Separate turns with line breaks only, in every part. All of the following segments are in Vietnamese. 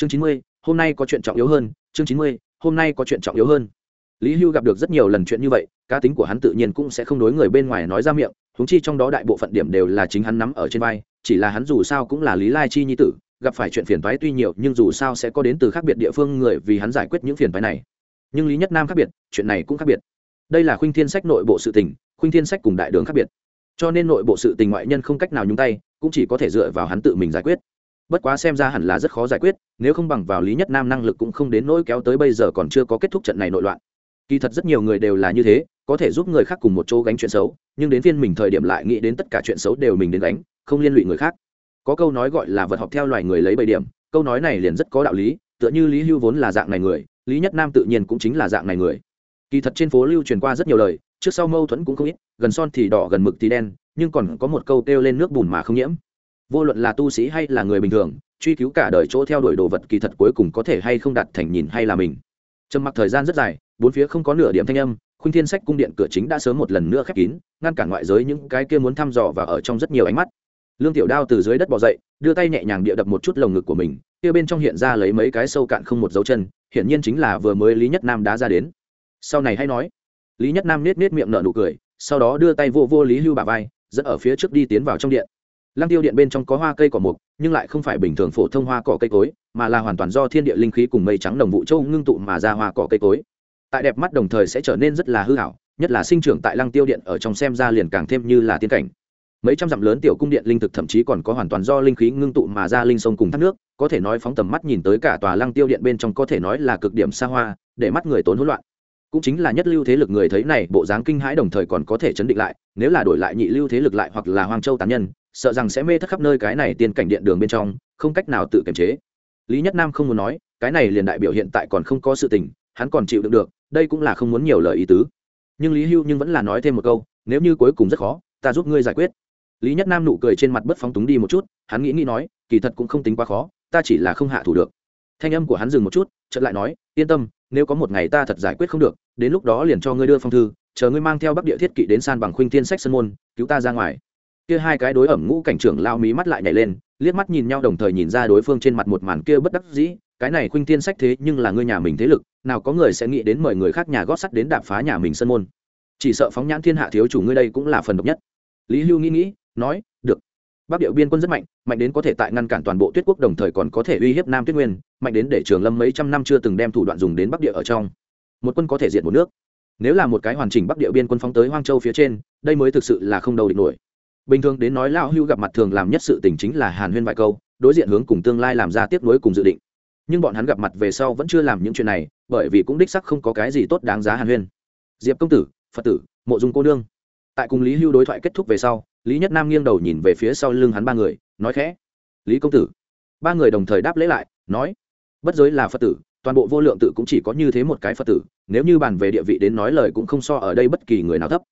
chương chín mươi, hôm nay có chuyện trọng yếu hơn. Chương chín mươi, hôm nay có chuyện trọng yếu hơn. Lý hưu gặp được rất nhiều lần chuyện như vậy, cá tính của hắn tự nhiên cũng sẽ không đối người bên ngoài nói ra miệng húng chi trong đó đại bộ phận điểm đều là chính hắn nắm ở trên vai, chỉ là hắn dù sao cũng là lý lai chi nhi tử, gặp phải chuyện phiền toái tuy nhiều, nhưng dù sao sẽ có đến từ khác biệt địa phương người vì hắn giải quyết những phiền toái này. Nhưng lý nhất nam khác biệt, chuyện này cũng khác biệt. Đây là khuynh thiên sách nội bộ sự tình, khuynh thiên sách cùng đại đường khác biệt. Cho nên nội bộ sự tình ngoại nhân không cách nào nhúng tay, cũng chỉ có thể dựa vào hắn tự mình giải quyết bất quá xem ra hẳn là rất khó giải quyết, nếu không bằng vào lý nhất nam năng lực cũng không đến nỗi kéo tới bây giờ còn chưa có kết thúc trận này nội loạn. Kỳ thật rất nhiều người đều là như thế, có thể giúp người khác cùng một chỗ gánh chuyện xấu, nhưng đến phiên mình thời điểm lại nghĩ đến tất cả chuyện xấu đều mình đến gánh, không liên lụy người khác. Có câu nói gọi là vật học theo loài người lấy bảy điểm, câu nói này liền rất có đạo lý, tựa như lý hưu vốn là dạng này người, lý nhất nam tự nhiên cũng chính là dạng này người. Kỳ thật trên phố lưu truyền qua rất nhiều lời, trước sau mâu thuẫn cũng không ít, gần son thì đỏ, gần mực thì đen, nhưng còn có một câu kêu lên nước bùn mà không nhiễm vô luận là tu sĩ hay là người bình thường, truy cứu cả đời chỗ theo đuổi đồ vật kỳ thật cuối cùng có thể hay không đạt thành nhìn hay là mình. Trầm mặc thời gian rất dài, bốn phía không có nửa điểm thanh âm, khuynh thiên sách cung điện cửa chính đã sớm một lần nữa khép kín, ngăn cản ngoại giới những cái kia muốn thăm dò và ở trong rất nhiều ánh mắt. Lương tiểu đao từ dưới đất bỏ dậy, đưa tay nhẹ nhàng địa đập một chút lồng ngực của mình, kia bên trong hiện ra lấy mấy cái sâu cạn không một dấu chân, hiển nhiên chính là vừa mới lý nhất nam đã ra đến. Sau này hay nói. Lý nhất nam nết nết miệng nở nụ cười, sau đó đưa tay vô vô lý hưu bà vai, dẫn ở phía trước đi tiến vào trong điện lăng tiêu điện bên trong có hoa cây cỏ mục, nhưng lại không phải bình thường phổ thông hoa cỏ cây cối, mà là hoàn toàn do thiên địa linh khí cùng mây trắng đồng vụ châu ngưng tụ mà ra hoa cỏ cây cối. Tại đẹp mắt đồng thời sẽ trở nên rất là hư hảo nhất là sinh trưởng tại lăng tiêu điện ở trong xem ra liền càng thêm như là tiên cảnh. Mấy trăm dặm lớn tiểu cung điện linh thực thậm chí còn có hoàn toàn do linh khí ngưng tụ mà ra linh sông cùng thác nước, có thể nói phóng tầm mắt nhìn tới cả tòa lăng tiêu điện bên trong có thể nói là cực điểm xa hoa, để mắt người tốn hỗn loạn cũng chính là nhất lưu thế lực người thấy này, bộ dáng kinh hãi đồng thời còn có thể chấn định lại, nếu là đổi lại nhị lưu thế lực lại hoặc là hoàng châu tán nhân, sợ rằng sẽ mê thất khắp nơi cái này tiền cảnh điện đường bên trong, không cách nào tự kiềm chế. Lý nhất nam không muốn nói, cái này liền đại biểu hiện tại còn không có sự tình, hắn còn chịu đựng được, đây cũng là không muốn nhiều lời ý tứ. Nhưng lý hưu nhưng vẫn là nói thêm một câu, nếu như cuối cùng rất khó, ta giúp ngươi giải quyết. Lý nhất nam nụ cười trên mặt bất phóng túng đi một chút, hắn nghĩ nghĩ nói, kỳ thật cũng không tính quá khó, ta chỉ là không hạ thủ được. Thanh âm của hắn dừng một chút, chợt lại nói, yên tâm nếu có một ngày ta thật giải quyết không được, đến lúc đó liền cho ngươi đưa phong thư, chờ ngươi mang theo bắc địa thiết kỵ đến san bằng khuynh thiên sách sân môn, cứu ta ra ngoài. Kia hai cái đối ẩm ngũ cảnh trưởng lao mí mắt lại nhảy lên, liếc mắt nhìn nhau đồng thời nhìn ra đối phương trên mặt một màn kia bất đắc dĩ, cái này khuynh thiên sách thế nhưng là ngươi nhà mình thế lực, nào có người sẽ nghĩ đến mời người khác nhà gót sắt đến đạp phá nhà mình sân môn. Chỉ sợ phóng nhãn thiên hạ thiếu chủ ngươi đây cũng là phần độc nhất. Lý hưu nghĩ nghĩ, nói bắc điệu biên quân rất mạnh mạnh đến có thể tại ngăn cản toàn bộ tuyết quốc, đồng thời còn có thể uy hiếp nam tuyết nguyên, mạnh đến để trường lâm mấy trăm năm chưa từng đem thủ đoạn dùng đến bắc địa ở trong. Một quân có thể diệt một nước. Nếu là một cái hoàn chỉnh bắc địa biên quân phóng tới hoang châu phía trên, đây mới thực sự là không đầu địch nổi. Bình thường đến nói lão hưu gặp mặt thường làm nhất sự tình chính là hàn huyên vài câu, đối diện hướng cùng tương lai làm ra tiếp nối cùng dự định. Nhưng bọn hắn gặp mặt về sau vẫn chưa làm những chuyện này, bởi vì cũng đích sắc không có cái gì tốt đáng giá hàn huyên. Diệp công tử, phật tử, mộ dung cô nương tại cùng lý hưu đối thoại kết thúc về sau, lý nhất nam nghiêng đầu nhìn về phía sau lưng hắn ba người, nói khẽ, lý công tử. Ba người đồng thời đáp lễ lại, nói, bất giới là phật tử, toàn bộ vô lượng tự cũng chỉ có như thế một cái phật tử, nếu như bàn về địa vị đến nói lời cũng không so ở đây bất kỳ người nào thấp.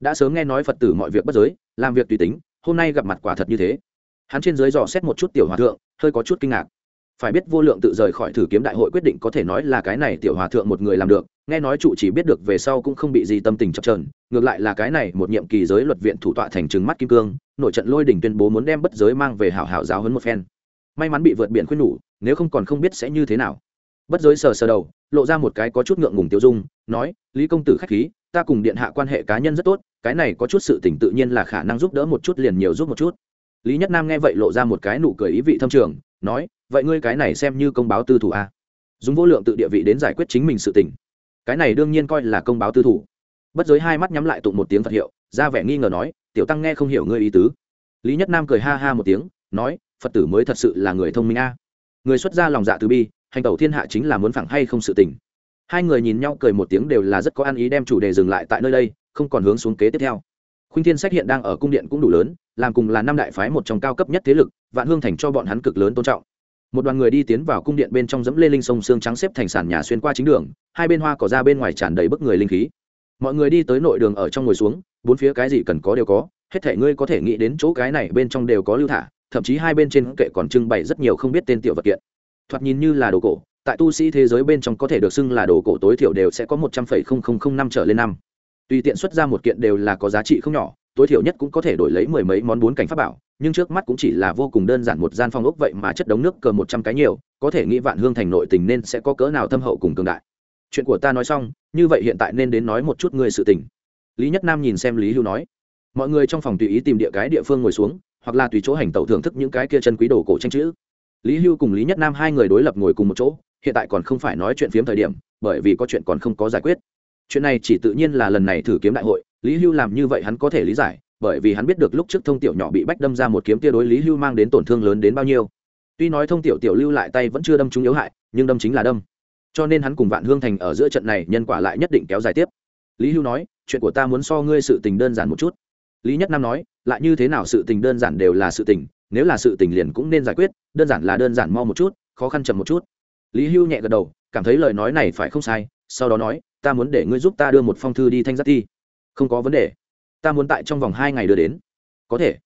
Đã sớm nghe nói phật tử mọi việc bất giới, làm việc tùy tính, hôm nay gặp mặt quả thật như thế. Hắn trên dưới dò xét một chút tiểu hòa thượng, hơi có chút kinh ngạc. Phải biết vô lượng tự rời khỏi thử kiếm đại hội quyết định có thể nói là cái này tiểu hòa thượng một người làm được, nghe nói trụ chỉ biết được về sau cũng không bị gì tâm tình chập trờn ngược lại là cái này, một nhiệm kỳ giới luật viện thủ tọa thành trừng mắt kim cương, nội trận lôi đỉnh tuyên bố muốn đem bất giới mang về hảo hảo giáo hấn một phen. May mắn bị vượt biển khuyên nhủ, nếu không còn không biết sẽ như thế nào. Bất giới sờ sờ đầu, lộ ra một cái có chút ngượng ngùng tiêu dung, nói, lý công tử khách khí, ta cùng điện hạ quan hệ cá nhân rất tốt, cái này có chút sự tỉnh tự nhiên là khả năng giúp đỡ một chút liền nhiều giúp một chút. Lý nhất nam nghe vậy lộ ra một cái nụ cười ý vị thâm trường, nói, vậy ngươi cái này xem như công báo tư thủ a à? dùng vô lượng tự địa vị đến giải quyết chính mình sự tình. Cái này đương nhiên coi là công báo tư thủ bất giới hai mắt nhắm lại tụng một tiếng phật hiệu ra vẻ nghi ngờ nói tiểu tăng nghe không hiểu ngươi ý tứ lý nhất nam cười ha ha một tiếng nói phật tử mới thật sự là người thông minh a người xuất gia lòng dạ từ bi hành tẩu thiên hạ chính là muốn phẳng hay không sự tình hai người nhìn nhau cười một tiếng đều là rất có ăn ý đem chủ đề dừng lại tại nơi đây không còn hướng xuống kế tiếp theo khuynh thiên sách hiện đang ở cung điện cũng đủ lớn làm cùng là năm đại phái một trong cao cấp nhất thế lực vạn hương thành cho bọn hắn cực lớn tôn trọng một đoàn người đi tiến vào cung điện bên trong dẫm lê linh sông xương trắng xếp thành sàn nhà xuyên qua chính đường hai bên hoa cỏ ra bên ngoài tràn đầy bức người linh khí mọi người đi tới nội đường ở trong ngồi xuống, bốn phía cái gì cần có đều có, hết thể ngươi có thể nghĩ đến chỗ cái này bên trong đều có lưu thả, thậm chí hai bên trên kệ còn trưng bày rất nhiều không biết tên tiểu vật kiện. Thoạt nhìn như là đồ cổ, tại tu sĩ thế giới bên trong có thể được xưng là đồ cổ tối thiểu đều sẽ có một trăm phẩy không không không năm trở lên năm. Tùy tiện xuất ra một kiện đều là có giá trị không nhỏ, tối thiểu nhất cũng có thể đổi lấy mười mấy món bốn cảnh pháp bảo, nhưng trước mắt cũng chỉ là vô cùng đơn giản một gian phong ốc vậy mà chất đống nước cờ một trăm cái nhiều, có thể nghĩ vạn hương thành nội tình nên sẽ có cỡ nào thâm hậu cùng cường đại chuyện của ta nói xong, như vậy hiện tại nên đến nói một chút người sự tình. Lý nhất nam nhìn xem lý hưu nói, mọi người trong phòng tùy ý tìm địa cái địa phương ngồi xuống, hoặc là tùy chỗ hành tẩu thưởng thức những cái kia chân quý đồ cổ tranh chữ. Lý hưu cùng lý nhất nam hai người đối lập ngồi cùng một chỗ, hiện tại còn không phải nói chuyện phiếm thời điểm, bởi vì có chuyện còn không có giải quyết. Chuyện này chỉ tự nhiên là lần này thử kiếm đại hội, lý hưu làm như vậy hắn có thể lý giải, bởi vì hắn biết được lúc trước thông tiểu nhỏ bị bách đâm ra một kiếm tia đối lý hưu mang đến tổn thương lớn đến bao nhiêu. Tuy nói thông tiểu tiểu lưu lại tay vẫn chưa đâm trúng yếu hại, nhưng đâm chính là đâm cho nên hắn cùng vạn hương thành ở giữa trận này nhân quả lại nhất định kéo dài tiếp. Lý hưu nói, chuyện của ta muốn so ngươi sự tình đơn giản một chút. Lý nhất nam nói, lại như thế nào sự tình đơn giản đều là sự tình, nếu là sự tình liền cũng nên giải quyết, đơn giản là đơn giản mo một chút, khó khăn chậm một chút. Lý hưu nhẹ gật đầu, cảm thấy lời nói này phải không sai, sau đó nói, ta muốn để ngươi giúp ta đưa một phong thư đi thanh giác thi không có vấn đề. Ta muốn tại trong vòng hai ngày đưa đến. Có thể.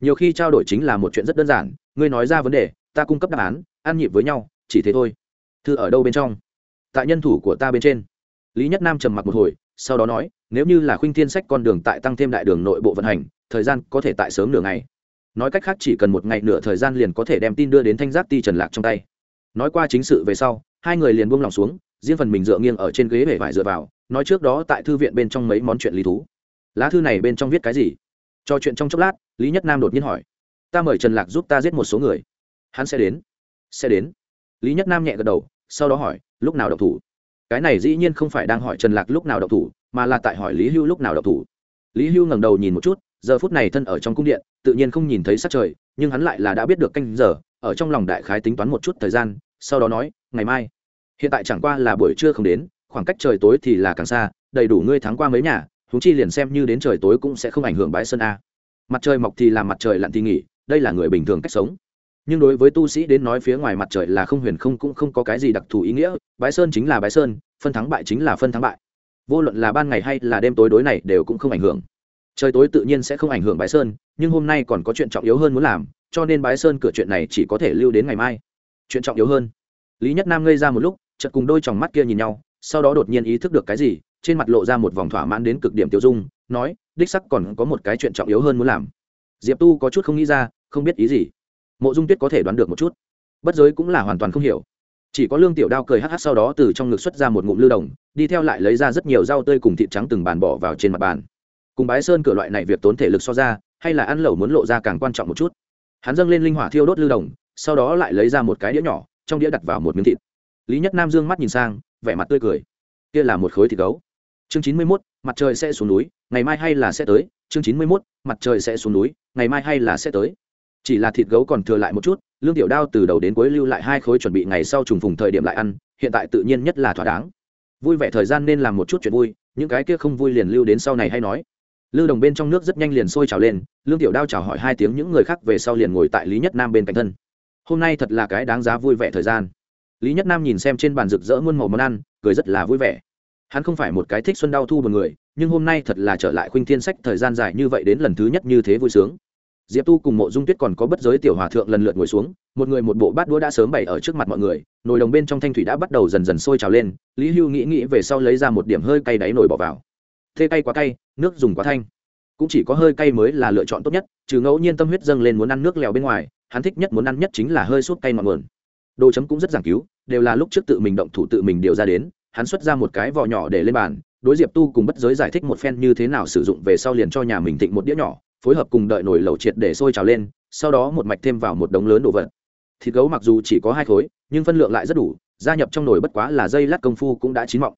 Nhiều khi trao đổi chính là một chuyện rất đơn giản, ngươi nói ra vấn đề, ta cung cấp đáp án, ăn nhịp với nhau, chỉ thế thôi. Thư ở đâu bên trong? Tại nhân thủ của ta bên trên. Lý nhất nam trầm mặc một hồi, sau đó nói, nếu như là khuynh thiên sách con đường tại tăng thêm đại đường nội bộ vận hành, thời gian có thể tại sớm nửa ngày. Nói cách khác chỉ cần một ngày nửa thời gian liền có thể đem tin đưa đến thanh giác ti trần lạc trong tay. Nói qua chính sự về sau, hai người liền buông lòng xuống, riêng phần mình dựa nghiêng ở trên ghế bể vải dựa vào, nói trước đó tại thư viện bên trong mấy món chuyện lý thú. Lá thư này bên trong viết cái gì? Cho chuyện trong chốc lát, lý nhất nam đột nhiên hỏi. Ta mời trần lạc giúp ta giết một số người. Hắn sẽ đến. Sẽ đến. Lý nhất nam nhẹ gật đầu sau đó hỏi, lúc nào độc thủ? Cái này dĩ nhiên không phải đang hỏi trần lạc lúc nào độc thủ, mà là tại hỏi lý hưu lúc nào độc thủ. Lý hưu ngẩng đầu nhìn một chút, giờ phút này thân ở trong cung điện, tự nhiên không nhìn thấy sát trời, nhưng hắn lại là đã biết được canh giờ, ở trong lòng đại khái tính toán một chút thời gian, sau đó nói, ngày mai. Hiện tại chẳng qua là buổi trưa không đến, khoảng cách trời tối thì là càng xa, đầy đủ ngươi thắng qua mấy nhà chúng chi liền xem như đến trời tối cũng sẽ không ảnh hưởng bãi sơn a. Mặt trời mọc thì làm mặt trời lặn thì nghỉ, đây là người bình thường cách sống nhưng đối với tu sĩ đến nói phía ngoài mặt trời là không huyền không cũng không có cái gì đặc thù ý nghĩa, bái sơn chính là bái sơn, phân thắng bại chính là phân thắng bại. Vô luận là ban ngày hay là đêm tối đối này đều cũng không ảnh hưởng. Trời tối tự nhiên sẽ không ảnh hưởng bái sơn, nhưng hôm nay còn có chuyện trọng yếu hơn muốn làm, cho nên bái sơn cửa chuyện này chỉ có thể lưu đến ngày mai. Chuyện trọng yếu hơn. Lý nhất nam ngây ra một lúc, chợt cùng đôi tròng mắt kia nhìn nhau, sau đó đột nhiên ý thức được cái gì, trên mặt lộ ra một vòng thỏa mãn đến cực điểm tiêu dung, nói, đích sắc còn có một cái chuyện trọng yếu hơn muốn làm. Diệp tu có chút không nghĩ ra, không biết ý gì mộ dung tuyết có thể đoán được một chút. Bất giới cũng là hoàn toàn không hiểu. Chỉ có lương tiểu đao cười hắc hắc sau đó từ trong ngực xuất ra một ngụm lưu đồng, đi theo lại lấy ra rất nhiều rau tươi cùng thịt trắng từng bàn bỏ vào trên mặt bàn. Cùng bái sơn cửa loại này việc tốn thể lực so ra, hay là ăn lẩu muốn lộ ra càng quan trọng một chút. Hắn dâng lên linh hỏa thiêu đốt lưu đồng, sau đó lại lấy ra một cái đĩa nhỏ, trong đĩa đặt vào một miếng thịt. Lý nhất nam dương mắt nhìn sang, vẻ mặt tươi cười. Kia là một khối thịt gấu. Chương chín mươi mốt, mặt trời sẽ xuống núi, ngày mai hay là sẽ tới. Chương chín mươi mốt, mặt trời sẽ xuống núi, ngày mai hay là sẽ tới chỉ là thịt gấu còn thừa lại một chút, lương tiểu đao từ đầu đến cuối lưu lại hai khối chuẩn bị ngày sau trùng phùng thời điểm lại ăn, hiện tại tự nhiên nhất là thỏa đáng. Vui vẻ thời gian nên làm một chút chuyện vui, những cái kia không vui liền lưu đến sau này hay nói. Lưu đồng bên trong nước rất nhanh liền sôi trào lên, lương tiểu đao chào hỏi hai tiếng những người khác về sau liền ngồi tại lý nhất nam bên cạnh thân. Hôm nay thật là cái đáng giá vui vẻ thời gian. Lý nhất nam nhìn xem trên bàn rực rỡ muôn màu món ăn, cười rất là vui vẻ. Hắn không phải một cái thích xuân đau thu một người, nhưng hôm nay thật là trở lại khuynh thiên sách thời gian dài như vậy đến lần thứ nhất như thế vui sướng diệp tu cùng mộ dung tuyết còn có bất giới tiểu hòa thượng lần lượt ngồi xuống, một người một bộ bát đũa đã sớm bày ở trước mặt mọi người, nồi đồng bên trong thanh thủy đã bắt đầu dần dần sôi trào lên, lý hưu nghĩ nghĩ về sau lấy ra một điểm hơi cay đáy nồi bỏ vào. Thê cay quá cay, nước dùng quá thanh. Cũng chỉ có hơi cay mới là lựa chọn tốt nhất, trừ ngẫu nhiên tâm huyết dâng lên muốn ăn nước lèo bên ngoài, hắn thích nhất muốn ăn nhất chính là hơi suốt cay ngọn nguồn. Đồ chấm cũng rất giảng cứu, đều là lúc trước tự mình động thủ tự mình điều ra đến, hắn xuất ra một cái vỏ nhỏ để lên bàn, đối diệp tu cùng bất giới giải thích một phen như thế nào sử dụng về sau liền cho nhà mình thịnh một đĩa nhỏ phối hợp cùng đợi nồi lẩu triệt để sôi trào lên, sau đó một mạch thêm vào một đống lớn đồ vật. Thịt gấu mặc dù chỉ có hai khối, nhưng phân lượng lại rất đủ, gia nhập trong nồi bất quá là dây lát công phu cũng đã chín mọng.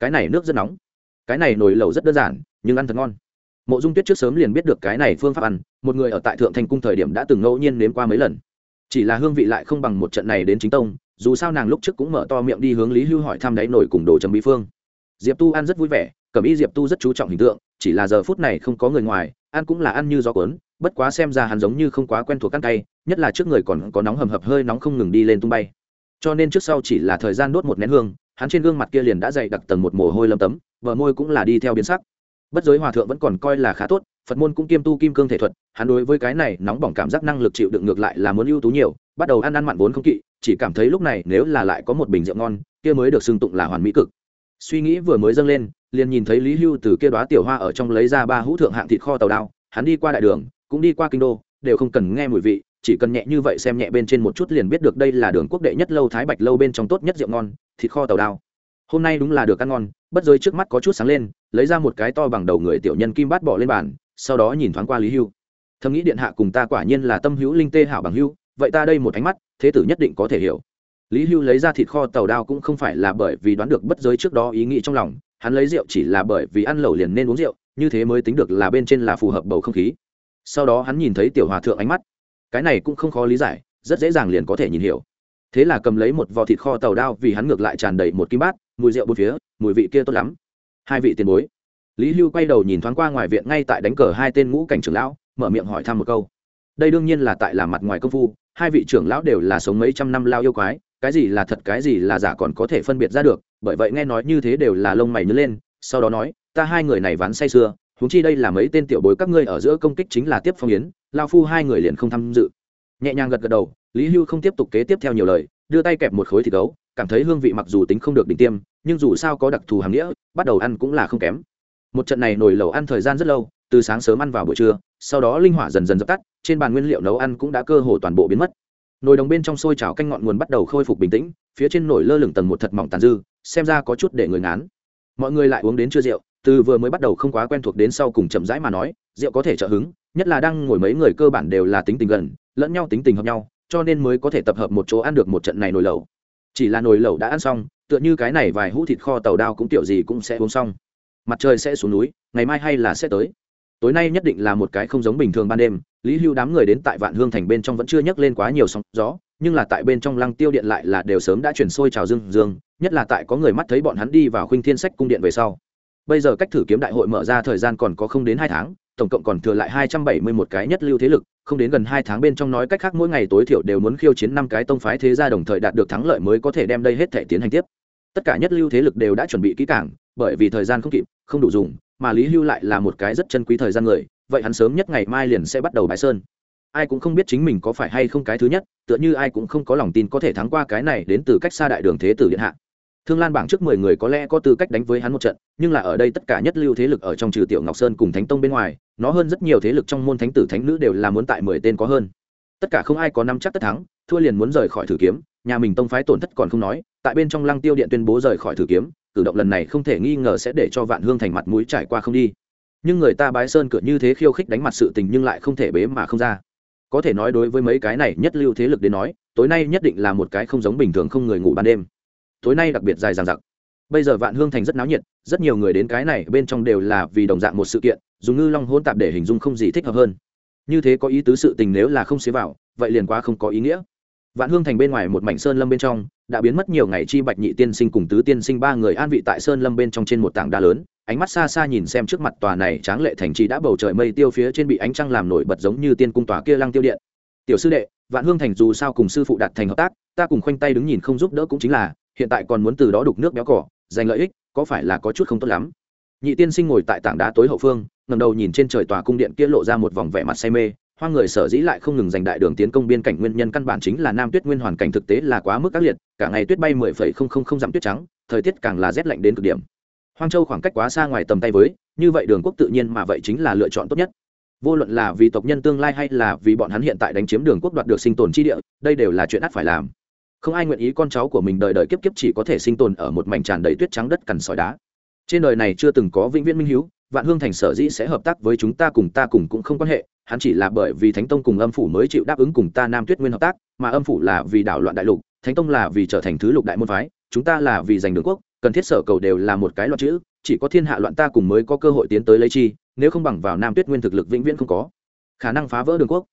Cái này nước rất nóng. Cái này nồi lẩu rất đơn giản, nhưng ăn thật ngon. Mộ dung tuyết trước sớm liền biết được cái này phương pháp ăn, một người ở tại thượng thành cung thời điểm đã từng ngẫu nhiên nếm qua mấy lần. Chỉ là hương vị lại không bằng một trận này đến chính tông, dù sao nàng lúc trước cũng mở to miệng đi hướng lý hưu hỏi thăm đáy nổi cùng đồ trầm bí phương. Diệp tu ăn rất vui vẻ, cẩm y diệp tu rất chú trọng hình tượng, chỉ là giờ phút này không có người ngoài ăn cũng là ăn như gió cuốn, bất quá xem ra hắn giống như không quá quen thuộc ăn cay, nhất là trước người còn có nóng hầm hập hơi nóng không ngừng đi lên tung bay. Cho nên trước sau chỉ là thời gian đốt một nén hương, hắn trên gương mặt kia liền đã dày đặc tầng một mồ hôi lâm tấm vợ môi cũng là đi theo biến sắc. Bất giới hòa thượng vẫn còn coi là khá tốt, phật môn cũng kiêm tu kim cương thể thuật, hắn đối với cái này nóng bỏng cảm giác năng lực chịu đựng ngược lại là muốn ưu tú nhiều, bắt đầu ăn ăn mặn vốn không kỵ, chỉ cảm thấy lúc này nếu là lại có một bình rượu ngon, kia mới được xưng tụng là hoàn mỹ cực. Suy nghĩ vừa mới dâng lên liền nhìn thấy lý hưu từ kia đoá tiểu hoa ở trong lấy ra ba hũ thượng hạng thịt kho tàu đao, hắn đi qua đại đường, cũng đi qua kinh đô, đều không cần nghe mùi vị, chỉ cần nhẹ như vậy xem nhẹ bên trên một chút liền biết được đây là đường quốc đệ nhất lâu thái bạch lâu bên trong tốt nhất rượu ngon, thịt kho tàu đao. Hôm nay đúng là được ăn ngon, bất giới trước mắt có chút sáng lên, lấy ra một cái to bằng đầu người tiểu nhân kim bát bỏ lên bàn, sau đó nhìn thoáng qua lý hưu. Thầm nghĩ điện hạ cùng ta quả nhiên là tâm hữu linh tê hảo bằng hữu, vậy ta đây một ánh mắt, thế tử nhất định có thể hiểu lý hưu lấy ra thịt kho tàu đao cũng không phải là bởi vì đoán được bất giới trước đó ý nghĩ trong lòng, hắn lấy rượu chỉ là bởi vì ăn lẩu liền nên uống rượu, như thế mới tính được là bên trên là phù hợp bầu không khí. Sau đó hắn nhìn thấy tiểu hòa thượng ánh mắt. Cái này cũng không khó lý giải, rất dễ dàng liền có thể nhìn hiểu. Thế là cầm lấy một vò thịt kho tàu đao vì hắn ngược lại tràn đầy một kim bát, mùi rượu bốn phía, mùi vị kia tốt lắm. Hai vị tiền bối. Lý hưu quay đầu nhìn thoáng qua ngoài viện ngay tại đánh cờ hai tên ngũ cảnh trưởng lão, mở miệng hỏi thăm một câu. Đây đương nhiên là tại làm mặt ngoài công phu, hai vị trưởng lão đều là sống mấy trăm năm lao yêu quái cái gì là thật, cái gì là giả còn có thể phân biệt ra được, bởi vậy nghe nói như thế đều là lông mày nhớ lên, sau đó nói, ta hai người này ván say sưa, huống chi đây là mấy tên tiểu bối các ngươi ở giữa công kích chính là tiếp phong yến, lao phu hai người liền không tham dự. Nhẹ nhàng gật gật đầu, lý hưu không tiếp tục kế tiếp theo nhiều lời, đưa tay kẹp một khối thịt gấu, cảm thấy hương vị mặc dù tính không được đỉnh tiêm, nhưng dù sao có đặc thù hàm nghĩa, bắt đầu ăn cũng là không kém. Một trận này nồi lẩu ăn thời gian rất lâu, từ sáng sớm ăn vào buổi trưa, sau đó linh hỏa dần dần dập tắt, trên bàn nguyên liệu nấu ăn cũng đã cơ hồ toàn bộ biến mất nồi đồng bên trong sôi chảo canh ngọn nguồn bắt đầu khôi phục bình tĩnh, phía trên nổi lơ lửng tầng một thật mỏng tàn dư, xem ra có chút để người ngán. Mọi người lại uống đến chưa rượu, từ vừa mới bắt đầu không quá quen thuộc đến sau cùng chậm rãi mà nói, rượu có thể trợ hứng, nhất là đang ngồi mấy người cơ bản đều là tính tình gần, lẫn nhau tính tình hợp nhau, cho nên mới có thể tập hợp một chỗ ăn được một trận này nồi lẩu. Chỉ là nồi lẩu đã ăn xong, tựa như cái này vài hũ thịt kho tàu đao cũng tiểu gì cũng sẽ uống xong. Mặt trời sẽ xuống núi, ngày mai hay là sẽ tới. Tối nay nhất định là một cái không giống bình thường ban đêm lý hưu đám người đến tại vạn hương thành bên trong vẫn chưa nhắc lên quá nhiều sóng gió, nhưng là tại bên trong lăng tiêu điện lại là đều sớm đã chuyển sôi trào dương dương, nhất là tại có người mắt thấy bọn hắn đi vào khuynh thiên sách cung điện về sau. Bây giờ cách thử kiếm đại hội mở ra thời gian còn có không đến hai tháng, tổng cộng còn thừa lại hai trăm bảy mươi một cái nhất lưu thế lực, không đến gần hai tháng bên trong nói cách khác mỗi ngày tối thiểu đều muốn khiêu chiến năm cái tông phái thế gia đồng thời đạt được thắng lợi mới có thể đem đây hết thể tiến hành tiếp. Tất cả nhất lưu thế lực đều đã chuẩn bị kỹ cảng bởi vì thời gian không kịp, không đủ dùng, mà lý hưu lại là một cái rất chân quý thời gian người vậy hắn sớm nhất ngày mai liền sẽ bắt đầu bài sơn. Ai cũng không biết chính mình có phải hay không cái thứ nhất, tựa như ai cũng không có lòng tin có thể thắng qua cái này đến từ cách xa đại đường thế tử điện hạ. Thương lan bảng trước mười người có lẽ có tư cách đánh với hắn một trận, nhưng là ở đây tất cả nhất lưu thế lực ở trong trừ tiểu ngọc sơn cùng thánh tông bên ngoài, nó hơn rất nhiều thế lực trong môn thánh tử thánh nữ đều là muốn tại mười tên có hơn. Tất cả không ai có năm chắc tất thắng, thua liền muốn rời khỏi thử kiếm, nhà mình tông phái tổn thất còn không nói, tại bên trong lăng tiêu điện tuyên bố rời khỏi thử kiếm, cử động lần này không thể nghi ngờ sẽ để cho vạn hương thành mặt mũi trải qua không đi nhưng người ta bái sơn cửa như thế khiêu khích đánh mặt sự tình nhưng lại không thể bế mà không ra. Có thể nói đối với mấy cái này nhất lưu thế lực đến nói, tối nay nhất định là một cái không giống bình thường không người ngủ ban đêm. Tối nay đặc biệt dài dằng dặc. Bây giờ vạn hương thành rất náo nhiệt, rất nhiều người đến cái này bên trong đều là vì đồng dạng một sự kiện, dùng ngư long hôn tạp để hình dung không gì thích hợp hơn. Như thế có ý tứ sự tình nếu là không xế vào, vậy liền quá không có ý nghĩa. Vạn hương thành bên ngoài một mảnh sơn lâm bên trong, đã biến mất nhiều ngày chi bạch nhị tiên sinh cùng tứ tiên sinh ba người an vị tại sơn lâm bên trong trên một tảng đá lớn ánh mắt xa xa nhìn xem trước mặt tòa này tráng lệ thành trì đã bầu trời mây tiêu phía trên bị ánh trăng làm nổi bật giống như tiên cung tòa kia lăng tiêu điện. Tiểu sư đệ, vạn hương thành dù sao cùng sư phụ đạt thành hợp tác, ta cùng khoanh tay đứng nhìn không giúp đỡ cũng chính là, hiện tại còn muốn từ đó đục nước béo cỏ, giành lợi ích, có phải là có chút không tốt lắm? Nhị tiên sinh ngồi tại tảng đá tối hậu phương ngầm đầu nhìn trên trời tòa cung điện kia lộ ra một vòng vẻ mặt say mê hoa người sở dĩ lại không ngừng giành đại đường tiến công biên cảnh nguyên nhân căn bản chính là nam tuyết nguyên hoàn cảnh thực tế là quá mức ác liệt, cả ngày tuyết bay mười phẩy không không không dặm tuyết trắng, thời tiết càng là rét lạnh đến cực điểm hoang châu khoảng cách quá xa ngoài tầm tay với, như vậy đường quốc tự nhiên mà vậy chính là lựa chọn tốt nhất. Vô luận là vì tộc nhân tương lai hay là vì bọn hắn hiện tại đánh chiếm đường quốc đoạt được sinh tồn chi địa, đây đều là chuyện ắt phải làm. Không ai nguyện ý con cháu của mình đời đời kiếp kiếp chỉ có thể sinh tồn ở một mảnh tràn đầy tuyết trắng đất cằn sỏi đá. Trên đời này chưa từng có vĩnh viễn minh hiếu, vạn hương thành sở dĩ sẽ hợp tác với chúng ta cùng ta cùng cũng không quan hệ, hắn chỉ là bởi vì thánh tông cùng âm phủ mới chịu đáp ứng cùng ta nam tuyết nguyên hợp tác, mà âm phủ là vì đảo loạn đại lục, thánh tông là vì trở thành thứ lục đại môn phái, chúng ta là vì giành đường quốc cần thiết sở cầu đều là một cái loạn chữ, chỉ có thiên hạ loạn ta cùng mới có cơ hội tiến tới lấy chi, nếu không bằng vào nam tuyết nguyên thực lực vĩnh viễn không có. Khả năng phá vỡ đường quốc.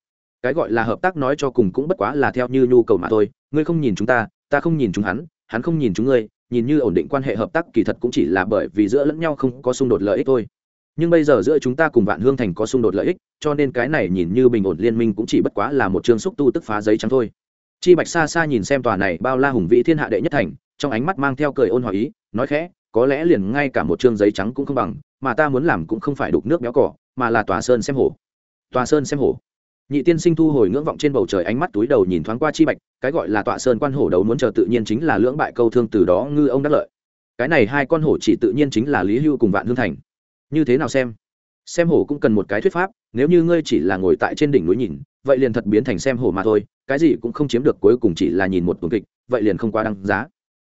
Cái gọi là hợp tác nói cho cùng cũng bất quá là theo như nhu cầu mà thôi, ngươi không nhìn chúng ta ta không nhìn chúng hắn hắn không nhìn chúng ngươi, nhìn như ổn định quan hệ hợp tác kỳ thật cũng chỉ là bởi vì giữa lẫn nhau không có xung đột lợi ích thôi. Nhưng bây giờ giữa chúng ta cùng vạn hương thành có xung đột lợi ích, cho nên cái này nhìn như bình ổn liên minh cũng chỉ bất quá là một chương xúc tu tức phá giấy trắng thôi. Chi bạch xa xa nhìn xem tòa này bao la hùng vĩ thiên hạ đệ nhất thành trong ánh mắt mang theo cười ôn hòa ý, nói khẽ, có lẽ liền ngay cả một chương giấy trắng cũng không bằng, mà ta muốn làm cũng không phải đục nước béo cỏ, mà là tòa sơn xem hổ tòa sơn xem hổ nhị tiên sinh thu hồi ngưỡng vọng trên bầu trời ánh mắt túi đầu nhìn thoáng qua chi bạch, cái gọi là tọa sơn quan hổ đấu muốn chờ tự nhiên chính là lưỡng bại câu thương từ đó ngư ông đắc lợi. Cái này hai con hổ chỉ tự nhiên chính là lý hưu cùng vạn hương thành. Như thế nào xem? Xem hổ cũng cần một cái thuyết pháp, nếu như ngươi chỉ là ngồi tại trên đỉnh núi nhìn, vậy liền thật biến thành xem hổ mà thôi, cái gì cũng không chiếm được, cuối cùng chỉ là nhìn một tuần kịch, vậy liền không quá đăng giá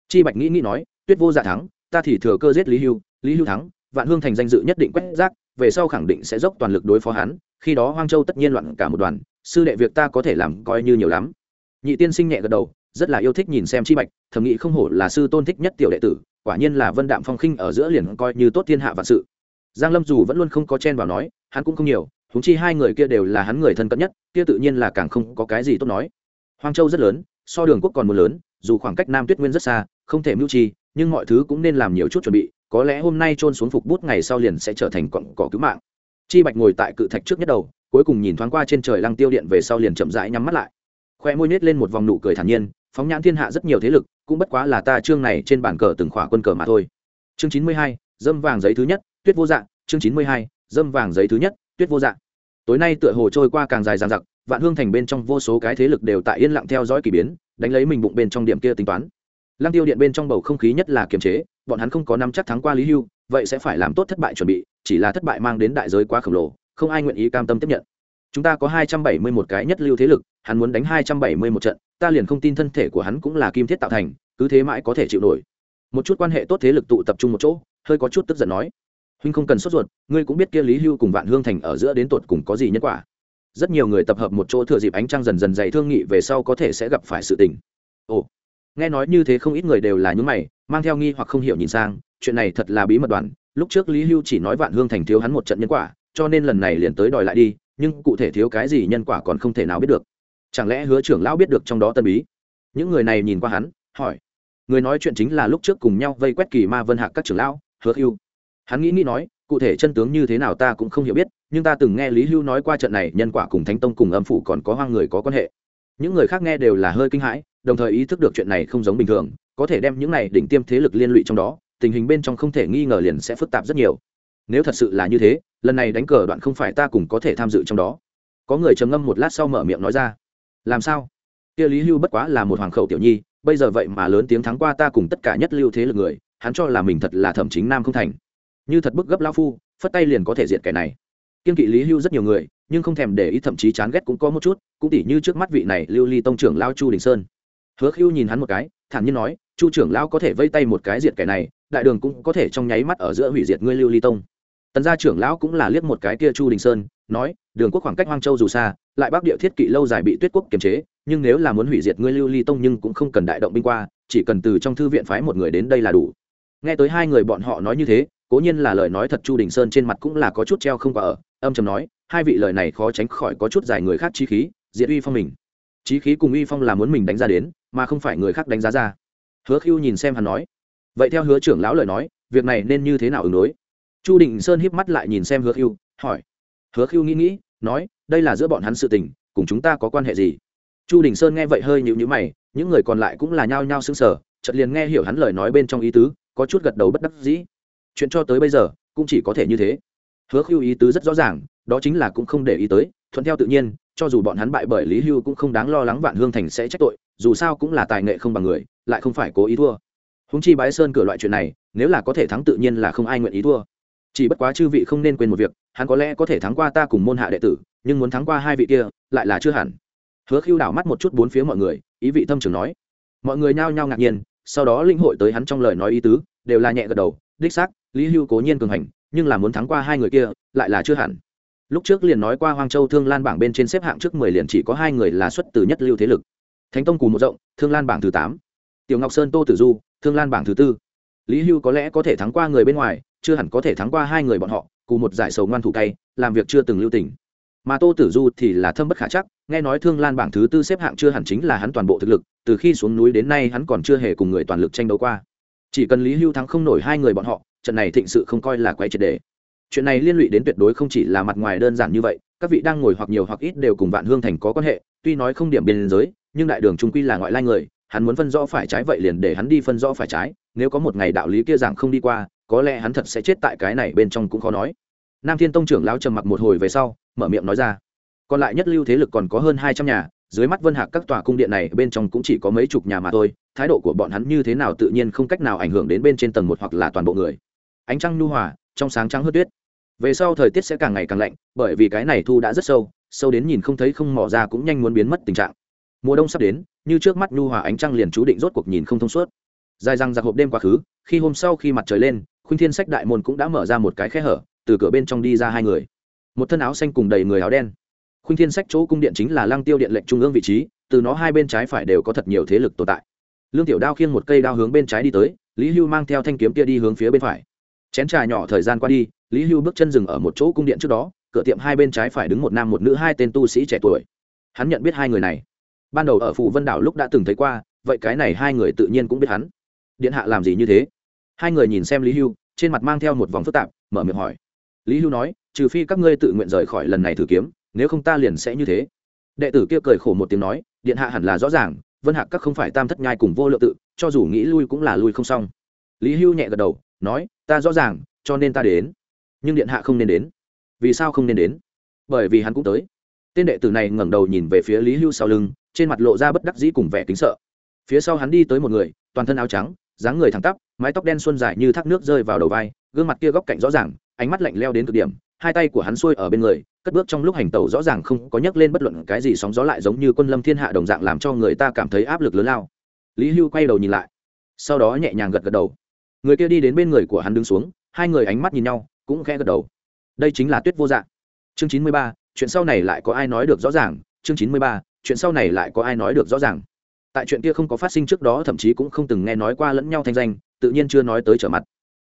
chi bạch nghĩ nghĩ nói, tuyết vô dạ thắng, ta thì thừa cơ giết lý hưu lý hưu thắng, vạn hương thành danh dự nhất định quét rác, về sau khẳng định sẽ dốc toàn lực đối phó hắn, khi đó hoang châu tất nhiên loạn cả một đoàn, sư đệ việc ta có thể làm coi như nhiều lắm. Nhị tiên sinh nhẹ gật đầu, rất là yêu thích nhìn xem chi bạch, thầm nghĩ không hổ là sư tôn thích nhất tiểu đệ tử, quả nhiên là vân đạm phong khinh ở giữa liền coi như tốt thiên hạ vạn sự. Giang lâm dù vẫn luôn không có chen vào nói, hắn cũng không nhiều húng chi hai người kia đều là hắn người thân cận nhất, kia tự nhiên là càng không có cái gì tốt nói. Hoang châu rất lớn, so đường quốc còn một lớn, dù khoảng cách nam tuyết nguyên rất xa không thể mưu chi, nhưng mọi thứ cũng nên làm nhiều chút chuẩn bị, có lẽ hôm nay trôn xuống phục bút ngày sau liền sẽ trở thành cọng cỏ cứu mạng. Chi bạch ngồi tại cự thạch trước nhất đầu, cuối cùng nhìn thoáng qua trên trời lăng tiêu điện về sau liền chậm rãi nhắm mắt lại. Khoe môi nết lên một vòng nụ cười thản nhiên, phóng nhãn thiên hạ rất nhiều thế lực, cũng bất quá là ta chương này trên bản cờ từng khỏa quân cờ mà thôi. Chương chín mươi hai, dâm vàng giấy thứ nhất, tuyết vô dạng. Chương chín mươi hai, dâm vàng giấy thứ nhất, tuyết vô dạng. Tối nay tựa hồ trôi qua càng dài dàn giặc vạn hương thành bên trong vô số cái thế lực đều tại yên lặng theo dõi k ỳ biến, đánh lấy mình bụng bên trong điểm kia tính toán lăng tiêu điện bên trong bầu không khí nhất là kiềm chế, bọn hắn không có nắm chắc thắng qua lý hưu, vậy sẽ phải làm tốt thất bại chuẩn bị, chỉ là thất bại mang đến đại giới quá khổng lồ, không ai nguyện ý cam tâm tiếp nhận. Chúng ta có hai trăm bảy mươi một cái nhất lưu thế lực, hắn muốn đánh hai trăm bảy mươi một trận, ta liền không tin thân thể của hắn cũng là kim thiết tạo thành, cứ thế mãi có thể chịu nổi. Một chút quan hệ tốt thế lực tụ tập trung một chỗ, hơi có chút tức giận nói. Huynh không cần sốt ruột, ngươi cũng biết kia lý hưu cùng vạn hương thành ở giữa đến tột cùng có gì nhân quả. Rất nhiều người tập hợp một chỗ thừa dịp ánh trăng dần dần dày thương nghị về sau có thể sẽ gặp phải sự tình. Ồ nghe nói như thế không ít người đều là những mày, mang theo nghi hoặc không hiểu nhìn sang, chuyện này thật là bí mật đoàn lúc trước lý hưu chỉ nói vạn hương thành thiếu hắn một trận nhân quả, cho nên lần này liền tới đòi lại đi, nhưng cụ thể thiếu cái gì nhân quả còn không thể nào biết được. Chẳng lẽ hứa trưởng lão biết được trong đó tân bí? Những người này nhìn qua hắn, hỏi. Người nói chuyện chính là lúc trước cùng nhau vây quét kỳ ma vân hạc các trưởng lão, hứa hưu. Hắn nghĩ nghĩ nói, cụ thể chân tướng như thế nào ta cũng không hiểu biết, nhưng ta từng nghe lý hưu nói qua trận này nhân quả cùng thánh tông cùng âm phủ còn có hoang người có quan hệ. Những người khác nghe đều là hơi kinh hãi đồng thời ý thức được chuyện này không giống bình thường, có thể đem những này đỉnh tiêm thế lực liên lụy trong đó, tình hình bên trong không thể nghi ngờ liền sẽ phức tạp rất nhiều. Nếu thật sự là như thế, lần này đánh cờ đoạn không phải ta cùng có thể tham dự trong đó. Có người trầm ngâm một lát sau mở miệng nói ra, làm sao? Kia lý hưu bất quá là một hoàng khẩu tiểu nhi, bây giờ vậy mà lớn tiếng thắng qua ta cùng tất cả nhất lưu thế lực người, hắn cho là mình thật là thẩm chính nam không thành. Như thật bức gấp lao phu, phất tay liền có thể diệt kẻ này. Kiên kỵ lý hưu rất nhiều người, nhưng không thèm để ý thậm chí chán ghét cũng có một chút, cũng tỉ như trước mắt vị này lưu ly tông trưởng lao chu đình sơn hứa Khưu nhìn hắn một cái, thản nhiên nói, chu trưởng lão có thể vây tay một cái diệt kẻ này, đại đường cũng có thể trong nháy mắt ở giữa hủy diệt ngươi lưu ly tông. Tần gia trưởng lão cũng là liếc một cái kia chu đình sơn, nói, đường quốc khoảng cách hoang châu dù xa, lại bắc địa thiết kỵ lâu dài bị tuyết quốc kiềm chế, nhưng nếu là muốn hủy diệt ngươi lưu ly tông nhưng cũng không cần đại động binh qua, chỉ cần từ trong thư viện phái một người đến đây là đủ. Nghe tới hai người bọn họ nói như thế, cố nhiên là lời nói thật chu đình sơn trên mặt cũng là có chút treo không qua ở, âm chầm nói, hai vị lời này khó tránh khỏi có chút giải người khác chi khí, diệt uy phong mình. Chí khí cùng uy phong là muốn mình đánh ra đến mà không phải người khác đánh giá ra. Hứa khiu nhìn xem hắn nói. Vậy theo hứa trưởng lão lời nói, việc này nên như thế nào ứng đối? Chu định sơn híp mắt lại nhìn xem hứa khiu hỏi. Hứa khiu nghĩ nghĩ, nói, đây là giữa bọn hắn sự tình, cùng chúng ta có quan hệ gì? Chu đình sơn nghe vậy hơi nhịu nhữ mày, những người còn lại cũng là nhao nhao xứng sở chợt liền nghe hiểu hắn lời nói bên trong ý tứ, có chút gật đầu bất đắc dĩ. Chuyện cho tới bây giờ, cũng chỉ có thể như thế. Hứa khiu ý tứ rất rõ ràng, đó chính là cũng không để ý tới, thuận theo tự nhiên cho dù bọn hắn bại bởi lý hưu cũng không đáng lo lắng vạn hương thành sẽ trách tội, dù sao cũng là tài nghệ không bằng người, lại không phải cố ý thua. Húng chi bái sơn cửa loại chuyện này, nếu là có thể thắng tự nhiên là không ai nguyện ý thua. Chỉ bất quá chư vị không nên quên một việc, hắn có lẽ có thể thắng qua ta cùng môn hạ đệ tử, nhưng muốn thắng qua hai vị kia, lại là chưa hẳn. Hứa khiêu đảo mắt một chút bốn phía mọi người, ý vị thâm trường nói. Mọi người nhao nhao ngạc nhiên, sau đó linh hội tới hắn trong lời nói ý tứ, đều là nhẹ gật đầu, đích xác, lý hưu cố nhiên cường hành, nhưng là muốn thắng qua hai người kia, lại là chưa hẳn lúc trước liền nói qua hoang châu thương lan bảng bên trên xếp hạng trước mười liền chỉ có hai người là xuất từ nhất lưu thế lực. Thánh tông cù một rộng, thương lan bảng thứ tám. Tiểu ngọc sơn, tô tử du, thương lan bảng thứ tư. Lý hưu có lẽ có thể thắng qua người bên ngoài, chưa hẳn có thể thắng qua hai người bọn họ, cù một giải sầu ngoan thủ cay, làm việc chưa từng lưu tình. Mà tô tử du thì là thâm bất khả chắc, nghe nói thương lan bảng thứ tư xếp hạng chưa hẳn chính là hắn toàn bộ thực lực, từ khi xuống núi đến nay hắn còn chưa hề cùng người toàn lực tranh đấu qua. Chỉ cần lý hưu thắng không nổi hai người bọn họ, trận này thịnh sự không coi là quay triệt đề chuyện này liên lụy đến tuyệt đối không chỉ là mặt ngoài đơn giản như vậy, các vị đang ngồi hoặc nhiều hoặc ít đều cùng vạn hương thành có quan hệ, tuy nói không điểm biên giới, nhưng đại đường trung quy là ngoại lai người, hắn muốn phân rõ phải trái vậy liền để hắn đi phân rõ phải trái, nếu có một ngày đạo lý kia giảng không đi qua, có lẽ hắn thật sẽ chết tại cái này bên trong cũng khó nói. Nam thiên tông trưởng lão trầm mặc một hồi về sau, mở miệng nói ra. Còn lại nhất lưu thế lực còn có hơn hai trăm nhà, dưới mắt vân hạc các tòa cung điện này bên trong cũng chỉ có mấy chục nhà mà thôi, thái độ của bọn hắn như thế nào tự nhiên không cách nào ảnh hưởng đến bên trên tầng một hoặc là toàn bộ người. Ánh trăng nhu hòa, trong sáng trắng hớt tuyết về sau thời tiết sẽ càng ngày càng lạnh, bởi vì cái này thu đã rất sâu sâu đến nhìn không thấy không mỏ ra cũng nhanh muốn biến mất tình trạng. Mùa đông sắp đến, như trước mắt nhu hòa ánh trăng liền chú định rốt cuộc nhìn không thông suốt. Dài răng giặc hộp đêm quá khứ, khi hôm sau khi mặt trời lên, khuynh thiên sách đại môn cũng đã mở ra một cái khe hở, từ cửa bên trong đi ra hai người. Một thân áo xanh cùng đầy người áo đen. Khuynh thiên sách chỗ cung điện chính là lăng tiêu điện lệnh trung ương vị trí, từ nó hai bên trái phải đều có thật nhiều thế lực tồn tại. Lương tiểu đao khiêng một cây đao hướng bên trái đi tới, lý hưu mang theo thanh kiếm kia đi hướng phía bên phải chén trà nhỏ thời gian qua đi, lý hưu bước chân dừng ở một chỗ cung điện trước đó, cửa tiệm hai bên trái phải đứng một nam một nữ hai tên tu sĩ trẻ tuổi. Hắn nhận biết hai người này. Ban đầu ở phụ vân đảo lúc đã từng thấy qua, vậy cái này hai người tự nhiên cũng biết hắn. Điện hạ làm gì như thế? Hai người nhìn xem lý hưu, trên mặt mang theo một vòng phức tạp, mở miệng hỏi. Lý hưu nói, trừ phi các ngươi tự nguyện rời khỏi lần này thử kiếm, nếu không ta liền sẽ như thế. Đệ tử kia cười khổ một tiếng nói, điện hạ hẳn là rõ ràng, vân hạc các không phải tam thất nhai cùng vô lượng tự, cho dù nghĩ lui cũng là lui không xong. Lý hưu nhẹ gật đầu, nói ta rõ ràng, cho nên ta đến. Nhưng điện hạ không nên đến. Vì sao không nên đến? Bởi vì hắn cũng tới. Tên đệ tử này ngẩng đầu nhìn về phía lý hưu sau lưng, trên mặt lộ ra bất đắc dĩ cùng vẻ kính sợ. Phía sau hắn đi tới một người, toàn thân áo trắng, dáng người thẳng tắp, mái tóc đen xuân dài như thác nước rơi vào đầu vai, gương mặt kia góc cạnh rõ ràng, ánh mắt lạnh leo đến cực điểm, hai tay của hắn xuôi ở bên người, cất bước trong lúc hành tẩu rõ ràng không có nhấc lên bất luận cái gì sóng gió lại giống như quân lâm thiên hạ đồng dạng làm cho người ta cảm thấy áp lực lớn lao. Lý hưu quay đầu nhìn lại, sau đó nhẹ nhàng gật gật đầu người kia đi đến bên người của hắn đứng xuống, hai người ánh mắt nhìn nhau, cũng khẽ gật đầu. Đây chính là tuyết vô dạng chương chín mươi ba, chuyện sau này lại có ai nói được rõ ràng? Chương chín mươi ba, chuyện sau này lại có ai nói được rõ ràng? Tại chuyện kia không có phát sinh trước đó, thậm chí cũng không từng nghe nói qua lẫn nhau thanh danh, tự nhiên chưa nói tới trở mặt.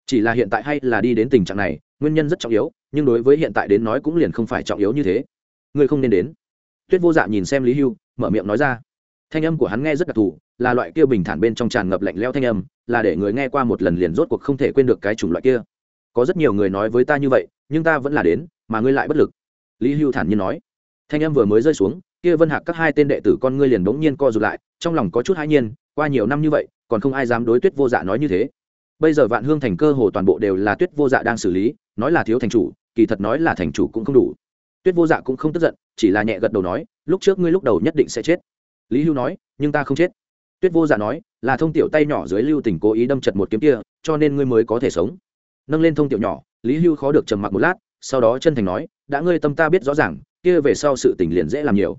Chỉ là hiện tại hay là đi đến tình trạng này, nguyên nhân rất trọng yếu, nhưng đối với hiện tại đến nói cũng liền không phải trọng yếu như thế. Ngươi không nên đến. Tuyết vô dạ nhìn xem lý hưu, mở miệng nói ra. Thanh âm của hắn nghe rất đặc thù là loại kia bình thản bên trong tràn ngập lạnh leo thanh âm, là để người nghe qua một lần liền rốt cuộc không thể quên được cái chủng loại kia. Có rất nhiều người nói với ta như vậy, nhưng ta vẫn là đến, mà ngươi lại bất lực. Lý hưu thản nhiên nói. Thanh âm vừa mới rơi xuống, kia vân hạc các hai tên đệ tử con ngươi liền bỗng nhiên co rụt lại, trong lòng có chút hãi nhiên, qua nhiều năm như vậy, còn không ai dám đối tuyết vô dạ nói như thế. Bây giờ vạn hương thành cơ hồ toàn bộ đều là tuyết vô dạ đang xử lý, nói là thiếu thành chủ, kỳ thật nói là thành chủ cũng không đủ. Tuyết vô dạ cũng không tức giận, chỉ là nhẹ gật đầu nói, lúc trước ngươi lúc đầu nhất định sẽ chết. Lý hưu nói, nhưng ta không chết tuyết vô dạ nói, là thông tiểu tay nhỏ dưới lưu tình cố ý đâm chật một kiếm kia, cho nên ngươi mới có thể sống. Nâng lên thông tiểu nhỏ, lý hưu khó được trầm mặc một lát, sau đó chân thành nói, đã ngươi tâm ta biết rõ ràng, kia về sau sự tình liền dễ làm nhiều.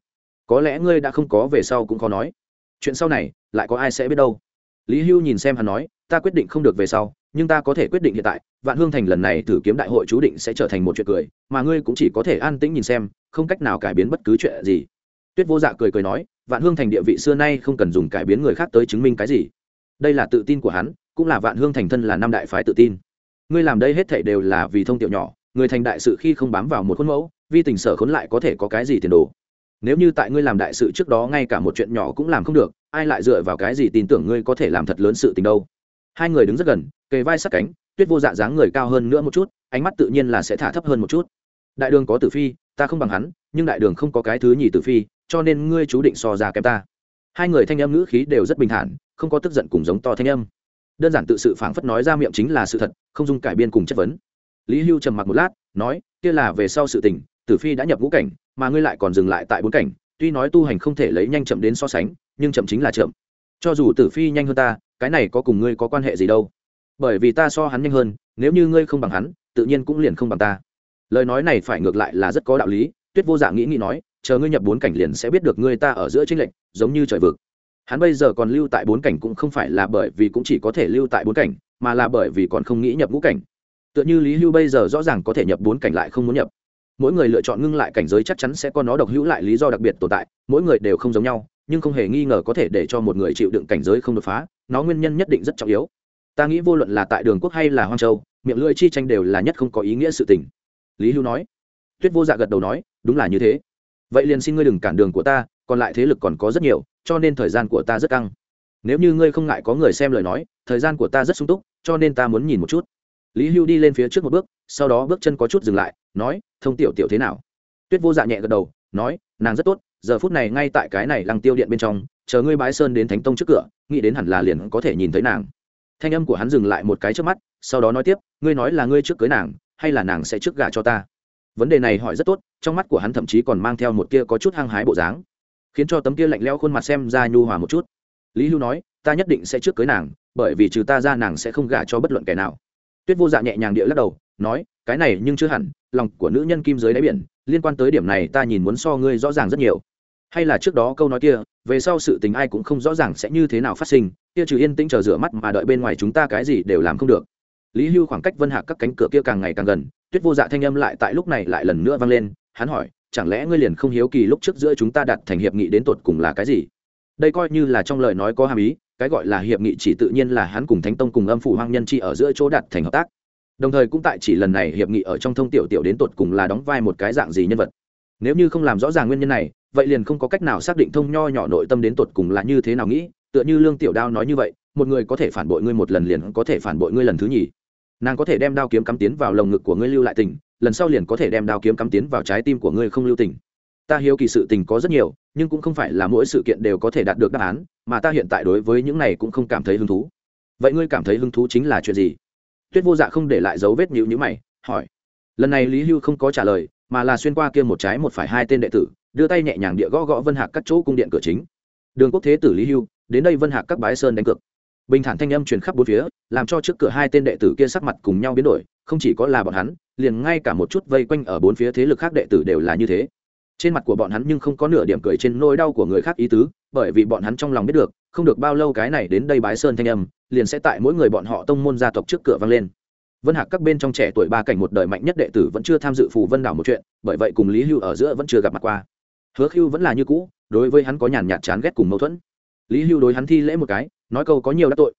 Có lẽ ngươi đã không có về sau cũng khó nói. Chuyện sau này, lại có ai sẽ biết đâu. Lý hưu nhìn xem hắn nói, ta quyết định không được về sau, nhưng ta có thể quyết định hiện tại, vạn hương thành lần này thử kiếm đại hội chú định sẽ trở thành một chuyện cười, mà ngươi cũng chỉ có thể an tĩnh nhìn xem, không cách nào cải biến bất cứ chuyện gì. Tuyết vô dạ cười cười nói vạn hương thành địa vị xưa nay không cần dùng cải biến người khác tới chứng minh cái gì. Đây là tự tin của hắn, cũng là vạn hương thành thân là năm đại phái tự tin. Ngươi làm đây hết thảy đều là vì thông tiểu nhỏ, người thành đại sự khi không bám vào một khuôn mẫu, vi tình sở khốn lại có thể có cái gì tiền đồ? Nếu như tại ngươi làm đại sự trước đó ngay cả một chuyện nhỏ cũng làm không được, ai lại dựa vào cái gì tin tưởng ngươi có thể làm thật lớn sự tình đâu? Hai người đứng rất gần, kề vai sát cánh, tuyết vô dạ dáng người cao hơn nữa một chút, ánh mắt tự nhiên là sẽ thả thấp hơn một chút. Đại đường có tử phi, ta không bằng hắn, nhưng đại đường không có cái thứ nhì tử phi cho nên ngươi chú định so ra kém ta. Hai người thanh âm ngữ khí đều rất bình thản, không có tức giận cùng giống to thanh âm. Đơn giản tự sự phảng phất nói ra miệng chính là sự thật, không dung cải biên cùng chất vấn. Lý hưu trầm mặc một lát, nói, kia là về sau sự tình, tử phi đã nhập ngũ cảnh, mà ngươi lại còn dừng lại tại bốn cảnh, tuy nói tu hành không thể lấy nhanh chậm đến so sánh, nhưng chậm chính là chậm. Cho dù tử phi nhanh hơn ta, cái này có cùng ngươi có quan hệ gì đâu. Bởi vì ta so hắn nhanh hơn, nếu như ngươi không bằng hắn, tự nhiên cũng liền không bằng ta. Lời nói này phải ngược lại là rất có đạo lý, tuyết vô dạng nghĩ nghĩ nói chờ ngươi nhập bốn cảnh liền sẽ biết được ngươi ta ở giữa chính lệnh giống như trời vực. Hắn bây giờ còn lưu tại bốn cảnh cũng không phải là bởi vì cũng chỉ có thể lưu tại bốn cảnh, mà là bởi vì còn không nghĩ nhập ngũ cảnh. Tựa như lý hưu bây giờ rõ ràng có thể nhập bốn cảnh lại không muốn nhập. Mỗi người lựa chọn ngưng lại cảnh giới chắc chắn sẽ có nó độc hữu lại lý do đặc biệt tồn tại, mỗi người đều không giống nhau, nhưng không hề nghi ngờ có thể để cho một người chịu đựng cảnh giới không đột phá, nó nguyên nhân nhất định rất trọng yếu. Ta nghĩ vô luận là tại đường quốc hay là hoang châu, miệng lưỡi chi tranh đều là nhất không có ý nghĩa sự tình. Lý hưu nói. Tuyết vô dạ gật đầu nói, đúng là như thế vậy liền xin ngươi đừng cản đường của ta, còn lại thế lực còn có rất nhiều, cho nên thời gian của ta rất căng. Nếu như ngươi không ngại có người xem lời nói, thời gian của ta rất sung túc, cho nên ta muốn nhìn một chút. Lý hưu đi lên phía trước một bước, sau đó bước chân có chút dừng lại, nói, thông tiểu tiểu thế nào? Tuyết vô dạ nhẹ gật đầu, nói, nàng rất tốt, giờ phút này ngay tại cái này lăng tiêu điện bên trong, chờ ngươi bái sơn đến thánh tông trước cửa, nghĩ đến hẳn là liền có thể nhìn thấy nàng. Thanh âm của hắn dừng lại một cái trước mắt, sau đó nói tiếp, ngươi nói là ngươi trước cưới nàng, hay là nàng sẽ trước gả cho ta? Vấn đề này hỏi rất tốt, trong mắt của hắn thậm chí còn mang theo một kia có chút hăng hái bộ dáng, khiến cho tấm kia lạnh leo khuôn mặt xem ra nhu hòa một chút. Lý hưu nói, ta nhất định sẽ trước cưới nàng, bởi vì trừ ta ra nàng sẽ không gả cho bất luận kẻ nào. Tuyết vô dạ nhẹ nhàng địa lắc đầu, nói, cái này nhưng chưa hẳn, lòng của nữ nhân kim dưới đáy biển, liên quan tới điểm này ta nhìn muốn so ngươi rõ ràng rất nhiều. Hay là trước đó câu nói kia, về sau sự tình ai cũng không rõ ràng sẽ như thế nào phát sinh, kia trừ yên tĩnh chờ rửa mắt mà đợi bên ngoài chúng ta cái gì đều làm không được lý hưu khoảng cách vân hạc các cánh cửa kia càng ngày càng gần, tuyết vô dạ thanh âm lại tại lúc này lại lần nữa vang lên, hắn hỏi, chẳng lẽ ngươi liền không hiếu kỳ lúc trước giữa chúng ta đặt thành hiệp nghị đến tột cùng là cái gì? Đây coi như là trong lời nói có hàm ý, cái gọi là hiệp nghị chỉ tự nhiên là hắn cùng thánh tông cùng âm phủ hoang nhân chi ở giữa chỗ đặt thành hợp tác. Đồng thời cũng tại chỉ lần này hiệp nghị ở trong thông tiểu tiểu đến tột cùng là đóng vai một cái dạng gì nhân vật. Nếu như không làm rõ ràng nguyên nhân này, vậy liền không có cách nào xác định thông nho nhỏ nội tâm đến tột cùng là như thế nào nghĩ, tựa như lương tiểu đao nói như vậy, một người có thể phản bội ngươi một lần liền có thể phản bội ngươi lần thứ nhì nàng có thể đem đao kiếm cắm tiến vào lồng ngực của ngươi lưu lại tình, lần sau liền có thể đem đao kiếm cắm tiến vào trái tim của ngươi không lưu tình. Ta hiếu kỳ sự tình có rất nhiều, nhưng cũng không phải là mỗi sự kiện đều có thể đạt được đáp án, mà ta hiện tại đối với những này cũng không cảm thấy hứng thú. Vậy ngươi cảm thấy hứng thú chính là chuyện gì? Tuyết vô dạ không để lại dấu vết nhữ nhữ mày, hỏi. Lần này lý hưu không có trả lời, mà là xuyên qua kia một trái một phải hai tên đệ tử, đưa tay nhẹ nhàng địa gõ gõ vân hạc các chỗ cung điện cửa chính. Đường quốc thế tử lý hưu, đến đây vân hạc các bái sơn đánh cược bình thản thanh âm truyền khắp bốn phía, làm cho trước cửa hai tên đệ tử kia sắc mặt cùng nhau biến đổi, không chỉ có là bọn hắn, liền ngay cả một chút vây quanh ở bốn phía thế lực khác đệ tử đều là như thế. Trên mặt của bọn hắn nhưng không có nửa điểm cười trên nỗi đau của người khác ý tứ, bởi vì bọn hắn trong lòng biết được, không được bao lâu cái này đến đây bái sơn thanh âm, liền sẽ tại mỗi người bọn họ tông môn gia tộc trước cửa vang lên. Vân hạc các bên trong trẻ tuổi ba cảnh một đời mạnh nhất đệ tử vẫn chưa tham dự phù vân đảo một chuyện, bởi vậy cùng lý hưu ở giữa vẫn chưa gặp mặt qua. Hứa hưu vẫn là như cũ, đối với hắn có nhàn nhạt chán ghét cùng mâu thuẫn. Lý hưu đối hắn thi lễ một cái nói câu có nhiều đắc tội.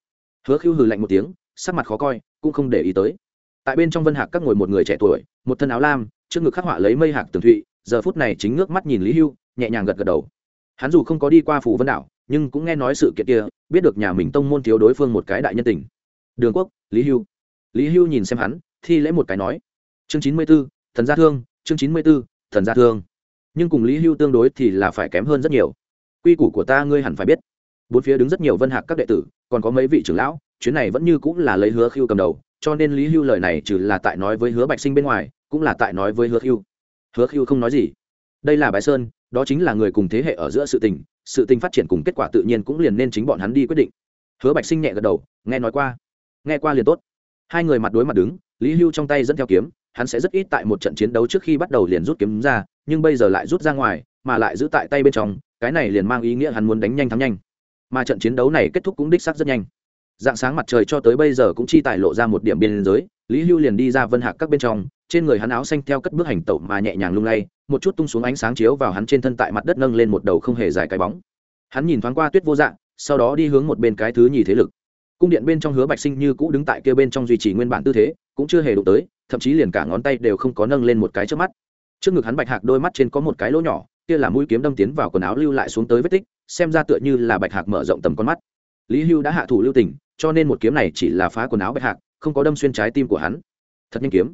Hứa khiu hừ lạnh một tiếng, sắc mặt khó coi, cũng không để ý tới. Tại bên trong vân hạc các ngồi một người trẻ tuổi, một thân áo lam, trước ngực khắc họa lấy mây hạc tường thụy, giờ phút này chính ngước mắt nhìn lý hưu, nhẹ nhàng gật gật đầu. Hắn dù không có đi qua phủ vân đảo, nhưng cũng nghe nói sự kiện kia, biết được nhà mình tông môn thiếu đối phương một cái đại nhân tình. Đường quốc, lý hưu. Lý hưu nhìn xem hắn, thi lễ một cái nói. Chương chín mươi b ố thần gia thương, chương chín mươi b ố thần gia thương. Nhưng cùng lý hưu tương đối thì là phải kém hơn rất nhiều. Quy củ của ta ngươi hẳn phải biết bốn phía đứng rất nhiều vân hạc các đệ tử, còn có mấy vị trưởng lão, chuyến này vẫn như cũng là lấy hứa khiêu cầm đầu, cho nên lý hưu lời này trừ là tại nói với hứa bạch sinh bên ngoài, cũng là tại nói với hứa khiêu. Hứa khiêu không nói gì. Đây là bài sơn, đó chính là người cùng thế hệ ở giữa sự tình sự tình phát triển cùng kết quả tự nhiên cũng liền nên chính bọn hắn đi quyết định. Hứa bạch sinh nhẹ gật đầu, nghe nói qua. Nghe qua liền tốt. Hai người mặt đối mặt đứng, lý hưu trong tay dẫn theo kiếm, hắn sẽ rất ít tại một trận chiến đấu trước khi bắt đầu liền rút kiếm ra, nhưng bây giờ lại rút ra ngoài, mà lại giữ tại tay bên trong, cái này liền mang ý nghĩa hắn muốn đánh nhanh thắng nhanh mà trận chiến đấu này kết thúc cũng đích xác rất nhanh. Dạng sáng mặt trời cho tới bây giờ cũng chi tài lộ ra một điểm biên giới, lý hưu liền đi ra vân hạc các bên trong, trên người hắn áo xanh theo cất bước hành tẩu mà nhẹ nhàng lung lay, một chút tung xuống ánh sáng chiếu vào hắn trên thân tại mặt đất nâng lên một đầu không hề dài cái bóng. Hắn nhìn thoáng qua tuyết vô dạng sau đó đi hướng một bên cái thứ nhì thế lực. Cung điện bên trong hứa bạch sinh như cũ đứng tại kia bên trong duy trì nguyên bản tư thế, cũng chưa hề đụng tới, thậm chí liền cả ngón tay đều không có nâng lên một cái trước mắt. Trước ngực hắn bạch hạc đôi mắt trên có một cái lỗ nhỏ kia là mũi kiếm đâm tiến vào quần áo lưu lại xuống tới vết tích, xem ra tựa như là bạch hạc mở rộng tầm con mắt. Lý hưu đã hạ thủ lưu tình, cho nên một kiếm này chỉ là phá quần áo bạch hạc, không có đâm xuyên trái tim của hắn. Thật nhanh kiếm.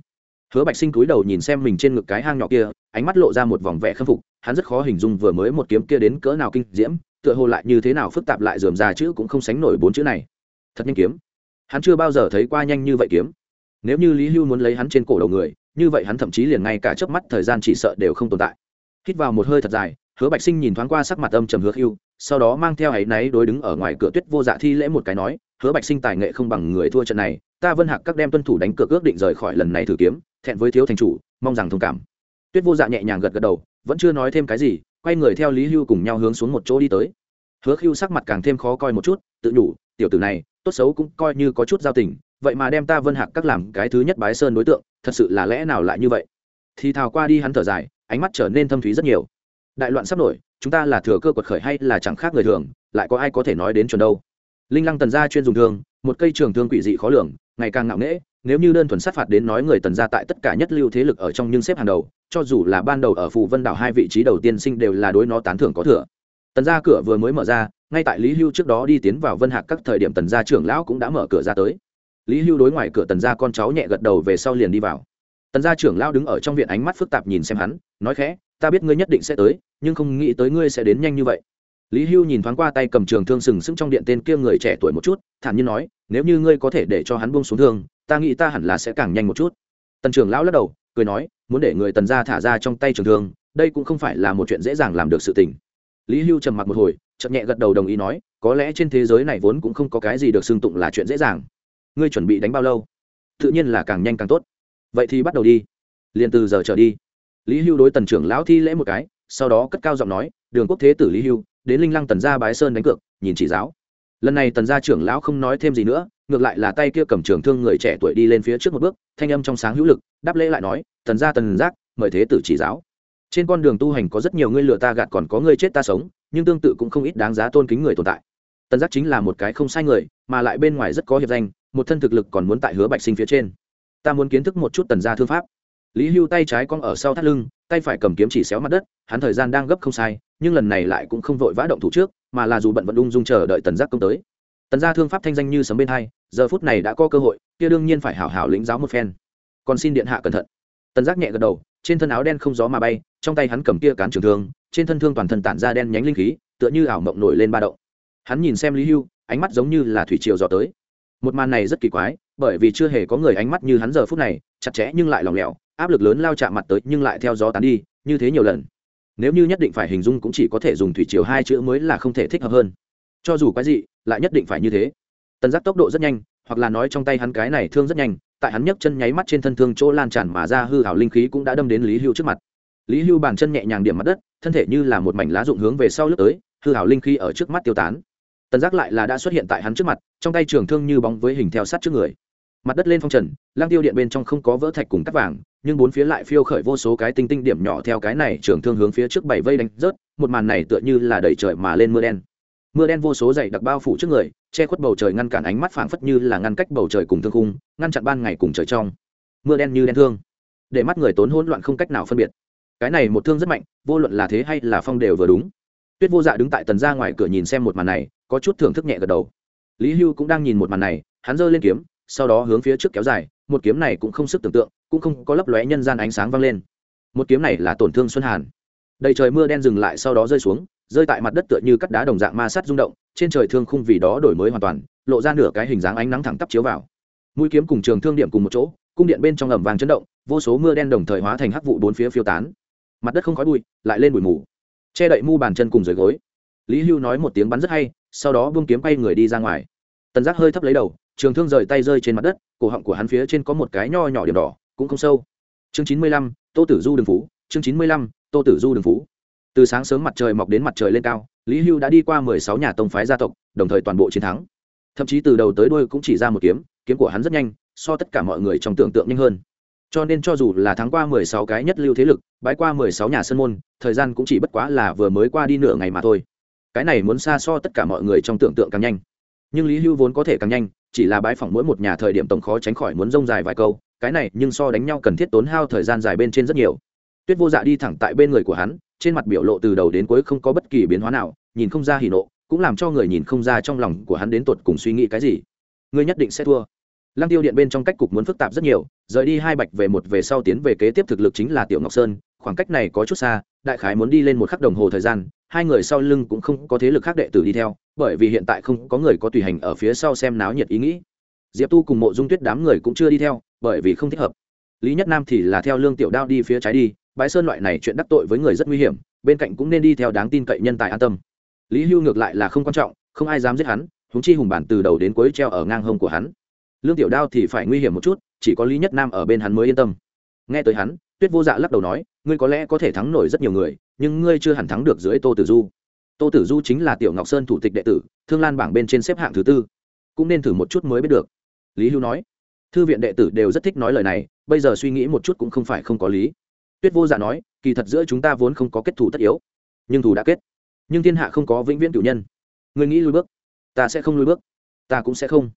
Hứa bạch sinh cúi đầu nhìn xem mình trên ngực cái hang nhỏ kia, ánh mắt lộ ra một vòng vẻ khâm phục, hắn rất khó hình dung vừa mới một kiếm kia đến cỡ nào kinh diễm, tựa hồ lại như thế nào phức tạp lại dườm ra chữ cũng không sánh nổi bốn chữ này. Thật nhanh kiếm. Hắn chưa bao giờ thấy qua nhanh như vậy kiếm. Nếu như lý hưu muốn lấy hắn trên cổ đầu người, như vậy hắn thậm chí liền ngay cả chớp mắt thời gian chỉ sợ đều không tồn tại hít vào một hơi thật dài, hứa bạch sinh nhìn thoáng qua sắc mặt âm trầm hứa hưu sau đó mang theo áy náy đối đứng ở ngoài cửa tuyết vô dạ thi lễ một cái nói, hứa bạch sinh tài nghệ không bằng người thua trận này, ta vân hạc các đem tuân thủ đánh cược ước định rời khỏi lần này thử kiếm, thẹn với thiếu thành chủ, mong rằng thông cảm. Tuyết vô dạ nhẹ nhàng gật gật đầu, vẫn chưa nói thêm cái gì, quay người theo lý hưu cùng nhau hướng xuống một chỗ đi tới. Hứa hưu sắc mặt càng thêm khó coi một chút, tự nhủ, tiểu tử này, tốt xấu cũng coi như có chút giao tình, vậy mà đem ta vân hạc các làm cái thứ nhất bái sơn đối tượng, thật sự là lẽ nào lại như vậy? Thì thào qua đi hắn thở dài ánh mắt trở nên thâm thúy rất nhiều. Đại loạn sắp nổi, chúng ta là thừa cơ quật khởi hay là chẳng khác người thường, lại có ai có thể nói đến chuẩn đâu. Linh lăng tần gia chuyên dùng thương, một cây trường thương quỷ dị khó lường, ngày càng ngạo nghễ, nếu như đơn thuần sát phạt đến nói người tần gia tại tất cả nhất lưu thế lực ở trong nhưng xếp hàng đầu, cho dù là ban đầu ở phù vân đảo hai vị trí đầu tiên sinh đều là đối nó tán thưởng có thừa. Tần gia cửa vừa mới mở ra, ngay tại lý hưu trước đó đi tiến vào vân hạc các thời điểm tần gia trưởng lão cũng đã mở cửa ra tới. Lý hưu đối ngoài cửa tần gia con cháu nhẹ gật đầu về sau liền đi vào tần gia trưởng lão đứng ở trong viện ánh mắt phức tạp nhìn xem hắn, nói khẽ, ta biết ngươi nhất định sẽ tới, nhưng không nghĩ tới ngươi sẽ đến nhanh như vậy. Lý hưu nhìn thoáng qua tay cầm trường thương sừng sững trong điện tên kia người trẻ tuổi một chút, thản nhiên nói, nếu như ngươi có thể để cho hắn buông xuống thương, ta nghĩ ta hẳn là sẽ càng nhanh một chút. Tần trưởng lão lắc đầu, cười nói, muốn để người tần gia thả ra trong tay trường thương, đây cũng không phải là một chuyện dễ dàng làm được sự tình. Lý hưu trầm mặc một hồi chậm nhẹ gật đầu đồng ý nói, có lẽ trên thế giới này vốn cũng không có cái gì được xưng tụng là chuyện dễ dàng. Ngươi chuẩn bị đánh bao lâu? Tự nhiên là càng nhanh càng tốt vậy thì bắt đầu đi. Liền từ giờ trở đi. Lý hưu đối tần trưởng lão thi lễ một cái, sau đó cất cao giọng nói, đường quốc thế tử lý hưu, đến linh lăng tần gia bái sơn đánh cược, nhìn chỉ giáo. Lần này tần gia trưởng lão không nói thêm gì nữa, ngược lại là tay kia cầm trường thương người trẻ tuổi đi lên phía trước một bước, thanh âm trong sáng hữu lực, đáp lễ lại nói, tần gia tần giác, mời thế tử chỉ giáo. Trên con đường tu hành có rất nhiều người lừa ta gạt còn có người chết ta sống, nhưng tương tự cũng không ít đáng giá tôn kính người tồn tại. Tần giác chính là một cái không sai người, mà lại bên ngoài rất có hiệp danh, một thân thực lực còn muốn tại hứa bạch sinh phía trên ta muốn kiến thức một chút tần gia thương pháp. Lý hưu tay trái cong ở sau thắt lưng, tay phải cầm kiếm chỉ xéo mặt đất, hắn thời gian đang gấp không sai, nhưng lần này lại cũng không vội vã động thủ trước, mà là dù bận vận ung dung chờ đợi tần giác công tới. Tần gia thương pháp thanh danh như sấm bên hai, giờ phút này đã có cơ hội, kia đương nhiên phải hảo hảo lĩnh giáo một phen. Còn xin điện hạ cẩn thận. Tần giác nhẹ gật đầu, trên thân áo đen không gió mà bay, trong tay hắn cầm kia cán trường thương, trên thân thương toàn thân tản ra đen nhánh linh khí, tựa như ảo mộng nổi lên ba động. Hắn nhìn xem lý hưu, ánh mắt giống như là thủy triều dò tới một màn này rất kỳ quái, bởi vì chưa hề có người ánh mắt như hắn giờ phút này, chặt chẽ nhưng lại lỏng lẻo, áp lực lớn lao chạm mặt tới nhưng lại theo gió tán đi, như thế nhiều lần. Nếu như nhất định phải hình dung cũng chỉ có thể dùng thủy chiều hai chữ mới là không thể thích hợp hơn. Cho dù cái gì lại nhất định phải như thế. Tần giác tốc độ rất nhanh, hoặc là nói trong tay hắn cái này thương rất nhanh, tại hắn nhấc chân nháy mắt trên thân thương chỗ lan tràn mà ra hư hảo linh khí cũng đã đâm đến lý hưu trước mặt. Lý hưu bàn chân nhẹ nhàng điểm mặt đất, thân thể như là một mảnh lá rụng hướng về sau lướt tới, hư hảo linh khí ở trước mắt tiêu tán tần giác lại là đã xuất hiện tại hắn trước mặt, trong tay trường thương như bóng với hình theo sát trước người. Mặt đất lên phong trần lang tiêu điện bên trong không có vỡ thạch cùng cắt vàng, nhưng bốn phía lại phiêu khởi vô số cái tinh tinh điểm nhỏ theo cái này trường thương hướng phía trước bảy vây đánh rớt, một màn này tựa như là đẩy trời mà lên mưa đen. Mưa đen vô số dày đặc bao phủ trước người, che khuất bầu trời ngăn cản ánh mắt phảng phất như là ngăn cách bầu trời cùng thương khung, ngăn chặn ban ngày cùng trời trong. Mưa đen như đen thương, để mắt người tốn hỗn loạn không cách nào phân biệt. Cái này một thương rất mạnh, vô luận là thế hay là phong đều vừa đúng. Tuyết vô dạ đứng tại tần ra ngoài cửa nhìn xem một màn này có chút thưởng thức nhẹ gật đầu. Lý hưu cũng đang nhìn một màn này, hắn giơ lên kiếm, sau đó hướng phía trước kéo dài, một kiếm này cũng không sức tưởng tượng, cũng không có lấp lóe nhân gian ánh sáng vang lên. Một kiếm này là tổn thương xuân hàn. Đầy trời mưa đen dừng lại sau đó rơi xuống, rơi tại mặt đất tựa như cắt đá đồng dạng ma sát rung động, trên trời thương khung vì đó đổi mới hoàn toàn, lộ ra nửa cái hình dáng ánh nắng thẳng tắp chiếu vào. Mũi kiếm cùng trường thương điểm cùng một chỗ, cung điện bên trong ẩm vàng chấn động, vô số mưa đen đồng thời hóa thành hắc vụ bốn phía phiêu tán. Mặt đất không khói bụi, lại lên bụi mù. Che đậy mu bàn chân cùng dưới gối. Lý hưu nói một tiếng bắn rất hay sau đó buông kiếm quay người đi ra ngoài. Tần giác hơi thấp lấy đầu, trường thương rời tay rơi trên mặt đất, cổ họng của hắn phía trên có một cái nho nhỏ điểm đỏ, cũng không sâu. Chương chín mươi lăm, tô tử du đường phú, chương chín mươi lăm, tô tử du đường phú. Từ sáng sớm mặt trời mọc đến mặt trời lên cao, lý hưu đã đi qua mười sáu nhà tông phái gia tộc, đồng thời toàn bộ chiến thắng. Thậm chí từ đầu tới đuôi cũng chỉ ra một kiếm kiếm của hắn rất nhanh, so tất cả mọi người trong tưởng tượng nhanh hơn. Cho nên cho dù là thắng qua mười sáu cái nhất lưu thế lực bãi qua mười sáu nhà sân môn, thời gian cũng chỉ bất quá là vừa mới qua đi nửa ngày mà thôi cái này muốn xa so tất cả mọi người trong tưởng tượng càng nhanh. Nhưng lý hưu vốn có thể càng nhanh, chỉ là bãi phỏng mỗi một nhà thời điểm tổng khó tránh khỏi muốn rông dài vài câu, cái này nhưng so đánh nhau cần thiết tốn hao thời gian dài bên trên rất nhiều. Tuyết vô dạ đi thẳng tại bên người của hắn, trên mặt biểu lộ từ đầu đến cuối không có bất kỳ biến hóa nào, nhìn không ra hỉ nộ, cũng làm cho người nhìn không ra trong lòng của hắn đến tột cùng suy nghĩ cái gì. Ngươi nhất định sẽ thua. Lăng tiêu điện bên trong cách cục muốn phức tạp rất nhiều, rời đi hai bạch về một về sau tiến về kế tiếp thực lực chính là tiểu ngọc sơn, khoảng cách này có chút xa, đại khái muốn đi lên một khắc đồng hồ thời gian hai người sau lưng cũng không có thế lực khác đệ tử đi theo, bởi vì hiện tại không có người có tùy hành ở phía sau xem náo nhiệt ý nghĩ. Diệp tu cùng mộ dung tuyết đám người cũng chưa đi theo, bởi vì không thích hợp. Lý nhất nam thì là theo lương tiểu đao đi phía trái đi bãi sơn loại này chuyện đắc tội với người rất nguy hiểm, bên cạnh cũng nên đi theo đáng tin cậy nhân tài an tâm. Lý hưu ngược lại là không quan trọng, không ai dám giết hắn húng chi hùng bản từ đầu đến cuối treo ở ngang hông của hắn. Lương tiểu đao thì phải nguy hiểm một chút, chỉ có lý nhất nam ở bên hắn mới yên tâm. Nghe tới hắn, tuyết vô dạ lắc đầu nói, ngươi có lẽ có thể thắng nổi rất nhiều người nhưng ngươi chưa hẳn thắng được dưới tô tử du. Tô tử du chính là tiểu ngọc sơn thủ tịch đệ tử, thương lan bảng bên trên xếp hạng thứ tư. Cũng nên thử một chút mới biết được. Lý hưu nói, thư viện đệ tử đều rất thích nói lời này, bây giờ suy nghĩ một chút cũng không phải không có lý. Tuyết vô dạ nói, kỳ thật giữa chúng ta vốn không có kết thù tất yếu, nhưng thù đã kết. Nhưng thiên hạ không có vĩnh viễn cử nhân. Người nghĩ lui bước, ta sẽ không lui bước, ta cũng sẽ không.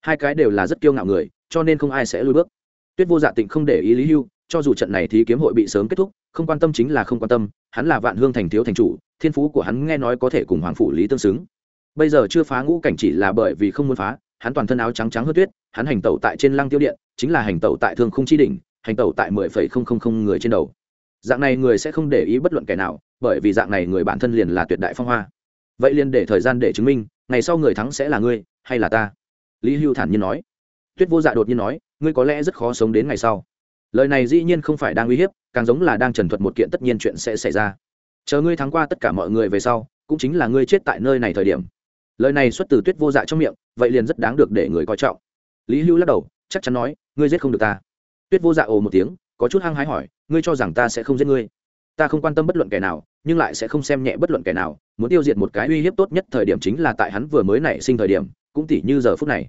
Hai cái đều là rất kiêu ngạo người, cho nên không ai sẽ lui bước. Tuyết vô dạ tịnh không để ý lý hưu, cho dù trận này thì kiếm hội bị sớm kết thúc không quan tâm chính là không quan tâm, hắn là vạn hương thành thiếu thành chủ, thiên phú của hắn nghe nói có thể cùng hoàng phủ lý tương xứng. Bây giờ chưa phá ngũ cảnh chỉ là bởi vì không muốn phá, hắn toàn thân áo trắng trắng hơn tuyết, hắn hành tẩu tại trên lăng tiêu điện, chính là hành tẩu tại thương không chi đỉnh, hành tẩu tại mười phẩy không không không người trên đầu. Dạng này người sẽ không để ý bất luận kẻ nào, bởi vì dạng này người bản thân liền là tuyệt đại phong hoa. Vậy liền để thời gian để chứng minh, ngày sau người thắng sẽ là ngươi hay là ta? Lý hưu thản nhiên nói. Tuyết vô dạ đột nhiên nói, ngươi có lẽ rất khó sống đến ngày sau lời này dĩ nhiên không phải đang uy hiếp, càng giống là đang trần thuật một kiện tất nhiên chuyện sẽ xảy ra. Chờ ngươi thắng qua tất cả mọi người về sau, cũng chính là ngươi chết tại nơi này thời điểm. Lời này xuất từ tuyết vô dạ trong miệng, vậy liền rất đáng được để người coi trọng. Lý hưu lắc đầu, chắc chắn nói, ngươi giết không được ta. Tuyết vô dạ ồ một tiếng, có chút hăng hái hỏi, ngươi cho rằng ta sẽ không giết ngươi? Ta không quan tâm bất luận kẻ nào, nhưng lại sẽ không xem nhẹ bất luận kẻ nào, muốn tiêu diệt một cái uy hiếp tốt nhất thời điểm chính là tại hắn vừa mới nảy sinh thời điểm, cũng tỉ như giờ phút này.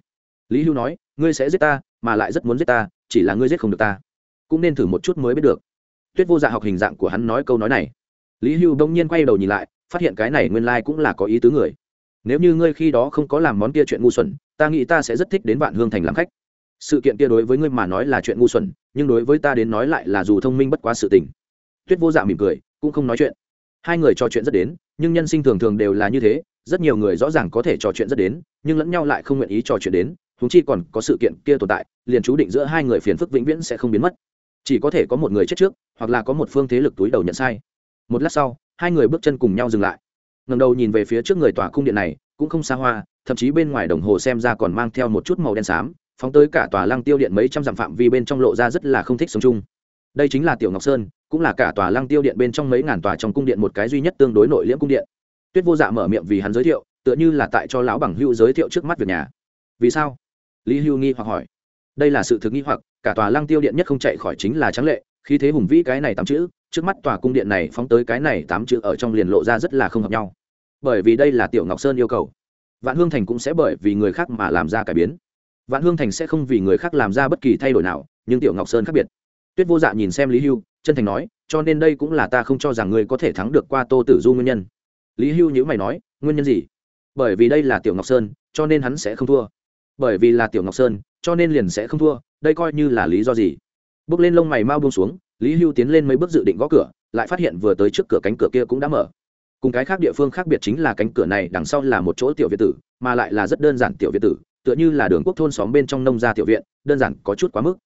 Lý hưu nói, ngươi sẽ giết ta, mà lại rất muốn giết ta, chỉ là ngươi giết không được ta cũng nên thử một chút mới biết được. Tuyết vô dạ học hình dạng của hắn nói câu nói này. Lý hưu đông nhiên quay đầu nhìn lại, phát hiện cái này nguyên lai、like、cũng là có ý tứ người. Nếu như ngươi khi đó không có làm món kia chuyện ngu xuẩn, ta nghĩ ta sẽ rất thích đến vạn hương thành làm khách. Sự kiện kia đối với ngươi mà nói là chuyện ngu xuẩn, nhưng đối với ta đến nói lại là dù thông minh bất quá sự tình. Tuyết vô dạ mỉm cười, cũng không nói chuyện. Hai người trò chuyện rất đến, nhưng nhân sinh thường thường đều là như thế, rất nhiều người rõ ràng có thể trò chuyện rất đến, nhưng lẫn nhau lại không nguyện ý trò chuyện đến húng chi còn có sự kiện kia tồn tại, liền chú định giữa hai người phiền phức vĩnh viễn sẽ không biến mất chỉ có thể có một người chết trước, hoặc là có một phương thế lực túi đầu nhận sai. Một lát sau, hai người bước chân cùng nhau dừng lại. Ngầm đầu nhìn về phía trước người tòa cung điện này, cũng không xa hoa, thậm chí bên ngoài đồng hồ xem ra còn mang theo một chút màu đen xám, phóng tới cả tòa lăng tiêu điện mấy trăm dặm phạm vi bên trong lộ ra rất là không thích sống chung. Đây chính là tiểu ngọc sơn, cũng là cả tòa lăng tiêu điện bên trong mấy ngàn tòa trong cung điện một cái duy nhất tương đối nội liễm cung điện. Tuyết vô dạ mở miệng vì hắn giới thiệu, tựa như là tại cho lão bằng hữu giới thiệu trước mắt việc nhà. Vì sao? Lý hưu nghi hoặc hỏi đây là sự thực nghi hoặc, cả tòa lăng tiêu điện nhất không chạy khỏi chính là trắng lệ khi thế hùng vĩ cái này tám chữ, trước mắt tòa cung điện này phóng tới cái này tám chữ ở trong liền lộ ra rất là không hợp nhau. Bởi vì đây là tiểu ngọc sơn yêu cầu. Vạn hương thành cũng sẽ bởi vì người khác mà làm ra cải biến. Vạn hương thành sẽ không vì người khác làm ra bất kỳ thay đổi nào, nhưng tiểu ngọc sơn khác biệt. Tuyết vô dạ nhìn xem lý hưu, chân thành nói, cho nên đây cũng là ta không cho rằng ngươi có thể thắng được qua tô tử du nguyên nhân. Lý hưu nhữ mày nói, nguyên nhân gì? Bởi vì đây là tiểu ngọc sơn, cho nên hắn sẽ không thua. Bởi vì là tiểu ngọc sơn cho nên liền sẽ không thua, đây coi như là lý do gì. Bước lên lông mày mau buông xuống, lý hưu tiến lên mấy bước dự định gõ cửa, lại phát hiện vừa tới trước cửa cánh cửa kia cũng đã mở. Cùng cái khác địa phương khác biệt chính là cánh cửa này đằng sau là một chỗ tiểu viện tử, mà lại là rất đơn giản tiểu viện tử, tựa như là đường quốc thôn xóm bên trong nông gia tiểu viện, đơn giản có chút quá mức.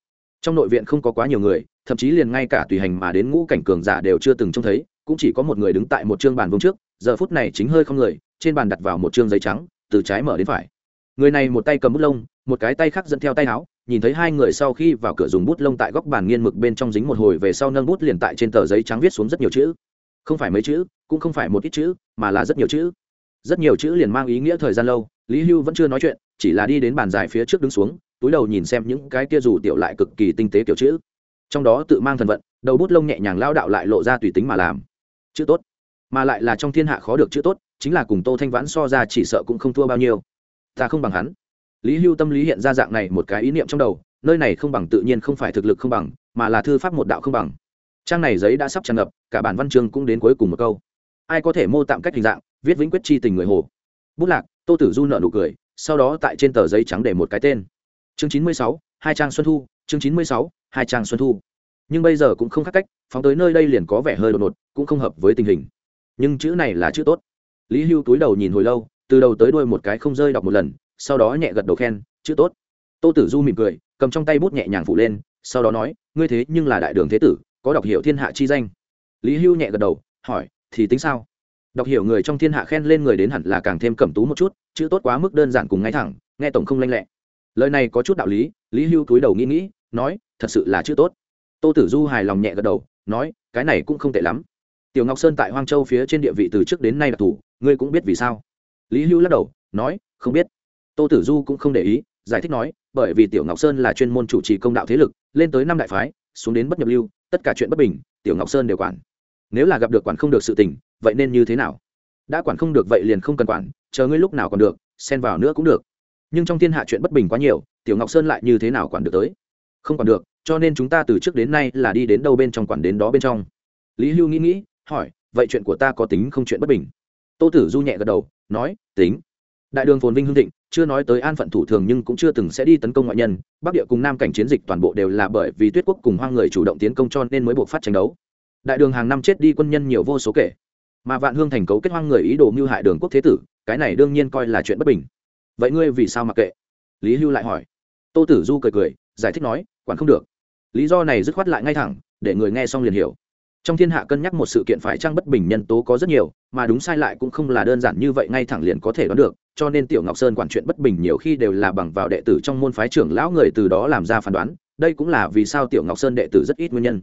Trong nội viện không có quá nhiều người, thậm chí liền ngay cả tùy hành mà đến ngũ cảnh cường giả đều chưa từng trông thấy, cũng chỉ có một người đứng tại một chương bàn vương trước, giờ phút này chính hơi không người, trên bàn đặt vào một chương giấy trắng, từ trái mở đến phải người này một tay cầm bút lông, một cái tay khác dẫn theo tay áo, nhìn thấy hai người sau khi vào cửa dùng bút lông tại góc bàn nghiên mực bên trong dính một hồi về sau nâng bút liền tại trên tờ giấy trắng viết xuống rất nhiều chữ. Không phải mấy chữ, cũng không phải một ít chữ, mà là rất nhiều chữ. Rất nhiều chữ liền mang ý nghĩa thời gian lâu, lý hưu vẫn chưa nói chuyện, chỉ là đi đến bàn dài phía trước đứng xuống, túi đầu nhìn xem những cái kia dù tiểu lại cực kỳ tinh tế kiểu chữ. Trong đó tự mang thần vận, đầu bút lông nhẹ nhàng lao đạo lại lộ ra tùy tính mà làm. Chữ tốt. Mà lại là trong thiên hạ khó được chữ tốt, chính là cùng tô thanh vãn so ra chỉ sợ cũng không thua bao nhiêu ta không bằng hắn. Lý hưu tâm lý hiện ra dạng này một cái ý niệm trong đầu, nơi này không bằng tự nhiên không phải thực lực không bằng, mà là thư pháp một đạo không bằng. Trang này giấy đã sắp tràn ngập, cả bản văn chương cũng đến cuối cùng một câu. Ai có thể mô tạm cách hình dạng, viết vĩnh quyết chi tình người hồ. Bút lạc, tô tử du nợ nụ cười, sau đó tại trên tờ giấy trắng để một cái tên. Chương chín mươi sáu, hai trang xuân thu, chương chín mươi sáu, hai trang xuân thu. Nhưng bây giờ cũng không khác cách, phóng tới nơi đây liền có vẻ hơi đột ngột, cũng không hợp với tình hình. Nhưng chữ này là chữ tốt. Lý hưu túi đầu nhìn hồi lâu từ đầu tới đuôi một cái không rơi đọc một lần, sau đó nhẹ gật đầu khen, chữ tốt. Tô tử du mỉm cười, cầm trong tay bút nhẹ nhàng phụ lên, sau đó nói, ngươi thế nhưng là đại đường thế tử, có đọc hiểu thiên hạ chi danh. Lý hưu nhẹ gật đầu, hỏi, thì tính sao? Đọc hiểu người trong thiên hạ khen lên người đến hẳn là càng thêm cẩm tú một chút, chữ tốt quá mức đơn giản cùng ngay thẳng, nghe tổng không lanh lẹ. Lời này có chút đạo lý lý hưu cúi đầu nghĩ nghĩ, nói, thật sự là chữ tốt. Tô tử du hài lòng nhẹ gật đầu, nói, cái này cũng không tệ lắm. Tiểu ngọc sơn tại hoang châu phía trên địa vị từ trước đến nay đặc thù, ngươi cũng biết vì sao? Lý hưu lắc đầu, nói, không biết. Tô tử du cũng không để ý, giải thích nói, bởi vì tiểu ngọc sơn là chuyên môn chủ trì công đạo thế lực, lên tới năm đại phái, xuống đến bất nhập lưu, tất cả chuyện bất bình, tiểu ngọc sơn đều quản. Nếu là gặp được quản không được sự tình, vậy nên như thế nào? Đã quản không được vậy liền không cần quản, chờ ngươi lúc nào còn được, xen vào nữa cũng được. Nhưng trong thiên hạ chuyện bất bình quá nhiều, tiểu ngọc sơn lại như thế nào quản được tới? Không quản được, cho nên chúng ta từ trước đến nay là đi đến đâu bên trong quản đến đó bên trong. Lý hưu nghĩ nghĩ, hỏi, vậy chuyện của ta có tính không chuyện bất bình? Tô tử du nhẹ gật đầu nói, tính. Đại đường phồn vinh hưng thịnh, chưa nói tới an phận thủ thường nhưng cũng chưa từng sẽ đi tấn công ngoại nhân. Bắc địa cùng nam cảnh chiến dịch toàn bộ đều là bởi vì tuyết quốc cùng hoang người chủ động tiến công cho nên mới buộc phát tranh đấu. Đại đường hàng năm chết đi quân nhân nhiều vô số kể. Mà vạn hương thành cấu kết hoang người ý đồ mưu hại đường quốc thế tử, cái này đương nhiên coi là chuyện bất bình. Vậy ngươi vì sao mặc kệ? Lý hưu lại hỏi. Tô tử du cười cười, giải thích nói, quản không được. Lý do này dứt khoát lại ngay thẳng, để người nghe xong liền hiểu trong thiên hạ cân nhắc một sự kiện phải trang bất bình nhân tố có rất nhiều, mà đúng sai lại cũng không là đơn giản như vậy, ngay thẳng liền có thể đoán được, cho nên tiểu ngọc sơn quản chuyện bất bình nhiều khi đều là bằng vào đệ tử trong môn phái trưởng lão người từ đó làm ra phán đoán, đây cũng là vì sao tiểu ngọc sơn đệ tử rất ít nguyên nhân.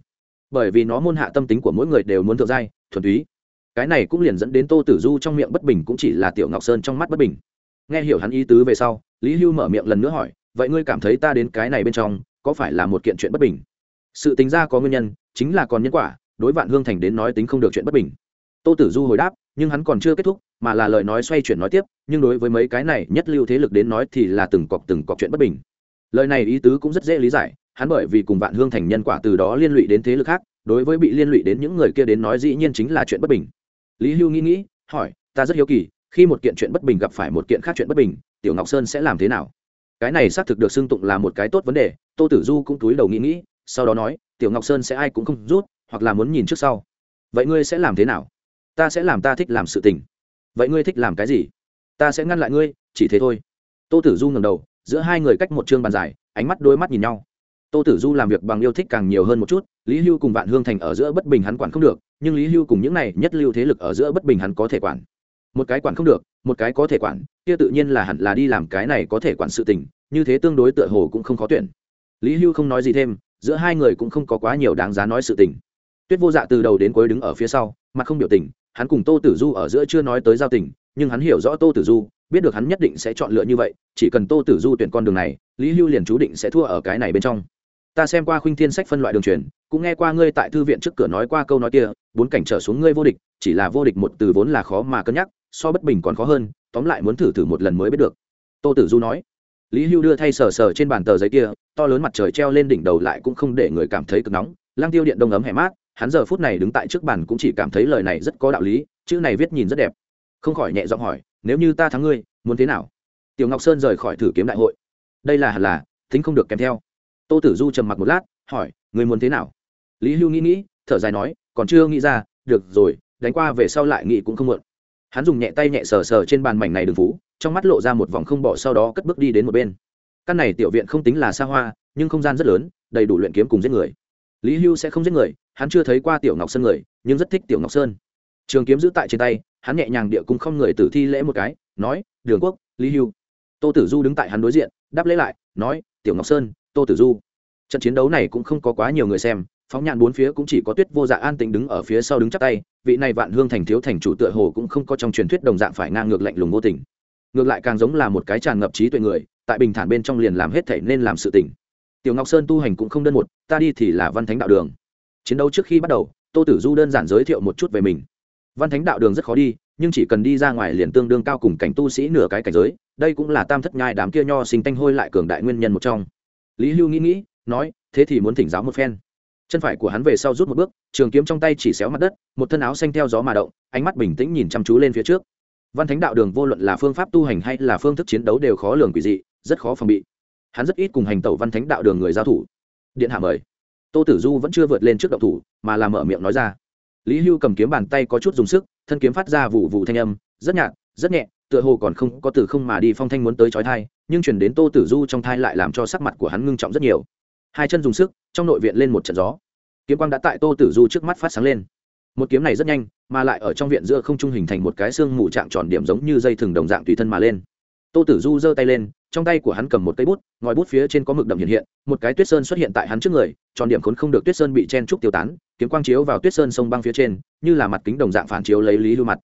Bởi vì nó môn hạ tâm tính của mỗi người đều muốn thượng giai, thuần túy. Cái này cũng liền dẫn đến tô tử du trong miệng bất bình cũng chỉ là tiểu ngọc sơn trong mắt bất bình. Nghe hiểu hắn ý tứ về sau, lý hưu mở miệng lần nữa hỏi, vậy ngươi cảm thấy ta đến cái này bên trong, có phải là một kiện chuyện bất bình? Sự tính ra có nguyên nhân, chính là còn nhân quả đối vạn hương thành đến nói tính không được chuyện bất bình. Tô tử du hồi đáp, nhưng hắn còn chưa kết thúc, mà là lời nói xoay chuyển nói tiếp, nhưng đối với mấy cái này nhất lưu thế lực đến nói thì là từng cọc từng cọc chuyện bất bình. Lời này ý tứ cũng rất dễ lý giải, hắn bởi vì cùng vạn hương thành nhân quả từ đó liên lụy đến thế lực khác, đối với bị liên lụy đến những người kia đến nói dĩ nhiên chính là chuyện bất bình. Lý hưu nghĩ nghĩ, hỏi, ta rất hiếu kỳ, khi một kiện chuyện bất bình gặp phải một kiện khác chuyện bất bình, tiểu ngọc sơn sẽ làm thế nào? Cái này xác thực được xưng tụng là một cái tốt vấn đề, tô tử du cũng túi đầu nghĩ nghĩ, sau đó nói, tiểu ngọc sơn sẽ ai cũng không rút hoặc là muốn nhìn trước sau. Vậy ngươi sẽ làm thế nào? Ta sẽ làm ta thích làm sự tình. Vậy ngươi thích làm cái gì? Ta sẽ ngăn lại ngươi, chỉ thế thôi. Tô tử du ngầm đầu, giữa hai người cách một chương bàn dài, ánh mắt đôi mắt nhìn nhau. Tô tử du làm việc bằng yêu thích càng nhiều hơn một chút, lý hưu cùng vạn hương thành ở giữa bất bình hắn quản không được, nhưng lý hưu cùng những này nhất lưu thế lực ở giữa bất bình hắn có thể quản. Một cái quản không được, một cái có thể quản, kia tự nhiên là hẳn là đi làm cái này có thể quản sự tình, như thế tương đối tựa hồ cũng không khó tuyển. Lý hưu không nói gì thêm, giữa hai người cũng không có quá nhiều đáng giá nói sự tình tuyết vô dạ từ đầu đến cuối đứng ở phía sau, mặt không biểu tình, hắn cùng tô tử du ở giữa chưa nói tới giao tình, nhưng hắn hiểu rõ tô tử du, biết được hắn nhất định sẽ chọn lựa như vậy, chỉ cần tô tử du tuyển con đường này, lý hưu liền chú định sẽ thua ở cái này bên trong. Ta xem qua khuynh thiên sách phân loại đường truyền, cũng nghe qua ngươi tại thư viện trước cửa nói qua câu nói kia, bốn cảnh trở xuống ngươi vô địch, chỉ là vô địch một từ vốn là khó mà cân nhắc, so bất bình còn khó hơn, tóm lại muốn thử thử một lần mới biết được. Tô tử du nói. Lý hưu đưa thay sờ sờ trên bàn tờ giấy kia, to lớn mặt trời treo lên đỉnh đầu lại cũng không để người cảm thấy cực nóng lang tiêu điện đông ấm hẻ mát hắn giờ phút này đứng tại trước bàn cũng chỉ cảm thấy lời này rất có đạo lý, chữ này viết nhìn rất đẹp. Không khỏi nhẹ giọng hỏi, nếu như ta thắng ngươi, muốn thế nào? Tiểu ngọc sơn rời khỏi thử kiếm đại hội. Đây là hẳn là tính không được kèm theo. Tô tử du trầm mặc một lát, hỏi, ngươi muốn thế nào? Lý hưu nghĩ nghĩ, thở dài nói, còn chưa nghĩ ra, được rồi, đánh qua về sau lại nghĩ cũng không muộn. Hắn dùng nhẹ tay nhẹ sờ sờ trên bàn mảnh này đường phú, trong mắt lộ ra một vòng không bỏ sau đó cất bước đi đến một bên. Căn này tiểu viện không tính là xa hoa, nhưng không gian rất lớn, đầy đủ luyện kiếm cùng giết người. Lý hưu sẽ không giết người hắn chưa thấy qua tiểu ngọc sơn người, nhưng rất thích tiểu ngọc sơn. Trường kiếm giữ tại trên tay, hắn nhẹ nhàng địa cung không người tử thi lễ một cái, nói, đường quốc, lý hưu. Tô tử du đứng tại hắn đối diện, đáp lễ lại, nói, tiểu ngọc sơn, tô tử du. Trận chiến đấu này cũng không có quá nhiều người xem, phóng nhạn bốn phía cũng chỉ có tuyết vô dạ an tĩnh đứng ở phía sau đứng chắc tay, vị này vạn hương thành thiếu thành chủ tựa hồ cũng không có trong truyền thuyết đồng dạng phải ngang ngược lạnh lùng vô tình. Ngược lại càng giống là một cái tràn ngập trí tuệ người, tại bình thản bên trong liền làm hết thể nên làm sự tỉnh tiểu ngọc sơn tu hành cũng không đơn một, ta đi thì là văn thánh đạo đường chiến đấu trước khi bắt đầu, tô tử du đơn giản giới thiệu một chút về mình. Văn thánh đạo đường rất khó đi, nhưng chỉ cần đi ra ngoài liền tương đương cao cùng cảnh tu sĩ nửa cái cảnh giới. Đây cũng là tam thất nhai đám kia nho sinh tanh hôi lại cường đại nguyên nhân một trong. Lý hưu nghĩ nghĩ, nói, thế thì muốn thỉnh giáo một phen. Chân phải của hắn về sau rút một bước, trường kiếm trong tay chỉ xéo mặt đất, một thân áo xanh theo gió mà động, ánh mắt bình tĩnh nhìn chăm chú lên phía trước. Văn thánh đạo đường vô luận là phương pháp tu hành hay là phương thức chiến đấu đều khó lường quỷ dị, rất khó phòng bị. Hắn rất ít cùng hành tẩu văn thánh đạo đường người giao thủ. Điện hạ mời tô tử du vẫn chưa vượt lên trước động thủ, mà làm mở miệng nói ra. Lý hưu cầm kiếm bàn tay có chút dùng sức, thân kiếm phát ra vụ vụ thanh âm, rất nhạt, rất nhẹ, tựa hồ còn không có từ không mà đi phong thanh muốn tới trói thai, nhưng chuyển đến tô tử du trong thai lại làm cho sắc mặt của hắn ngưng trọng rất nhiều. Hai chân dùng sức, trong nội viện lên một trận gió. Kiếm quang đã tại tô tử du trước mắt phát sáng lên. Một kiếm này rất nhanh, mà lại ở trong viện giữa không trung hình thành một cái xương mù trạng tròn điểm giống như dây thừng đồng dạng tùy thân mà lên. Tô tử du giơ tay lên trong tay của hắn cầm một cây bút, ngòi bút phía trên có mực đậm hiện hiện, một cái tuyết sơn xuất hiện tại hắn trước người, tròn điểm khốn không được tuyết sơn bị chen trúc tiêu tán, kiếm quang chiếu vào tuyết sơn sông băng phía trên, như là mặt kính đồng dạng phản chiếu lấy lý lưu mặt.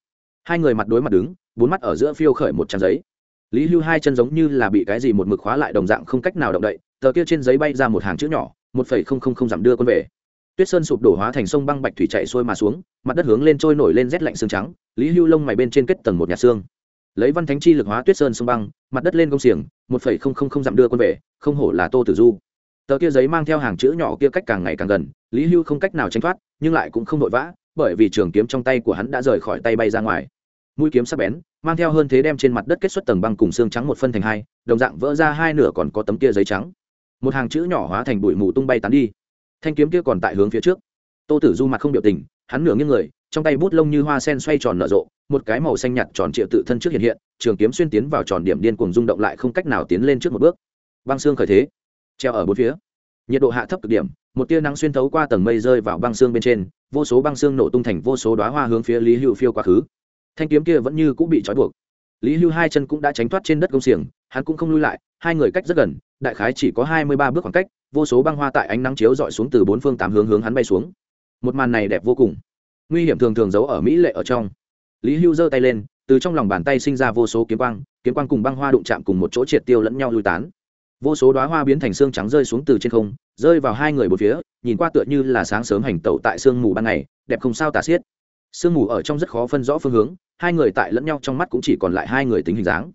Hai người mặt đối mặt đứng, bốn mắt ở giữa phiêu khởi một trang giấy. Lý lưu hai chân giống như là bị cái gì một mực khóa lại đồng dạng không cách nào động đậy, tờ kia trên giấy bay ra một hàng chữ nhỏ, một phẩy không không không giảm đưa quân về. Tuyết sơn sụp đổ hóa thành sông băng bạch thủy chạy xuôi mà xuống, mặt đất hướng lên trôi nổi lên rét lạnh xương trắng, lý Lưu lông mày bên trên kết tầng một nhà xương lấy văn thánh chi lực hóa tuyết sơn sông băng, mặt đất lên công xiềng, một phẩy không không không dặm đưa quân về, không hổ là tô tử du. Tờ kia giấy mang theo hàng chữ nhỏ kia cách càng ngày càng gần, lý hưu không cách nào tranh thoát, nhưng lại cũng không vội vã, bởi vì trường kiếm trong tay của hắn đã rời khỏi tay bay ra ngoài. Mũi kiếm sắc bén, mang theo hơn thế đem trên mặt đất kết xuất tầng băng cùng xương trắng một phân thành hai, đồng dạng vỡ ra hai nửa còn có tấm kia giấy trắng. Một hàng chữ nhỏ hóa thành bụi mù tung bay tán đi. Thanh kiếm kia còn tại hướng phía trước. Tô tử du mặt không biểu tình, hắn nửa nghiêng người trong tay bút lông như hoa sen xoay tròn nở rộ, một cái màu xanh nhạt tròn triệu tự thân trước hiện hiện, trường kiếm xuyên tiến vào tròn điểm điên cuồng rung động lại không cách nào tiến lên trước một bước. Băng xương khởi thế, treo ở bốn phía. Nhiệt độ hạ thấp cực điểm, một tia nắng xuyên thấu qua tầng mây rơi vào băng xương bên trên, vô số băng xương nổ tung thành vô số đoá hoa hướng phía lý hữu phiêu quá khứ. Thanh kiếm kia vẫn như cũng bị trói buộc. Lý hưu hai chân cũng đã tránh thoát trên đất công xiềng, hắn cũng không lui lại, hai người cách rất gần, đại khái chỉ có hai mươi ba bước khoảng cách, vô số băng hoa tại ánh nắng chiếu dọi xuống từ bốn phương tám hướng hướng hắn bay xuống. Một màn này đẹp vô cùng nguy hiểm thường thường giấu ở mỹ lệ ở trong. Lý hưu giơ tay lên, từ trong lòng bàn tay sinh ra vô số kiếm quang kiếm quang cùng băng hoa đụng chạm cùng một chỗ triệt tiêu lẫn nhau lui tán. Vô số đoá hoa biến thành xương trắng rơi xuống từ trên không, rơi vào hai người một phía, nhìn qua tựa như là sáng sớm hành tẩu tại sương mù ban ngày, đẹp không sao tả xiết. Sương mù ở trong rất khó phân rõ phương hướng, hai người tại lẫn nhau trong mắt cũng chỉ còn lại hai người tính hình dáng.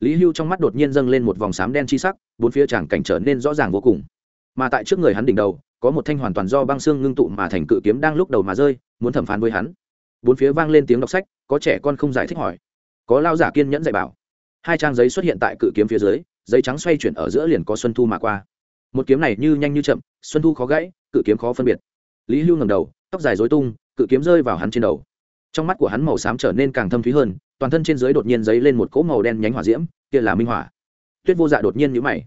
Lý hưu trong mắt đột nhiên dâng lên một vòng xám đen chi sắc, bốn phía tràng cảnh trở nên rõ ràng vô cùng. Mà tại trước người hắn đỉnh đầu có một thanh hoàn toàn do băng xương ngưng tụ mà thành cự kiếm đang lúc đầu mà rơi, muốn thẩm phán với hắn. Bốn phía vang lên tiếng đọc sách, có trẻ con không giải thích hỏi. Có lao giả kiên nhẫn dạy bảo. Hai trang giấy xuất hiện tại cự kiếm phía dưới, giấy trắng xoay chuyển ở giữa liền có xuân thu mà qua. Một kiếm này như nhanh như chậm, xuân thu khó gãy, cự kiếm khó phân biệt. Lý hưu ngầm đầu, tóc dài dối tung, cự kiếm rơi vào hắn trên đầu. Trong mắt của hắn màu xám trở nên càng thâm thúy hơn, toàn thân trên dưới đột nhiên dấy lên một cỗ màu đen nhánh hỏa diễm, kia là minh hỏa. Tuyết vô dạ đột nhiên nhữ mày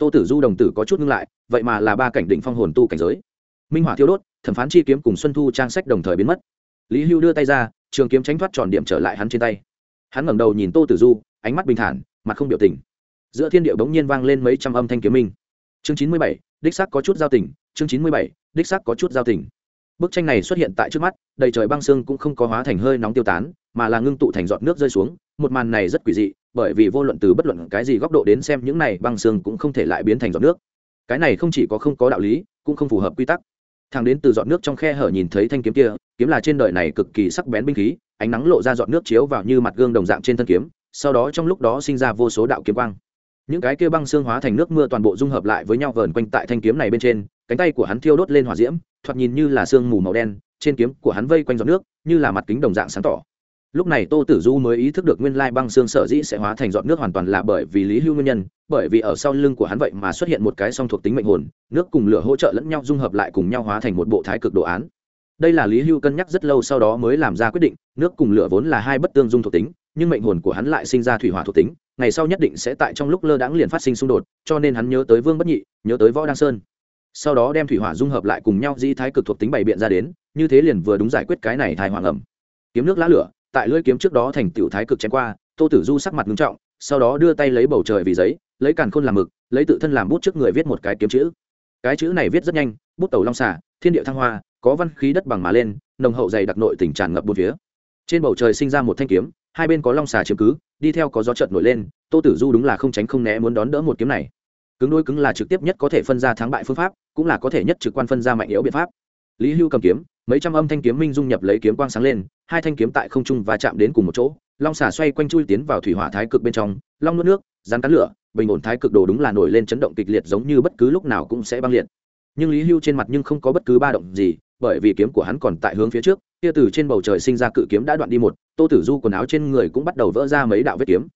tô tử du đồng tử có chút ngưng lại, vậy mà là ba cảnh đỉnh phong hồn tu cảnh giới. Minh hỏa thiêu đốt, thẩm phán chi kiếm cùng xuân thu trang sách đồng thời biến mất. Lý hưu đưa tay ra, trường kiếm tránh thoát tròn điểm trở lại hắn trên tay. Hắn ngẩng đầu nhìn tô tử du, ánh mắt bình thản, mặt không biểu tình. Giữa thiên điệu bỗng nhiên vang lên mấy trăm âm thanh kiếm minh. Chương chín mươi bảy, đích sắc có chút giao tình, chương chín mươi bảy, đích sắc có chút giao tình bức tranh này xuất hiện tại trước mắt, đầy trời băng xương cũng không có hóa thành hơi nóng tiêu tán, mà là ngưng tụ thành giọt nước rơi xuống. Một màn này rất quỷ dị, bởi vì vô luận từ bất luận cái gì góc độ đến xem, những này băng xương cũng không thể lại biến thành giọt nước. Cái này không chỉ có không có đạo lý, cũng không phù hợp quy tắc. Thằng đến từ giọt nước trong khe hở nhìn thấy thanh kiếm kia, kiếm là trên đời này cực kỳ sắc bén binh khí, ánh nắng lộ ra giọt nước chiếu vào như mặt gương đồng dạng trên thân kiếm, sau đó trong lúc đó sinh ra vô số đạo kiếm quang. Những cái kia băng xương hóa thành nước mưa toàn bộ dung hợp lại với nhau vờn quanh tại thanh kiếm này bên trên cánh tay của hắn thiêu đốt lên hỏa diễm, thoạt nhìn như là sương mù màu đen, trên kiếm của hắn vây quanh giọt nước, như là mặt kính đồng dạng sáng tỏ. Lúc này tô tử du mới ý thức được nguyên lai băng xương sở dĩ sẽ hóa thành giọt nước hoàn toàn là bởi vì lý hưu nguyên nhân, bởi vì ở sau lưng của hắn vậy mà xuất hiện một cái song thuộc tính mệnh hồn, nước cùng lửa hỗ trợ lẫn nhau dung hợp lại cùng nhau hóa thành một bộ thái cực đồ án. Đây là lý hưu cân nhắc rất lâu sau đó mới làm ra quyết định, nước cùng lửa vốn là hai bất tương dung thuộc tính, nhưng mệnh hồn của hắn lại sinh ra thủy hỏa thuộc tính, ngày sau nhất định sẽ tại trong lúc lơ đãng liền phát sinh xung đột, cho nên hắn nhớ tới vương bất nhị, nhớ tới võ đăng sơn sau đó đem thủy hỏa dung hợp lại cùng nhau di thái cực thuộc tính bày biện ra đến, như thế liền vừa đúng giải quyết cái này thai hoàng ẩm. Kiếm nước lá lửa, tại lưỡi kiếm trước đó thành tiểu thái cực chém qua, tô tử du sắc mặt nghiêm trọng, sau đó đưa tay lấy bầu trời vì giấy, lấy càn khôn làm mực, lấy tự thân làm bút trước người viết một cái kiếm chữ. Cái chữ này viết rất nhanh, bút tàu long xả thiên địa thăng hoa, có văn khí đất bằng mà lên, nồng hậu dày đặc nội tỉnh tràn ngập bốn phía. Trên bầu trời sinh ra một thanh kiếm, hai bên có long xà chiếm cứ, đi theo có gió trợn nổi lên, tô tử du đúng là không tránh không né muốn đón đỡ một kiếm này cứng đôi cứng là trực tiếp nhất có thể phân ra thắng bại phương pháp, cũng là có thể nhất trực quan phân ra mạnh yếu biện pháp. Lý hưu cầm kiếm, mấy trăm âm thanh kiếm minh dung nhập lấy kiếm quang sáng lên, hai thanh kiếm tại không trung và chạm đến cùng một chỗ, long xà xoay quanh chui tiến vào thủy hỏa thái cực bên trong, long nuốt nước rán cắn lửa, bình ổn thái cực đồ đúng là nổi lên chấn động kịch liệt giống như bất cứ lúc nào cũng sẽ băng liệt. Nhưng lý hưu trên mặt nhưng không có bất cứ ba động gì, bởi vì kiếm của hắn còn tại hướng phía trước, kia từ trên bầu trời sinh ra cự kiếm đã đoạn đi một, tô tử du quần áo trên người cũng bắt đầu vỡ ra mấy đạo vết kiếm.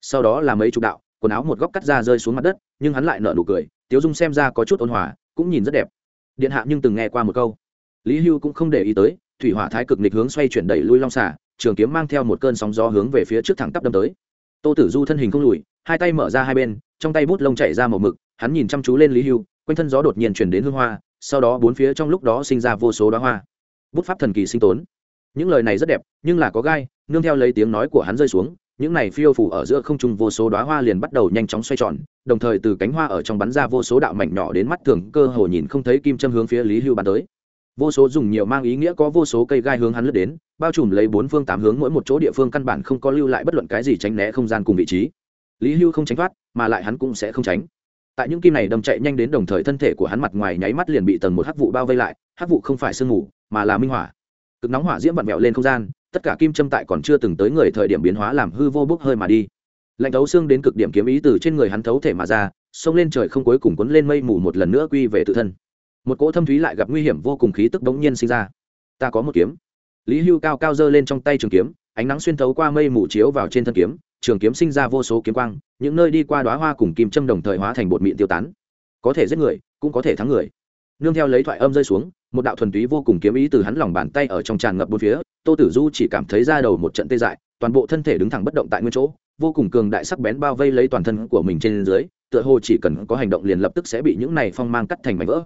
Sau đó là mấy chục đạo quần áo một góc cắt ra rơi xuống mặt đất, nhưng hắn lại nở nụ cười, tiếu dung xem ra có chút ôn hòa, cũng nhìn rất đẹp. Điện hạ nhưng từng nghe qua một câu. Lý hưu cũng không để ý tới, thủy hỏa thái cực nịch hướng xoay chuyển đẩy lui long xả trường kiếm mang theo một cơn sóng gió hướng về phía trước thẳng tắp đâm tới. Tô tử du thân hình không lùi, hai tay mở ra hai bên, trong tay bút lông chảy ra màu mực, hắn nhìn chăm chú lên lý hưu, quanh thân gió đột nhiên chuyển đến hương hoa, sau đó bốn phía trong lúc đó sinh ra vô số đoá hoa. Bút pháp thần kỳ sinh tốn những lời này rất đẹp, nhưng là có gai, nương theo lấy tiếng nói của hắn rơi xuống những này phiêu phủ ở giữa không trung vô số đoá hoa liền bắt đầu nhanh chóng xoay tròn, đồng thời từ cánh hoa ở trong bắn ra vô số đạo mảnh nhỏ đến mắt thường, cơ hồ nhìn không thấy kim châm hướng phía lý hưu bắn tới. Vô số dùng nhiều mang ý nghĩa có vô số cây gai hướng hắn lướt đến, bao trùm lấy bốn phương tám hướng mỗi một chỗ địa phương căn bản không có lưu lại bất luận cái gì tránh né không gian cùng vị trí. Lý hưu không tránh thoát, mà lại hắn cũng sẽ không tránh. Tại những kim này đâm chạy nhanh đến đồng thời thân thể của hắn mặt ngoài nháy mắt liền bị tầng một hắc vụ bao vây lại, hắc vụ không phải sương mù, mà là minh hỏa. Cực nóng hỏa diễm vặn vẹo lên không gian tất cả kim châm tại còn chưa từng tới người thời điểm biến hóa làm hư vô bốc hơi mà đi. Lạnh thấu xương đến cực điểm kiếm ý từ trên người hắn thấu thể mà ra, xông lên trời không cuối cùng quấn lên mây mù một lần nữa quy về tự thân. Một cỗ thâm thúy lại gặp nguy hiểm vô cùng khí tức bỗng nhiên sinh ra. Ta có một kiếm. Lý hưu cao cao giơ lên trong tay trường kiếm, ánh nắng xuyên thấu qua mây mù chiếu vào trên thân kiếm, trường kiếm sinh ra vô số kiếm quang, những nơi đi qua đoá hoa cùng kim châm đồng thời hóa thành bột mịn tiêu tán. Có thể giết người, cũng có thể thắng người. Nương theo lấy thoại âm rơi xuống, một đạo thuần túy vô cùng kiếm ý từ hắn lòng bàn tay ở trong tràn ngập bốn phía tô tử du chỉ cảm thấy ra đầu một trận tê dại, toàn bộ thân thể đứng thẳng bất động tại nguyên chỗ, vô cùng cường đại sắc bén bao vây lấy toàn thân của mình trên dưới, tựa hồ chỉ cần có hành động liền lập tức sẽ bị những này phong mang cắt thành mảnh vỡ.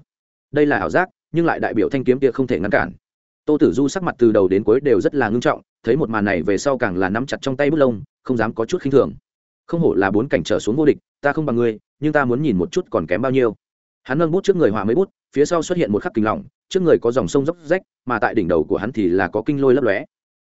Đây là ảo giác, nhưng lại đại biểu thanh kiếm kia không thể ngăn cản. Tô tử du sắc mặt từ đầu đến cuối đều rất là ngưng trọng, thấy một màn này về sau càng là nắm chặt trong tay bút lông, không dám có chút khinh thường. Không hổ là bốn cảnh trở xuống vô địch, ta không bằng ngươi, nhưng ta muốn nhìn một chút còn kém bao nhiêu. Hắn nâng bút trước người hòa mấy bút, phía sau xuất hiện một khắc kinh lỏng trước người có dòng sông dốc rách, mà tại đỉnh đầu của hắn thì là có kinh lôi lấp lóe.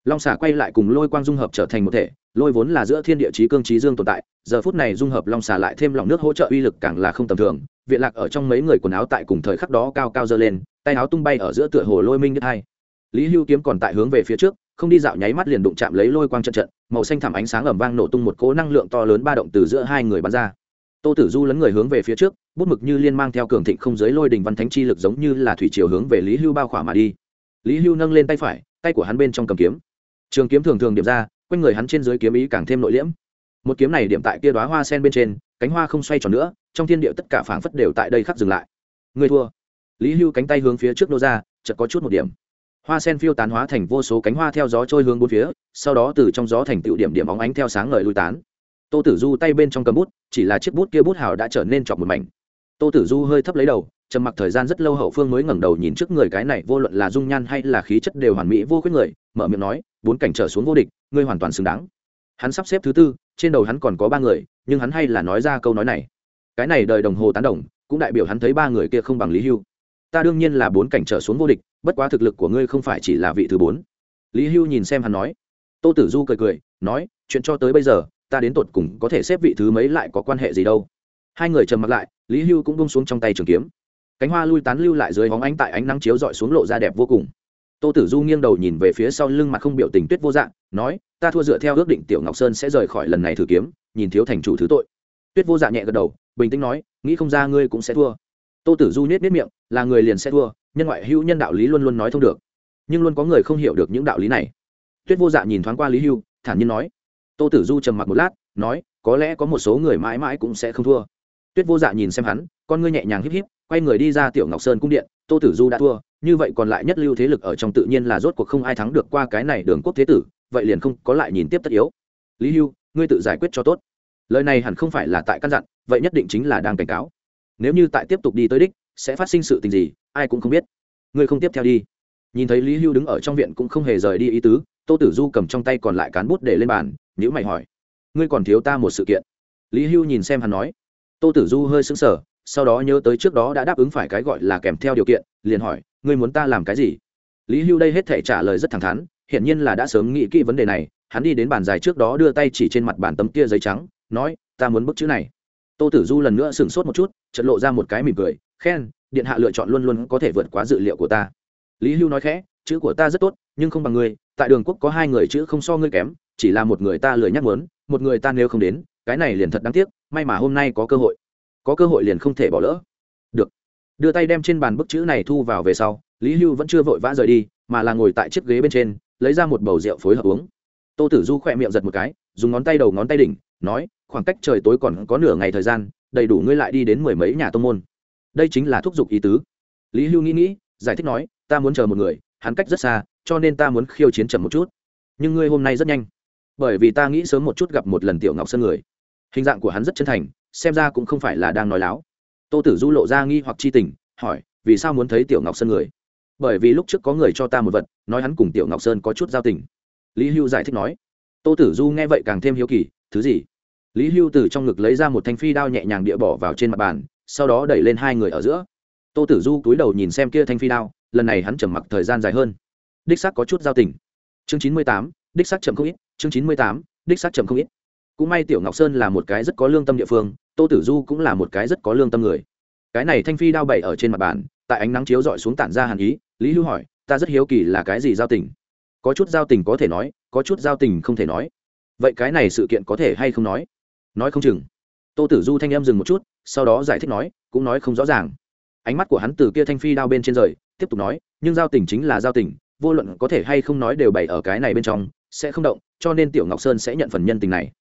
Long xà quay lại cùng lôi quang dung hợp trở thành một thể, lôi vốn là giữa thiên địa trí cương trí dương tồn tại, giờ phút này dung hợp long xà lại thêm lòng nước hỗ trợ uy lực càng là không tầm thường. Viện lạc ở trong mấy người quần áo tại cùng thời khắc đó cao cao dơ lên, tay áo tung bay ở giữa tựa hồ lôi minh nhất hai. Lý hưu kiếm còn tại hướng về phía trước, không đi dạo nháy mắt liền đụng chạm lấy lôi quang trận trận, màu xanh thảm ánh sáng ẩm vang nổ tung một cỗ năng lượng to lớn ba động từ giữa hai người bắn ra. Tô tử du lấn người hướng về phía trước bút mực như liên mang theo cường thịnh không giới lôi đình văn thánh chi lực giống như là thủy chiều hướng về lý hưu bao khỏa mà đi. Lý hưu nâng lên tay phải, tay của hắn bên trong cầm kiếm. Trường kiếm thường thường điểm ra, quanh người hắn trên dưới kiếm ý càng thêm nội liễm. Một kiếm này điểm tại kia đoá hoa sen bên trên, cánh hoa không xoay tròn nữa, trong thiên địa tất cả phảng phất đều tại đây khắc dừng lại. Người thua. Lý hưu cánh tay hướng phía trước nô ra, chợt có chút một điểm. Hoa sen phiêu tán hóa thành vô số cánh hoa theo gió trôi hướng bốn phía, sau đó từ trong gió thành tựu điểm điểm óng ánh theo sáng ngời lui tán. Tô tử du tay bên trong cầm bút, chỉ là chiếc bút kia bút hào đã trở nên chọc một mảnh tô tử du hơi thấp lấy đầu, trầm mặc thời gian rất lâu hậu phương mới ngẩng đầu nhìn trước người cái này vô luận là dung nhan hay là khí chất đều hoàn mỹ vô khuyết người, mở miệng nói, bốn cảnh trở xuống vô địch, ngươi hoàn toàn xứng đáng. Hắn sắp xếp thứ tư, trên đầu hắn còn có ba người, nhưng hắn hay là nói ra câu nói này. Cái này đời đồng hồ tán đồng, cũng đại biểu hắn thấy ba người kia không bằng lý hưu. Ta đương nhiên là bốn cảnh trở xuống vô địch, bất quá thực lực của ngươi không phải chỉ là vị thứ bốn. Lý hưu nhìn xem hắn nói. Tô tử du cười cười, nói, chuyện cho tới bây giờ, ta đến tột cùng có thể xếp vị thứ mấy lại có quan hệ gì đâu hai người trầm mặc lại, lý hưu cũng bông xuống trong tay trường kiếm. Cánh hoa lui tán lưu lại dưới hóng ánh tại ánh nắng chiếu dọi xuống lộ ra đẹp vô cùng. Tô tử du nghiêng đầu nhìn về phía sau lưng mặt không biểu tình tuyết vô dạng, nói, ta thua dựa theo ước định tiểu ngọc sơn sẽ rời khỏi lần này thử kiếm, nhìn thiếu thành chủ thứ tội. Tuyết vô dạng nhẹ gật đầu, bình tĩnh nói, nghĩ không ra ngươi cũng sẽ thua. Tô tử du nhét nết miệng, là người liền sẽ thua, nhân ngoại hữu nhân đạo lý luôn luôn nói thông được. Nhưng luôn có người không hiểu được những đạo lý này. Tuyết vô dạng nhìn thoáng qua lý hưu, thản nhiên nói. Tô tử du trầm mặc một lát, nói, có lẽ có một số người mãi mãi cũng sẽ không thua tuyết vô dạ nhìn xem hắn, con ngươi nhẹ nhàng híp híp, quay người đi ra tiểu ngọc sơn cung điện, tô tử du đã thua, như vậy còn lại nhất lưu thế lực ở trong tự nhiên là rốt cuộc không ai thắng được qua cái này đường quốc thế tử, vậy liền không có lại nhìn tiếp tất yếu. Lý hưu, ngươi tự giải quyết cho tốt. Lời này hẳn không phải là tại căn dặn, vậy nhất định chính là đang cảnh cáo. Nếu như tại tiếp tục đi tới đích, sẽ phát sinh sự tình gì, ai cũng không biết. Ngươi không tiếp theo đi. Nhìn thấy lý hưu đứng ở trong viện cũng không hề rời đi ý tứ, tô tử du cầm trong tay còn lại cán bút để lên bàn nhữ mày hỏi, ngươi còn thiếu ta một sự kiện? Lý hưu nhìn xem hắn nói tô tử du hơi sững sờ, sau đó nhớ tới trước đó đã đáp ứng phải cái gọi là kèm theo điều kiện, liền hỏi, ngươi muốn ta làm cái gì? Lý hưu đây hết thể trả lời rất thẳng thắn, hiển nhiên là đã sớm nghĩ kỹ vấn đề này, hắn đi đến bàn dài trước đó đưa tay chỉ trên mặt bàn tấm kia giấy trắng, nói, ta muốn bức chữ này. Tô tử du lần nữa sửng sốt một chút trận lộ ra một cái mỉm cười, khen, điện hạ lựa chọn luôn luôn có thể vượt quá dự liệu của ta. Lý hưu nói khẽ, chữ của ta rất tốt, nhưng không bằng ngươi, tại đường quốc có hai người chữ không so ngươi kém, chỉ là một người ta lười nhắc muốn, một người ta nếu không đến, cái này liền thật đáng tiếc may mà hôm nay có cơ hội. Có cơ hội liền không thể bỏ lỡ. Được. Đưa tay đem trên bàn bức chữ này thu vào về sau, lý hưu vẫn chưa vội vã rời đi, mà là ngồi tại chiếc ghế bên trên, lấy ra một bầu rượu phối hợp uống. Tô tử du khỏe miệng giật một cái, dùng ngón tay đầu ngón tay đỉnh, nói, khoảng cách trời tối còn có nửa ngày thời gian, đầy đủ ngươi lại đi đến mười mấy nhà tô môn. Đây chính là thúc giục ý tứ. Lý hưu nghĩ nghĩ, giải thích nói, ta muốn chờ một người, hắn cách rất xa, cho nên ta muốn khiêu chiến chậm một chút. Nhưng ngươi hôm nay rất nhanh. Bởi vì ta nghĩ sớm một chút gặp một lần tiểu ngọc sơn người hình dạng của hắn rất chân thành, xem ra cũng không phải là đang nói láo. Tô tử du lộ ra nghi hoặc chi tình, hỏi, vì sao muốn thấy tiểu ngọc sơn người? Bởi vì lúc trước có người cho ta một vật, nói hắn cùng tiểu ngọc sơn có chút giao tình. Lý hưu giải thích nói. Tô tử du nghe vậy càng thêm hiếu kỳ, thứ gì? Lý hưu từ trong ngực lấy ra một thanh phi đao nhẹ nhàng địa bỏ vào trên mặt bàn, sau đó đẩy lên hai người ở giữa. Tô tử du cúi đầu nhìn xem kia thanh phi đao, lần này hắn trầm mặc thời gian dài hơn. Đích xác có chút giao tình. Chương chín mươi tám, đích xác chậm không ít, chương chín mươi tám, đích xác chậm không ít cũng may tiểu ngọc sơn là một cái rất có lương tâm địa phương, tô tử du cũng là một cái rất có lương tâm người. Cái này thanh phi đao bày ở trên mặt bàn, tại ánh nắng chiếu dọi xuống tản ra hàn ý, lý hưu hỏi, ta rất hiếu kỳ là cái gì giao tình? Có chút giao tình có thể nói, có chút giao tình không thể nói. Vậy cái này sự kiện có thể hay không nói? Nói không chừng. Tô tử du thanh em dừng một chút, sau đó giải thích nói, cũng nói không rõ ràng. Ánh mắt của hắn từ kia thanh phi đao bên trên rời, tiếp tục nói, nhưng giao tình chính là giao tình, vô luận có thể hay không nói đều bày ở cái này bên trong, sẽ không động, cho nên tiểu ngọc sơn sẽ nhận phần nhân tình này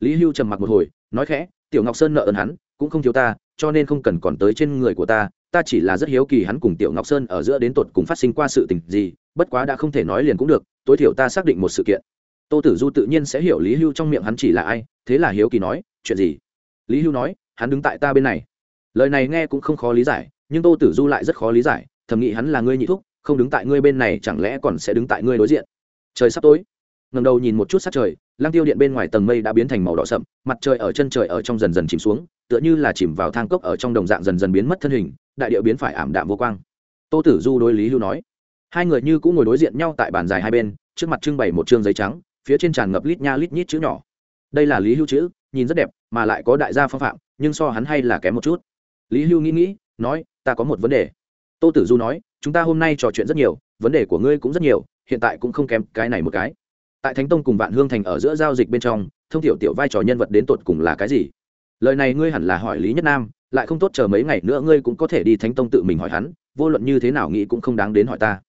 lý hưu trầm mặc một hồi, nói khẽ, tiểu ngọc sơn nợ ơn hắn, cũng không thiếu ta, cho nên không cần còn tới trên người của ta ta chỉ là rất hiếu kỳ hắn cùng tiểu ngọc sơn ở giữa đến tột cùng phát sinh qua sự tình gì, bất quá đã không thể nói liền cũng được, tối thiểu ta xác định một sự kiện. Tô tử du tự nhiên sẽ hiểu lý hưu trong miệng hắn chỉ là ai, thế là hiếu kỳ nói, chuyện gì? Lý hưu nói, hắn đứng tại ta bên này. Lời này nghe cũng không khó lý giải, nhưng tô tử du lại rất khó lý giải, thầm nghĩ hắn là ngươi nhị thúc, không đứng tại ngươi bên này chẳng lẽ còn sẽ đứng tại ngươi đối diện. Trời sắp tối. Ngầm đầu nhìn một chút sát trời Lăng tiêu điện bên ngoài tầng mây đã biến thành màu đỏ sậm, mặt trời ở chân trời ở trong dần dần chìm xuống, tựa như là chìm vào thang cốc ở trong đồng dạng dần dần biến mất thân hình, đại điệu biến phải ảm đạm vô quang. Tô tử du đối lý hưu nói, hai người như cũng ngồi đối diện nhau tại bàn dài hai bên, trước mặt trưng bày một chương giấy trắng, phía trên tràn ngập lít nha lít nhít chữ nhỏ. Đây là lý hưu chữ, nhìn rất đẹp, mà lại có đại gia phong phạm, nhưng so hắn hay là kém một chút. Lý hưu nghĩ nghĩ, nói, ta có một vấn đề. Tô tử du nói, chúng ta hôm nay trò chuyện rất nhiều, vấn đề của ngươi cũng rất nhiều, hiện tại cũng không kém cái này một cái tại thánh tông cùng vạn hương thành ở giữa giao dịch bên trong, thông tiểu tiểu vai trò nhân vật đến tột cùng là cái gì? Lời này ngươi hẳn là hỏi lý nhất nam, lại không tốt chờ mấy ngày nữa ngươi cũng có thể đi thánh tông tự mình hỏi hắn, vô luận như thế nào nghĩ cũng không đáng đến hỏi ta.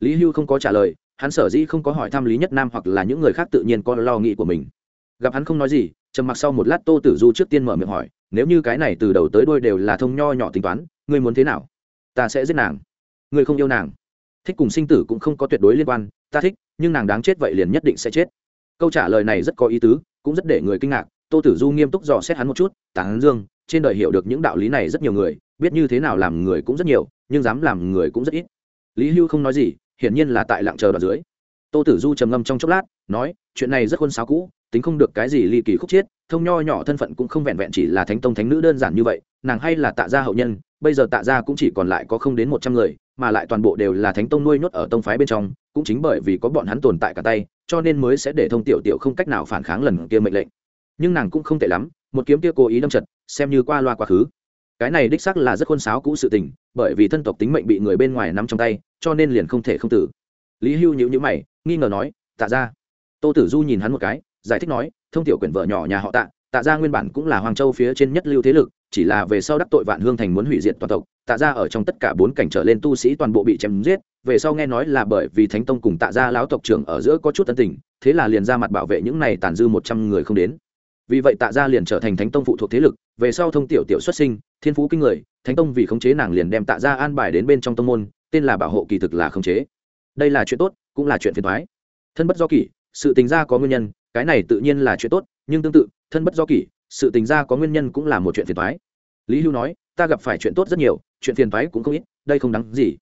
Lý hưu không có trả lời, hắn sở dĩ không có hỏi thăm lý nhất nam hoặc là những người khác tự nhiên có lo nghĩ của mình. Gặp hắn không nói gì, trầm mặc sau một lát tô tử du trước tiên mở miệng hỏi, nếu như cái này từ đầu tới đôi đều là thông nho nhỏ tính toán, ngươi muốn thế nào? Ta sẽ giết nàng. Ngươi không yêu nàng. Thích cùng sinh tử cũng không có tuyệt đối liên quan, ta thích nhưng nàng đáng chết vậy liền nhất định sẽ chết. Câu trả lời này rất có ý tứ, cũng rất để người kinh ngạc, tô tử du nghiêm túc dò xét hắn một chút tán dương, trên đời hiểu được những đạo lý này rất nhiều người, biết như thế nào làm người cũng rất nhiều, nhưng dám làm người cũng rất ít. Lý hưu không nói gì, hiển nhiên là tại lặng chờ đoạn dưới. Tô tử du trầm ngâm trong chốc lát, nói, chuyện này rất khuôn sáo cũ, tính không được cái gì ly kỳ khúc chiết thông nho nhỏ thân phận cũng không vẹn vẹn chỉ là thánh tông thánh nữ đơn giản như vậy, nàng hay là tạ gia hậu nhân, bây giờ tạ gia cũng chỉ còn lại có không đến một trăm người, mà lại toàn bộ đều là thánh tông nuôi nhốt ở tông phái bên trong cũng chính bởi vì có bọn hắn tồn tại cả tay, cho nên mới sẽ để thông tiểu tiểu không cách nào phản kháng lần kia mệnh lệnh. Nhưng nàng cũng không tệ lắm, một kiếm kia cố ý đâm chật, xem như qua loa quá khứ. Cái này đích xác là rất khôn sáo cũ sự tình, bởi vì thân tộc tính mệnh bị người bên ngoài nắm trong tay, cho nên liền không thể không tử. Lý hưu nhữ nhữ mày, nghi ngờ nói, tạ ra tô tử du nhìn hắn một cái, giải thích nói, thông tiểu quyển vợ nhỏ nhà họ tạ tạ ra nguyên bản cũng là hoàng châu phía trên nhất lưu thế lực chỉ là về sau đắc tội vạn hương thành muốn hủy diệt toàn tộc, tạ ra ở trong tất cả bốn cảnh trở lên tu sĩ toàn bộ bị chém giết, về sau nghe nói là bởi vì thánh tông cùng tạ ra lão tộc trưởng ở giữa có chút tân tình, thế là liền ra mặt bảo vệ những này tàn dư một trăm người không đến. Vì vậy tạ ra liền trở thành thánh tông phụ thuộc thế lực, về sau thông tiểu tiểu xuất sinh, thiên phú kinh người, thánh tông vì khống chế nàng liền đem tạ ra an bài đến bên trong tông môn, tên là bảo hộ kỳ thực là khống chế. Đây là chuyện tốt, cũng là chuyện phiền thoái thân bất do kỷ, sự tình ra có nguyên nhân, cái này tự nhiên là chuyện tốt, nhưng tương tự, thân bất do kỷ sự tình ra có nguyên nhân cũng là một chuyện phiền toái. lý hưu nói, ta gặp phải chuyện tốt rất nhiều, chuyện phiền toái cũng không ít, đây không đáng gì.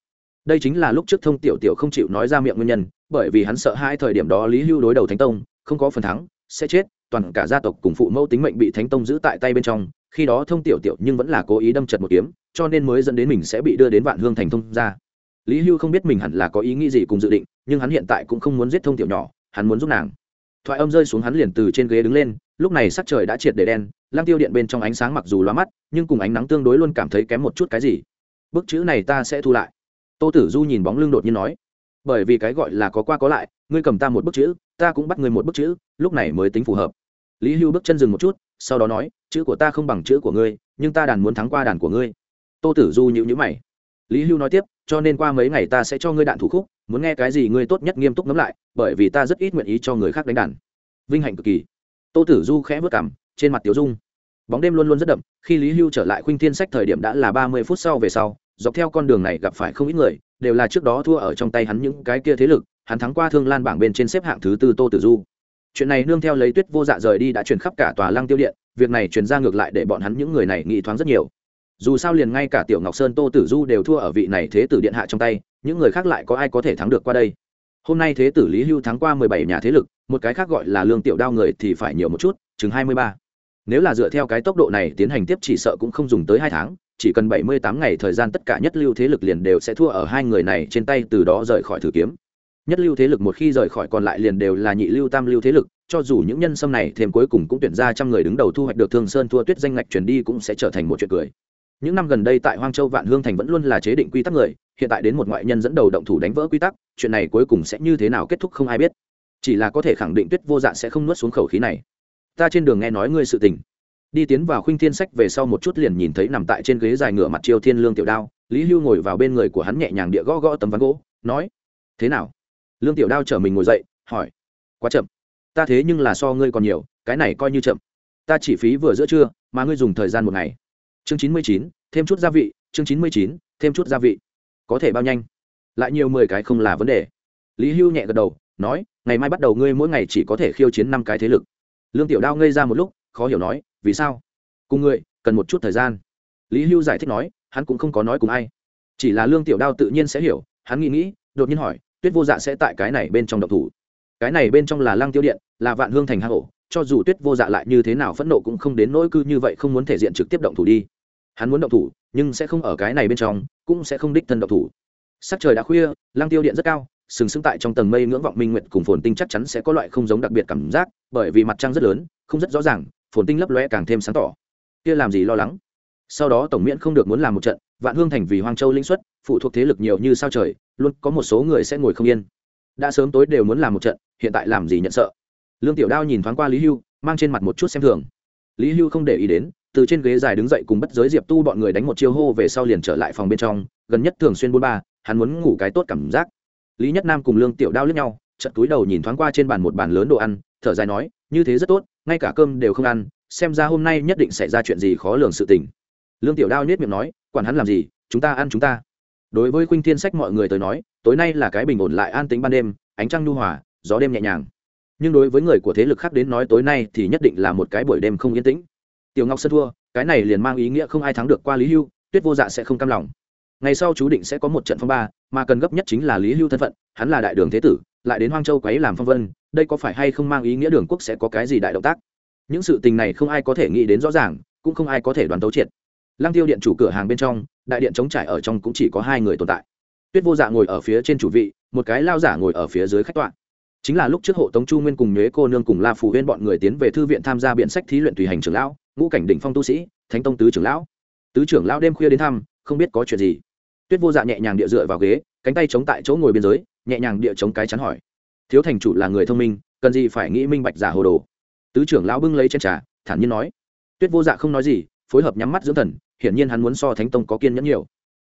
Đây chính là lúc trước thông tiểu tiểu không chịu nói ra miệng nguyên nhân, bởi vì hắn sợ hai thời điểm đó lý hưu đối đầu thánh tông, không có phần thắng, sẽ chết, toàn cả gia tộc cùng phụ mẫu tính mệnh bị thánh tông giữ tại tay bên trong, khi đó thông tiểu tiểu nhưng vẫn là cố ý đâm chật một kiếm, cho nên mới dẫn đến mình sẽ bị đưa đến vạn hương thành thông ra lý hưu không biết mình hẳn là có ý nghĩ gì cùng dự định, nhưng hắn hiện tại cũng không muốn giết thông tiểu nhỏ, hắn muốn giúp nàng thoại âm rơi xuống hắn liền từ trên ghế đứng lên, lúc này sắc trời đã triệt để đen lang tiêu điện bên trong ánh sáng mặc dù loa mắt, nhưng cùng ánh nắng tương đối luôn cảm thấy kém một chút cái gì. Bức chữ này ta sẽ thu lại. Tô tử du nhìn bóng lưng đột nhiên nói, bởi vì cái gọi là có qua có lại, ngươi cầm ta một bức chữ, ta cũng bắt ngươi một bức chữ, lúc này mới tính phù hợp. Lý hưu bước chân dừng một chút, sau đó nói, chữ của ta không bằng chữ của ngươi, nhưng ta đàn muốn thắng qua đàn của ngươi. Tô tử du nhữ nhữ mày. Lý hưu nói tiếp, cho nên qua mấy ngày ta sẽ cho ngươi đạn thủ khúc muốn nghe cái gì ngươi tốt nhất nghiêm túc ngẫm lại, bởi vì ta rất ít nguyện ý cho người khác đánh đàn. Vinh hạnh cực kỳ. Tô tử du khẽ vớt cảm trên mặt tiểu dung. Bóng đêm luôn luôn rất đậm, khi lý hưu trở lại khuynh thiên sách thời điểm đã là ba mươi phút sau về sau, dọc theo con đường này gặp phải không ít người, đều là trước đó thua ở trong tay hắn những cái kia thế lực, hắn thắng qua thương lan bảng bên trên xếp hạng thứ tư tô tử du. Chuyện này nương theo lấy tuyết vô dạ rời đi đã truyền khắp cả tòa lăng tiêu điện, việc này truyền ra ngược lại để bọn hắn những người này nghĩ thoáng rất nhiều. Dù sao liền ngay cả tiểu ngọc sơn tô tử du đều thua ở vị này thế tử điện hạ trong tay những người khác lại có ai có thể thắng được qua đây? Hôm nay thế tử lý hưu thắng qua mười bảy nhà thế lực, một cái khác gọi là lương tiểu đao người thì phải nhiều một chút, chừng hai mươi ba. Nếu là dựa theo cái tốc độ này tiến hành tiếp chỉ sợ cũng không dùng tới hai tháng, chỉ cần bảy mươi tám ngày thời gian tất cả nhất lưu thế lực liền đều sẽ thua ở hai người này trên tay từ đó rời khỏi thử kiếm. Nhất lưu thế lực một khi rời khỏi còn lại liền đều là nhị lưu tam lưu thế lực, cho dù những nhân sâm này thêm cuối cùng cũng tuyển ra trăm người đứng đầu thu hoạch được thương sơn thua tuyết danh ngạch truyền đi cũng sẽ trở thành một chuyện cười. Những năm gần đây tại hoang châu vạn hương thành vẫn luôn là chế định quy tắc người hiện tại đến một ngoại nhân dẫn đầu động thủ đánh vỡ quy tắc, chuyện này cuối cùng sẽ như thế nào kết thúc không ai biết. Chỉ là có thể khẳng định tuyết vô dạ sẽ không nuốt xuống khẩu khí này. Ta trên đường nghe nói ngươi sự tình. Đi tiến vào khuynh thiên sách về sau một chút liền nhìn thấy nằm tại trên ghế dài ngửa mặt chiêu thiên lương tiểu đao, lý hưu ngồi vào bên người của hắn nhẹ nhàng địa gõ gõ tấm ván gỗ, nói, thế nào? Lương tiểu đao chở mình ngồi dậy, hỏi, quá chậm. Ta thế nhưng là so ngươi còn nhiều, cái này coi như chậm. Ta chỉ phí vừa giữa trưa, mà ngươi dùng thời gian một ngày. Chương chín mươi chín, thêm chút gia vị, chương chín mươi chín, thêm chút gia vị có thể bao nhanh. Lại nhiều mười cái không là vấn đề. Lý hưu nhẹ gật đầu, nói, ngày mai bắt đầu ngươi mỗi ngày chỉ có thể khiêu chiến năm cái thế lực. Lương tiểu đao ngây ra một lúc, khó hiểu nói, vì sao? Cùng ngươi, cần một chút thời gian. Lý hưu giải thích nói, hắn cũng không có nói cùng ai. Chỉ là lương tiểu đao tự nhiên sẽ hiểu, hắn nghĩ nghĩ, đột nhiên hỏi, tuyết vô dạ sẽ tại cái này bên trong độc thủ. Cái này bên trong là lăng tiêu điện, là vạn hương thành hà hổ cho dù tuyết vô dạ lại như thế nào phẫn nộ cũng không đến nỗi cư như vậy không muốn thể diện trực tiếp động thủ đi hắn muốn động thủ, nhưng sẽ không ở cái này bên trong, cũng sẽ không đích thân động thủ. Sắc trời đã khuya, lăng tiêu điện rất cao, sừng sững tại trong tầng mây ngưỡng vọng minh nguyện cùng phồn tinh chắc chắn sẽ có loại không giống đặc biệt cảm giác, bởi vì mặt trăng rất lớn, không rất rõ ràng, phồn tinh lấp lóe càng thêm sáng tỏ. Kia làm gì lo lắng? Sau đó tổng miễn không được muốn làm một trận, vạn hương thành vì hoang châu linh xuất, phụ thuộc thế lực nhiều như sao trời, luôn có một số người sẽ ngồi không yên. Đã sớm tối đều muốn làm một trận, hiện tại làm gì nhận sợ? Lương tiểu đao nhìn thoáng qua lý hưu, mang trên mặt một chút xem thường. Lý hưu không để ý đến từ trên ghế dài đứng dậy cùng bất giới diệp tu bọn người đánh một chiêu hô về sau liền trở lại phòng bên trong, gần nhất thường xuyên bốn ba, hắn muốn ngủ cái tốt cảm giác. Lý nhất nam cùng lương tiểu đao lướt nhau chật túi đầu nhìn thoáng qua trên bàn một bàn lớn đồ ăn, thở dài nói, như thế rất tốt, ngay cả cơm đều không ăn, xem ra hôm nay nhất định xảy ra chuyện gì khó lường sự tình. Lương tiểu đao nhét miệng nói, quản hắn làm gì, chúng ta ăn chúng ta. Đối với khuynh thiên sách mọi người tới nói, tối nay là cái bình ổn lại an tính ban đêm, ánh trăng nhu hòa, gió đêm nhẹ nhàng. Nhưng đối với người của thế lực khác đến nói tối nay thì nhất định là một cái buổi đêm không yên tĩnh tiểu ngọc sơn thua, cái này liền mang ý nghĩa không ai thắng được qua lý hưu, tuyết vô dạ sẽ không cam lòng. Ngày sau chú định sẽ có một trận phong ba, mà cần gấp nhất chính là lý hưu thân phận, hắn là đại đường thế tử, lại đến hoang châu quấy làm phong vân, đây có phải hay không mang ý nghĩa đường quốc sẽ có cái gì đại động tác? Những sự tình này không ai có thể nghĩ đến rõ ràng, cũng không ai có thể đoán tấu triệt. Lăng tiêu điện chủ cửa hàng bên trong, đại điện chống trải ở trong cũng chỉ có hai người tồn tại. Tuyết vô dạ ngồi ở phía trên chủ vị, một cái lao giả ngồi ở phía dưới khách tọa. Chính là lúc trước hộ tống chu nguyên cùng nhuế cô nương cùng la phủ huyên bọn người tiến về thư viện tham gia biện sách thí luyện tùy hành trưởng lão ngũ cảnh đỉnh phong tu sĩ, thánh tông tứ trưởng lão. Tứ trưởng lão đêm khuya đến thăm, không biết có chuyện gì. Tuyết vô dạ nhẹ nhàng địa dựa vào ghế, cánh tay chống tại chỗ ngồi biên giới nhẹ nhàng địa chống cái chắn hỏi. Thiếu thành chủ là người thông minh, cần gì phải nghĩ minh bạch giả hồ đồ? Tứ trưởng lão bưng lấy chén trà, thản nhiên nói. Tuyết vô dạ không nói gì, phối hợp nhắm mắt dưỡng thần, hiển nhiên hắn muốn so thánh tông có kiên nhẫn nhiều.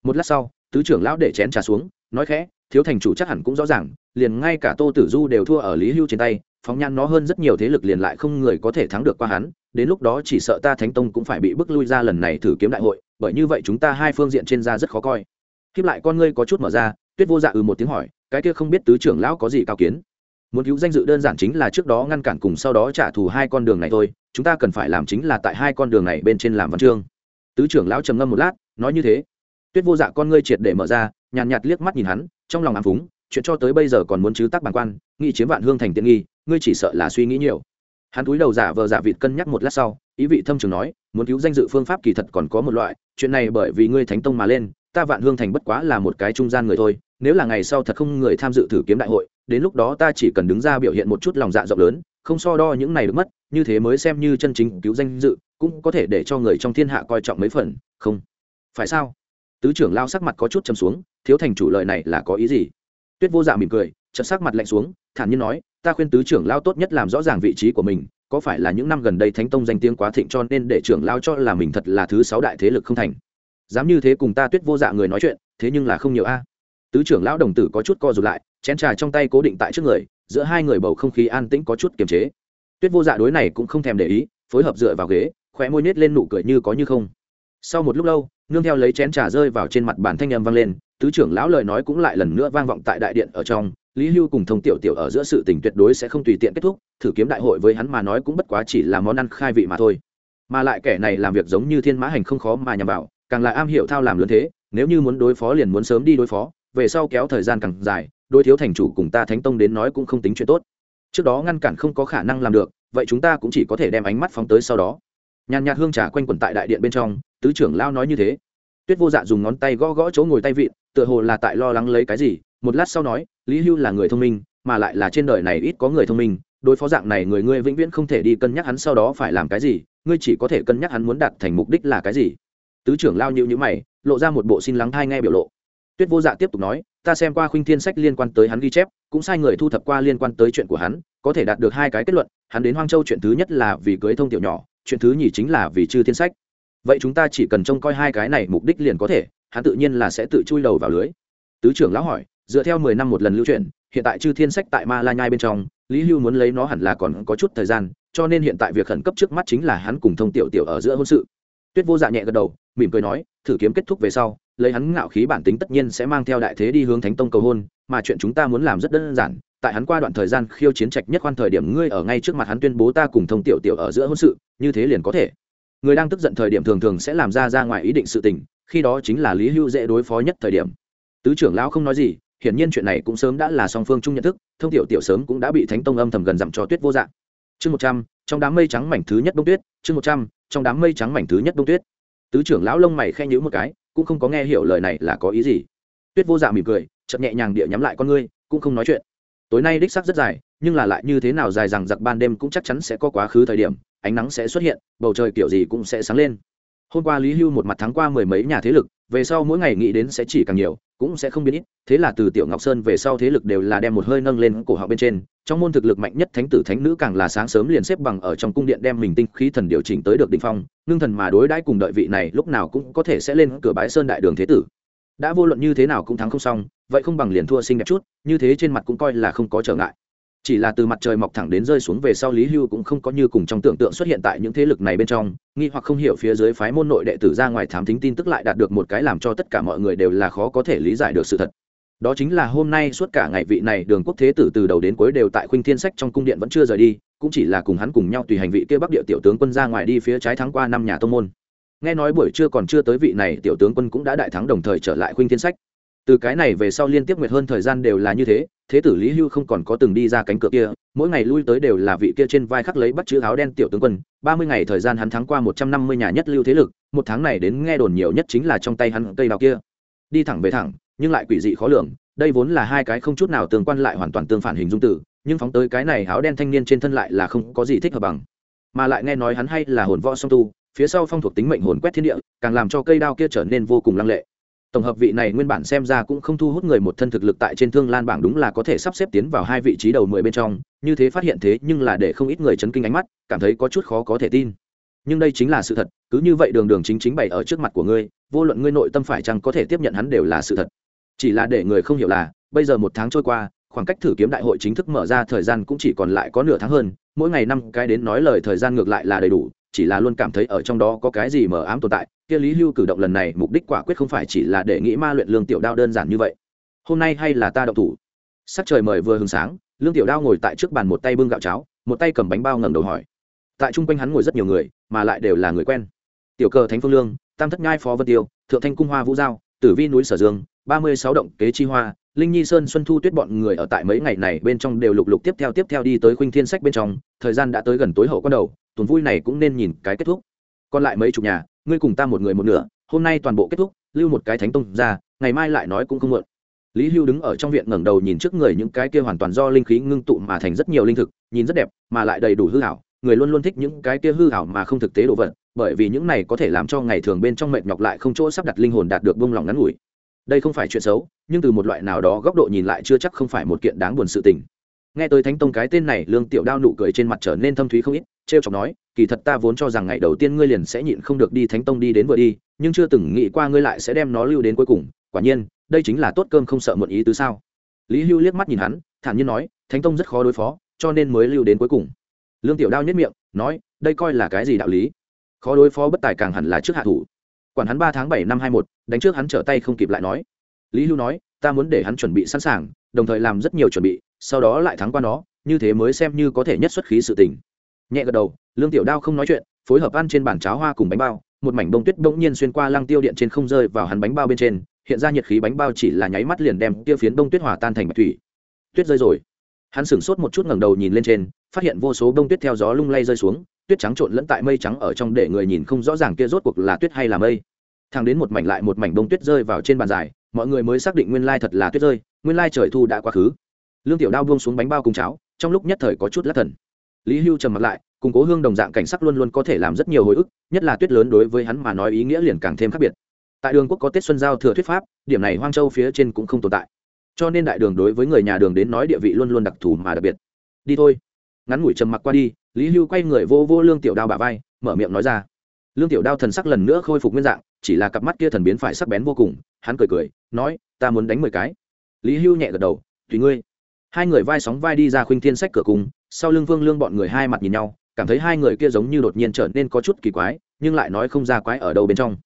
Một lát sau, tứ trưởng lão để chén trà xuống, nói khẽ, thiếu thành chủ chắc hẳn cũng rõ ràng, liền ngay cả tô tử du đều thua ở lý hưu trên tay, phóng nhan nó hơn rất nhiều thế lực liền lại không người có thể thắng được qua hắn đến lúc đó chỉ sợ ta thánh tông cũng phải bị bức lui ra lần này thử kiếm đại hội bởi như vậy chúng ta hai phương diện trên ra rất khó coi. Khiếp lại con ngươi có chút mở ra tuyết vô dạ ừ một tiếng hỏi cái kia không biết tứ trưởng lão có gì cao kiến? Muốn cứu danh dự đơn giản chính là trước đó ngăn cản cùng sau đó trả thù hai con đường này thôi chúng ta cần phải làm chính là tại hai con đường này bên trên làm văn chương. Tứ trưởng lão trầm ngâm một lát nói như thế. Tuyết vô dạ con ngươi triệt để mở ra nhàn nhạt, liếc mắt nhìn hắn trong lòng ám phúng chuyện cho tới bây giờ còn muốn chứ tác bản quan nghĩ chiếm vạn hương thành tiện nghi ngươi chỉ sợ là suy nghĩ nhiều hắn túi đầu giả vờ giả vịt cân nhắc một lát sau, ý vị thâm trường nói, muốn cứu danh dự phương pháp kỳ thật còn có một loại, chuyện này bởi vì ngươi thánh tông mà lên, ta vạn hương thành bất quá là một cái trung gian người thôi, nếu là ngày sau thật không người tham dự thử kiếm đại hội, đến lúc đó ta chỉ cần đứng ra biểu hiện một chút lòng dạ rộng lớn, không so đo những này được mất, như thế mới xem như chân chính cứu danh dự, cũng có thể để cho người trong thiên hạ coi trọng mấy phần, không? Phải sao? Tứ trưởng lao sắc mặt có chút châm xuống, thiếu thành chủ lời này là có ý gì? Tuyết vô dạ mỉm cười, chợt sắc mặt lạnh xuống, thản nhiên nói ta khuyên tứ trưởng lao tốt nhất làm rõ ràng vị trí của mình, có phải là những năm gần đây thánh tông danh tiếng quá thịnh cho nên để trưởng lao cho là mình thật là thứ sáu đại thế lực không thành? Dám như thế cùng ta tuyết vô dạ người nói chuyện, thế nhưng là không nhiều a. Tứ trưởng lão đồng tử có chút co rụt lại, chén trà trong tay cố định tại trước người, giữa hai người bầu không khí an tĩnh có chút kiềm chế. Tuyết vô dạ đối này cũng không thèm để ý, phối hợp dựa vào ghế, khóe môi nết lên nụ cười như có như không. Sau một lúc lâu, nương theo lấy chén trà rơi vào trên mặt bàn thanh âm vang lên, tứ trưởng lão lời nói cũng lại lần nữa vang vọng tại đại điện ở trong lý hưu cùng thông tiểu tiểu ở giữa sự tình tuyệt đối sẽ không tùy tiện kết thúc, thử kiếm đại hội với hắn mà nói cũng bất quá chỉ là món ăn khai vị mà thôi. Mà lại kẻ này làm việc giống như thiên mã hành không khó mà nhằm vào, càng là am hiểu thao làm lớn thế, nếu như muốn đối phó liền muốn sớm đi đối phó, về sau kéo thời gian càng dài đôi thiếu thành chủ cùng ta thánh tông đến nói cũng không tính chuyện tốt. Trước đó ngăn cản không có khả năng làm được, vậy chúng ta cũng chỉ có thể đem ánh mắt phóng tới sau đó. Nhàn nhạt hương trà quanh quẩn tại đại điện bên trong, tứ trưởng lao nói như thế. Tuyết vô dạ dùng ngón tay gõ gõ chỗ ngồi tay vịn, tựa hồ là tại lo lắng lấy cái gì, một lát sau nói lý hưu là người thông minh, mà lại là trên đời này ít có người thông minh, đối phó dạng này người ngươi vĩnh viễn không thể đi cân nhắc hắn sau đó phải làm cái gì, ngươi chỉ có thể cân nhắc hắn muốn đạt thành mục đích là cái gì. Tứ trưởng lao nhịu nhữ mày, lộ ra một bộ xin lắng thai nghe biểu lộ. Tuyết vô dạ tiếp tục nói, ta xem qua khuynh thiên sách liên quan tới hắn ghi chép, cũng sai người thu thập qua liên quan tới chuyện của hắn, có thể đạt được hai cái kết luận, hắn đến hoang châu chuyện thứ nhất là vì cưới thông tiểu nhỏ, chuyện thứ nhì chính là vì chư thiên sách. Vậy chúng ta chỉ cần trông coi hai cái này mục đích liền có thể, hắn tự nhiên là sẽ tự chui đầu vào lưới. Tứ trưởng lão hỏi dựa theo mười năm một lần lưu truyền hiện tại chư thiên sách tại ma la nhai bên trong, lý hưu muốn lấy nó hẳn là còn có chút thời gian, cho nên hiện tại việc khẩn cấp trước mắt chính là hắn cùng thông tiểu tiểu ở giữa hôn sự. Tuyết vô dạ nhẹ gật đầu, mỉm cười nói, thử kiếm kết thúc về sau, lấy hắn ngạo khí bản tính tất nhiên sẽ mang theo đại thế đi hướng thánh tông cầu hôn, mà chuyện chúng ta muốn làm rất đơn giản, tại hắn qua đoạn thời gian khiêu chiến trạch nhất khoan thời điểm ngươi ở ngay trước mặt hắn tuyên bố ta cùng thông tiểu tiểu ở giữa hôn sự, như thế liền có thể. Người đang tức giận thời điểm thường thường sẽ làm ra ra ngoài ý định sự tình, khi đó chính là lý hưu dễ đối phó nhất thời điểm. Tứ trưởng lão không nói gì hiển nhiên chuyện này cũng sớm đã là song phương chung nhận thức, thông tiểu tiểu sớm cũng đã bị thánh tông âm thầm gần dặm cho tuyết vô dạng chương một trăm, trong đám mây trắng mảnh thứ nhất đông tuyết, chương một trăm, trong đám mây trắng mảnh thứ nhất đông tuyết. Tứ trưởng lão lông mày khen nhữ một cái, cũng không có nghe hiểu lời này là có ý gì. Tuyết vô dạ mỉm cười chậm nhẹ nhàng địa nhắm lại con ngươi, cũng không nói chuyện. Tối nay đích sắc rất dài, nhưng là lại như thế nào dài rằng giặc ban đêm cũng chắc chắn sẽ có quá khứ thời điểm, ánh nắng sẽ xuất hiện, bầu trời kiểu gì cũng sẽ sáng lên. Hôm qua lý hưu một mặt thắng qua mười mấy nhà thế lực về sau mỗi ngày nghĩ đến sẽ chỉ càng nhiều, cũng sẽ không biến ít. Thế là từ tiểu ngọc sơn về sau thế lực đều là đem một hơi nâng lên cổ họ bên trên. Trong môn thực lực mạnh nhất thánh tử, thánh nữ càng là sáng sớm liền xếp bằng ở trong cung điện đem mình tinh khí thần điều chỉnh tới được đỉnh phong. Ngưng thần mà đối đãi cùng đợi vị này lúc nào cũng có thể sẽ lên cửa bái sơn đại đường thế tử. Đã vô luận như thế nào cũng thắng không xong, vậy không bằng liền thua xinh đẹp chút, như thế trên mặt cũng coi là không có trở ngại chỉ là từ mặt trời mọc thẳng đến rơi xuống về sau lý hưu cũng không có như cùng trong tưởng tượng xuất hiện tại những thế lực này bên trong, nghi hoặc không hiểu phía dưới phái môn nội đệ tử ra ngoài thám thính tin tức lại đạt được một cái làm cho tất cả mọi người đều là khó có thể lý giải được sự thật. Đó chính là hôm nay suốt cả ngày vị này đường quốc thế tử từ đầu đến cuối đều tại khuynh thiên sách trong cung điện vẫn chưa rời đi, cũng chỉ là cùng hắn cùng nhau tùy hành vị kia bắc địa tiểu tướng quân ra ngoài đi phía trái thắng qua năm nhà tông môn. Nghe nói buổi trưa còn chưa tới vị này tiểu tướng quân cũng đã đại thắng đồng thời trở lại khuynh thiên sách. Từ cái này về sau liên tiếp nguyệt hơn thời gian đều là như thế thế tử lý hưu không còn có từng đi ra cánh cửa kia, mỗi ngày lui tới đều là vị kia trên vai khắc lấy bắt chữ áo đen tiểu tướng quân, ba mươi ngày thời gian hắn thắng qua một trăm năm mươi nhà nhất lưu thế lực, một tháng này đến nghe đồn nhiều nhất chính là trong tay hắn cây đào kia. Đi thẳng về thẳng, nhưng lại quỷ dị khó lường, đây vốn là hai cái không chút nào tương quan lại hoàn toàn tương phản hình dung tử, nhưng phóng tới cái này áo đen thanh niên trên thân lại là không có gì thích hợp bằng. Mà lại nghe nói hắn hay là hồn võ song tu, phía sau phong thuộc tính mệnh hồn quét thiên địa, càng làm cho cây đao kia trở nên vô cùng lăng lệ tổng hợp vị này nguyên bản xem ra cũng không thu hút người một thân thực lực tại trên thương lan bảng đúng là có thể sắp xếp tiến vào hai vị trí đầu mười bên trong, như thế phát hiện thế nhưng là để không ít người chấn kinh ánh mắt, cảm thấy có chút khó có thể tin. Nhưng đây chính là sự thật, cứ như vậy đường đường chính chính bày ở trước mặt của ngươi, vô luận ngươi nội tâm phải chăng có thể tiếp nhận hắn đều là sự thật. Chỉ là để người không hiểu là, bây giờ một tháng trôi qua, khoảng cách thử kiếm đại hội chính thức mở ra thời gian cũng chỉ còn lại có nửa tháng hơn, mỗi ngày năm cái đến nói lời thời gian ngược lại là đầy đủ, chỉ là luôn cảm thấy ở trong đó có cái gì mờ ám tồn tại kia lý hưu cử động lần này mục đích quả quyết không phải chỉ là để nghĩ ma luyện lương tiểu đao đơn giản như vậy. Hôm nay hay là ta động thủ. Sắc trời mời vừa hừng sáng, lương tiểu đao ngồi tại trước bàn một tay bưng gạo cháo, một tay cầm bánh bao ngẩng đầu hỏi. Tại chung quanh hắn ngồi rất nhiều người, mà lại đều là người quen. Tiểu cờ thánh phương lương, tam thất nhai phó vân tiêu, thượng thanh cung hoa vũ giao, tử vi núi sở dương, ba mươi sáu động kế chi hoa, linh nhi sơn xuân thu tuyết bọn người ở tại mấy ngày này bên trong đều lục lục tiếp theo tiếp theo đi tới khuynh thiên sách bên trong, thời gian đã tới gần tối hậu con đầu, tuần vui này cũng nên nhìn cái kết thúc còn lại mấy chục nhà, ngươi cùng ta một người một nửa, hôm nay toàn bộ kết thúc, lưu một cái thánh tông ra, ngày mai lại nói cũng không muộn. Lý hưu đứng ở trong viện ngẩng đầu nhìn trước người những cái kia hoàn toàn do linh khí ngưng tụ mà thành rất nhiều linh thực, nhìn rất đẹp, mà lại đầy đủ hư hảo người luôn luôn thích những cái kia hư hảo mà không thực tế đồ vật, bởi vì những này có thể làm cho ngày thường bên trong mệt nhọc lại không chỗ sắp đặt linh hồn đạt được buông lòng ngắn ngủi. Đây không phải chuyện xấu, nhưng từ một loại nào đó góc độ nhìn lại chưa chắc không phải một kiện đáng buồn sự tình nghe tới thánh tông cái tên này, lương tiểu đao nụ cười trên mặt trở nên thâm thúy không ít t r e o chọc nói, kỳ thật ta vốn cho rằng ngày đầu tiên ngươi liền sẽ nhịn không được đi thánh tông đi đến vừa đi, nhưng chưa từng nghĩ qua ngươi lại sẽ đem nó lưu đến cuối cùng, quả nhiên, đây chính là tốt cơm không sợ muộn ý tứ sao? Lý hưu liếc mắt nhìn hắn, thản nhiên nói, thánh tông rất khó đối phó, cho nên mới lưu đến cuối cùng. Lương tiểu đao nhất miệng, nói, đây coi là cái gì đạo lý? Khó đối phó bất tài càng hẳn là trước hạ thủ. Quản hắn ba tháng bảy năm hai một đánh trước hắn trở tay không kịp lại nói. Lý hưu nói, ta muốn để hắn chuẩn bị sẵn sàng, đồng thời làm rất nhiều chuẩn bị sau đó lại thắng qua nó, như thế mới xem như có thể nhất xuất khí sự tình. Nhẹ gật đầu, lương tiểu đao không nói chuyện, phối hợp ăn trên bàn cháo hoa cùng bánh bao, một mảnh bông tuyết bỗng nhiên xuyên qua lăng tiêu điện trên không rơi vào hắn bánh bao bên trên, hiện ra nhiệt khí bánh bao chỉ là nháy mắt liền đem tiêu phiến bông tuyết hòa tan thành bạch thủy. Tuyết rơi rồi. Hắn sửng sốt một chút ngẩng đầu nhìn lên trên, phát hiện vô số bông tuyết theo gió lung lay rơi xuống, tuyết trắng trộn lẫn tại mây trắng ở trong để người nhìn không rõ ràng kia rốt cuộc là tuyết hay là mây. Thang đến một mảnh lại một mảnh bông tuyết rơi vào trên bàn dài, mọi người mới xác định nguyên lai thật là tuyết rơi, nguyên lai trời thu đã quá khứ lương tiểu đao buông xuống bánh bao cùng cháo, trong lúc nhất thời có chút lắc thần. Lý hưu trầm mặt lại, cùng cố hương đồng dạng cảnh sắc luôn luôn có thể làm rất nhiều hồi ức, nhất là tuyết lớn đối với hắn mà nói ý nghĩa liền càng thêm khác biệt. Tại đường quốc có tết xuân giao thừa thuyết pháp, điểm này hoang châu phía trên cũng không tồn tại. Cho nên đại đường đối với người nhà đường đến nói địa vị luôn luôn đặc thù mà đặc biệt. Đi thôi. Ngắn ngủi trầm mặc qua đi, lý hưu quay người vô vô lương tiểu đao bả vai, mở miệng nói ra. Lương tiểu đao thần sắc lần nữa khôi phục nguyên dạng, chỉ là cặp mắt kia thần biến phải sắc bén vô cùng, hắn cười cười, nói, ta muốn đánh mười cái. Lý hưu nhẹ gật đầu, tùy ngươi hai người vai sóng vai đi ra khuynh thiên sách cửa cung, sau lưng vương lương bọn người hai mặt nhìn nhau, cảm thấy hai người kia giống như đột nhiên trở nên có chút kỳ quái, nhưng lại nói không ra quái ở đâu bên trong.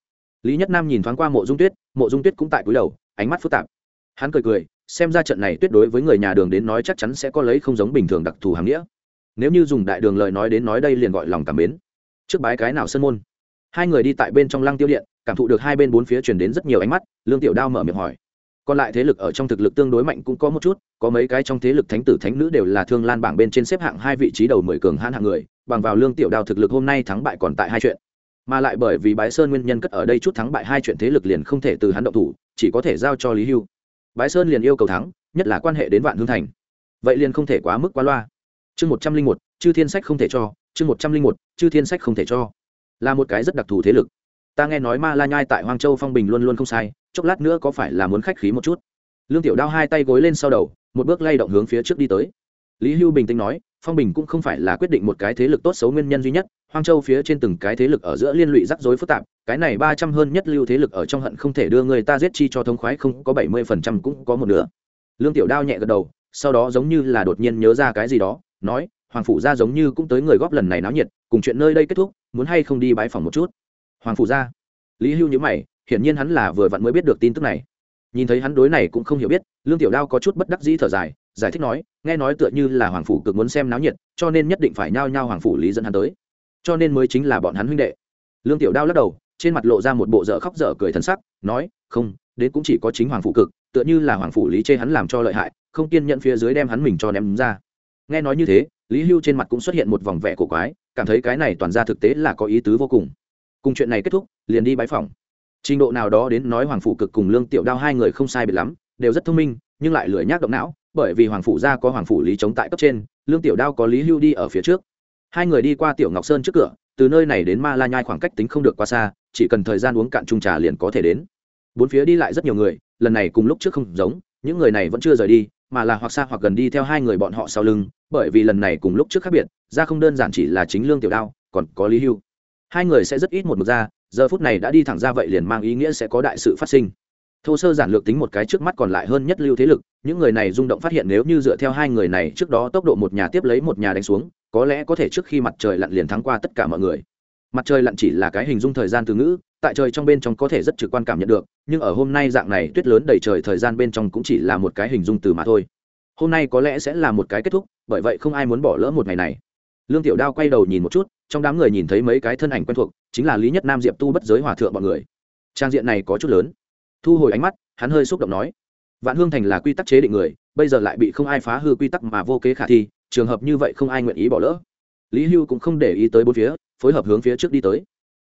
Lý nhất nam nhìn thoáng qua mộ dung tuyết, mộ dung tuyết cũng tại cúi đầu, ánh mắt phức tạp. Hắn cười cười, xem ra trận này tuyết đối với người nhà đường đến nói chắc chắn sẽ có lấy không giống bình thường đặc thù hàm nghĩa. Nếu như dùng đại đường lời nói đến nói đây liền gọi lòng cảm mến. Trước bái cái nào sân môn? Hai người đi tại bên trong lăng tiêu điện, cảm thụ được hai bên bốn phía chuyển đến rất nhiều ánh mắt, lương tiểu đao mở miệng hỏi còn lại thế lực ở trong thực lực tương đối mạnh cũng có một chút, có mấy cái trong thế lực thánh tử thánh nữ đều là thương lan bảng bên trên xếp hạng hai vị trí đầu mười cường hãn hạng người, bằng vào lương tiểu đao thực lực hôm nay thắng bại còn tại hai chuyện. Mà lại bởi vì bái sơn nguyên nhân cất ở đây chút thắng bại hai chuyện thế lực liền không thể từ hắn động thủ, chỉ có thể giao cho lý hưu. Bái sơn liền yêu cầu thắng, nhất là quan hệ đến vạn hương thành. Vậy liền không thể quá mức quá loa. Chương một trăm linh một, chư thiên sách không thể cho, chương một trăm linh một, chư thiên sách không thể cho. Là một cái rất đặc thù thế lực ta nghe nói ma la nhai tại hoang châu phong bình luôn luôn không sai, chốc lát nữa có phải là muốn khách khí một chút. Lương tiểu đao hai tay gối lên sau đầu, một bước lay động hướng phía trước đi tới. Lý hưu bình tĩnh nói, phong bình cũng không phải là quyết định một cái thế lực tốt xấu nguyên nhân duy nhất, hoang châu phía trên từng cái thế lực ở giữa liên lụy rắc rối phức tạp, cái này ba trăm hơn nhất lưu thế lực ở trong hận không thể đưa người ta giết chi cho thống khoái không có bảy mươi phần trăm cũng có một nửa. Lương tiểu đao nhẹ gật đầu, sau đó giống như là đột nhiên nhớ ra cái gì đó, nói, hoàng phủ gia giống như cũng tới người góp lần này náo nhiệt, cùng chuyện nơi đây kết thúc, muốn hay không đi bãi phòng một chút hoàng phủ gia lý hưu nhữ mày, hiển nhiên hắn là vừa vặn mới biết được tin tức này. Nhìn thấy hắn đối này cũng không hiểu biết, lương tiểu đao có chút bất đắc dĩ thở dài, giải thích nói, nghe nói tựa như là hoàng phủ cực muốn xem náo nhiệt, cho nên nhất định phải nhao nhao hoàng phủ lý dẫn hắn tới. Cho nên mới chính là bọn hắn huynh đệ. Lương tiểu đao lắc đầu, trên mặt lộ ra một bộ dở khóc dở cười thân sắc, nói, không, đến cũng chỉ có chính hoàng phủ cực, tựa như là hoàng phủ lý chê hắn làm cho lợi hại, không kiên nhận phía dưới đem hắn mình cho ném ra. Nghe nói như thế, lý hưu trên mặt cũng xuất hiện một vòng vẻ cổ quái, cảm thấy cái này toàn ra thực tế là có ý tứ vô cùng cùng chuyện này kết thúc, liền đi bãi phòng trình độ nào đó đến nói hoàng phủ cực cùng lương tiểu đao hai người không sai biệt lắm, đều rất thông minh, nhưng lại lười nhác động não, bởi vì hoàng phủ gia có hoàng phủ lý chống tại cấp trên, lương tiểu đao có lý hưu đi ở phía trước. Hai người đi qua tiểu ngọc sơn trước cửa, từ nơi này đến ma la nhai khoảng cách tính không được quá xa, chỉ cần thời gian uống cạn chung trà liền có thể đến. Bốn phía đi lại rất nhiều người, lần này cùng lúc trước không giống, những người này vẫn chưa rời đi, mà là hoặc xa hoặc gần đi theo hai người bọn họ sau lưng, bởi vì lần này cùng lúc trước khác biệt, ra không đơn giản chỉ là chính lương tiểu đao, còn có lý hưu hai người sẽ rất ít một mực ra, giờ phút này đã đi thẳng ra vậy liền mang ý nghĩa sẽ có đại sự phát sinh. Thô sơ giản lược tính một cái trước mắt còn lại hơn nhất lưu thế lực, những người này rung động phát hiện nếu như dựa theo hai người này trước đó tốc độ một nhà tiếp lấy một nhà đánh xuống, có lẽ có thể trước khi mặt trời lặn liền thắng qua tất cả mọi người. Mặt trời lặn chỉ là cái hình dung thời gian từ ngữ, tại trời trong bên trong có thể rất trực quan cảm nhận được, nhưng ở hôm nay dạng này tuyết lớn đầy trời thời gian bên trong cũng chỉ là một cái hình dung từ mà thôi. Hôm nay có lẽ sẽ là một cái kết thúc, bởi vậy không ai muốn bỏ lỡ một ngày này. Lương tiểu đao quay đầu nhìn một chút trong đám người nhìn thấy mấy cái thân ảnh quen thuộc, chính là lý nhất nam, diệp tu bất giới, hòa thượng bọn người. Trang diện này có chút lớn. Thu hồi ánh mắt, hắn hơi xúc động nói, vạn hương thành là quy tắc chế định người, bây giờ lại bị không ai phá hư quy tắc mà vô kế khả thi, trường hợp như vậy không ai nguyện ý bỏ lỡ. Lý hưu cũng không để ý tới bốn phía, phối hợp hướng phía trước đi tới.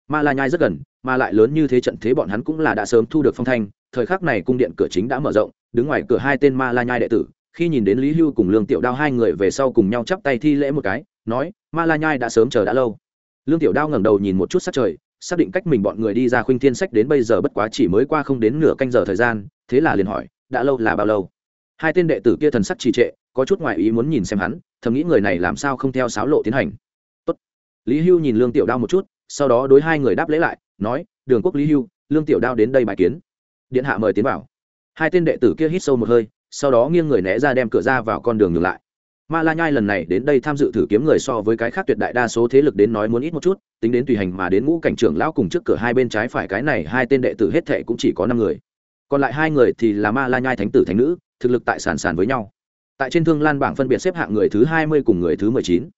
Ma la nhai rất gần, mà lại lớn như thế trận thế bọn hắn cũng là đã sớm thu được phong thanh, thời khắc này cung điện cửa chính đã mở rộng, đứng ngoài cửa hai tên ma la nhai đệ tử khi nhìn đến lý hưu cùng lương tiểu đao hai người về sau cùng nhau chắp tay thi lễ một cái, nói, ma la nhai đã sớm chờ đã lâu. Lương tiểu đao ngẩng đầu nhìn một chút sát trời, xác định cách mình bọn người đi ra khuynh thiên sách đến bây giờ bất quá chỉ mới qua không đến nửa canh giờ thời gian, thế là liền hỏi, đã lâu là bao lâu? Hai tên đệ tử kia thần sắc trì trệ, có chút ngoại ý muốn nhìn xem hắn, thầm nghĩ người này làm sao không theo sáo lộ tiến hành. Tốt. lý hưu nhìn lương tiểu đao một chút, sau đó đối hai người đáp lễ lại, nói, đường quốc lý hưu, lương tiểu đao đến đây bài kiến. Điện hạ mời tiến vào. Hai tên đệ tử kia hít sâu một hơi sau đó nghiêng người né ra đem cửa ra vào con đường ngược lại. Ma la nhai lần này đến đây tham dự thử kiếm người so với cái khác tuyệt đại đa số thế lực đến nói muốn ít một chút, tính đến tùy hành mà đến ngũ cảnh trưởng lão cùng trước cửa hai bên trái phải cái này hai tên đệ tử hết thệ cũng chỉ có năm người. Còn lại hai người thì là ma la nhai thánh tử thánh nữ, thực lực tại sàn sàn với nhau. Tại trên thương lan bảng phân biệt xếp hạng người thứ hai mươi cùng người thứ mười chín.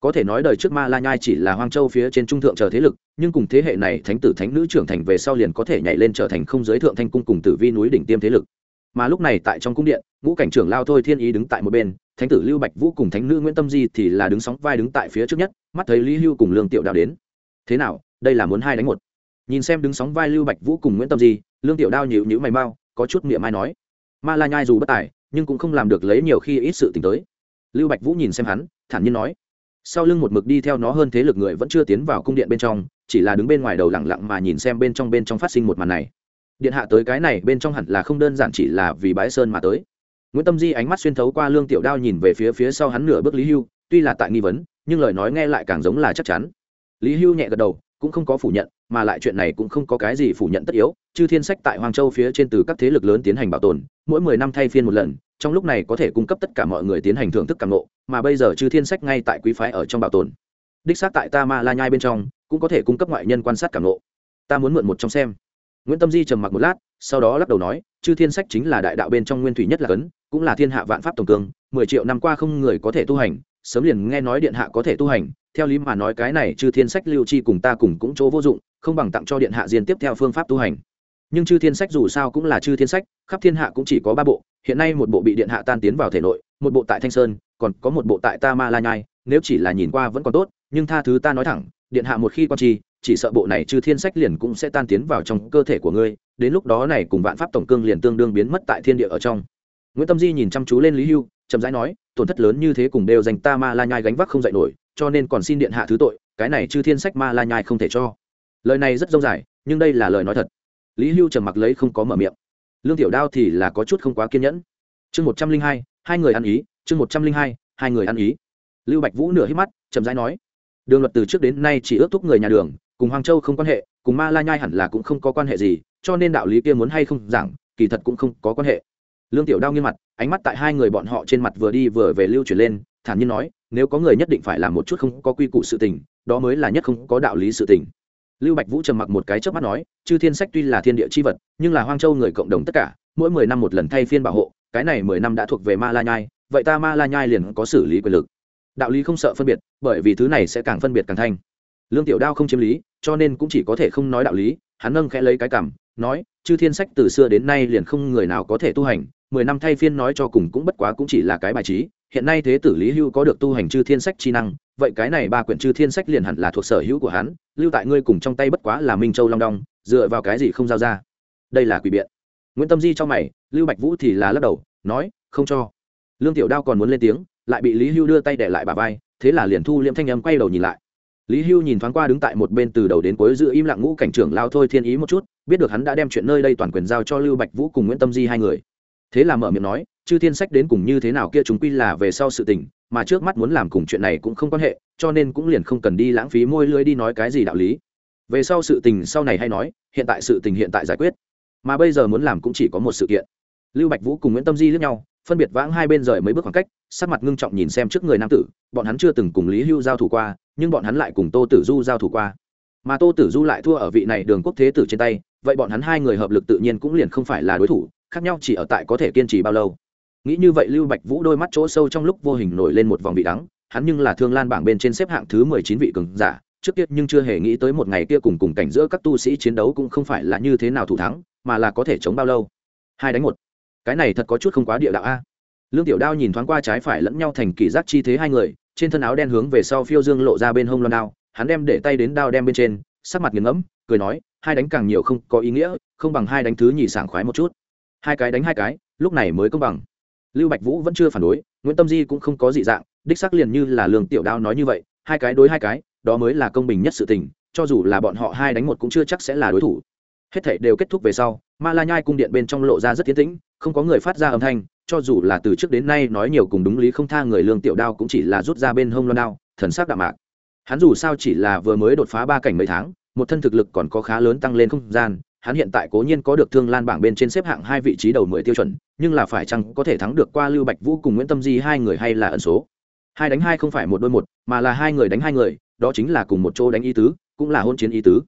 Có thể nói đời trước ma la nhai chỉ là hoang châu phía trên trung thượng chờ thế lực, nhưng cùng thế hệ này thánh tử thánh nữ trưởng thành về sau liền có thể nhảy lên trở thành không giới thượng thanh cung cùng tử vi núi đỉnh tiêm thế lực mà lúc này tại trong cung điện, ngũ cảnh trưởng lao thôi thiên ý đứng tại một bên, thánh tử lưu bạch vũ cùng thánh nữ nguyễn tâm di thì là đứng sóng vai đứng tại phía trước nhất, mắt thấy lý hưu cùng lương tiểu đao đến. Thế nào, đây là muốn hai đánh một? Nhìn xem đứng sóng vai lưu bạch vũ cùng nguyễn tâm di, lương tiểu đao nhịu nhữ mày mau, có chút miệng mai nói. Ma la nhai dù bất tài, nhưng cũng không làm được lấy nhiều khi ít sự t tới. Lưu bạch vũ nhìn xem hắn, thản nhiên nói. Sau lưng một mực đi theo nó hơn thế lực người vẫn chưa tiến vào cung điện bên trong, chỉ là đứng bên ngoài đầu lẳng lặng mà nhìn xem bên trong bên trong phát sinh một màn này điện hạ tới cái này bên trong hẳn là không đơn giản chỉ là vì bái sơn mà tới. Nguyễn tâm di ánh mắt xuyên thấu qua lương tiểu đao nhìn về phía phía sau hắn nửa bước lý hưu, tuy là tại nghi vấn, nhưng lời nói nghe lại càng giống là chắc chắn. Lý hưu nhẹ gật đầu, cũng không có phủ nhận, mà lại chuyện này cũng không có cái gì phủ nhận tất yếu, chư thiên sách tại hoàng châu phía trên từ các thế lực lớn tiến hành bảo tồn, mỗi mười năm thay phiên một lần, trong lúc này có thể cung cấp tất cả mọi người tiến hành thưởng thức càng ngộ, mà bây giờ chư thiên sách ngay tại quý phái ở trong bảo tồn. Đích xác tại ta ma la nhai bên trong, cũng có thể cung cấp ngoại nhân quan sát càng ngộ. Ta muốn mượn một trong xem nguyễn tâm di trầm mặc một lát, sau đó lắc đầu nói, chư thiên sách chính là đại đạo bên trong nguyên thủy nhất là cấn, cũng là thiên hạ vạn pháp tổng cương mười triệu năm qua không người có thể tu hành, sớm liền nghe nói điện hạ có thể tu hành, theo lý mà nói cái này chư thiên sách lưu chi cùng ta cùng cũng chỗ vô dụng, không bằng tặng cho điện hạ diên tiếp theo phương pháp tu hành nhưng chư thiên sách dù sao cũng là chư thiên sách, khắp thiên hạ cũng chỉ có ba bộ, hiện nay một bộ bị điện hạ tan tiến vào thể nội, một bộ tại thanh sơn, còn có một bộ tại ta ma la nhai, nếu chỉ là nhìn qua vẫn còn tốt, nhưng tha thứ ta nói thẳng, điện hạ một khi quan trì chỉ sợ bộ này chư thiên sách liền cũng sẽ tan tiến vào trong cơ thể của ngươi, đến lúc đó này cùng vạn pháp tổng cương liền tương đương biến mất tại thiên địa ở trong. Nguyễn tâm di nhìn chăm chú lên lý hưu, chậm rãi nói, tổn thất lớn như thế cùng đều dành ta ma la nhai gánh vác không dạy nổi, cho nên còn xin điện hạ thứ tội, cái này chư thiên sách ma la nhai không thể cho. Lời này rất dông dài, nhưng đây là lời nói thật. Lý hưu trầm mặc lấy không có mở miệng. Lương tiểu đao thì là có chút không quá kiên nhẫn. Chương một trăm linh hai hai người ăn ý, chương một trăm linh hai hai người ăn ý. Lưu bạch vũ nửa hít mắt, chậm rãi nói, đường luật từ trước đến nay chỉ ước thúc người nhà đường cùng hoàng châu không quan hệ, cùng ma la nhai hẳn là cũng không có quan hệ gì, cho nên đạo lý kia muốn hay không giảng, kỳ thật cũng không có quan hệ. Lương tiểu đao nghiêm mặt, ánh mắt tại hai người bọn họ trên mặt vừa đi vừa về lưu chuyển lên, thản nhiên nói, nếu có người nhất định phải làm một chút không có quy củ sự tình, đó mới là nhất không có đạo lý sự tình. Lưu bạch vũ trầm mặc một cái trước mắt nói, chư thiên sách tuy là thiên địa c h i vật, nhưng là hoang châu người cộng đồng tất cả, mỗi mười năm một lần thay phiên bảo hộ, cái này mười năm đã thuộc về ma la nhai, vậy ta ma la nhai liền có xử lý quyền lực. Đạo lý không sợ phân biệt, bởi vì thứ này sẽ càng phân biệt càng thanh. Lương tiểu đao không chiếm lý cho nên cũng chỉ có thể không nói đạo lý, hắn nâng khẽ lấy cái cảm nói, chư thiên sách từ xưa đến nay liền không người nào có thể tu hành, mười năm thay phiên nói cho cùng cũng bất quá cũng chỉ là cái bài trí, hiện nay thế tử lý hưu có được tu hành chư thiên sách chi năng, vậy cái này ba quyển chư thiên sách liền hẳn là thuộc sở hữu của hắn, lưu tại ngươi cùng trong tay bất quá là minh châu long đong, dựa vào cái gì không giao ra? Đây là quỷ biện. Nguyễn tâm di cho mày, lưu bạch vũ thì là lắc đầu, nói, không cho. Lương tiểu đao còn muốn lên tiếng, lại bị lý hưu đưa tay để lại bà vai, thế là liền thu liễm thanh âm quay đầu nhìn lại lý hưu nhìn thoáng qua đứng tại một bên từ đầu đến cuối giữ im lặng ngũ cảnh trưởng lao thôi thiên ý một chút, biết được hắn đã đem chuyện nơi đây toàn quyền giao cho lưu bạch vũ cùng nguyễn tâm di hai người. Thế là mở miệng nói, chư thiên sách đến cùng như thế nào kia chúng quy là về sau sự tình, mà trước mắt muốn làm cùng chuyện này cũng không quan hệ, cho nên cũng liền không cần đi lãng phí môi lưới đi nói cái gì đạo lý. Về sau sự tình sau này hay nói, hiện tại sự tình hiện tại giải quyết. Mà bây giờ muốn làm cũng chỉ có một sự kiện. Lưu bạch vũ cùng nguyễn tâm di lướt nhau, phân biệt vãng hai bên rời mấy bước khoảng cách sắc mặt ngưng trọng nhìn xem trước người nam tử, bọn hắn chưa từng cùng lý hưu giao thủ qua, nhưng bọn hắn lại cùng tô tử du giao thủ qua. Mà tô tử du lại thua ở vị này đường quốc thế tử trên tay, vậy bọn hắn hai người hợp lực tự nhiên cũng liền không phải là đối thủ, khác nhau chỉ ở tại có thể kiên trì bao lâu. Nghĩ như vậy lưu bạch vũ đôi mắt chỗ sâu trong lúc vô hình nổi lên một vòng vị đắng, hắn nhưng là thương lan bảng bên trên xếp hạng thứ mười chín vị cường giả, trước tiết nhưng chưa hề nghĩ tới một ngày kia cùng cùng cảnh giữa các tu sĩ chiến đấu cũng không phải là như thế nào thủ thắng, mà là có thể chống bao lâu. Hai đánh một. Cái này thật có chút không quá địa đạo a lương tiểu đao nhìn thoáng qua trái phải lẫn nhau thành kỳ giác chi thế hai người, trên thân áo đen hướng về sau phiêu dương lộ ra bên hông loan đao, hắn đem để tay đến đao đem bên trên, sắc mặt nghiền ngẫm, cười nói, hai đánh càng nhiều không có ý nghĩa, không bằng hai đánh thứ nhì sảng khoái một chút. Hai cái đánh hai cái, lúc này mới công bằng. Lưu bạch vũ vẫn chưa phản đối, nguyễn tâm di cũng không có dị dạng, đích xác liền như là lương tiểu đao nói như vậy, hai cái đối hai cái, đó mới là công bình nhất sự tình, cho dù là bọn họ hai đánh một cũng chưa chắc sẽ là đối thủ. Hết thảy đều kết thúc về sau, ma la nhai cung điện bên trong lộ ra rất tiến tĩnh, không có người phát ra âm thanh cho dù là từ trước đến nay nói nhiều cùng đúng lý không tha người lương tiểu đao cũng chỉ là rút ra bên hông loan đao, thần sắc đạm mạc. Hắn dù sao chỉ là vừa mới đột phá ba cảnh mấy tháng, một thân thực lực còn có khá lớn tăng lên không gian, hắn hiện tại cố nhiên có được thương lan bảng bên trên xếp hạng hai vị trí đầu mười tiêu chuẩn, nhưng là phải chăng có thể thắng được qua lưu bạch vũ cùng nguyễn tâm di hai người hay là ẩn số? Hai đánh hai không phải một đôi một, mà là hai người đánh hai người, đó chính là cùng một chỗ đánh ý tứ, cũng là hôn chiến ý tứ.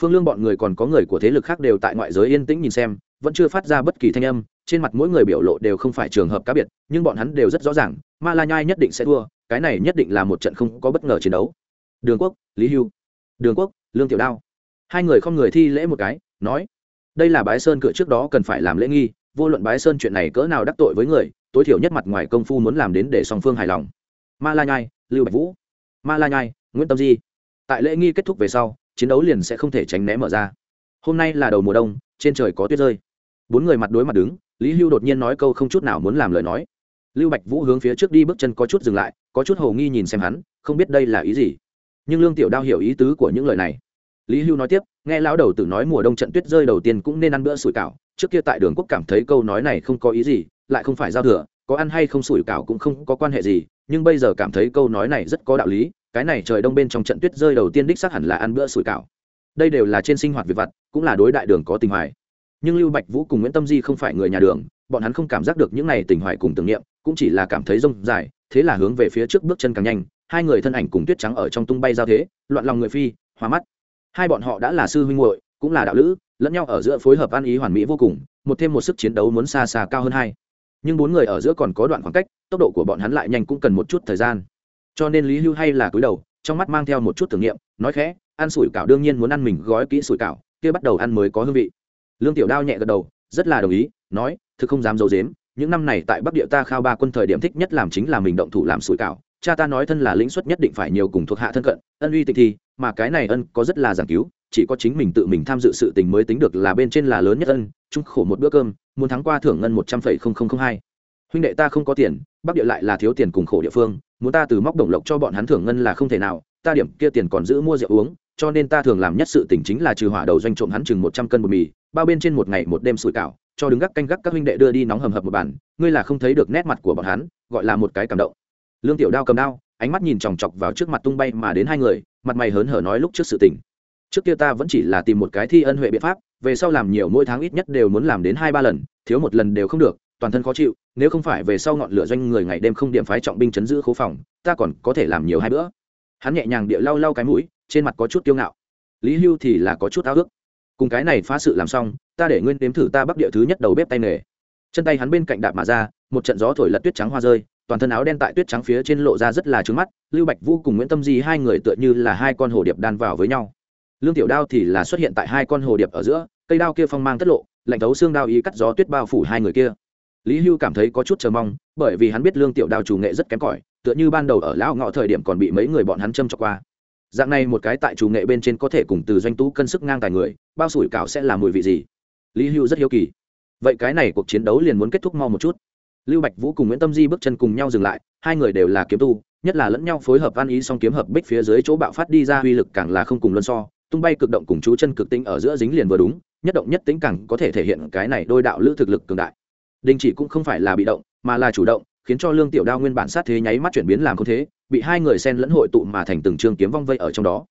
Phương lương bọn người còn có người của thế lực khác đều tại ngoại giới yên tĩnh nhìn xem, vẫn chưa phát ra bất kỳ thanh âm trên mặt mỗi người biểu lộ đều không phải trường hợp cá biệt, nhưng bọn hắn đều rất rõ ràng, ma la nhai nhất định sẽ thua, cái này nhất định là một trận không có bất ngờ chiến đấu. Đường quốc, lý hưu. Đường quốc, lương tiểu đao. Hai người không người thi lễ một cái, nói, đây là bái sơn cửa trước đó cần phải làm lễ nghi, vô luận bái sơn chuyện này cỡ nào đắc tội với người, tối thiểu nhất mặt ngoài công phu muốn làm đến để song phương hài lòng. Ma la nhai, lưu bạch vũ. Ma la nhai, nguyễn tâm di. Tại lễ nghi kết thúc về sau, chiến đấu liền sẽ không thể tránh né mở ra. Hôm nay là đầu mùa đông, trên trời có tuyết rơi. Bốn người mặt đối mặt đứng lý hưu đột nhiên nói câu không chút nào muốn làm lời nói lưu bạch vũ hướng phía trước đi bước chân có chút dừng lại có chút hồ nghi nhìn xem hắn không biết đây là ý gì nhưng lương tiểu đao hiểu ý tứ của những lời này lý hưu nói tiếp nghe lão đầu tử nói mùa đông trận tuyết rơi đầu tiên cũng nên ăn bữa sủi cảo trước kia tại đường quốc cảm thấy câu nói này không có ý gì lại không phải giao thừa có ăn hay không sủi cảo cũng không có quan hệ gì nhưng bây giờ cảm thấy câu nói này rất có đạo lý cái này trời đông bên trong trận tuyết rơi đầu tiên đích xác hẳn là ăn bữa sủi cảo đây đều là trên sinh hoạt việc vặt cũng là đối đại đường có tình hoài nhưng lưu bạch vũ cùng nguyễn tâm di không phải người nhà đường, bọn hắn không cảm giác được những này tình hoài cùng tưởng niệm, cũng chỉ là cảm thấy rông dài, thế là hướng về phía trước bước chân càng nhanh, hai người thân ảnh cùng tuyết trắng ở trong tung bay giao thế, loạn lòng người phi, hoa mắt. Hai bọn họ đã là sư huynh muội, cũng là đạo lữ, lẫn nhau ở giữa phối hợp ăn ý hoàn mỹ vô cùng, một thêm một sức chiến đấu muốn xa xa cao hơn hai. Nhưng bốn người ở giữa còn có đoạn khoảng cách, tốc độ của bọn hắn lại nhanh cũng cần một chút thời gian. Cho nên lý hưu hay là cúi đầu, trong mắt mang theo một chút tưởng niệm, nói khẽ, ăn sủi cảo đương nhiên muốn ăn mình gói kỹ sủi cảo, kia bắt đầu ăn mới có hương vị lương tiểu đao nhẹ gật đầu, rất là đồng ý, nói, thực không dám d i ấ u dếm những năm này tại bắc địa ta khao ba quân thời điểm thích nhất làm chính là mình động thủ làm sủi cảo. Cha ta nói thân là lĩnh suất nhất định phải nhiều cùng thuộc hạ thân cận, ân uy tịch thi mà cái này ân có rất là giảng cứu, chỉ có chính mình tự mình tham dự sự tình mới tính được là bên trên là lớn nhất ân trung khổ một bữa cơm, muốn thắng qua thưởng ngân một trăm phẩy không không không hai. Huynh đệ ta không có tiền, bắc địa lại là thiếu tiền cùng khổ địa phương, muốn ta từ móc đồng lộc cho bọn hắn thưởng ngân là không thể nào, ta điểm kia tiền còn giữ mua rượu uống cho nên ta thường làm nhất sự tỉnh chính là trừ hỏa đầu doanh trộm hắn chừng một trăm cân bột mì, bao bên trên một ngày một đêm sủi cảo, cho đứng gác canh gác các huynh đệ đưa đi nóng hầm hập một bản ngươi là không thấy được nét mặt của bọn hắn, gọi là một cái cảm động. Lương tiểu đao cầm đao, ánh mắt nhìn chòng chọc vào trước mặt tung bay mà đến hai người, mặt mày hớn hở nói lúc trước sự tình. Trước kia ta vẫn chỉ là tìm một cái thi ân huệ biện pháp, về sau làm nhiều mỗi tháng ít nhất đều muốn làm đến hai ba lần, thiếu một lần đều không được, toàn thân khó chịu, nếu không phải về sau ngọn lửa doanh người ngày đêm không điểm phái trọng binh chấn giữ khố phòng, ta còn có thể làm nhiều hai bữa. Hắn nhẹ nhàng địa lau lau cái mũi trên mặt có chút kiêu ngạo. Lý hưu thì là có chút ao ước. Cùng cái này phá sự làm xong, ta để nguyên đếm thử ta bắc địa thứ nhất đầu bếp tay nghề. Chân tay hắn bên cạnh đạp mà ra, một trận gió thổi lật tuyết trắng hoa rơi, toàn thân áo đen tại tuyết trắng phía trên lộ ra rất là trứng mắt, lưu bạch vũ cùng nguyễn tâm di hai người tựa như là hai con hồ điệp đan vào với nhau. Lương tiểu đao thì là xuất hiện tại hai con hồ điệp ở giữa, cây đao kia phong mang tất lộ, lạnh thấu xương đao ý cắt gió tuyết bao phủ hai người kia. Lý hưu cảm thấy có chút chờ mong, bởi vì hắn biết lương tiểu đao chủ nghệ rất kém cỏi, tựa như ban đầu ở lão ngọ thời điểm còn bị mấy người bọn hắn châm cho qua dạng này một cái tại chủ nghệ bên trên có thể cùng từ doanh tú cân sức ngang tài người, bao sủi cảo sẽ là mùi vị gì? Lý hưu rất hiếu kỳ. Vậy cái này cuộc chiến đấu liền muốn kết thúc mau một chút. Lưu bạch vũ cùng nguyễn tâm di bước chân cùng nhau dừng lại, hai người đều là kiếm tu, nhất là lẫn nhau phối hợp ăn ý song kiếm hợp bích phía dưới chỗ bạo phát đi ra uy lực càng là không cùng luân so, tung bay cực động cùng chú chân cực tinh ở giữa dính liền vừa đúng, nhất động nhất tính càng có thể thể hiện cái này đôi đạo lữ thực lực cường đại. Đình chỉ cũng không phải là bị động, mà là chủ động, khiến cho lương tiểu đao nguyên bản sát thế nháy mắt chuyển biến làm không thế bị hai người xen lẫn hội tụ mà thành từng trường kiếm vong vây ở trong đó.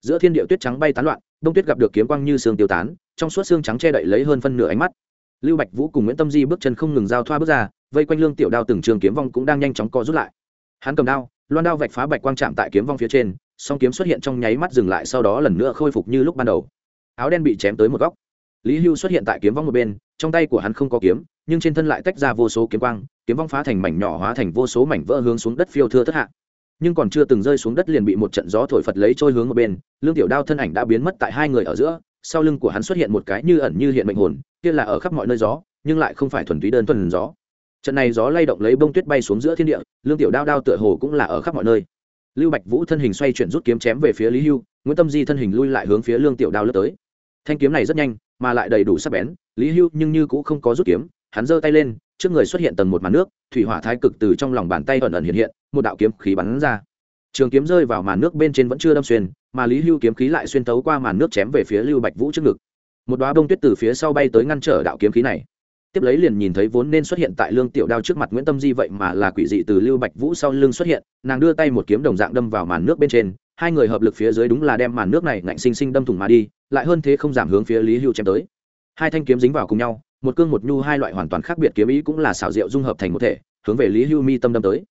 Giữa thiên địa tuyết trắng bay tán loạn, đông tuyết gặp được kiếm quang như sương tiêu tán, trong suốt xương trắng che đậy lấy hơn phân nửa ánh mắt. Lưu bạch vũ cùng nguyễn tâm di bước chân không ngừng giao thoa bước ra, vây quanh lương tiểu đao từng trường kiếm vong cũng đang nhanh chóng co rút lại. Hắn cầm đao, loan đao vạch phá bạch quang chạm tại kiếm vong phía trên, song kiếm xuất hiện trong nháy mắt dừng lại sau đó lần nữa khôi phục như lúc ban đầu. Áo đen bị chém tới một góc. Lý hưu xuất hiện tại kiếm vong một bên, trong tay của hắn không có kiếm, nhưng trên thân lại tách ra vô số kiếm quang, kiếm vong phá thành mảnh nhỏ hóa thành vô số mảnh vỡ hướng xuống đất phiêu thưa thất hạ nhưng còn chưa từng rơi xuống đất liền bị một trận gió thổi phật lấy trôi hướng một bên, lương tiểu đao thân ảnh đã biến mất tại hai người ở giữa, sau lưng của hắn xuất hiện một cái như ẩn như hiện mệnh hồn, kia là ở khắp mọi nơi gió, nhưng lại không phải thuần túy đơn thuần gió. Trận này gió lay động lấy bông tuyết bay xuống giữa thiên địa, lương tiểu đao đao tựa hồ cũng là ở khắp mọi nơi. Lưu bạch vũ thân hình xoay chuyển rút kiếm chém về phía lý hưu, nguyễn tâm di thân hình lui lại hướng phía lương tiểu đao lướt tới. Thanh kiếm này rất nhanh, mà lại đầy đủ sắc bén, lý hưu nhưng như cũng không có rút kiếm, hắn giơ tay lên trước người xuất hiện tầng một màn nước, thủy hỏa thái cực từ trong lòng bàn tay ẩn ẩn hiện hiện, một đạo kiếm khí bắn ra. Trường kiếm rơi vào màn nước bên trên vẫn chưa đâm xuyên, mà lý hưu kiếm khí lại xuyên tấu qua màn nước chém về phía lưu bạch vũ trước ngực. Một đoá bông tuyết từ phía sau bay tới ngăn trở đạo kiếm khí này. Tiếp lấy liền nhìn thấy vốn nên xuất hiện tại lương tiểu đao trước mặt nguyễn tâm di vậy mà là quỷ dị từ lưu bạch vũ sau lưng xuất hiện, nàng đưa tay một kiếm đồng dạng đâm vào màn nước bên trên, hai người hợp lực phía dưới đúng là đem màn nước này ngạnh sinh sinh đâm thủng mà đi, lại hơn thế không giảm hướng phía lý hưu chém tới. Hai thanh kiếm dính vào cùng nhau một cương một nhu hai loại hoàn toàn khác biệt kiếm ý cũng là xảo diệu dung hợp thành một thể, hướng về lý hưu mi tâm đâm tới.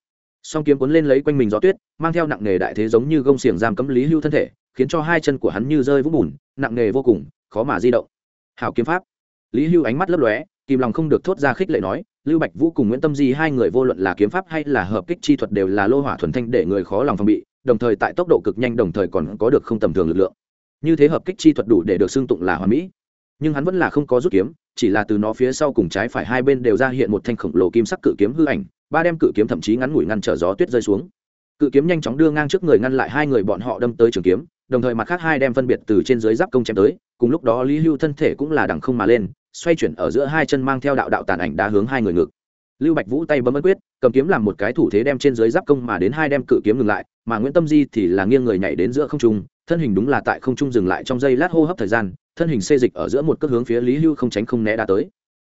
Song kiếm cuốn lên lấy quanh mình gió tuyết, mang theo nặng nghề đại thế giống như gông xiềng giam cấm lý hưu thân thể, khiến cho hai chân của hắn như rơi vũng bùn, nặng nghề vô cùng, khó mà di động. Hảo kiếm pháp. Lý hưu ánh mắt lấp lóe, kìm lòng không được thốt ra khích lệ nói, lưu bạch vũ cùng nguyễn tâm di hai người vô luận là kiếm pháp hay là hợp kích chi thuật đều là lô hỏa thuần thanh để người khó lòng phòng bị, đồng thời tại tốc độ cực nhanh đồng thời còn có được không tầm thường lực lượng. Như thế hợp kích chi thuật đủ để được xưng tụng là hoàn mỹ nhưng hắn vẫn là không có rút kiếm, chỉ là từ nó phía sau cùng trái phải hai bên đều ra hiện một thanh khổng lồ kim sắc cự kiếm hư ảnh, ba đem cự kiếm thậm chí ngắn ngủi ngăn trở gió tuyết rơi xuống. Cự kiếm nhanh chóng đưa ngang trước người ngăn lại hai người bọn họ đâm tới trường kiếm, đồng thời mặt khác hai đem phân biệt từ trên dưới giáp công chém tới, cùng lúc đó lý hưu thân thể cũng là đằng không mà lên, xoay chuyển ở giữa hai chân mang theo đạo đạo tàn ảnh đá hướng hai người ngực. Lưu bạch vũ tay bấm ấn quyết, cầm kiếm làm một cái thủ thế đem trên dưới giáp công mà đến hai đem cự kiếm ngừng lại, mà nguyễn tâm di thì là nghiêng người nhảy đến giữa không trung, thân hình đúng là tại không trung dừng lại trong giây lát hô hấp thời gian thân hình xê dịch ở giữa một cước hướng phía lý hưu không tránh không né đã tới.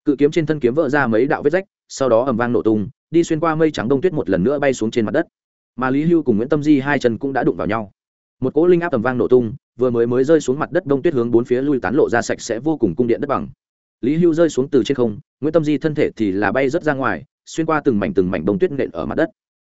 Cự kiếm trên thân kiếm vỡ ra mấy đạo vết rách, sau đó ầm vang nổ tung, đi xuyên qua mây trắng đông tuyết một lần nữa bay xuống trên mặt đất. Mà lý hưu cùng nguyễn tâm di hai chân cũng đã đụng vào nhau. Một cỗ linh áp tầm vang nổ tung, vừa mới mới rơi xuống mặt đất đông tuyết hướng bốn phía lui tán lộ ra sạch sẽ vô cùng cung điện đất bằng. Lý hưu rơi xuống từ trên không, nguyễn tâm di thân thể thì là bay rớt ra ngoài, xuyên qua từng mảnh từng mảnh đông tuyết nện ở mặt đất.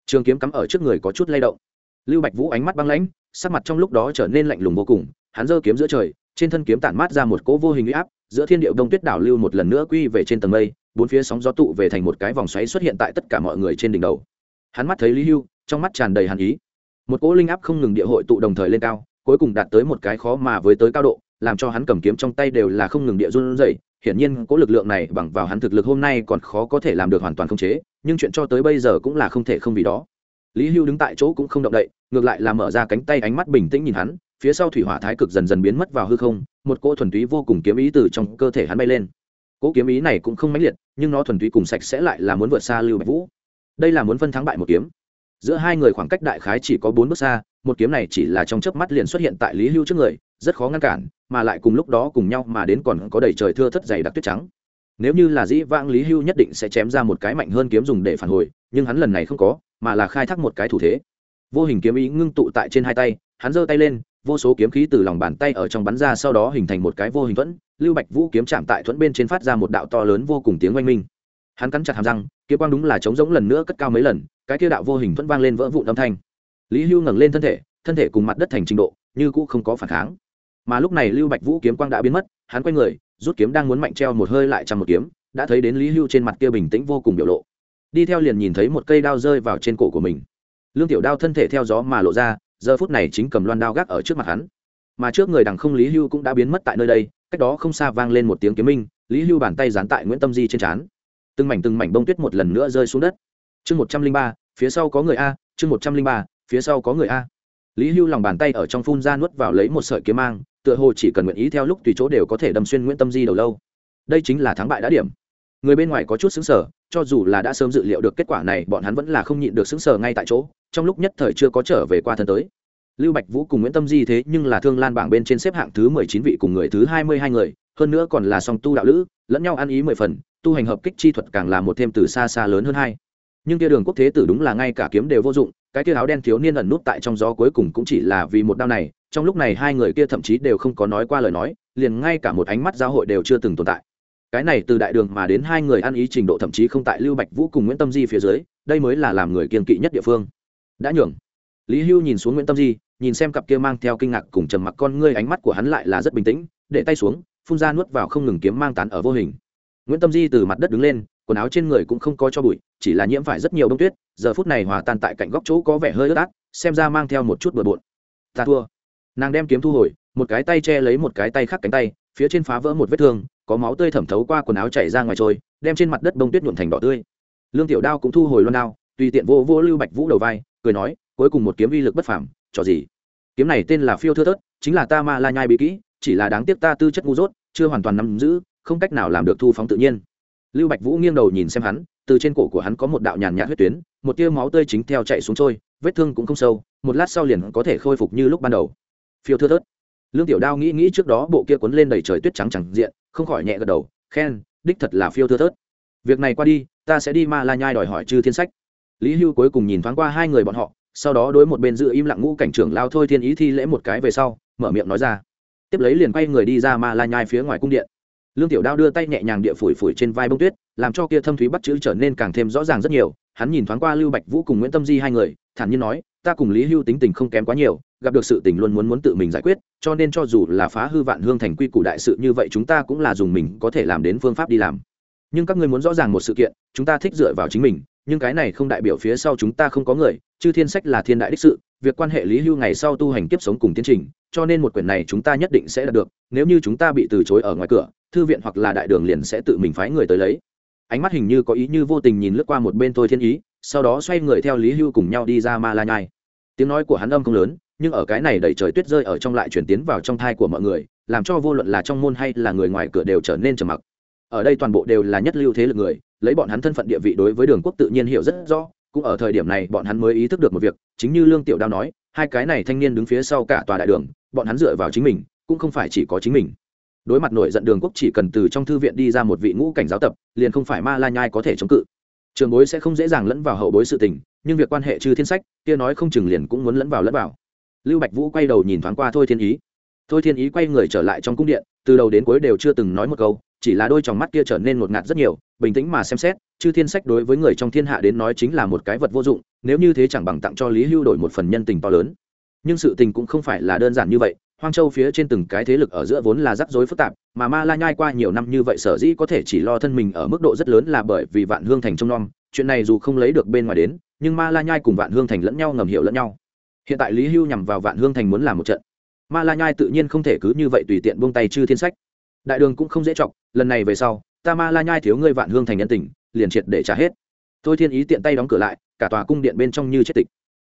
Trường kiếm cắm ở trước người có chút lay động. Lưu bạch vũ ánh mắt băng lãnh, sắc mặt trong lúc đó trở nên lạnh lùng vô cùng, hắn giơ kiếm giữa trời trên thân kiếm tản mát ra một cỗ vô hình uy áp, giữa thiên điệu đông tuyết đảo lưu một lần nữa quy về trên tầng mây, bốn phía sóng gió tụ về thành một cái vòng xoáy xuất hiện tại tất cả mọi người trên đỉnh đầu. Hắn mắt thấy lý hưu, trong mắt tràn đầy hàn ý. Một cỗ linh áp không ngừng địa hội tụ đồng thời lên cao, cuối cùng đạt tới một cái khó mà với tới cao độ, làm cho hắn cầm kiếm trong tay đều là không ngừng địa run rẩy. Hiển nhiên, cỗ lực lượng này bằng vào hắn thực lực hôm nay còn khó có thể làm được hoàn toàn khống chế, nhưng chuyện cho tới bây giờ cũng là không thể không vì đó. Lý hưu đứng tại chỗ cũng không động đậy, ngược lại là mở ra cánh tay ánh mắt bình tĩnh nhìn hắn phía sau thủy hỏa thái cực dần dần biến mất vào hư không, một cỗ thuần túy vô cùng kiếm ý từ trong cơ thể hắn bay lên. Cỗ kiếm ý này cũng không mãnh liệt, nhưng nó thuần túy cùng sạch sẽ lại là muốn vượt xa lưu bạch vũ. Đây là muốn phân thắng bại một kiếm. Giữa hai người khoảng cách đại khái chỉ có bốn bước xa, một kiếm này chỉ là trong chớp mắt liền xuất hiện tại lý hưu trước người, rất khó ngăn cản, mà lại cùng lúc đó cùng nhau mà đến còn có đầy trời thưa thất dày đặc tuyết trắng. Nếu như là dĩ vãng lý hưu nhất định sẽ chém ra một cái mạnh hơn kiếm dùng để phản hồi, nhưng hắn lần này không có, mà là khai thác một cái thủ thế. Vô hình kiếm ý ngưng tụ tại trên hai tay, hắn giơ tay lên vô số kiếm khí từ lòng bàn tay ở trong bắn ra, sau đó hình thành một cái vô hình thuẫn, lưu bạch vũ kiếm chạm tại thuẫn bên trên phát ra một đạo to lớn vô cùng tiếng oanh minh. Hắn cắn chặt hàm răng kiếm quang đúng là trống rỗng lần nữa cất cao mấy lần, cái kia đạo vô hình thuẫn vang lên vỡ vụn âm thanh. Lý hưu ngẩng lên thân thể thân thể cùng mặt đất thành trình độ, như cũ không có phản kháng. Mà lúc này lưu bạch vũ kiếm quang đã biến mất, hắn quay người, rút kiếm đang muốn mạnh treo một hơi lại trong một kiếm, đã thấy đến lý hưu trên mặt kia bình tĩnh vô cùng biểu lộ. Đi theo liền nhìn thấy một cây đao rơi vào trên cổ của mình. Lương tiểu đao thân thể theo gió mà lộ ra giờ phút này chính cầm loan đao gác ở trước mặt hắn. Mà trước người đằng không lý hưu cũng đã biến mất tại nơi đây, cách đó không xa vang lên một tiếng kiếm minh, lý hưu bàn tay dán tại nguyễn tâm di trên trán. Từng mảnh từng mảnh bông tuyết một lần nữa rơi xuống đất. Chương một trăm linh ba, phía sau có người a, chương một trăm linh ba, phía sau có người a. Lý hưu lòng bàn tay ở trong phun ra nuốt vào lấy một sợi kiếm mang, tựa hồ chỉ cần nguyện ý theo lúc tùy chỗ đều có thể đâm xuyên nguyễn tâm di đầu lâu. Đây chính là thắng bại đã điểm. Người bên ngoài có chút xứng sở cho dù là đã sớm dự liệu được kết quả này, bọn hắn vẫn là không nhịn được xứng sở ngay tại chỗ trong lúc nhất thời chưa có trở về qua thân tới. Lưu bạch vũ cùng nguyễn tâm di thế nhưng là thương lan bảng bên trên xếp hạng thứ mười chín vị cùng người thứ hai mươi hai người, hơn nữa còn là song tu đạo lữ, lẫn nhau ăn ý mười phần, tu hành hợp kích chi thuật càng là một thêm từ xa xa lớn hơn hai. Nhưng kia đường quốc thế tử đúng là ngay cả kiếm đều vô dụng, cái kia áo đen thiếu niên ẩn nút tại trong gió cuối cùng cũng chỉ là vì một đao này, trong lúc này hai người kia thậm chí đều không có nói qua lời nói, liền ngay cả một ánh mắt giao hội đều chưa từng tồn tại. Cái này từ đại đường mà đến hai người ăn ý trình độ thậm chí không tại lưu bạch vũ cùng nguyễn tâm di phía dưới, đây mới là làm người kiên kỵ nhất địa phương đã nhường. Lý hưu nhìn xuống nguyễn tâm di, nhìn xem cặp kia mang theo kinh ngạc cùng trầm mặc con ngươi, ánh mắt của hắn lại là rất bình tĩnh, để tay xuống, phun ra nuốt vào không ngừng kiếm mang tán ở vô hình. Nguyễn tâm di từ mặt đất đứng lên, quần áo trên người cũng không có cho bụi, chỉ là nhiễm phải rất nhiều bông tuyết, giờ phút này hòa tan tại cạnh góc chỗ có vẻ hơi ướt át, xem ra mang theo một chút bừa bộn. Ta thua. Nàng đem kiếm thu hồi, một cái tay che lấy một cái tay khác cánh tay, phía trên phá vỡ một vết thương, có máu tươi thẩm thấu qua quần áo chảy ra ngoài trôi, đem trên mặt đất bông tuyết nhuộm thành đỏ tươi. Lương tiểu đao cũng thu hồi loan đao, tùy tiện vô vô lưu bạch vũ đầu vai cười nói, cuối cùng một kiếm uy lực bất phàm, trò gì? Kiếm này tên là phiêu thưa thớt, chính là ta ma la nhai bí kỹ, chỉ là đáng tiếc ta tư chất ngu dốt, chưa hoàn toàn nắm giữ, không cách nào làm được thu phóng tự nhiên. Lưu bạch vũ nghiêng đầu nhìn xem hắn, từ trên cổ của hắn có một đạo nhàn nhạt huyết tuyến, một tia máu tươi chính theo chạy xuống trôi, vết thương cũng không sâu, một lát sau liền có thể khôi phục như lúc ban đầu. Phiêu thưa thớt. Lương tiểu đao nghĩ nghĩ trước đó bộ kia cuốn lên đầy trời tuyết trắng chẳng diện, không khỏi nhẹ gật đầu, khen, đích thật là phiêu thưa thớt. Việc này qua đi, ta sẽ đi ma la nhai đòi hỏi chư thiên sách lý hưu cuối cùng nhìn thoáng qua hai người bọn họ, sau đó đối một bên giữ im lặng ngũ cảnh trưởng lao thôi thiên ý thi lễ một cái về sau, mở miệng nói ra. Tiếp lấy liền quay người đi ra ma la nhai phía ngoài cung điện. Lương tiểu đao đưa tay nhẹ nhàng địa phủi phủi trên vai bông tuyết, làm cho kia thâm thúy bắt chữ trở nên càng thêm rõ ràng rất nhiều. Hắn nhìn thoáng qua lưu bạch vũ cùng nguyễn tâm di hai người, thản nhiên nói, ta cùng lý hưu tính tình không kém quá nhiều, gặp được sự tình luôn muốn muốn tự mình giải quyết, cho nên cho dù là phá hư vạn hương thành quy củ đại sự như vậy chúng ta cũng là dùng mình có thể làm đến phương pháp đi làm. Nhưng các ngươi muốn rõ ràng một sự kiện, chúng ta thích dựa vào chính mình nhưng cái này không đại biểu phía sau chúng ta không có người, chư thiên sách là thiên đại đích sự, việc quan hệ lý hưu ngày sau tu hành kiếp sống cùng tiến trình, cho nên một quyển này chúng ta nhất định sẽ đạt được, nếu như chúng ta bị từ chối ở ngoài cửa, thư viện hoặc là đại đường liền sẽ tự mình phái người tới lấy. Ánh mắt hình như có ý như vô tình nhìn lướt qua một bên tôi thiên ý, sau đó xoay người theo lý hưu cùng nhau đi ra ma la nhai. Tiếng nói của hắn âm không lớn, nhưng ở cái này đẩy trời tuyết rơi ở trong lại chuyển tiến vào trong thai của mọi người, làm cho vô luận là trong môn hay là người ngoài cửa đều trở nên trầm mặc ở đây toàn bộ đều là nhất lưu thế lực người, lấy bọn hắn thân phận địa vị đối với đường quốc tự nhiên hiểu rất rõ, cũng ở thời điểm này bọn hắn mới ý thức được một việc, chính như lương tiểu đao nói, hai cái này thanh niên đứng phía sau cả tòa đại đường, bọn hắn dựa vào chính mình, cũng không phải chỉ có chính mình. Đối mặt nổi giận đường quốc chỉ cần từ trong thư viện đi ra một vị ngũ cảnh giáo tập, liền không phải ma la nhai có thể chống cự. Trường bối sẽ không dễ dàng lẫn vào hậu bối sự tình, nhưng việc quan hệ chư thiên sách, kia nói không chừng liền cũng muốn lẫn vào lẫn vào. Lưu bạch vũ quay đầu nhìn thoáng qua thôi thiên ý. Thôi thiên ý quay người trở lại trong cung điện, từ đầu đến cuối đều chưa từng nói một câu chỉ là đôi tròng mắt kia trở nên ngột ngạt rất nhiều, bình tĩnh mà xem xét, chư thiên sách đối với người trong thiên hạ đến nói chính là một cái vật vô dụng, nếu như thế chẳng bằng tặng cho lý hưu đổi một phần nhân tình to lớn. Nhưng sự tình cũng không phải là đơn giản như vậy, hoang châu phía trên từng cái thế lực ở giữa vốn là rắc rối phức tạp, mà ma la nhai qua nhiều năm như vậy sở dĩ có thể chỉ lo thân mình ở mức độ rất lớn là bởi vì vạn hương thành trông nom, chuyện này dù không lấy được bên ngoài đến, nhưng ma la nhai cùng vạn hương thành lẫn nhau ngầm hiểu lẫn nhau. Hiện tại lý hưu nhằm vào vạn hương thành muốn làm một trận. Ma la nhai tự nhiên không thể cứ như vậy tùy tiện buông tay chư thiên sách đại đường cũng không dễ chọc, lần này về sau, ta ma la nhai thiếu ngươi vạn hương thành nhân tình, liền triệt để trả hết. Thôi thiên ý tiện tay đóng cửa lại, cả tòa cung điện bên trong như chết tịch.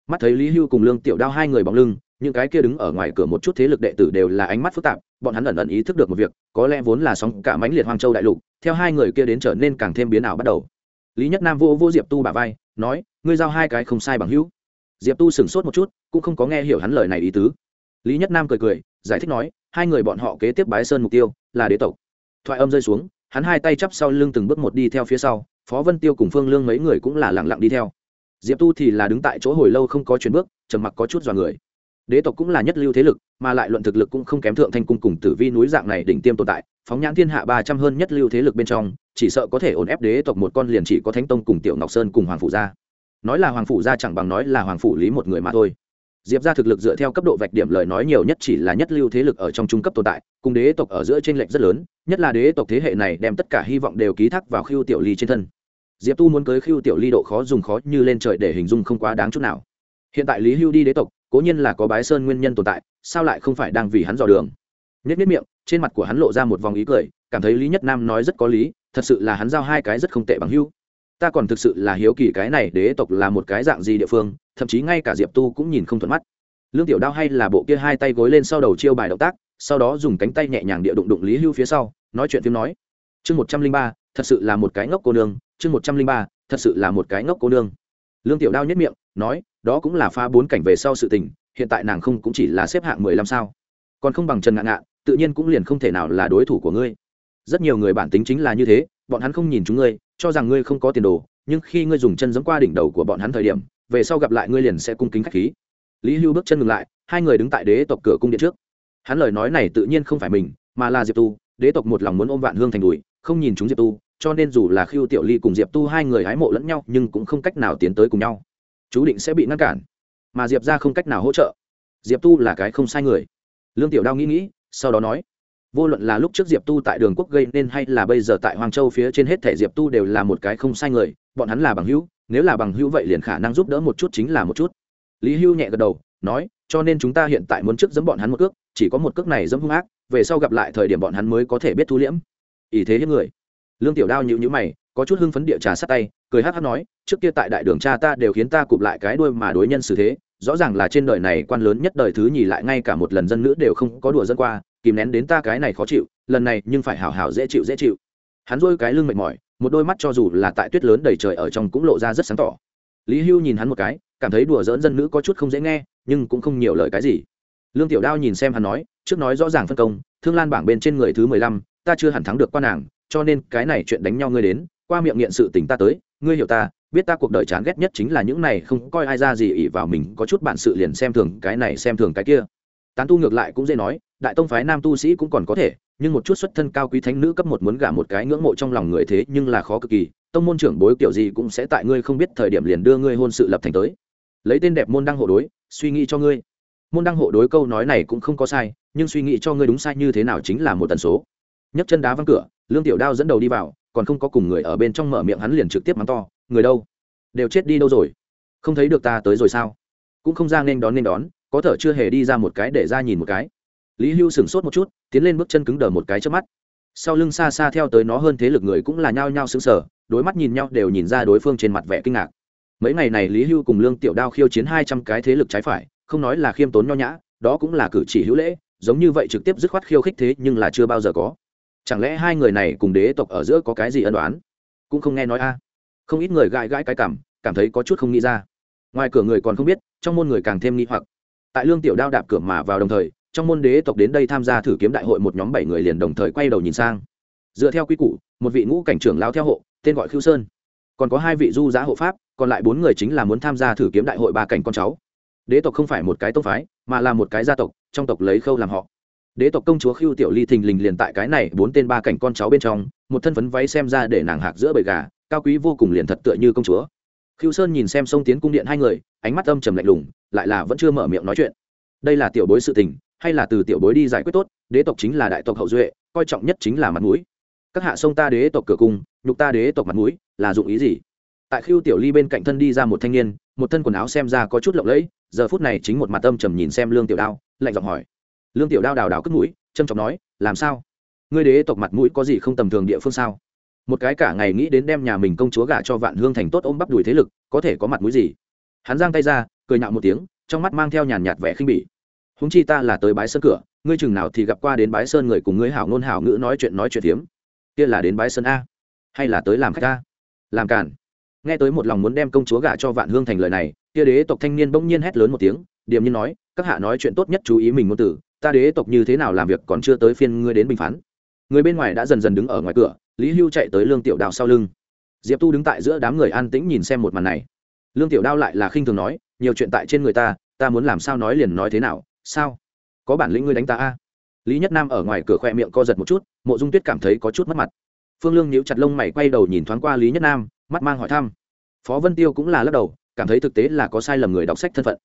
Mắt thấy lý hưu cùng lương tiểu đao hai người bóng lưng, những cái kia đứng ở ngoài cửa một chút thế lực đệ tử đều là ánh mắt phức tạp, bọn hắn ẩn ẩn ý thức được một việc, có lẽ vốn là sóng cả mãnh liệt hoang châu đại lục, theo hai người kia đến trở nên càng thêm biến ảo bắt đầu. Lý nhất nam vô vô diệp tu bà vai, nói, ngươi giao hai cái không sai bằng hữu. Diệp tu sửng sốt một chút, cũng không có nghe hiểu hắn lời này ý tứ. Lý nhất nam cười cười, giải thích nói, hai người bọn họ kế tiếp bái sơn mục tiêu là đế tộc. Thoại âm rơi xuống, hắn hai tay chắp sau lưng từng bước một đi theo phía sau, phó vân tiêu cùng phương lương mấy người cũng là lẳng lặng đi theo. Diệp tu thì là đứng tại chỗ hồi lâu không có chuyển bước, trầm mặc có chút dọa người. Đế tộc cũng là nhất lưu thế lực, mà lại luận thực lực cũng không kém thượng thanh cung cùng tử vi núi dạng này đỉnh tiêm tồn tại, phóng nhãn thiên hạ ba trăm hơn nhất lưu thế lực bên trong, chỉ sợ có thể ổn ép đế tộc một con liền chỉ có thánh tông cùng tiểu ngọc sơn cùng hoàng phủ gia nói là hoàng phủ gia chẳng bằng nói là hoàng phủ lý một người mà thôi diệp ra thực lực dựa theo cấp độ vạch điểm lời nói nhiều nhất chỉ là nhất lưu thế lực ở trong trung cấp tồn tại, cùng đế tộc ở giữa t r ê n lệch rất lớn, nhất là đế tộc thế hệ này đem tất cả hy vọng đều ký thác vào khiêu tiểu ly trên thân. Diệp tu muốn cưới khiêu tiểu ly độ khó dùng khó như lên trời để hình dung không quá đáng chút nào. Hiện tại lý hưu đi đế tộc, cố nhiên là có bái sơn nguyên nhân tồn tại, sao lại không phải đang vì hắn dò đường? Nhất nhất miệng, trên mặt của hắn lộ ra một vòng ý cười, cảm thấy lý nhất nam nói rất có lý, thật sự là hắn giao hai cái rất không tệ bằng hưu. Ta còn thực sự là hiếu kỳ cái này đế tộc là một cái dạng gì địa phương thậm chí ngay cả diệp tu cũng nhìn không thuận mắt lương tiểu đao hay là bộ kia hai tay gối lên sau đầu chiêu bài động tác sau đó dùng cánh tay nhẹ nhàng địa đụng đụng lý hưu phía sau nói chuyện phim nói chương một trăm linh ba thật sự là một cái ngốc cô nương chương một trăm linh ba thật sự là một cái ngốc cô nương lương tiểu đao nhất miệng nói đó cũng là pha bốn cảnh về sau sự tình hiện tại nàng không cũng chỉ là xếp hạng mười lăm sao còn không bằng trần ngạn ngạn tự nhiên cũng liền không thể nào là đối thủ của ngươi rất nhiều người bản tính chính là như thế bọn hắn không nhìn chúng ngươi cho rằng ngươi không có tiền đồ nhưng khi ngươi dùng chân giẫm qua đỉnh đầu của bọn hắn thời điểm về sau gặp lại ngươi liền sẽ cung kính khách khí. Lý hưu bước chân ngừng lại, hai người đứng tại đế tộc cửa cung điện trước. Hắn lời nói này tự nhiên không phải mình, mà là diệp tu, đế tộc một lòng muốn ôm vạn hương thành đùi, không nhìn chúng diệp tu, cho nên dù là khiêu tiểu ly cùng diệp tu hai người hái mộ lẫn nhau, nhưng cũng không cách nào tiến tới cùng nhau. Chú định sẽ bị ngăn cản, mà diệp ra không cách nào hỗ trợ. Diệp tu là cái không sai người. Lương tiểu đao nghĩ nghĩ, sau đó nói vô luận là lúc trước diệp tu tại đường quốc gây nên hay là bây giờ tại hoàng châu phía trên hết thể diệp tu đều là một cái không sai người, bọn hắn là bằng hữu, nếu là bằng hữu vậy liền khả năng giúp đỡ một chút chính là một chút. Lý hưu nhẹ gật đầu, nói, cho nên chúng ta hiện tại muốn trước dẫm bọn hắn một cước, chỉ có một cước này dẫm hung ác, về sau gặp lại thời điểm bọn hắn mới có thể biết thu liễm. Ý thế hiếp người. Lương tiểu đao nhịu nhữ mày, có chút hưng phấn địa trà sát tay, cười hát hát nói, trước kia tại đại đường cha ta đều khiến ta cụp lại cái đuôi mà đối nhân xử thế, rõ ràng là trên đời này quan lớn nhất đời thứ nhì lại ngay cả một lần dân nữ đều không có đùa dân qua kìm nén đến ta cái này khó chịu, lần này nhưng phải hào hào dễ chịu dễ chịu. Hắn dôi cái lưng mệt mỏi, một đôi mắt cho dù là tại tuyết lớn đầy trời ở trong cũng lộ ra rất sáng tỏ. Lý hưu nhìn hắn một cái, cảm thấy đùa dỡn dân nữ có chút không dễ nghe, nhưng cũng không nhiều lời cái gì. Lương tiểu đao nhìn xem hắn nói, trước nói rõ ràng phân công, thương lan bảng bên trên người thứ mười lăm, ta chưa hẳn thắng được quan nàng, cho nên cái này chuyện đánh nhau ngươi đến, qua miệng nghiện sự tình ta tới, ngươi hiểu ta, biết ta cuộc đời chán ghét nhất chính là những này, không coi ai ra gì ỉ vào mình, có chút bản sự liền xem thường cái này, xem thường cái kia. Tán tu ngược lại cũng dễ nói đại tông phái nam tu sĩ cũng còn có thể, nhưng một chút xuất thân cao quý thánh nữ cấp một muốn gả một cái ngưỡng mộ trong lòng người thế nhưng là khó cực kỳ, tông môn trưởng bối kiểu gì cũng sẽ tại ngươi không biết thời điểm liền đưa ngươi hôn sự lập thành tới. Lấy tên đẹp môn đăng hộ đối, suy nghĩ cho ngươi. Môn đăng hộ đối câu nói này cũng không có sai, nhưng suy nghĩ cho ngươi đúng sai như thế nào chính là một tần số. Nhấc chân đá văng cửa, lương tiểu đao dẫn đầu đi vào, còn không có cùng người ở bên trong mở miệng hắn liền trực tiếp mắng to, người đâu? Đều chết đi đâu rồi? Không thấy được ta tới rồi sao? Cũng không ra nên đón nên đón, có thở chưa hề đi ra một cái để ra nhìn một cái lý hưu sửng sốt một chút, tiến lên bước chân cứng đờ một cái trước mắt. Sau lưng xa xa theo tới nó hơn thế lực người cũng là nhao nhao xứng sở đối mắt nhìn nhau đều nhìn ra đối phương trên mặt vẻ kinh ngạc. Mấy ngày này lý hưu cùng lương tiểu đao khiêu chiến hai trăm cái thế lực trái phải, không nói là khiêm tốn nho nhã, đó cũng là cử chỉ hữu lễ, giống như vậy trực tiếp dứt khoát khiêu khích thế nhưng là chưa bao giờ có. Chẳng lẽ hai người này cùng đế tộc ở giữa có cái gì ân đoán cũng không nghe nói a. À. Không ít người gãi gãi cái cảm cảm thấy có chút không nghĩ ra. Ngoài cửa người còn không biết, trong môn người càng thêm nghi hoặc. Tại lương tiểu đao đạp cửa mà vào đồng thời trong môn đế tộc đến đây tham gia thử kiếm đại hội một nhóm bảy người liền đồng thời quay đầu nhìn sang. Dựa theo quy củ, một vị ngũ cảnh trưởng lao theo hộ, tên gọi khưu sơn. Còn có hai vị du giá hộ pháp, còn lại bốn người chính là muốn tham gia thử kiếm đại hội ba cảnh con cháu. Đế tộc không phải một cái tông phái, mà là một cái gia tộc, trong tộc lấy khâu làm họ. Đế tộc công chúa khiêu tiểu ly thình lình liền tại cái này bốn tên ba cảnh con cháu bên trong, một thân phấn váy xem ra để nàng hạc giữa bầy gà, cao quý vô cùng liền thật tựa như công chúa. Khiêu sơn nhìn xem sông tiến cung điện hai người, ánh mắt âm trầm lạnh lùng, lại là vẫn chưa mở miệng nói chuyện. Đây là tiểu bối sự tình hay là từ tiểu bối đi giải quyết tốt, đế tộc chính là đại tộc hậu duệ, coi trọng nhất chính là mặt mũi. Các hạ sông ta đế tộc cửa cung, nhục ta đế tộc mặt mũi, là dụng ý gì? Tại khiêu tiểu ly bên cạnh thân đi ra một thanh niên, một thân quần áo xem ra có chút lộng lẫy, giờ phút này chính một mặt âm trầm nhìn xem lương tiểu đao, lạnh giọng hỏi. Lương tiểu đao đào đào cất mũi trâm trọng nói, làm sao? Ngươi đế tộc mặt mũi có gì không tầm thường địa phương sao? Một cái cả ngày nghĩ đến đem nhà mình công chúa gả cho vạn hương thành tốt ôm bắp đùi thế lực, có thể có mặt mũi gì? Hắn giang tay ra, cười nhạo một tiếng, trong mắt mang theo nhàn nhạt vẻ khinh bỉ húng chi ta là tới bái sơn cửa, ngươi chừng nào thì gặp qua đến bái sơn người cùng ngươi hảo ngôn hảo ngữ nói chuyện nói chuyện hiếm kia là đến bái sơn a? Hay là tới làm khách a? Làm cản nghe tới một lòng muốn đem công chúa gả cho vạn hương thành lời này, kia đế tộc thanh niên bỗng nhiên hét lớn một tiếng, điềm nhiên nói, các hạ nói chuyện tốt nhất chú ý mình ngôn tử ta đế tộc như thế nào làm việc còn chưa tới phiên ngươi đến bình phán. Người bên ngoài đã dần dần đứng ở ngoài cửa, lý hưu chạy tới lương tiểu đào sau lưng. Diệp tu đứng tại giữa đám người an tĩnh nhìn xem một màn này. Lương tiểu đao lại là khinh thường nói, nhiều chuyện tại trên người ta ta muốn làm sao nói liền nói thế nào sao? Có bản lĩnh ngươi đánh ta a? Lý nhất nam ở ngoài cửa khoe miệng co giật một chút, mộ dung tuyết cảm thấy có chút mất mặt. Phương lương nhíu chặt lông mày quay đầu nhìn thoáng qua lý nhất nam, mắt mang hỏi thăm. Phó vân tiêu cũng là lắc đầu, cảm thấy thực tế là có sai lầm người đọc sách thân phận.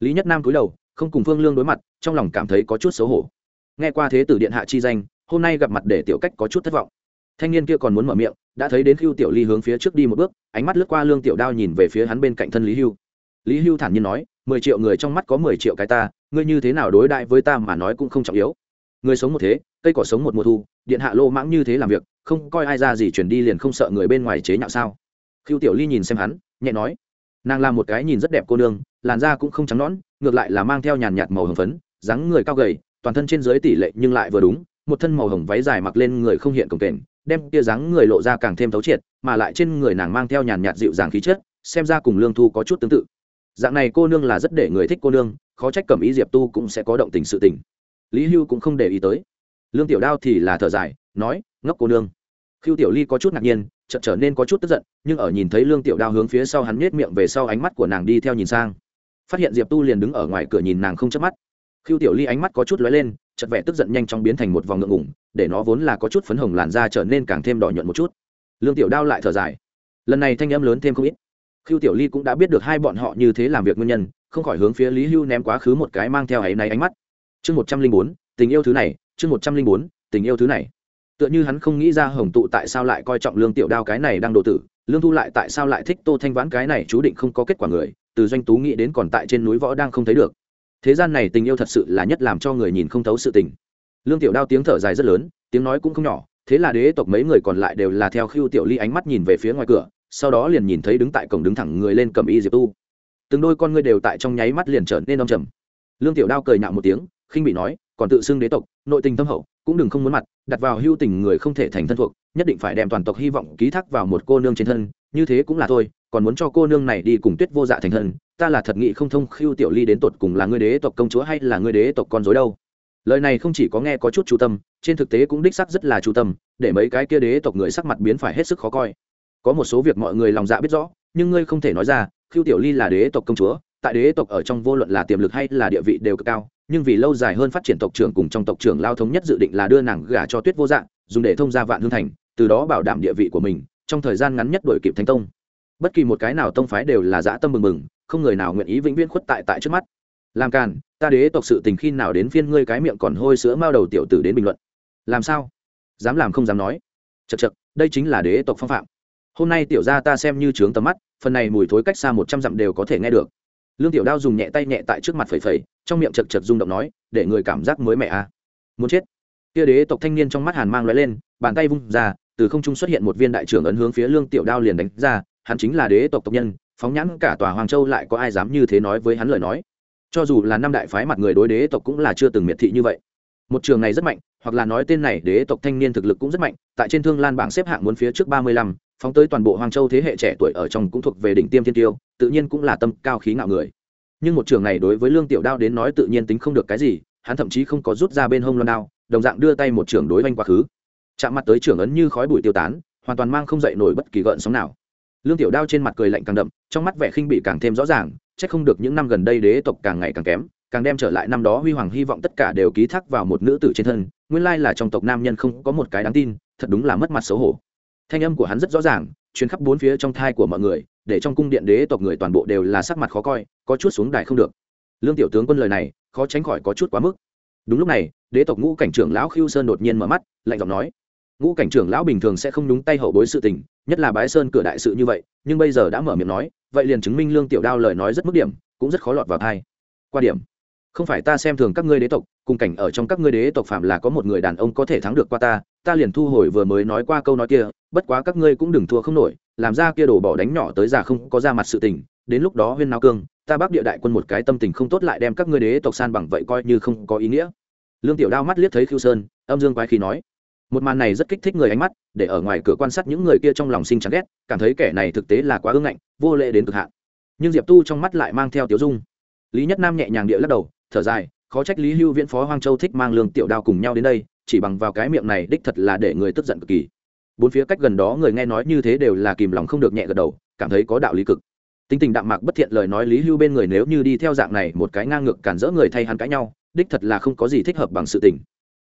Lý nhất nam cúi đầu, không cùng phương lương đối mặt, trong lòng cảm thấy có chút xấu hổ. Nghe qua thế tử điện hạ chi danh, hôm nay gặp mặt để tiểu cách có chút thất vọng. Thanh niên kia còn muốn mở miệng, đã thấy đến hưu tiểu ly hướng phía trước đi một bước, ánh mắt lướt qua lương tiểu đao nhìn về phía hắn bên cạnh thân lý hưu. Lý hưu thản nhiên nói mười triệu người trong mắt có mười triệu cái ta, ngươi như thế nào đối đại với ta mà nói cũng không trọng yếu. Người sống một thế, cây cỏ sống một mùa thu, điện hạ lô mãng như thế làm việc, không coi ai ra gì chuyển đi liền không sợ người bên ngoài chế nhạo sao? Khiêu tiểu ly nhìn xem hắn, nhẹ nói, nàng là một cái nhìn rất đẹp cô nương, làn da cũng không trắng nõn, ngược lại là mang theo nhàn nhạt màu hồng phấn, dáng người cao gầy, toàn thân trên dưới tỷ lệ nhưng lại vừa đúng, một thân màu hồng váy dài mặc lên người không hiện cồng kềnh, đem tia dáng người lộ ra càng thêm thấu triệt, mà lại trên người nàng mang theo nhàn nhạt dịu dàng khí chất, xem ra cùng lương thu có chút tương tự dạng này cô nương là rất để người thích cô nương, khó trách cẩm ý diệp tu cũng sẽ có động tình sự tình. Lý hưu cũng không để ý tới. Lương tiểu đao thì là thở dài, nói, ngốc cô nương. Khiêu tiểu ly có chút ngạc nhiên, chợt trở nên có chút tức giận, nhưng ở nhìn thấy lương tiểu đao hướng phía sau hắn nhét miệng về sau ánh mắt của nàng đi theo nhìn sang. Phát hiện diệp tu liền đứng ở ngoài cửa nhìn nàng không chớp mắt. Khiêu tiểu ly ánh mắt có chút lóe lên, chợt vẻ tức giận nhanh chóng biến thành một vòng ngượng ngủng để nó vốn là có chút phấn hồng làn da trở nên càng thêm đỏ nhuận một chút. Lương tiểu đao lại thở dài. Lần này thanh âm lớn thêm không ít. Khưu tiểu ly cũng đã biết được hai bọn họ như thế làm việc nguyên nhân, không khỏi hướng phía lý hưu ném quá khứ một cái mang theo ấy này ánh mắt. Chương một trăm linh bốn, tình yêu thứ này, chương một trăm linh bốn, tình yêu thứ này. Tựa như hắn không nghĩ ra hồng tụ tại sao lại coi trọng lương tiểu đao cái này đang độ tử, lương thu lại tại sao lại thích tô thanh vãn cái này chú định không có kết quả người, từ doanh tú nghĩ đến còn tại trên núi võ đang không thấy được. Thế gian này tình yêu thật sự là nhất làm cho người nhìn không thấu sự tình. Lương tiểu đao tiếng thở dài rất lớn, tiếng nói cũng không nhỏ, thế là đế tộc mấy người còn lại đều là theo Khưu tiểu ly ánh mắt nhìn về phía ngoài cửa sau đó liền nhìn thấy đứng tại cổng đứng thẳng người lên cầm y diệp tu. Từng đôi con ngươi đều tại trong nháy mắt liền trở nên đông trầm. Lương tiểu đao cười nhạo một tiếng, khinh bị nói, còn tự xưng đế tộc, nội tình tâm hậu, cũng đừng không muốn mặt, đặt vào hưu tình người không thể thành thân thuộc, nhất định phải đem toàn tộc hy vọng ký thác vào một cô nương trên thân, như thế cũng là thôi, còn muốn cho cô nương này đi cùng tuyết vô dạ thành thân, ta là thật nghị không thông khiêu tiểu ly đến tột cùng là ngươi đế tộc công chúa hay là ngươi đế tộc con dối đâu. Lời này không chỉ có nghe có chút chú tâm, trên thực tế cũng đích sắc rất là chú tâm, để mấy cái kia đế tộc người sắc mặt biến phải hết sức khó coi có một số việc mọi người lòng dạ biết rõ, nhưng ngươi không thể nói ra khiêu tiểu ly là đế tộc công chúa, tại đế tộc ở trong vô luận là tiềm lực hay là địa vị đều cực cao, nhưng vì lâu dài hơn phát triển tộc trưởng cùng trong tộc trưởng lao thống nhất dự định là đưa nàng gả cho tuyết vô dạng, dùng để thông ra vạn hương thành, từ đó bảo đảm địa vị của mình, trong thời gian ngắn nhất đổi kịp thánh tông. Bất kỳ một cái nào tông phái đều là dã tâm mừng mừng, không người nào nguyện ý vĩnh viễn khuất tại tại trước mắt. Làm càn, ta đế tộc sự tình khi nào đến phiên ngươi cái miệng còn hôi sữa mao đầu tiểu tử đến bình luận. Làm sao? Dám làm không dám nói. Chật chật đây chính là đế tộc phong phạm hôm nay tiểu ra ta xem như trướng tầm mắt, phần này mùi thối cách xa một trăm dặm đều có thể nghe được. Lương tiểu đao dùng nhẹ tay nhẹ tại trước mặt phẩy phẩy, trong miệng chật chật rung động nói, để người cảm giác mới mẻ a à. muốn chết. Tia đế tộc thanh niên trong mắt hàn mang lóe lên, bàn tay vung ra, từ không trung xuất hiện một viên đại trưởng ấn hướng phía lương tiểu đao liền đánh ra, hắn chính là đế tộc tộc nhân, phóng nhãn cả tòa hoàng châu lại có ai dám như thế nói với hắn lời nói. Cho dù là năm đại phái mặt người đối đế tộc cũng là chưa từng miệt thị như vậy. Một trường này rất mạnh, hoặc là nói tên này đế tộc thanh niên thực lực cũng rất mạnh, tại trên thương lan bảng xếp hạng muốn phía trước ba mươi lăm phóng tới toàn bộ hoàng châu thế hệ trẻ tuổi ở trong cũng thuộc về đỉnh tiêm thiên tiêu, tự nhiên cũng là tâm cao khí ngạo người. Nhưng một trường này đối với lương tiểu đao đến nói tự nhiên tính không được cái gì, hắn thậm chí không có rút ra bên hông loan đao, đồng dạng đưa tay một trường đối oanh quá khứ. Chạm mặt tới trường ấn như khói bụi tiêu tán, hoàn toàn mang không dậy nổi bất kỳ gợn sóng nào. Lương tiểu đao trên mặt cười lạnh càng đậm, trong mắt vẻ khinh bị càng thêm rõ ràng, chắc không được những năm gần đây đế tộc càng ngày càng kém, càng đem trở lại năm đó huy hoàng hy vọng tất cả đều ký thác vào một nữ tử trên thân, nguyên lai là trong tộc nam nhân không có một cái đáng tin, thật đúng là mất mặt xấu hổ thanh âm của hắn rất rõ ràng chuyến khắp bốn phía trong thai của mọi người, để trong cung điện đế tộc người toàn bộ đều là sắc mặt khó coi, có chút xuống đài không được. Lương tiểu tướng quân lời này, khó tránh khỏi có chút quá mức. Đúng lúc này, đế tộc ngũ cảnh trưởng lão khiêu sơn đột nhiên mở mắt, lạnh giọng nói, ngũ cảnh trưởng lão bình thường sẽ không đúng tay hậu bối sự tình, nhất là bái sơn cửa đại sự như vậy, nhưng bây giờ đã mở miệng nói, vậy liền chứng minh lương tiểu đao lời nói rất mức điểm, cũng rất khó lọt vào thai qua điểm, không phải ta xem thường các ngươi đế tộc cùng cảnh ở trong các ngươi đế tộc phạm là có một người đàn ông có thể thắng được qua ta ta liền thu hồi vừa mới nói qua câu nói kia, bất quá các ngươi cũng đừng thua không nổi, làm ra kia đổ bỏ đánh nhỏ tới già không có ra mặt sự tình, đến lúc đó huyên nao cương, ta bác địa đại quân một cái tâm tình không tốt lại đem các ngươi đế tộc san bằng vậy coi như không có ý nghĩa. Lương tiểu đao mắt liếc thấy khiêu sơn, âm dương quái khí nói, một màn này rất kích thích người ánh mắt, để ở ngoài cửa quan sát những người kia trong lòng sinh chán ghét, cảm thấy kẻ này thực tế là quá ương ngạnh, vô lệ đến cực hạn. Nhưng diệp tu trong mắt lại mang theo tiểu dung. Lý nhất nam nhẹ nhàng địa lắc đầu, thở dài khó trách lý hưu viễn, phó hoang châu thích mang lương tiểu đao cùng nhau đến đây, chỉ bằng vào cái miệng này đích thật là để người tức giận cực kỳ. Bốn phía cách gần đó người nghe nói như thế đều là kìm lòng không được nhẹ gật đầu, cảm thấy có đạo lý cực. Tính tình đạm mạc bất thiện lời nói lý hưu bên người nếu như đi theo dạng này một cái ngang ngược cản rỡ người thay hắn cãi nhau, đích thật là không có gì thích hợp bằng sự tình.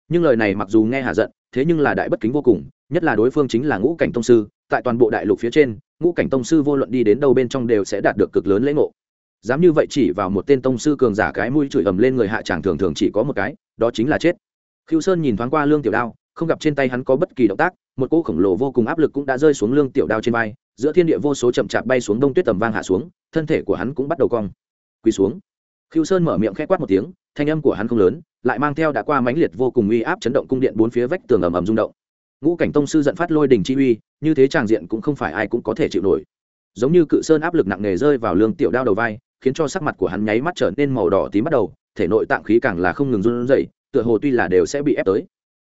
Nhưng lời này mặc dù nghe hạ giận, thế nhưng là đại bất kính vô cùng, nhất là đối phương chính là ngũ cảnh tông sư, tại toàn bộ đại lục phía trên, ngũ cảnh tông sư vô luận đi đến đâu bên trong đều sẽ đạt được cực lớn lễ ngộ dám như vậy chỉ vào một tên tông sư cường giả cái mũi chửi ầm lên người hạ tràng thường thường chỉ có một cái, đó chính là chết. Khiêu sơn nhìn thoáng qua lương tiểu đao, không gặp trên tay hắn có bất kỳ động tác, một cỗ khổng lồ vô cùng áp lực cũng đã rơi xuống lương tiểu đao trên vai, giữa thiên địa vô số chậm chạp bay xuống đông tuyết tầm vang hạ xuống, thân thể của hắn cũng bắt đầu cong. Quỳ xuống. Khiêu sơn mở miệng k h quát một tiếng, thanh âm của hắn không lớn, lại mang theo đã qua mãnh liệt vô cùng uy áp chấn động cung điện bốn phía vách tường ầm ầm rung động. Ngũ cảnh tông sư giận phát lôi đình chi uy, như thế tràng diện cũng không phải ai cũng có thể chịu nổi. Giống như cự sơn áp lực nặng nề rơi vào lương tiểu đao đầu vai khiến cho sắc mặt của hắn nháy mắt trở nên màu đỏ tím bắt đầu, thể nội tạng khí càng là không ngừng run rẩy, tựa hồ tuy là đều sẽ bị ép tới.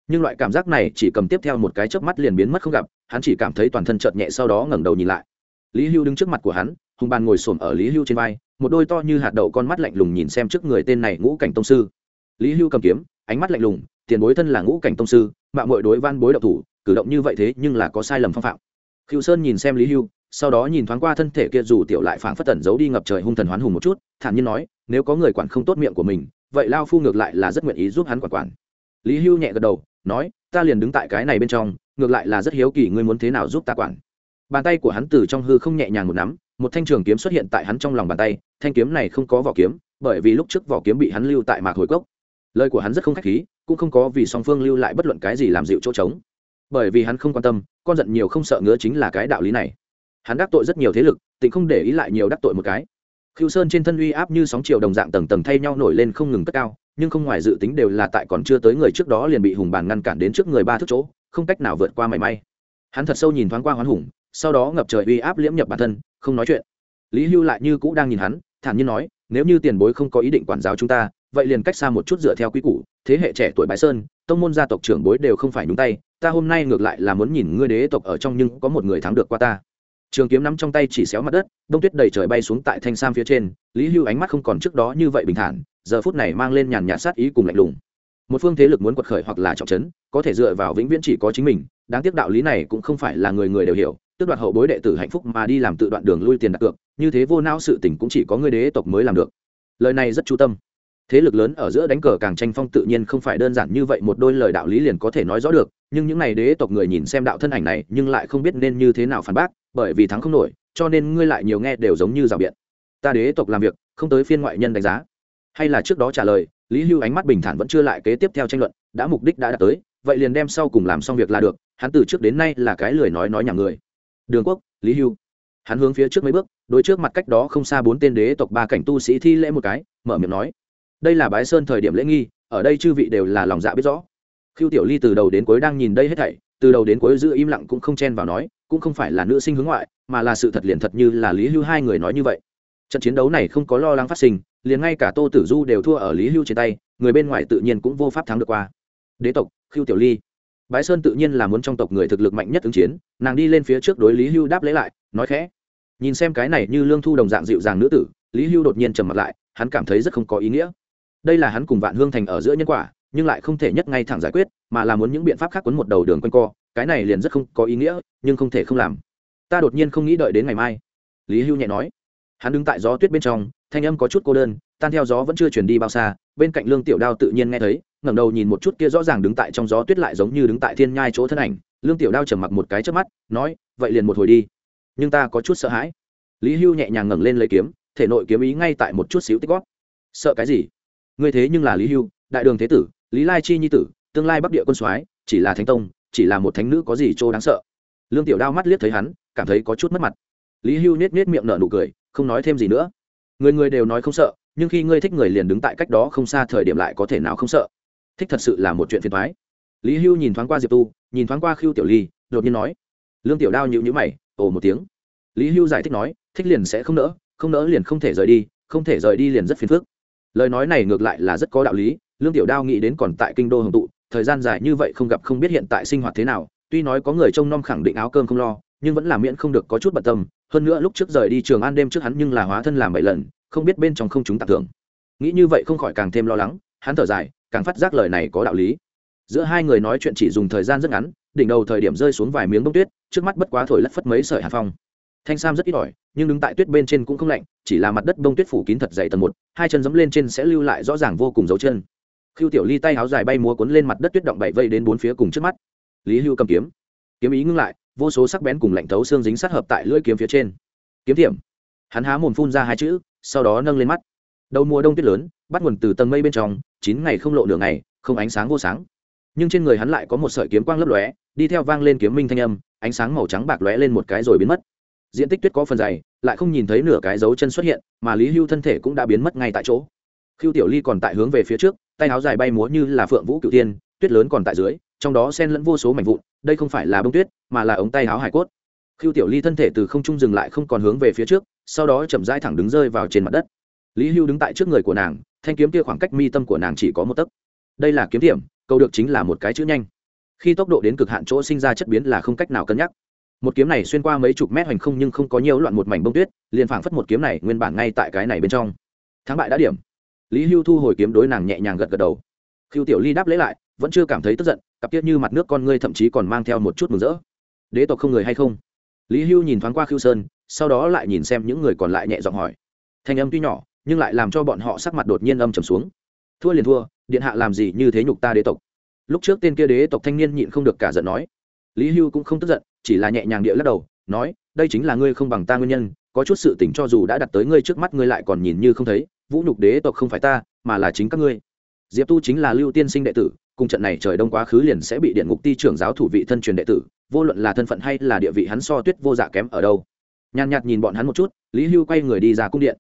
Nhưng loại cảm giác này chỉ cầm tiếp theo một cái chớp mắt liền biến mất không gặp, hắn chỉ cảm thấy toàn thân chợt nhẹ sau đó ngẩng đầu nhìn lại. Lý hưu đứng trước mặt của hắn hùng bàn ngồi xổm ở lý hưu trên vai, một đôi to như hạt đậu con mắt lạnh lùng nhìn xem trước người tên này ngũ cảnh tông sư. Lý hưu cầm kiếm, ánh mắt lạnh lùng, tiền bối thân là ngũ cảnh tông sư mạng mội đối van bối độc thủ, cử động như vậy thế nhưng là có sai lầm phong phạm. Khiêu sơn nhìn xem lý hưu sau đó nhìn thoáng qua thân thể kia dù tiểu lại phảng phất tẩn giấu đi ngập trời hung thần hoán hùng một chút, thản nhiên nói, nếu có người quản không tốt miệng của mình, vậy lao phu ngược lại là rất nguyện ý giúp hắn quản quản. Lý hưu nhẹ gật đầu, nói, ta liền đứng tại cái này bên trong, ngược lại là rất hiếu kỳ ngươi muốn thế nào giúp ta quản. Bàn tay của hắn từ trong hư không nhẹ nhàng một nắm, một thanh trường kiếm xuất hiện tại hắn trong lòng bàn tay, thanh kiếm này không có vỏ kiếm, bởi vì lúc trước vỏ kiếm bị hắn lưu tại mạc hồi cốc. Lời của hắn rất không khách khí, cũng không có vì song phương lưu lại bất luận cái gì làm dịu chỗ trống. Bởi vì hắn không quan tâm, con giận nhiều không sợ ngứa chính là cái đạo lý này hắn đắc tội rất nhiều thế lực tỉnh không để ý lại nhiều đắc tội một cái. Khiêu sơn trên thân uy áp như sóng chiều đồng dạng tầng tầng thay nhau nổi lên không ngừng cất cao, nhưng không ngoài dự tính đều là tại còn chưa tới người trước đó liền bị hùng bàn ngăn cản đến trước người ba thước chỗ, không cách nào vượt qua mảy may. Hắn thật sâu nhìn thoáng qua hoán hùng, sau đó ngập trời uy áp liễm nhập bản thân, không nói chuyện. Lý hưu lại như cũ đang nhìn hắn, thản nhiên nói, nếu như tiền bối không có ý định quản giáo chúng ta, vậy liền cách xa một chút dựa theo quy củ, thế hệ trẻ tuổi bái sơn, tông môn gia tộc trưởng bối đều không phải nhúng tay, ta hôm nay ngược lại là muốn nhìn ngươi đế tộc ở trong nhưng có một người thắng được qua ta trường kiếm nắm trong tay chỉ xéo mặt đất, đông tuyết đầy trời bay xuống tại thanh sam phía trên, lý hưu ánh mắt không còn trước đó như vậy bình thản, giờ phút này mang lên nhàn nhạt sát ý cùng lạnh lùng. Một phương thế lực muốn quật khởi hoặc là trọng trấn, có thể dựa vào vĩnh viễn chỉ có chính mình, đáng tiếc đạo lý này cũng không phải là người người đều hiểu, tước đoạt hậu bối đệ tử hạnh phúc mà đi làm tự đoạn đường lui tiền đặt cược, như thế vô não sự tình cũng chỉ có người đế tộc mới làm được. Lời này rất chú tâm. Thế lực lớn ở giữa đánh cờ càng tranh phong tự nhiên không phải đơn giản như vậy, một đôi lời đạo lý liền có thể nói rõ được, nhưng những n à y đế tộc người nhìn xem đạo thân ảnh này, nhưng lại không biết nên như thế nào phản bác bởi vì thắng không nổi, cho nên ngươi lại nhiều nghe đều giống như rào biện. Ta đế tộc làm việc, không tới phiên ngoại nhân đánh giá. Hay là trước đó trả lời, lý hưu ánh mắt bình thản vẫn chưa lại kế tiếp theo tranh luận, đã mục đích đã đạt tới, vậy liền đem sau cùng làm xong việc là được, hắn từ trước đến nay là cái lười nói nói nhà người. Đường quốc, lý hưu. Hắn hướng phía trước mấy bước đôi trước mặt cách đó không xa bốn tên đế tộc ba cảnh tu sĩ thi lễ một cái, mở miệng nói. Đây là bái sơn thời điểm lễ nghi, ở đây chư vị đều là lòng dạ biết rõ. Khiêu tiểu ly từ đầu đến cuối đang nhìn đây hết thảy, từ đầu đến cuối giữ im lặng cũng không chen vào nói cũng không phải là nữ sinh hướng ngoại, mà là sự thật liền thật như là lý hưu hai người nói như vậy. Trận chiến đấu này không có lo lắng phát sinh, liền ngay cả tô tử du đều thua ở lý hưu trên tay, người bên ngoài tự nhiên cũng vô pháp thắng được qua. Đế tộc khiêu tiểu ly. Bái sơn tự nhiên là muốn trong tộc người thực lực mạnh nhất ứng chiến, nàng đi lên phía trước đối lý hưu đáp lấy lại, nói khẽ. Nhìn xem cái này như lương thu đồng dạng dịu dàng nữ tử, lý hưu đột nhiên trầm mặt lại, hắn cảm thấy rất không có ý nghĩa. Đây là hắn cùng vạn hương thành ở giữa nhân quả, nhưng lại không thể nhất ngay thẳng giải quyết, mà là muốn những biện pháp khác quấn một đầu đường quanh co cái này liền rất không có ý nghĩa, nhưng không thể không làm. Ta đột nhiên không nghĩ đợi đến ngày mai. Lý hưu nhẹ nói. Hắn đứng tại gió tuyết bên trong, thanh âm có chút cô đơn, tan theo gió vẫn chưa chuyển đi bao xa, bên cạnh lương tiểu đao tự nhiên nghe thấy, ngẩng đầu nhìn một chút kia rõ ràng đứng tại trong gió tuyết lại giống như đứng tại thiên nhai chỗ thân ảnh. Lương tiểu đao trầm mặc một cái trước mắt, nói, vậy liền một hồi đi. Nhưng ta có chút sợ hãi. Lý hưu nhẹ nhàng ngẩng lên lấy kiếm, thể nội kiếm ý ngay tại một chút xíu tích góp. Sợ cái gì? Ngươi thế nhưng là lý hưu, đại đường thế tử, lý lai chi nhi tử, tương lai bắc địa quân soái, chỉ là thánh tông chỉ là một thánh nữ có gì trô đáng sợ. Lương tiểu đao mắt liếc thấy hắn, cảm thấy có chút mất mặt. Lý hưu nết nết miệng nở nụ cười, không nói thêm gì nữa. Người người đều nói không sợ, nhưng khi ngươi thích người liền đứng tại cách đó không xa thời điểm lại có thể nào không sợ? Thích thật sự là một chuyện phiền thoái lý hưu nhìn thoáng qua diệp tu, nhìn thoáng qua khiêu tiểu ly, đột nhiên nói. Lương tiểu đao nhịu nhữ mày, ồ một tiếng. Lý hưu giải thích nói, thích liền sẽ không nỡ không nỡ liền không thể rời đi, không thể rời đi liền rất phiền phức. Lời nói này ngược lại là rất có đạo lý, lương tiểu đao nghĩ đến còn tại kinh đô hồng tụ thời gian dài như vậy không gặp không biết hiện tại sinh hoạt thế nào, tuy nói có người trông nom khẳng định áo cơm không lo, nhưng vẫn là miễn không được có chút bận tâm. Hơn nữa lúc trước rời đi trường an đêm trước hắn nhưng là hóa thân làm bảy lần, không biết bên trong không chúng tặng thưởng. Nghĩ như vậy không khỏi càng thêm lo lắng, hắn thở dài, càng phát giác lời này có đạo lý. Giữa hai người nói chuyện chỉ dùng thời gian rất ngắn, đỉnh đầu thời điểm rơi xuống vài miếng bông tuyết, trước mắt bất quá thổi lất phất mấy sợi hà phong. Thanh sam rất ít ỏi, nhưng đứng tại tuyết bên trên cũng không lạnh, chỉ là mặt đất bông tuyết phủ kín thật dày tầng một, hai chân dẫm lên trên sẽ lưu lại rõ ràng vô cùng dấu chân. Khưu tiểu ly tay áo dài bay múa cuốn lên mặt đất tuyết động bảy vây đến bốn phía cùng trước mắt. Lý hưu cầm kiếm. Kiếm ý ngưng lại, vô số sắc bén cùng lạnh thấu xương dính sát hợp tại lưỡi kiếm phía trên. Kiếm thiểm hắn há mồm phun ra hai chữ, sau đó nâng lên mắt. Đầu mùa đông tuyết lớn, bắt nguồn từ tầng mây bên trong, chín ngày không lộ nửa ngày, không ánh sáng vô sáng. Nhưng trên người hắn lại có một sợi kiếm quang lấp lóe, đi theo vang lên kiếm minh thanh âm, ánh sáng màu trắng bạc lóe lên một cái rồi biến mất. Diện tích tuyết có phần dày, lại không nhìn thấy nửa cái dấu chân xuất hiện, mà lý hưu thân thể cũng đã biến mất ngay tại chỗ. Khưu tiểu ly còn tại hướng về phía trước tay áo dài bay múa như là phượng vũ cựu tiên tuyết lớn còn tại dưới, trong đó xen lẫn vô số mảnh vụn, đây không phải là bông tuyết, mà là ống tay áo hải cốt. Khiêu tiểu ly thân thể từ không trung dừng lại không còn hướng về phía trước, sau đó chậm rãi thẳng đứng rơi vào trên mặt đất. Lý hưu đứng tại trước người của nàng, thanh kiếm kia khoảng cách mi tâm của nàng chỉ có một tấc. Đây là kiếm điểm, câu được chính là một cái chữ nhanh. Khi tốc độ đến cực hạn chỗ sinh ra chất biến là không cách nào cân nhắc. Một kiếm này xuyên qua mấy chục mét hoành không nhưng không có nhiều loạn một mảnh bông tuyết, liền phảng phất một kiếm này nguyên bản ngay tại cái này bên trong. Thắng bại đã điểm lý hưu thu hồi kiếm đối nàng nhẹ nhàng gật gật đầu. Khiêu tiểu ly đáp lấy lại, vẫn chưa cảm thấy tức giận, cặp tiết như mặt nước con ngươi thậm chí còn mang theo một chút mừng rỡ. Đế tộc không người hay không? Lý hưu nhìn thoáng qua khiêu sơn, sau đó lại nhìn xem những người còn lại nhẹ giọng hỏi. Thanh âm tuy nhỏ, nhưng lại làm cho bọn họ sắc mặt đột nhiên âm trầm xuống. Thua liền thua, điện hạ làm gì như thế nhục ta đế tộc? Lúc trước tên kia đế tộc thanh niên nhịn không được cả giận nói. Lý hưu cũng không tức giận, chỉ là nhẹ nhàng địa lắc đầu, nói, đây chính là ngươi không bằng ta nguyên nhân, có chút sự tỉnh cho dù đã đặt tới ngươi trước mắt ngươi lại còn nhìn như không thấy vũ nhục đế tộc không phải ta, mà là chính các ngươi. Diệp tu chính là lưu tiên sinh đệ tử, cùng trận này trời đông quá khứ liền sẽ bị điện ngục ti trưởng giáo thủ vị thân truyền đệ tử, vô luận là thân phận hay là địa vị hắn so tuyết vô dạ kém ở đâu. Nhàn nhạt nhìn bọn hắn một chút, lý hưu quay người đi ra cung điện.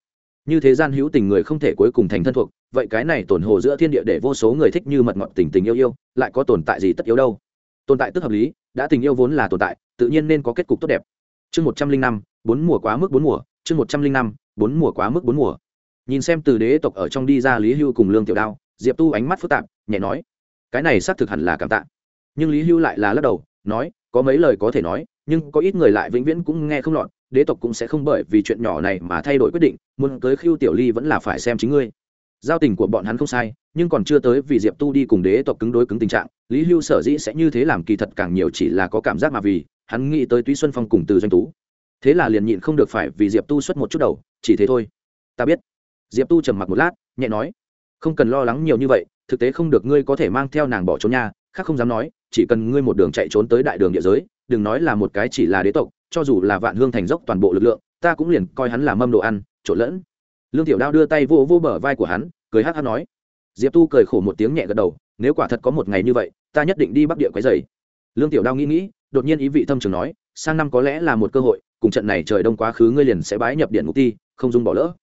Như thế gian hữu tình người không thể cuối cùng thành thân thuộc, vậy cái này tổn hồ giữa thiên địa để vô số người thích như mật ngọt tình tình yêu yêu, lại có tồn tại gì tất yếu đâu? Tồn tại tức hợp lý, đã tình yêu vốn là tồn tại, tự nhiên nên có kết cục tốt đẹp. Chương một trăm linh năm, bốn mùa quá mức bốn mùa, chương một trăm linh năm, bốn mùa quá mức bốn mùa nhìn xem từ đế tộc ở trong đi ra lý hưu cùng lương tiểu đao, diệp tu ánh mắt phức tạp, nhẹ nói, cái này xác thực hẳn là cảm tạ. Nhưng lý hưu lại là lắc đầu, nói, có mấy lời có thể nói, nhưng có ít người lại vĩnh viễn cũng nghe không lọt, đế tộc cũng sẽ không bởi vì chuyện nhỏ này mà thay đổi quyết định, muốn tới khiêu tiểu ly vẫn là phải xem chính ngươi. Giao tình của bọn hắn không sai, nhưng còn chưa tới vì diệp tu đi cùng đế tộc cứng đối cứng tình trạng, lý hưu sở dĩ sẽ như thế làm kỳ thật càng nhiều chỉ là có cảm giác mà vì, hắn nghĩ tới túy xuân phong cùng từ doanh tú. Thế là liền nhịn không được phải vì diệp tu xuất một chút đầu, chỉ thế thôi. Ta biết diệp tu trầm mặc một lát, nhẹ nói, không cần lo lắng nhiều như vậy, thực tế không được ngươi có thể mang theo nàng bỏ trốn nhà khác không dám nói, chỉ cần ngươi một đường chạy trốn tới đại đường địa giới, đừng nói là một cái chỉ là đế tộc, cho dù là vạn hương thành dốc toàn bộ lực lượng, ta cũng liền coi hắn là mâm đồ ăn, trộn lẫn. Lương tiểu đao đưa tay vô vô bờ vai của hắn, cười hát hát nói. Diệp tu cười khổ một tiếng nhẹ gật đầu, nếu quả thật có một ngày như vậy, ta nhất định đi bắc địa quấy dày lương tiểu đao nghĩ nghĩ, đột nhiên ý vị thâm trường nói, sang năm có lẽ là một cơ hội, cùng trận này trời đông quá khứ ngươi liền sẽ bái nhập điện mục ti, không dung bỏ lỡ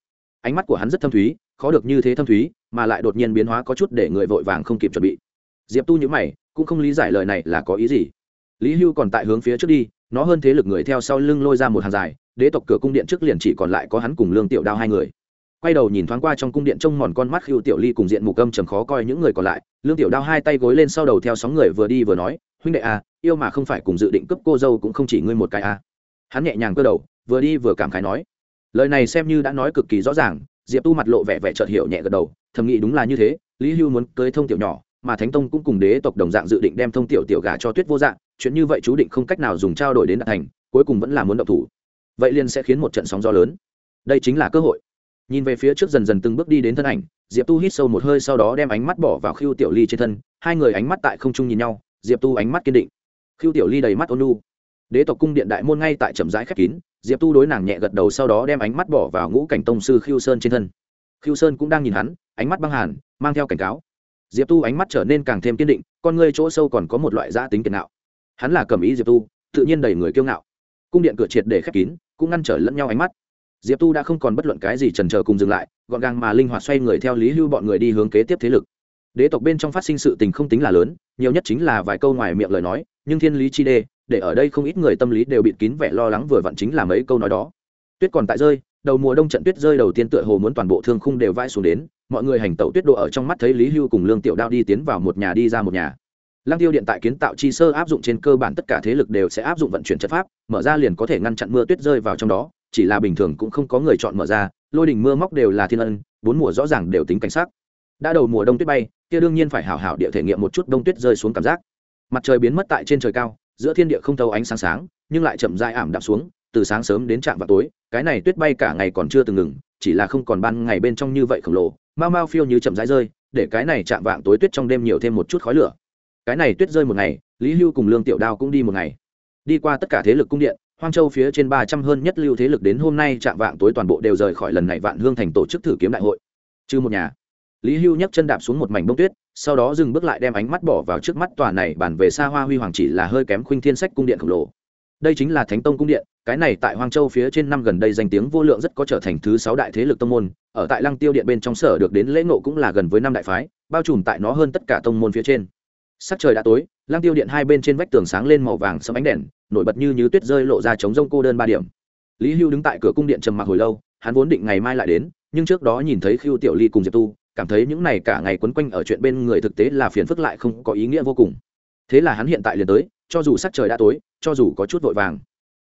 ánh mắt của hắn rất thâm thúy, khó được như thế thâm thúy, mà lại đột nhiên biến hóa có chút để người vội vàng không kịp chuẩn bị. Diệp tu nhữ mày, cũng không lý giải lời này là có ý gì. Lý hưu còn tại hướng phía trước đi, nó hơn thế lực người theo sau lưng lôi ra một hàng dài, đế tộc cửa cung điện trước liền chỉ còn lại có hắn cùng lương tiểu đao hai người. Quay đầu nhìn thoáng qua trong cung điện trông mòn con mắt hưu tiểu ly cùng diện mục âm trầm khó coi những người còn lại, lương tiểu đao hai tay gối lên sau đầu theo sóng người vừa đi vừa nói, huynh đệ à yêu mà không phải cùng dự định cướp cô dâu cũng không chỉ ngươi một cái à. Hắn nhẹ nhàng cơ đầu, vừa đi vừa cảm khái nói lời này xem như đã nói cực kỳ rõ ràng, diệp tu mặt lộ vẻ vẻ chợt hiểu nhẹ gật đầu, thầm nghĩ đúng là như thế, lý hưu muốn cưới thông tiểu nhỏ, mà thánh tông cũng cùng đế tộc đồng dạng dự định đem thông tiểu tiểu gà cho tuyết vô dạng chuyện như vậy chú định không cách nào dùng trao đổi đến đạt thành, cuối cùng vẫn là muốn động thủ. Vậy liền sẽ khiến một trận sóng gió lớn. Đây chính là cơ hội. Nhìn về phía trước dần dần từng bước đi đến thân ảnh, diệp tu hít sâu một hơi sau đó đem ánh mắt bỏ vào khiêu tiểu ly trên thân, hai người ánh mắt tại không trung nhìn nhau, diệp tu ánh mắt kiên định. Khiêu tiểu ly đầy mắt ôn lu đế tộc cung điện đại môn ngay tại trầm rãi khép kín diệp tu đối nàng nhẹ gật đầu sau đó đem ánh mắt bỏ vào ngũ cảnh tông sư khiêu sơn trên thân. Khiêu sơn cũng đang nhìn hắn, ánh mắt băng hàn, mang theo cảnh cáo. Diệp tu ánh mắt trở nên càng thêm kiên định, con ngươi chỗ sâu còn có một loại giã tính kiệt nạo hắn là cầm ý diệp tu, tự nhiên đầy người kiêu ngạo. Cung điện cửa triệt để khép kín, cũng ngăn trở lẫn nhau ánh mắt. Diệp tu đã không còn bất luận cái gì trần trờ cùng dừng lại, gọn gàng mà linh hoạt xoay người theo lý hưu bọn người đi hướng kế tiếp thế lực. Đế tộc bên trong phát sinh sự tình không tính là lớn, nhiều nhất chính là vài câu ngoài miệng lời nói nhưng thiên lý chi đê để ở đây không ít người tâm lý đều bịt kín vẻ lo lắng vừa vặn chính là mấy câu nói đó tuyết còn tại rơi đầu mùa đông trận tuyết rơi đầu tiên tựa hồ muốn toàn bộ thương khung đều vãi xuống đến mọi người hành tẩu tuyết độ ở trong mắt thấy lý hưu cùng lương tiểu đao đi tiến vào một nhà đi ra một nhà Lăng Tiêu điện tại kiến tạo chi sơ áp dụng trên cơ bản tất cả thế lực đều sẽ áp dụng vận chuyển chất pháp, mở ra liền có thể ngăn chặn mưa tuyết rơi vào trong đó, chỉ là bình thường cũng không có người chọn mở ra, lôi đỉnh mưa móc đều là thiên ân, bốn mùa rõ ràng đều tính cảnh sát. Đã đầu mùa đông tuyết bay, kia đương nhiên phải hảo hảo địa thể nghiệm một chút đông tuyết rơi xuống cảm giác. Mặt trời biến mất tại trên trời cao, giữa thiên địa không thâu ánh sáng sáng, nhưng lại chậm rãi ảm đạm xuống, từ sáng sớm đến trạm vào tối, cái này tuyết bay cả ngày còn chưa từng ngừng, chỉ là không còn ban ngày bên trong như vậy khổng lồ, mau mau phiêu như chậm rãi rơi, để cái này chạm vạng tối tuyết trong đêm nhiều thêm một chút khói lửa. Cái này tuyết rơi một ngày lý hưu cùng lương tiểu đao cũng đi một ngày. Đi qua tất cả thế lực cung điện hoang châu phía trên ba trăm hơn nhất lưu thế lực đến hôm nay chạm vạng tối toàn bộ đều rời khỏi lần này vạn hương thành tổ chức thử kiếm đại hội. Trừ một nhà lý hưu nhấc chân đạp xuống một mảnh bông tuyết sau đó dừng bước lại đem ánh mắt bỏ vào trước mắt tòa này bản về xa hoa huy hoàng chỉ là hơi kém khuynh thiên sách cung điện khổng lồ. Đây chính là thánh tông cung điện, cái này tại hoang châu phía trên năm gần đây danh tiếng vô lượng rất có trở thành thứ sáu đại thế lực tông môn, ở tại lăng tiêu điện bên trong sở được đến lễ ngộ cũng là gần với năm đại phái, bao trùm tại nó hơn tất cả tông môn phía trên. Sắc trời đã tối, lăng tiêu điện hai bên trên vách tường sáng lên màu vàng sẫm ánh đèn, nổi bật như như tuyết rơi lộ ra trống rông cô đơn ba điểm. Lý hưu đứng tại cửa cung điện trầm mặc hồi lâu, hắn vốn định ngày mai lại đến, nhưng trước đó nhìn thấy khiêu tiểu ly cùng diệp tu cảm thấy những này cả ngày quấn quanh ở chuyện bên người thực tế là phiền phức lại không có ý nghĩa vô cùng. Thế là hắn hiện tại liền tới, cho dù sắc trời đã tối, cho dù có chút vội vàng.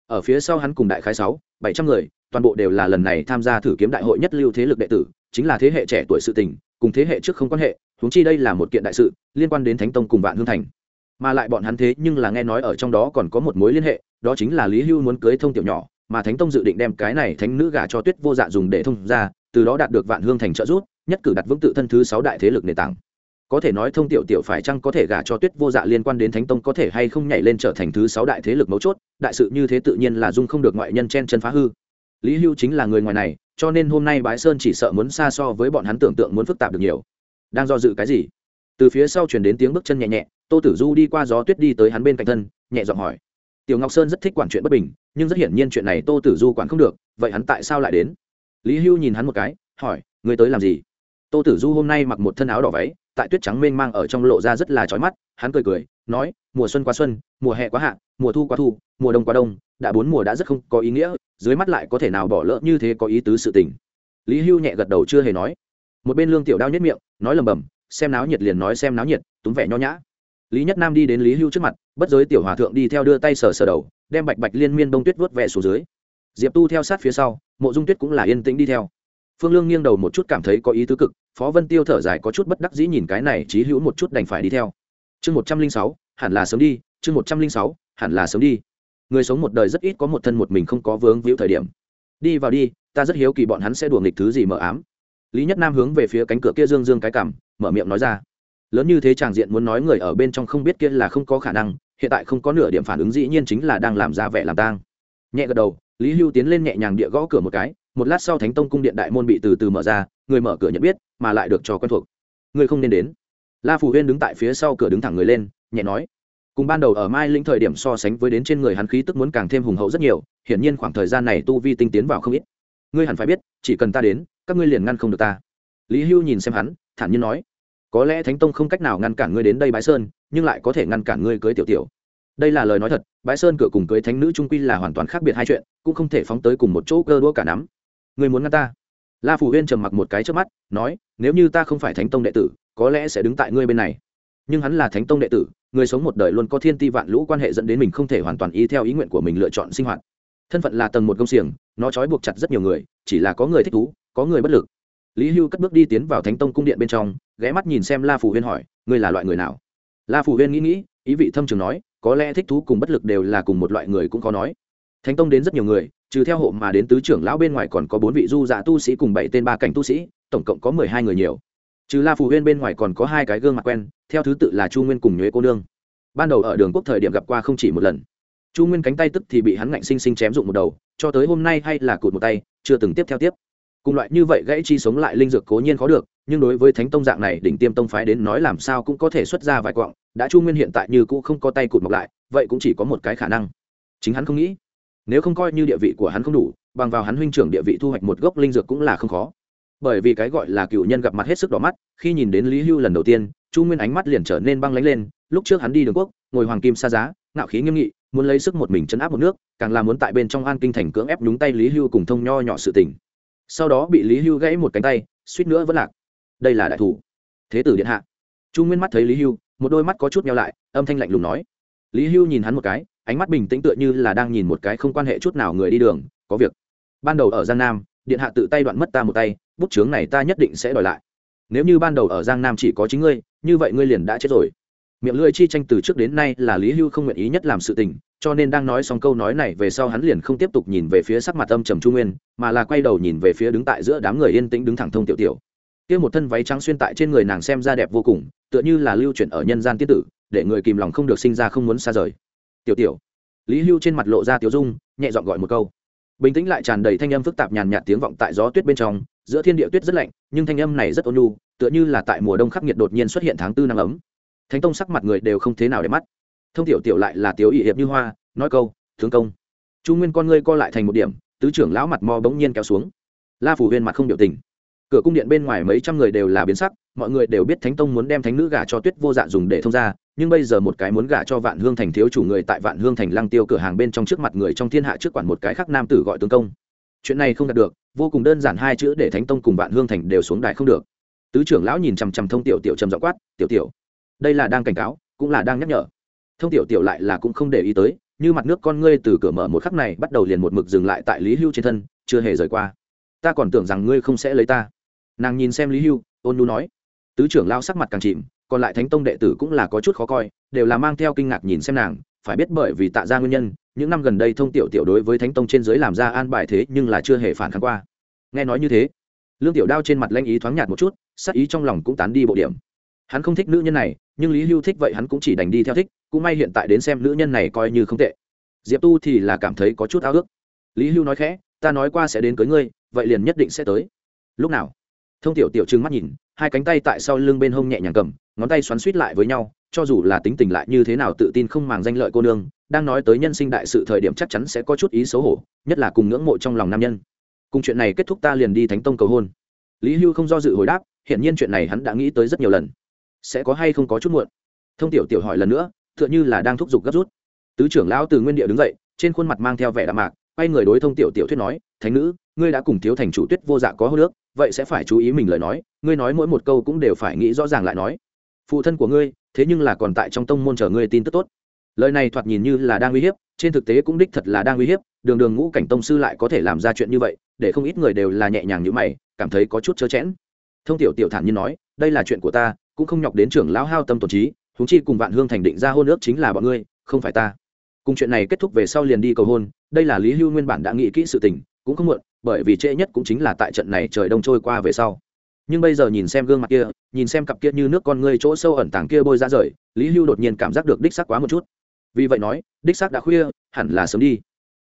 Ở phía sau hắn cùng đại khái sáu, bảy trăm người, toàn bộ đều là lần này tham gia thử kiếm đại hội nhất lưu thế lực đệ tử, chính là thế hệ trẻ tuổi sự tình, cùng thế hệ trước không quan hệ, huống chi đây là một kiện đại sự, liên quan đến thánh tông cùng vạn hương thành. Mà lại bọn hắn thế nhưng là nghe nói ở trong đó còn có một mối liên hệ, đó chính là lý hưu muốn cưới thông tiểu nhỏ, mà thánh tông dự định đem cái này thánh nữ gả cho tuyết vô dạ dùng để thông ra từ đó đạt được vạn hương thành trợ giúp nhất cử đặt vững tự thân thứ sáu đại thế lực nền tảng. Có thể nói thông tiểu tiểu phải chăng có thể gả cho tuyết vô dạ liên quan đến thánh tông có thể hay không nhảy lên trở thành thứ sáu đại thế lực mấu chốt, đại sự như thế tự nhiên là dung không được ngoại nhân chen chân phá hư. Lý hưu chính là người ngoài này, cho nên hôm nay bái sơn chỉ sợ muốn xa so với bọn hắn tưởng tượng muốn phức tạp được nhiều. Đang do dự cái gì? Từ phía sau chuyển đến tiếng bước chân nhẹ nhẹ, tô tử du đi qua gió tuyết đi tới hắn bên cạnh thân, nhẹ giọng hỏi. Tiểu ngọc sơn rất thích quản chuyện bất bình, nhưng rất hiển nhiên chuyện này tô tử du quản không được, vậy hắn tại sao lại đến? Lý hưu nhìn hắn một cái, hỏi, người tới làm gì? Tô tử du hôm nay mặc một thân áo đỏ váy, tại tuyết trắng mênh mang ở trong lộ ra rất là trói mắt, hắn cười cười, nói, mùa xuân qua xuân, mùa hè quá hạ, mùa thu qua thu, mùa đông qua đông, đã bốn mùa đã rất không có ý nghĩa, dưới mắt lại có thể nào bỏ lỡ như thế có ý tứ sự tình. Lý hưu nhẹ gật đầu chưa hề nói. Một bên lương tiểu đao nhất miệng, nói lầm bầm xem náo nhiệt liền nói xem náo nhiệt túm vẻ nho nhã. Lý nhất nam đi đến lý hưu trước mặt, bất giới tiểu hòa thượng đi theo đưa tay sờ sờ đầu, đem bạch bạch liên miên bông tuyết vớt vẹ xuống dưới. Diệp tu theo sát phía sau, mộ dung tuyết cũng là yên tĩnh đi theo. Phương lương nghiêng đầu một chút cảm thấy có ý tứ cực phó vân tiêu thở dài có chút bất đắc dĩ nhìn cái này trí hữu một chút đành phải đi theo. Chương một trăm linh sáu, hẳn là sớm đi, chương một trăm linh sáu, hẳn là sớm đi. Người sống một đời rất ít có một thân một mình không có vướng víu thời điểm. Đi vào đi, ta rất hiếu kỳ bọn hắn sẽ đùa nghịch thứ gì mờ ám. Lý nhất nam hướng về phía cánh cửa kia dương dương cái cảm mở miệng nói ra. Lớn như thế tràng diện muốn nói người ở bên trong không biết kia là không có khả năng, hiện tại không có nửa điểm phản ứng dĩ nhiên chính là đang làm ra vẻ làm tang. Nhẹ gật đầu, lý hưu tiến lên nhẹ nhàng địa gõ cửa một cái một lát sau thánh tông cung điện đại môn bị từ từ mở ra, người mở cửa nhận biết, mà lại được cho quen thuộc. Người không nên đến. La phù huyên đứng tại phía sau cửa đứng thẳng người lên, nhẹ nói, cùng ban đầu ở mai lĩnh thời điểm so sánh với đến trên người hắn khí tức muốn càng thêm hùng hậu rất nhiều, hiển nhiên khoảng thời gian này tu vi tinh tiến vào không ít. Ngươi hẳn phải biết, chỉ cần ta đến, các ngươi liền ngăn không được ta. Lý hưu nhìn xem hắn, thản nhiên nói, có lẽ thánh tông không cách nào ngăn cản ngươi đến đây bái sơn, nhưng lại có thể ngăn cản ngươi cưới tiểu tiểu. Đây là lời nói thật, bái sơn cửa cùng cưới thánh nữ trung quy là hoàn toàn khác biệt hai chuyện, cũng không thể phóng tới cùng một chỗ cơ đua cả nắm ngươi muốn ngăn ta? La phủ huyên trầm mặc một cái trước mắt, nói, nếu như ta không phải thánh tông đệ tử, có lẽ sẽ đứng tại ngươi bên này. Nhưng hắn là thánh tông đệ tử, người sống một đời luôn có thiên ti vạn lũ quan hệ dẫn đến mình không thể hoàn toàn y theo ý nguyện của mình lựa chọn sinh hoạt. Thân phận là tầng một công xiềng, nó trói buộc chặt rất nhiều người, chỉ là có người thích thú, có người bất lực. Lý hưu cất bước đi tiến vào thánh tông cung điện bên trong, ghé mắt nhìn xem la phủ huyên hỏi, ngươi là loại người nào? La phủ huyên nghĩ nghĩ, ý vị thâm trường nói, có lẽ thích thú cùng bất lực đều là cùng một loại người cũng có nói. Thánh tông đến rất nhiều người trừ theo hộ mà đến tứ trưởng lão bên ngoài còn có bốn vị du dạ tu sĩ cùng bảy tên ba cảnh tu sĩ, tổng cộng có mười hai người nhiều. Trừ la phù huyên bên ngoài còn có hai cái gương mặt quen, theo thứ tự là chu nguyên cùng nhuế cô nương. Ban đầu ở đường quốc thời điểm gặp qua không chỉ một lần. Chu nguyên cánh tay tức thì bị hắn ngạnh sinh sinh chém dụng một đầu, cho tới hôm nay hay là cụt một tay, chưa từng tiếp theo tiếp. Cùng loại như vậy gãy chi sống lại linh dược cố nhiên khó được, nhưng đối với thánh tông dạng này, đỉnh tiêm tông phái đến nói làm sao cũng có thể xuất ra vài quọng, đã chu nguyên hiện tại như cũ không có tay cụt mọc lại, vậy cũng chỉ có một cái khả năng. Chính hắn không nghĩ nếu không coi như địa vị của hắn không đủ, bằng vào hắn huynh trưởng địa vị thu hoạch một gốc linh dược cũng là không khó. Bởi vì cái gọi là cựu nhân gặp mặt hết sức đỏ mắt, khi nhìn đến lý hưu lần đầu tiên, chu nguyên ánh mắt liền trở nên băng lánh lên, lúc trước hắn đi đường quốc, ngồi hoàng kim xa giá, ngạo khí nghiêm nghị, muốn lấy sức một mình chấn áp một nước, càng là muốn tại bên trong an kinh thành cưỡng ép nhúng tay lý hưu cùng thông nho nhỏ sự tình. Sau đó bị lý hưu gãy một cánh tay, suýt nữa vẫn lạc. Đây là đại thủ. Thế tử điện hạ. Chu nguyên mắt thấy lý hưu, một đôi mắt có chút nhau lại, âm thanh lạnh lùng nói. Lý hưu nhìn hắn một cái ánh mắt bình tĩnh tựa như là đang nhìn một cái không quan hệ chút nào người đi đường, có việc. Ban đầu ở giang nam, điện hạ tự tay đoạn mất ta một tay, bút chướng này ta nhất định sẽ đòi lại. Nếu như ban đầu ở giang nam chỉ có chính ngươi, như vậy ngươi liền đã chết rồi. Miệng lưỡi chi tranh từ trước đến nay là lý hưu không nguyện ý nhất làm sự tình, cho nên đang nói xong câu nói này về sau hắn liền không tiếp tục nhìn về phía sắc mặt âm trầm trung nguyên, mà là quay đầu nhìn về phía đứng tại giữa đám người yên tĩnh đứng thẳng thông tiểu tiểu. Kia một thân váy trắng xuyên tại trên người nàng xem ra đẹp vô cùng, tựa như là lưu chuyển ở nhân gian tiết tử, để người kìm lòng không được sinh ra không muốn xa rời tiểu tiểu. Lý hưu trên mặt lộ ra tiểu dung, nhẹ dọn gọi một câu. Bình tĩnh lại tràn đầy thanh âm phức tạp nhàn nhạt tiếng vọng tại gió tuyết bên trong, giữa thiên địa tuyết rất lạnh, nhưng thanh âm này rất ôn nhu, tựa như là tại mùa đông khắc nghiệt đột nhiên xuất hiện tháng tư nắng ấm. Thánh tông sắc mặt người đều không thế nào để mắt. Thông tiểu tiểu lại là tiểu ỵ hiệp như hoa, nói câu thương công, chu nguyên con ngươi co lại thành một điểm, tứ trưởng lão mặt mò bỗng nhiên kéo xuống. La phủ huyên mặt không biểu tình. Cửa cung điện bên ngoài mấy trăm người đều là biến sắc, mọi người đều biết thánh tông muốn đem thánh nữ gả cho tuyết vô dạ dùng để thông ra nhưng bây giờ một cái muốn gả cho vạn hương thành thiếu chủ người tại vạn hương thành lăng tiêu cửa hàng bên trong trước mặt người trong thiên hạ trước quản một cái khác nam tử gọi tướng công. Chuyện này không đạt được, vô cùng đơn giản hai chữ để thánh tông cùng vạn hương thành đều xuống đài không được. Tứ trưởng lão nhìn chằm chằm thông tiểu tiểu trầm dọ quát, tiểu tiểu, đây là đang cảnh cáo, cũng là đang nhắc nhở. Thông tiểu tiểu lại là cũng không để ý tới, như mặt nước con ngươi từ cửa mở một khắc này bắt đầu liền một mực dừng lại tại lý hưu trên thân, chưa hề rời qua. Ta còn tưởng rằng ngươi không sẽ lấy ta. Nàng nhìn xem lý hưu, ôn nu nói. Tứ trưởng lao sắc mặt càng chìm còn lại thánh tông đệ tử cũng là có chút khó coi, đều là mang theo kinh ngạc nhìn xem nàng, phải biết bởi vì tạ ra nguyên nhân, những năm gần đây thông tiểu tiểu đối với thánh tông trên giới làm ra an bài thế nhưng là chưa hề phản kháng qua. Nghe nói như thế, lương tiểu đao trên mặt lanh ý thoáng nhạt một chút sắc ý trong lòng cũng tán đi bộ điểm. Hắn không thích nữ nhân này, nhưng lý hưu thích vậy hắn cũng chỉ đành đi theo thích, cũng may hiện tại đến xem nữ nhân này coi như không tệ. Diệp tu thì là cảm thấy có chút ao ước. Lý hưu nói khẽ, ta nói qua sẽ đến cưới ngươi, vậy liền nhất định sẽ tới. Lúc nào? Thông tiểu tiểu trừng mắt nhìn, hai cánh tay tại sau lưng bên hông nhẹ nhàng cầm ngón tay xoắn suýt lại với nhau, cho dù là tính tình lại như thế nào tự tin không màng danh lợi cô nương, đang nói tới nhân sinh đại sự thời điểm chắc chắn sẽ có chút ý xấu hổ, nhất là cùng ngưỡng mộ trong lòng nam nhân. Cùng chuyện này kết thúc ta liền đi thánh tông cầu hôn. Lý hưu không do dự hồi đáp hiện nhiên chuyện này hắn đã nghĩ tới rất nhiều lần. Sẽ có hay không có chút muộn? Thông tiểu tiểu hỏi lần nữa, tựa như là đang thúc giục gấp rút. Tứ trưởng lão từ nguyên địa đứng dậy, trên khuôn mặt mang theo vẻ đạm mạc, quay người đối thông tiểu tiểu thuyết nói, thánh nữ, ngươi đã cùng thiếu thành chủ tuyết vô dạ có hô nước vậy sẽ phải chú ý mình lời nói, ngươi nói mỗi một câu cũng đều phải nghĩ rõ ràng lại nói phụ thân của ngươi, thế nhưng là còn tại trong tông môn chờ ngươi tin tức tốt. Lời này thoạt nhìn như là đang uy hiếp, trên thực tế cũng đích thật là đang uy hiếp, đường đường ngũ cảnh tông sư lại có thể làm ra chuyện như vậy, để không ít người đều là nhẹ nhàng như mày, cảm thấy có chút chớ chẽn. Thông tiểu tiểu thản nhiên nói, đây là chuyện của ta, cũng không nhọc đến trưởng lão hao tâm tổn trí húng chi cùng vạn hương thành định ra hôn ước chính là bọn ngươi, không phải ta. Cùng chuyện này kết thúc về sau liền đi cầu hôn, đây là lý hưu nguyên bản đã nghĩ kỹ sự tình, cũng không muộn, bởi vì trễ nhất cũng chính là tại trận này trời đông trôi qua về sau nhưng bây giờ nhìn xem gương mặt kia, nhìn xem cặp kia như nước con ngươi chỗ sâu ẩn tàng kia bôi ra rời, lý hưu đột nhiên cảm giác được đích xác quá một chút. Vì vậy nói, đích xác đã khuya, hẳn là sớm đi.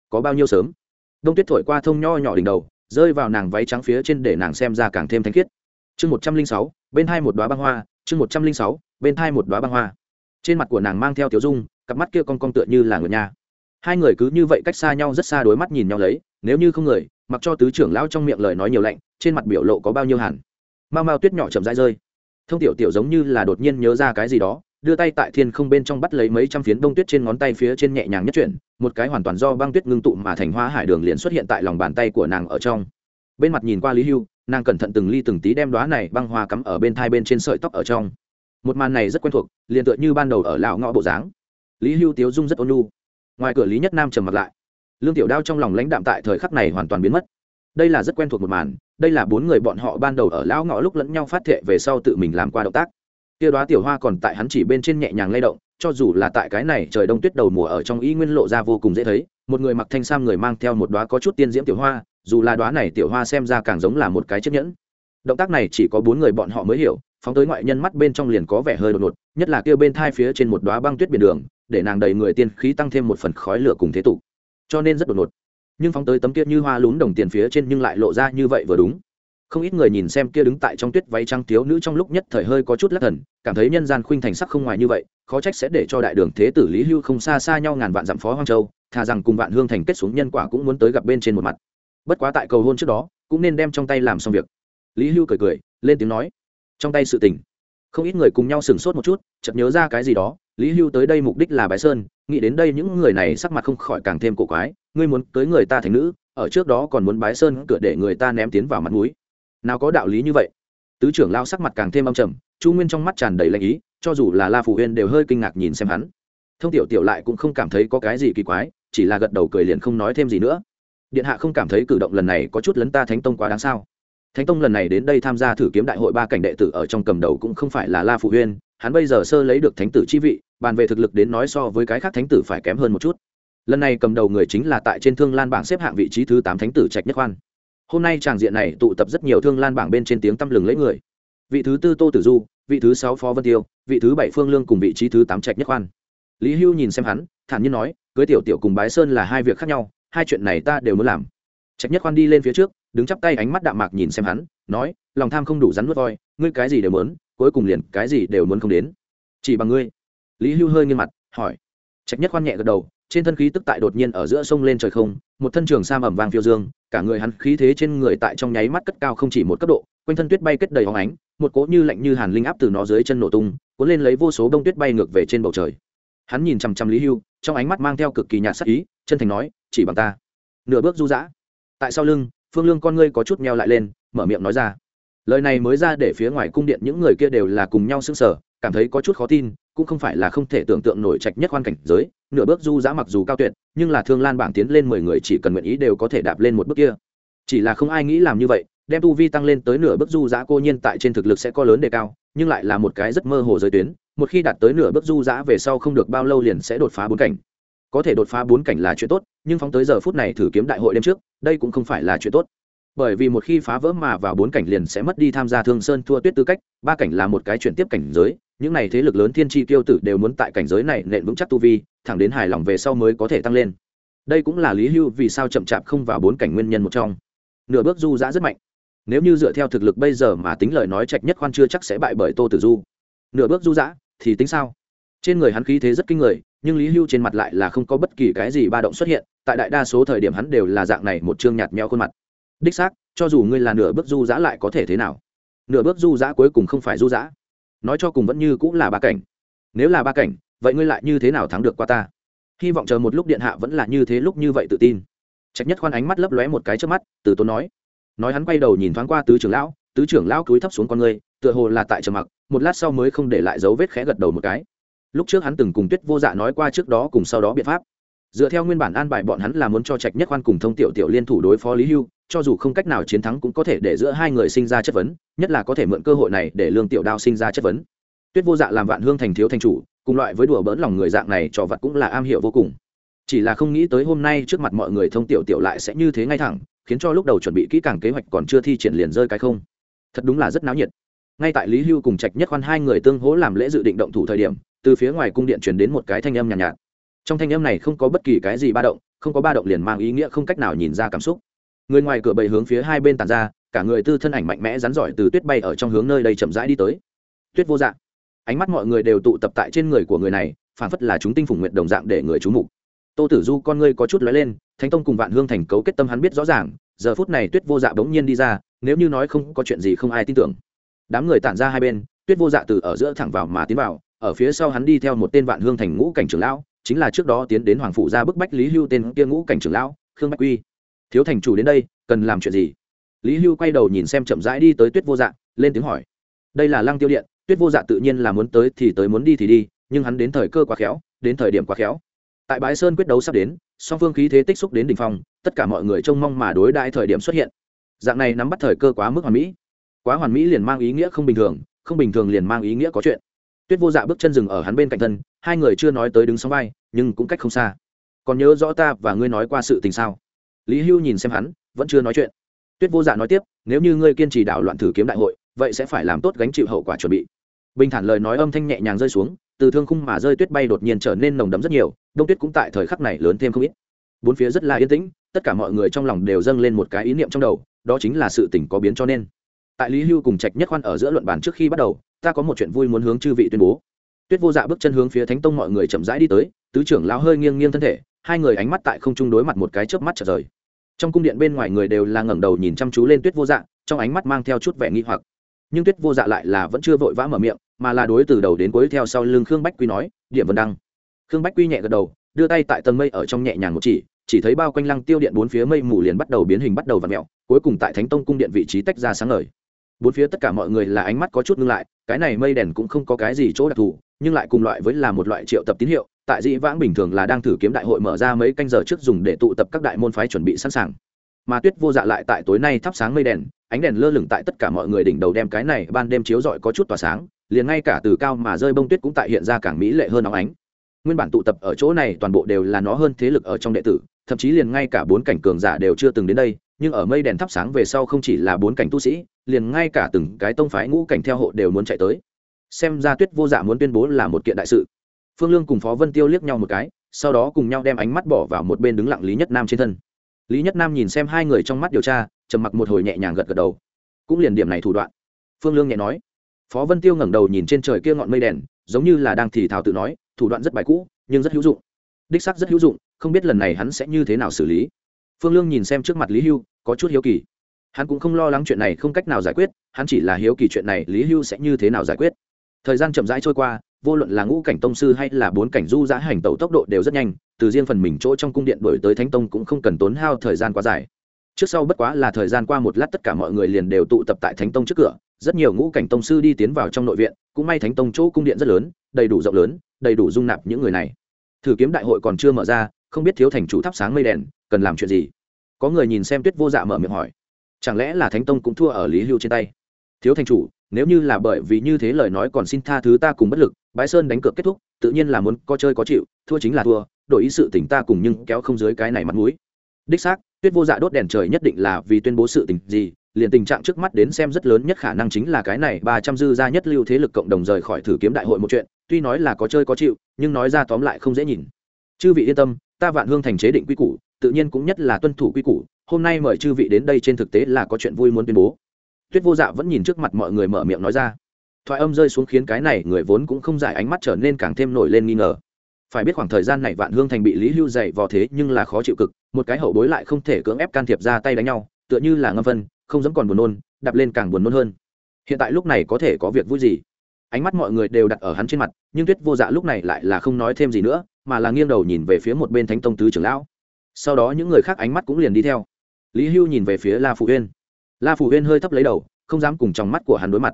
Có bao nhiêu sớm? Đông tuyết thổi qua thông nho nhỏ đỉnh đầu, rơi vào nàng váy trắng phía trên để nàng xem ra càng thêm thanh khiết. Chương một trăm linh sáu, bên hai một đoá băng hoa, chương một trăm linh sáu, bên hai một đoá băng hoa. Trên mặt của nàng mang theo tiểu dung, cặp mắt kia con con tựa như là người nhà. Hai người cứ như vậy cách xa nhau, rất xa đối mắt nhìn nhau lấy, nếu như không người, mặc cho tứ trưởng lão trong miệng lời nói nhiều lạnh, trên mặt biểu lộ có bao nhiêu hẳn mau mau tuyết nhỏ chậm rãi rơi. Thông tiểu tiểu giống như là đột nhiên nhớ ra cái gì đó, đưa tay tại thiên không bên trong bắt lấy mấy trăm phiến đông tuyết trên ngón tay phía trên nhẹ nhàng nhất chuyển, một cái hoàn toàn do băng tuyết ngưng tụ mà thành hoa hải đường liền xuất hiện tại lòng bàn tay của nàng ở trong. Bên mặt nhìn qua lý hưu, nàng cẩn thận từng ly từng tí đem đoá này băng hoa cắm ở bên thai bên trên sợi tóc ở trong. Một màn này rất quen thuộc, liền tựa như ban đầu ở lão ngõ bộ dáng. Lý hưu tiếu dung rất ôn nhu. Ngoài cửa lý nhất nam trầm mặt lại. Lương tiểu đao trong lòng lãnh đạm tại thời khắc này hoàn toàn biến mất đây là rất quen thuộc một màn, đây là bốn người bọn họ ban đầu ở lão ngõ lúc lẫn nhau phát thệ về sau tự mình làm qua động tác. Kia đoá tiểu hoa còn tại hắn chỉ bên trên nhẹ nhàng lay động, cho dù là tại cái này trời đông tuyết đầu mùa ở trong y nguyên lộ ra vô cùng dễ thấy, một người mặc thanh sam người mang theo một đoá có chút tiên diễm tiểu hoa, dù là đoá này tiểu hoa xem ra càng giống là một cái chiếc nhẫn. Động tác này chỉ có bốn người bọn họ mới hiểu, phóng tới ngoại nhân mắt bên trong liền có vẻ hơi đột ngột, nhất là kia bên thai phía trên một đoá băng tuyết biển đường, để nàng đầy người tiên khí tăng thêm một phần khói lửa cùng thế tục. Cho nên rất đột ngột nhưng phóng tới tấm kia như hoa lún đồng tiền phía trên nhưng lại lộ ra như vậy vừa đúng. Không ít người nhìn xem kia đứng tại trong tuyết váy trăng thiếu nữ trong lúc nhất thời hơi có chút lắc thần, cảm thấy nhân gian khuynh thành sắc không ngoài như vậy, khó trách sẽ để cho đại đường thế tử lý hưu không xa xa nhau ngàn vạn dặm phó hoang châu, thà rằng cùng vạn hương thành kết xuống nhân quả cũng muốn tới gặp bên trên một mặt. Bất quá tại cầu hôn trước đó, cũng nên đem trong tay làm xong việc. Lý hưu cười cười, lên tiếng nói, trong tay sự tình. Không ít người cùng nhau sửng sốt một chút, chợt nhớ ra cái gì đó, lý hưu tới đây mục đích là bái sơn nghĩ đến đây những người này sắc mặt không khỏi càng thêm cổ quái, ngươi muốn tới người ta thành nữ, ở trước đó còn muốn bái sơn cửa để người ta ném tiến vào mặt núi nào có đạo lý như vậy? Tứ trưởng lao sắc mặt càng thêm âm trầm, chu nguyên trong mắt tràn đầy lãnh ý, cho dù là la phủ huyên đều hơi kinh ngạc nhìn xem hắn. Thông tiểu tiểu lại cũng không cảm thấy có cái gì kỳ quái, chỉ là gật đầu cười liền không nói thêm gì nữa. Điện hạ không cảm thấy cử động lần này có chút lấn ta thánh tông quá đáng sao? Thánh tông lần này đến đây tham gia thử kiếm đại hội ba cảnh đệ tử ở trong cầm đầu cũng không phải là la phủ huyên, hắn bây giờ sơ lấy được thánh tử chi vị bàn về thực lực đến nói so với cái khác thánh tử phải kém hơn một chút. Lần này cầm đầu người chính là tại trên thương lan bảng xếp hạng vị trí thứ tám thánh tử trạch nhất khoan. Hôm nay tràng diện này tụ tập rất nhiều thương lan bảng bên trên tiếng tăm lừng lấy người. Vị thứ tư tô tử du, vị thứ sáu phó vân tiêu, vị thứ bảy phương lương cùng vị trí thứ tám trạch nhất khoan. Lý hưu nhìn xem hắn, thản nhiên nói, cưới tiểu tiểu cùng bái sơn là hai việc khác nhau, hai chuyện này ta đều muốn làm. Trạch nhất khoan đi lên phía trước, đứng chắp tay ánh mắt đạm mạc nhìn xem hắn, nói, lòng tham không đủ rắn nuốt voi, ngươi cái gì đều muốn, cuối cùng liền cái gì đều muốn không đến. Chỉ bằng ngươi lý hưu hơi nghiêng mặt, hỏi. Trạch nhất khoan nhẹ gật đầu, trên thân khí tức tại đột nhiên ở giữa sông lên trời không, một thân trường sa ẩm vàng phiêu dương, cả người hắn khí thế trên người tại trong nháy mắt cất cao không chỉ một cấp độ, quanh thân tuyết bay kết đầy hóng ánh, một cỗ như lạnh như hàn linh áp từ nó dưới chân nổ tung, cuốn lên lấy vô số đông tuyết bay ngược về trên bầu trời. Hắn nhìn chằm chằm lý hưu, trong ánh mắt mang theo cực kỳ nhạt sắc ý, chân thành nói, chỉ bằng ta. Nửa bước du dã. Tại sau lưng, phương lương con ngươi có chút meo lại lên, mở miệng nói ra. Lời này mới ra để phía ngoài cung điện những người kia đều là cùng nhau sững sờ, cảm thấy có chút khó tin cũng không phải là không thể tưởng tượng nổi trạch nhất hoàn cảnh giới, nửa bước du dã mặc dù cao tuyệt, nhưng là thương lan bảng tiến lên mười người chỉ cần nguyện ý đều có thể đạp lên một bước kia. Chỉ là không ai nghĩ làm như vậy, đem tu vi tăng lên tới nửa bước du dã cô nhiên tại trên thực lực sẽ có lớn đề cao, nhưng lại là một cái rất mơ hồ giới tuyến, một khi đạt tới nửa bước du dã về sau không được bao lâu liền sẽ đột phá bốn cảnh. Có thể đột phá bốn cảnh là chuyện tốt, nhưng phóng tới giờ phút này thử kiếm đại hội đêm trước, đây cũng không phải là chuyện tốt bởi vì một khi phá vỡ mà vào bốn cảnh liền sẽ mất đi tham gia thương sơn thua tuyết tư cách, ba cảnh là một cái chuyển tiếp cảnh giới, những này thế lực lớn thiên tri tiêu tử đều muốn tại cảnh giới này nện vững chắc tu vi, thẳng đến hài lòng về sau mới có thể tăng lên. Đây cũng là lý hưu vì sao chậm chạp không vào bốn cảnh nguyên nhân một trong. Nửa bước du giã rất mạnh. Nếu như dựa theo thực lực bây giờ mà tính lời nói trạch nhất khoan chưa chắc sẽ bại bởi tô tử du. Nửa bước du giã, thì tính sao? Trên người hắn khí thế rất kinh người, nhưng lý hưu trên mặt lại là không có bất kỳ cái gì ba động xuất hiện, tại đại đa số thời điểm hắn đều là dạng này một chương nhạt meo khuôn mặt đích xác, cho dù ngươi là nửa bước du giã lại có thể thế nào? Nửa bước du giã cuối cùng không phải du giã. Nói cho cùng vẫn như cũng là ba cảnh. Nếu là ba cảnh, vậy ngươi lại như thế nào thắng được qua ta? Hy vọng chờ một lúc điện hạ vẫn là như thế lúc như vậy tự tin. Trạch nhất khoan ánh mắt lấp lóe một cái trước mắt, từ tốn nói. Nói hắn quay đầu nhìn thoáng qua tứ trưởng lão, tứ trưởng lão cúi thấp xuống con ngươi, tựa hồ là tại trầm mặc, một lát sau mới không để lại dấu vết khẽ gật đầu một cái. Lúc trước hắn từng cùng tuyết vô dạ nói qua trước đó cùng sau đó biện pháp dựa theo nguyên bản an bài bọn hắn là muốn cho trạch nhất khoan cùng thông tiểu tiểu liên thủ đối phó lý hưu cho dù không cách nào chiến thắng cũng có thể để giữa hai người sinh ra chất vấn nhất là có thể mượn cơ hội này để lương tiểu đao sinh ra chất vấn. Tuyết vô dạ làm vạn hương thành thiếu thành chủ cùng loại với đùa bỡn lòng người dạng này trò vật cũng là am hiểu vô cùng. Chỉ là không nghĩ tới hôm nay trước mặt mọi người thông tiểu tiểu lại sẽ như thế ngay thẳng khiến cho lúc đầu chuẩn bị kỹ càng kế hoạch còn chưa thi triển liền rơi cái không. Thật đúng là rất náo nhiệt. Ngay tại lý hưu cùng trạch nhất khoan hai người tương hỗ làm lễ dự định động thủ thời điểm từ phía ngoài cung điện truyền đến một cái thanh âm nhàn nhạt, nhạt trong thanh âm này không có bất kỳ cái gì ba động, không có ba động liền mang ý nghĩa không cách nào nhìn ra cảm xúc. Người ngoài cửa bầy hướng phía hai bên tàn ra, cả người tư thân ảnh mạnh mẽ rắn giỏi từ tuyết bay ở trong hướng nơi đây chậm rãi đi tới. Tuyết vô dạng. Ánh mắt mọi người đều tụ tập tại trên người của người này phản phất là chúng tinh phùng nguyện đồng dạng để người chú mục. Tô tử du con ngươi có chút lóe lên, thánh tông cùng vạn hương thành cấu kết tâm hắn biết rõ ràng, giờ phút này tuyết vô dạ bỗng nhiên đi ra, nếu như nói không có chuyện gì không ai tin tưởng. Đám người tản ra hai bên, tuyết vô dạ từ ở giữa thẳng vào mà tiến vào, ở phía sau hắn đi theo một tên vạn hương thành ngũ cảnh trưởng lão chính là trước đó tiến đến hoàng phủ ra bức bách lý hưu tên kia ngũ cảnh trưởng lão, khương bách quy. Thiếu thành chủ đến đây, cần làm chuyện gì? Lý hưu quay đầu nhìn xem chậm rãi đi tới tuyết vô dạ lên tiếng hỏi. Đây là lăng tiêu điện, tuyết vô dạ tự nhiên là muốn tới thì tới, muốn đi thì đi, nhưng hắn đến thời cơ quá khéo, đến thời điểm quá khéo. Tại bãi sơn quyết đấu sắp đến, song phương khí thế tích xúc đến đ ỉ n h phong, tất cả mọi người trông mong mà đối đại thời điểm xuất hiện. Dạng này nắm bắt thời cơ quá mức hoàn mỹ. Quá hoàn mỹ liền mang ý nghĩa không bình thường, không bình thường liền mang ý nghĩa có chuyện. Tuyết vô dạ bước chân rừng ở hắn bên cạnh thân hai người chưa nói tới đứng sóng vai, nhưng cũng cách không xa. Còn nhớ rõ ta và ngươi nói qua sự tình sao? Lý hưu nhìn xem hắn, vẫn chưa nói chuyện. Tuyết vô dạ nói tiếp, nếu như ngươi kiên trì đảo loạn thử kiếm đại hội, vậy sẽ phải làm tốt gánh chịu hậu quả chuẩn bị. Bình thản lời nói âm thanh nhẹ nhàng rơi xuống, từ thương khung mà rơi tuyết bay đột nhiên trở nên nồng đấm rất nhiều, đông tuyết cũng tại thời khắc này lớn thêm không ít. Bốn phía rất là yên tĩnh, tất cả mọi người trong lòng đều dâng lên một cái ý niệm trong đầu, đó chính là sự tỉnh có biến cho nên. Tại lý hưu cùng trạch nhất khoan ở giữa luận bàn trước khi bắt đầu, ta có một chuyện vui muốn hướng chư vị tuyên bố tuyết vô dạ bước chân hướng phía thánh tông mọi người chậm rãi đi tới, tứ trưởng lão hơi nghiêng nghiêng thân thể, hai người ánh mắt tại không chung đối mặt một cái chớp mắt trở rời. Trong cung điện bên ngoài người đều là ngẩng đầu nhìn chăm chú lên tuyết vô dạ trong ánh mắt mang theo chút vẻ nghi hoặc. Nhưng tuyết vô dạ lại là vẫn chưa vội vã mở miệng, mà là đối từ đầu đến cuối theo sau lưng khương bách quy nói Điểm vân đăng. Khương bách quy nhẹ gật đầu, đưa tay tại tầng mây ở trong nhẹ nhàng một chỉ chỉ thấy bao quanh lăng tiêu điện bốn phía mây mù liền bắt đầu biến hình bắt đầu v ặ mẹo cuối cùng tại thánh tông cung điện vị trí tách ra sáng ngời bốn phía tất cả mọi người là ánh mắt có chút ngưng lại, cái này mây đèn cũng không có cái gì chỗ đặc thù, nhưng lại cùng loại với là một loại triệu tập tín hiệu, tại dĩ vãng bình thường là đang thử kiếm đại hội mở ra mấy canh giờ trước dùng để tụ tập các đại môn phái chuẩn bị sẵn sàng. Mà tuyết vô dạ lại tại tối nay thắp sáng mây đèn, ánh đèn lơ lửng tại tất cả mọi người đỉnh đầu đem cái này ban đêm chiếu rọi có chút tỏa sáng, liền ngay cả từ cao mà rơi bông tuyết cũng tại hiện ra càng mỹ lệ hơn óng ánh. Nguyên bản tụ tập ở chỗ này toàn bộ đều là nó hơn thế lực ở trong đệ tử, thậm chí liền ngay cả bốn cảnh cường giả đều chưa từng đến đây, nhưng ở mây đèn thắp sáng về sau không chỉ là bốn cảnh tu sĩ liền ngay cả từng cái tông phái ngũ cảnh theo hộ đều muốn chạy tới. Xem ra tuyết vô dạ muốn tuyên bố là một kiện đại sự. Phương lương cùng phó vân tiêu liếc nhau một cái, sau đó cùng nhau đem ánh mắt bỏ vào một bên đứng lặng lý nhất nam trên thân. Lý nhất nam nhìn xem hai người trong mắt điều tra, trầm mặc một hồi nhẹ nhàng gật gật đầu. Cũng liền điểm này thủ đoạn. Phương lương nhẹ nói. Phó vân tiêu ngẩng đầu nhìn trên trời kia ngọn mây đèn, giống như là đang thì thào tự nói, thủ đoạn rất bài cũ, nhưng rất hữu dụng. Đích sắc rất hữu dụng, không biết lần này hắn sẽ như thế nào xử lý. Phương lương nhìn xem trước mặt lý hưu, có chút hiếu kỳ hắn cũng không lo lắng chuyện này không cách nào giải quyết, hắn chỉ là hiếu kỳ chuyện này lý hưu sẽ như thế nào giải quyết. Thời gian chậm rãi trôi qua, vô luận là ngũ cảnh tông sư hay là bốn cảnh du giã hành tẩu tốc độ đều rất nhanh, từ riêng phần mình chỗ trong cung điện đổi tới thánh tông cũng không cần tốn hao thời gian quá dài. Trước sau bất quá là thời gian qua một lát tất cả mọi người liền đều tụ tập tại thánh tông trước cửa, rất nhiều ngũ cảnh tông sư đi tiến vào trong nội viện, cũng may thánh tông chỗ cung điện rất lớn, đầy đủ rộng lớn, đầy đủ dung nạp những người này. Thử kiếm đại hội còn chưa mở ra, không biết thiếu thành chủ thắp sáng mây đèn, cần làm chuyện gì? Có người nhìn xem tuyết vô dạ mở miệng hỏi chẳng lẽ là thánh tông cũng thua ở lý hưu trên tay? Thiếu thành chủ, nếu như là bởi vì như thế lời nói còn xin tha thứ ta cùng bất lực bãi sơn đánh cược kết thúc, tự nhiên là muốn có chơi có chịu, thua chính là thua, đổi ý sự tỉnh ta cùng nhưng kéo không dưới cái này mặt mũi. Đích xác, tuyết vô dạ đốt đèn trời nhất định là vì tuyên bố sự tình gì, liền tình trạng trước mắt đến xem rất lớn nhất khả năng chính là cái này ba trăm dư gia nhất lưu thế lực cộng đồng rời khỏi thử kiếm đại hội một chuyện, tuy nói là có chơi có chịu, nhưng nói ra tóm lại không dễ nhìn. Chư vị yên tâm, ta vạn hương thành chế định quy củ, tự nhiên cũng nhất là tuân thủ quy củ hôm nay mời chư vị đến đây trên thực tế là có chuyện vui muốn tuyên bố. Tuyết vô dạ vẫn nhìn trước mặt mọi người mở miệng nói ra. Thoại âm rơi xuống khiến cái này người vốn cũng không giải ánh mắt trở nên càng thêm nổi lên nghi ngờ. Phải biết khoảng thời gian này vạn hương thành bị lý hưu dày vò thế nhưng là khó chịu cực, một cái hậu bối lại không thể cưỡng ép can thiệp ra tay đánh nhau, tựa như là ngâm vân, không dám còn buồn nôn, đập lên càng buồn nôn hơn. Hiện tại lúc này có thể có việc vui gì? Ánh mắt mọi người đều đặt ở hắn trên mặt, nhưng tuyết vô dạ lúc này lại là không nói thêm gì nữa, mà là nghiêng đầu nhìn về phía một bên thánh tông tứ trưởng lão. Sau đó những người khác ánh mắt cũng liền đi theo lý hưu nhìn về phía la phụ huyên la phụ huyên hơi thấp lấy đầu, không dám cùng trong mắt của hắn đối mặt.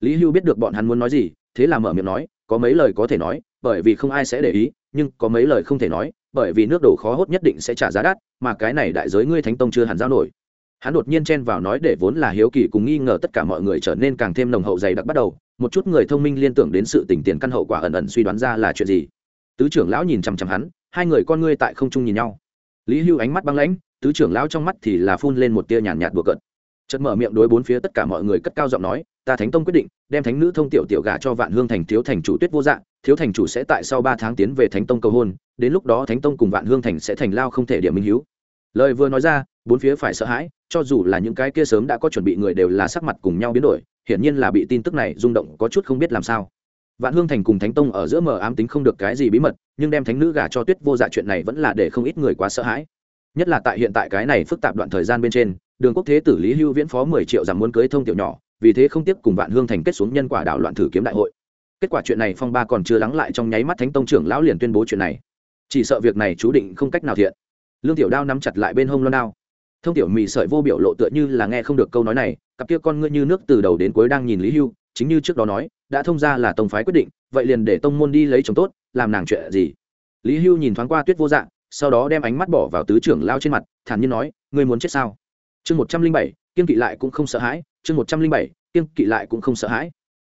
Lý hưu biết được bọn hắn muốn nói gì, thế là mở miệng nói, có mấy lời có thể nói, bởi vì không ai sẽ để ý, nhưng có mấy lời không thể nói, bởi vì nước đổ khó hốt nhất định sẽ trả giá đắt, mà cái này đại giới ngươi thánh tông chưa hẳn giao nổi. Hắn đột nhiên chen vào nói để vốn là hiếu kỳ cùng nghi ngờ tất cả mọi người trở nên càng thêm nồng hậu dày đặc bắt đầu, một chút người thông minh liên tưởng đến sự tình tiền căn hậu quả ẩn ẩn suy đoán ra là chuyện gì. Tứ trưởng lão nhìn chằm chằm hắn, hai người con ngươi tại không trung nhìn nhau. Lý hưu ánh mắt băng lãnh tứ trưởng lão trong mắt thì là phun lên một tia nhàn nhạt bừa cợt. Chợt mở miệng đối bốn phía tất cả mọi người cất cao giọng nói, ta thánh tông quyết định, đem thánh nữ thông tiểu tiểu gả cho vạn hương thành thiếu thành chủ tuyết vô dạng thiếu thành chủ sẽ tại sau ba tháng tiến về thánh tông cầu hôn, đến lúc đó thánh tông cùng vạn hương thành sẽ thành lao không thể điểm minh hiếu. Lời vừa nói ra, bốn phía phải sợ hãi, cho dù là những cái kia sớm đã có chuẩn bị người đều là sắc mặt cùng nhau biến đổi, hiển nhiên là bị tin tức này rung động có chút không biết làm sao. Vạn hương thành cùng thánh tông ở giữa mờ ám tính không được cái gì bí mật, nhưng đem thánh nữ gả cho tuyết vô dạ chuyện này vẫn là để không ít người quá sợ hãi nhất là tại hiện tại cái này phức tạp đoạn thời gian bên trên, đường quốc thế tử lý hưu viễn phó mười triệu rằng muốn cưới thông tiểu nhỏ, vì thế không tiếp cùng vạn hương thành kết xuống nhân quả đạo loạn thử kiếm đại hội. Kết quả chuyện này phong ba còn chưa lắng lại trong nháy mắt thánh tông trưởng lão liền tuyên bố chuyện này. Chỉ sợ việc này chú định không cách nào thiện. Lương tiểu đao nắm chặt lại bên hông lo đao. Thông tiểu mị sợi vô biểu lộ tựa như là nghe không được câu nói này, cặp kia con ngươi như nước từ đầu đến cuối đang nhìn lý hưu, chính như trước đó nói, đã thông ra là tông phái quyết định, vậy liền để tông môn đi lấy chồng tốt, làm nàng chuyện gì? Lý hưu nhìn thoáng qua tuyết vô dạng sau đó đem ánh mắt bỏ vào tứ trưởng lao trên mặt, thản nhiên nói, ngươi muốn chết sao? Chương một trăm linh bảy kiên kỵ lại cũng không sợ hãi, chương một trăm linh bảy kiên kỵ lại cũng không sợ hãi.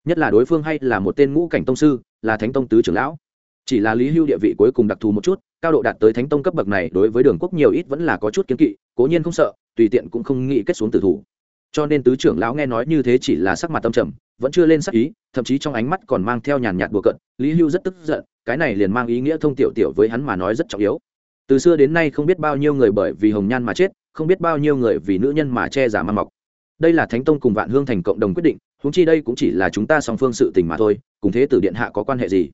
Nhất là đối phương hay là một tên ngũ cảnh tông sư, là thánh tông tứ trưởng lão. Chỉ là lý hưu địa vị cuối cùng đặc thù một chút, cao độ đạt tới thánh tông cấp bậc này đối với đường quốc nhiều ít vẫn là có chút kiến kỵ, cố nhiên không sợ, tùy tiện cũng không nghĩ kết xuống tử thủ. Cho nên tứ trưởng lão nghe nói như thế chỉ là sắc mặt tâm trầm, vẫn chưa lên sắc ý, thậm chí trong ánh mắt còn mang theo nhàn nhạt bùa cận lý hưu rất tức giận, cái này liền mang ý nghĩa thông tiểu tiểu với hắn mà nói rất trọng yếu từ xưa đến nay không biết bao nhiêu người bởi vì hồng nhan mà chết, không biết bao nhiêu người vì nữ nhân mà che giả mang mọc. Đây là thánh tông cùng vạn hương thành cộng đồng quyết định húng chi đây cũng chỉ là chúng ta song phương sự tình mà thôi, cùng thế tử điện hạ có quan hệ gì?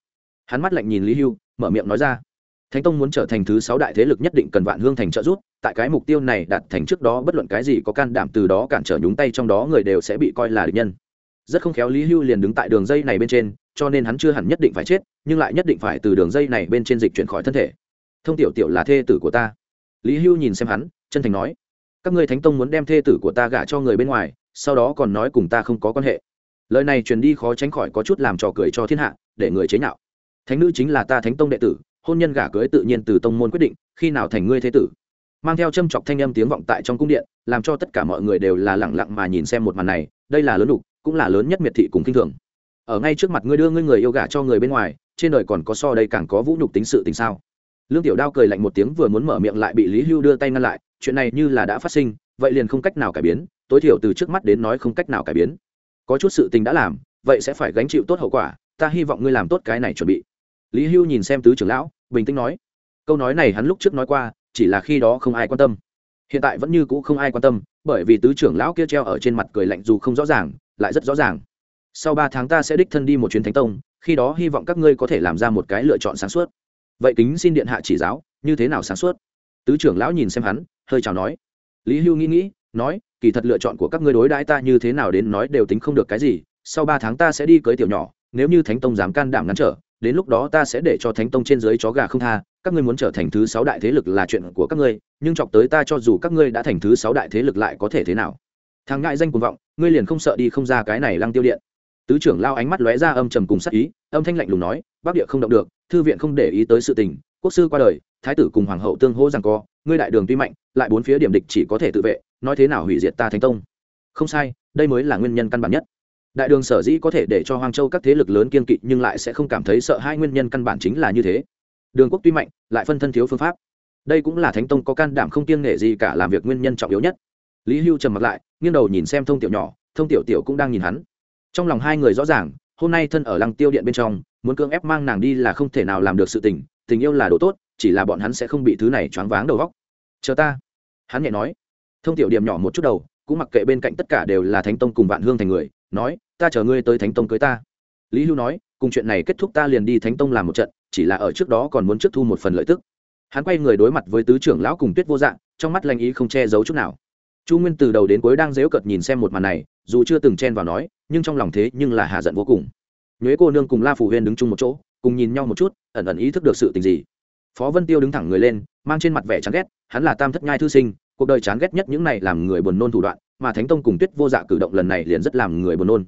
Hắn mắt lạnh nhìn lý hưu, mở miệng nói ra. Thánh tông muốn trở thành thứ sáu đại thế lực nhất định cần vạn hương thành trợ giúp, tại cái mục tiêu này đạt thành trước đó bất luận cái gì có can đảm từ đó cản trở nhúng tay trong đó người đều sẽ bị coi là địch nhân. Rất không khéo lý hưu liền đứng tại đường dây này bên trên, cho nên hắn chưa hẳn nhất định phải chết, nhưng lại nhất định phải từ đường dây này bên trên dịch chuyển khỏi thân thể thông tiểu tiểu là thê tử của ta. Lý hưu nhìn xem hắn, chân thành nói, các ngươi thánh tông muốn đem thê tử của ta gả cho người bên ngoài, sau đó còn nói cùng ta không có quan hệ. Lời này truyền đi khó tránh khỏi có chút làm trò cười cho thiên hạ, để người chế nhạo. Thánh nữ chính là ta thánh tông đệ tử, hôn nhân gả cưới tự nhiên từ tông môn quyết định, khi nào thành ngươi thế tử. Mang theo châm chọc thanh âm tiếng vọng tại trong cung điện, làm cho tất cả mọi người đều là lẳng lặng mà nhìn xem một màn này, đây là lớn đục cũng là lớn nhất miệt thị cùng kinh thường. Ở ngay trước mặt ngươi đưa ngươi người yêu gả cho người bên ngoài, trên đời còn có so đây càng có vũ nhục tính sự tình sao? Lương tiểu đao cười lạnh một tiếng vừa muốn mở miệng lại bị lý hưu đưa tay ngăn lại, chuyện này như là đã phát sinh, vậy liền không cách nào cải biến, tối thiểu từ trước mắt đến nói không cách nào cải biến. Có chút sự tình đã làm, vậy sẽ phải gánh chịu tốt hậu quả, ta hy vọng ngươi làm tốt cái này chuẩn bị. Lý hưu nhìn xem tứ trưởng lão, bình tĩnh nói. Câu nói này hắn lúc trước nói qua, chỉ là khi đó không ai quan tâm. Hiện tại vẫn như cũ không ai quan tâm, bởi vì tứ trưởng lão kia treo ở trên mặt cười lạnh dù không rõ ràng, lại rất rõ ràng. Sau ba tháng ta sẽ đích thân đi một chuyến thánh tông, khi đó hy vọng các ngươi có thể làm ra một cái lựa chọn sáng suốt vậy kính xin điện hạ chỉ giáo, như thế nào sáng suốt? Tứ trưởng lão nhìn xem hắn, hơi chào nói. Lý hưu nghĩ nghĩ, nói, kỳ thật lựa chọn của các ngươi đối đãi ta như thế nào đến nói đều tính không được cái gì, sau ba tháng ta sẽ đi cưới tiểu nhỏ, nếu như thánh tông dám can đảm ngăn trở, đến lúc đó ta sẽ để cho thánh tông trên dưới chó gà không tha, các ngươi muốn trở thành thứ sáu đại thế lực là chuyện của các ngươi, nhưng chọc tới ta cho dù các ngươi đã thành thứ sáu đại thế lực lại có thể thế nào? Thằng ngại danh cuồng vọng, ngươi liền không sợ đi không ra cái này lăng tiêu điện tứ trưởng lao ánh mắt lóe ra âm trầm cùng sắc ý, âm thanh lạnh lùng nói, bắc địa không động được, thư viện không để ý tới sự tình, quốc sư qua đời, thái tử cùng hoàng hậu tương hô rằng co, ngươi đại đường tuy mạnh, lại bốn phía điểm địch chỉ có thể tự vệ, nói thế nào hủy diệt ta thánh tông? Không sai, đây mới là nguyên nhân căn bản nhất. Đại đường sở dĩ có thể để cho hoang châu các thế lực lớn kiên kỵ, nhưng lại sẽ không cảm thấy sợ hai nguyên nhân căn bản chính là như thế. Đường quốc tuy mạnh, lại phân thân thiếu phương pháp. Đây cũng là thánh tông có can đảm không kiêng nghệ gì cả làm việc nguyên nhân trọng yếu nhất. Lý hưu trầm mặt lại, nghiêng đầu nhìn xem thông tiểu nhỏ, thông tiểu tiểu cũng đang nhìn hắn trong lòng hai người rõ ràng, hôm nay thân ở lăng tiêu điện bên trong, muốn cưỡng ép mang nàng đi là không thể nào làm được sự tình tình yêu là đồ tốt, chỉ là bọn hắn sẽ không bị thứ này choáng váng đầu góc chờ ta, hắn nhẹ nói. Thông tiểu điểm nhỏ một chút đầu, cũng mặc kệ bên cạnh tất cả đều là thánh tông cùng vạn hương thành người, nói, ta chờ ngươi tới thánh tông cưới ta. Lý hưu nói, cùng chuyện này kết thúc ta liền đi thánh tông làm một trận, chỉ là ở trước đó còn muốn trước thu một phần lợi tức. Hắn quay người đối mặt với tứ trưởng lão cùng tuyết vô dạng trong mắt lanh ý không che giấu chút nào chu nguyên từ đầu đến cuối đang dếu cợt nhìn xem một màn này, dù chưa từng chen vào nói, nhưng trong lòng thế nhưng là hạ giận vô cùng. Nhuế cô nương cùng la phủ huyên đứng chung một chỗ, cùng nhìn nhau một chút, ẩn ẩn ý thức được sự tình gì. Phó vân tiêu đứng thẳng người lên, mang trên mặt vẻ chán ghét, hắn là tam thất nhai thư sinh, cuộc đời chán ghét nhất những này làm người buồn nôn thủ đoạn, mà thánh tông cùng tuyết vô dạ cử động lần này liền rất làm người buồn nôn.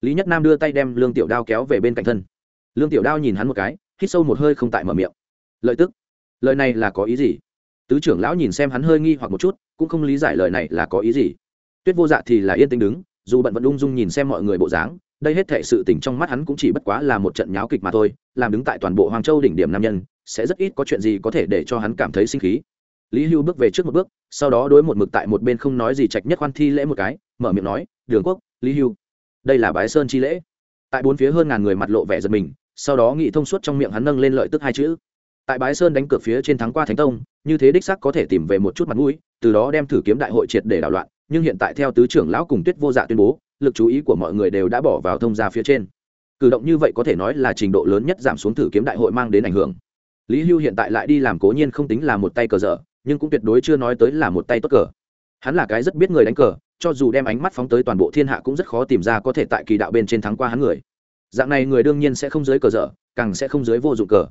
Lý nhất nam đưa tay đem lương tiểu đao kéo về bên cạnh thân. Lương tiểu đao nhìn hắn một cái, hít sâu một hơi không tại mở miệng. Lợi tức, lời này là có ý gì? Tứ trưởng lão nhìn xem hắn hơi nghi hoặc một chút cũng không lý giải lời này là có ý gì. Tuyết vô dạ thì là yên tĩnh đứng, dù bận vẫn ung dung nhìn xem mọi người bộ dáng, đây hết thệ sự tình trong mắt hắn cũng chỉ bất quá là một trận nháo kịch mà thôi, làm đứng tại toàn bộ hoàng châu đỉnh điểm nam nhân, sẽ rất ít có chuyện gì có thể để cho hắn cảm thấy sinh khí. Lý hưu bước về trước một bước, sau đó đối một mực tại một bên không nói gì trạch nhất khoan thi lễ một cái, mở miệng nói, đường quốc, lý hưu, đây là bái sơn chi lễ. Tại bốn phía hơn ngàn người mặt lộ vẻ giật mình, sau đó nghị thông suốt trong miệng hắn nâng lên lợi tức hai chữ tại bái sơn đánh cược phía trên thắng qua thánh tông, như thế đích sắc có thể tìm về một chút mặt mũi, từ đó đem thử kiếm đại hội triệt để đảo loạn, nhưng hiện tại theo tứ trưởng lão cùng tuyết vô dạ tuyên bố, lực chú ý của mọi người đều đã bỏ vào thông gia phía trên. Cử động như vậy có thể nói là trình độ lớn nhất giảm xuống thử kiếm đại hội mang đến ảnh hưởng. Lý hưu hiện tại lại đi làm cố nhiên không tính là một tay cờ dở, nhưng cũng tuyệt đối chưa nói tới là một tay tốt cờ. Hắn là cái rất biết người đánh cờ, cho dù đem ánh mắt phóng tới toàn bộ thiên hạ cũng rất khó tìm ra có thể tại kỳ đạo bên trên thắng qua hắn người. Dạng này người đương nhiên sẽ không dưới cờ dở, càng sẽ không dưới vô dụng cờ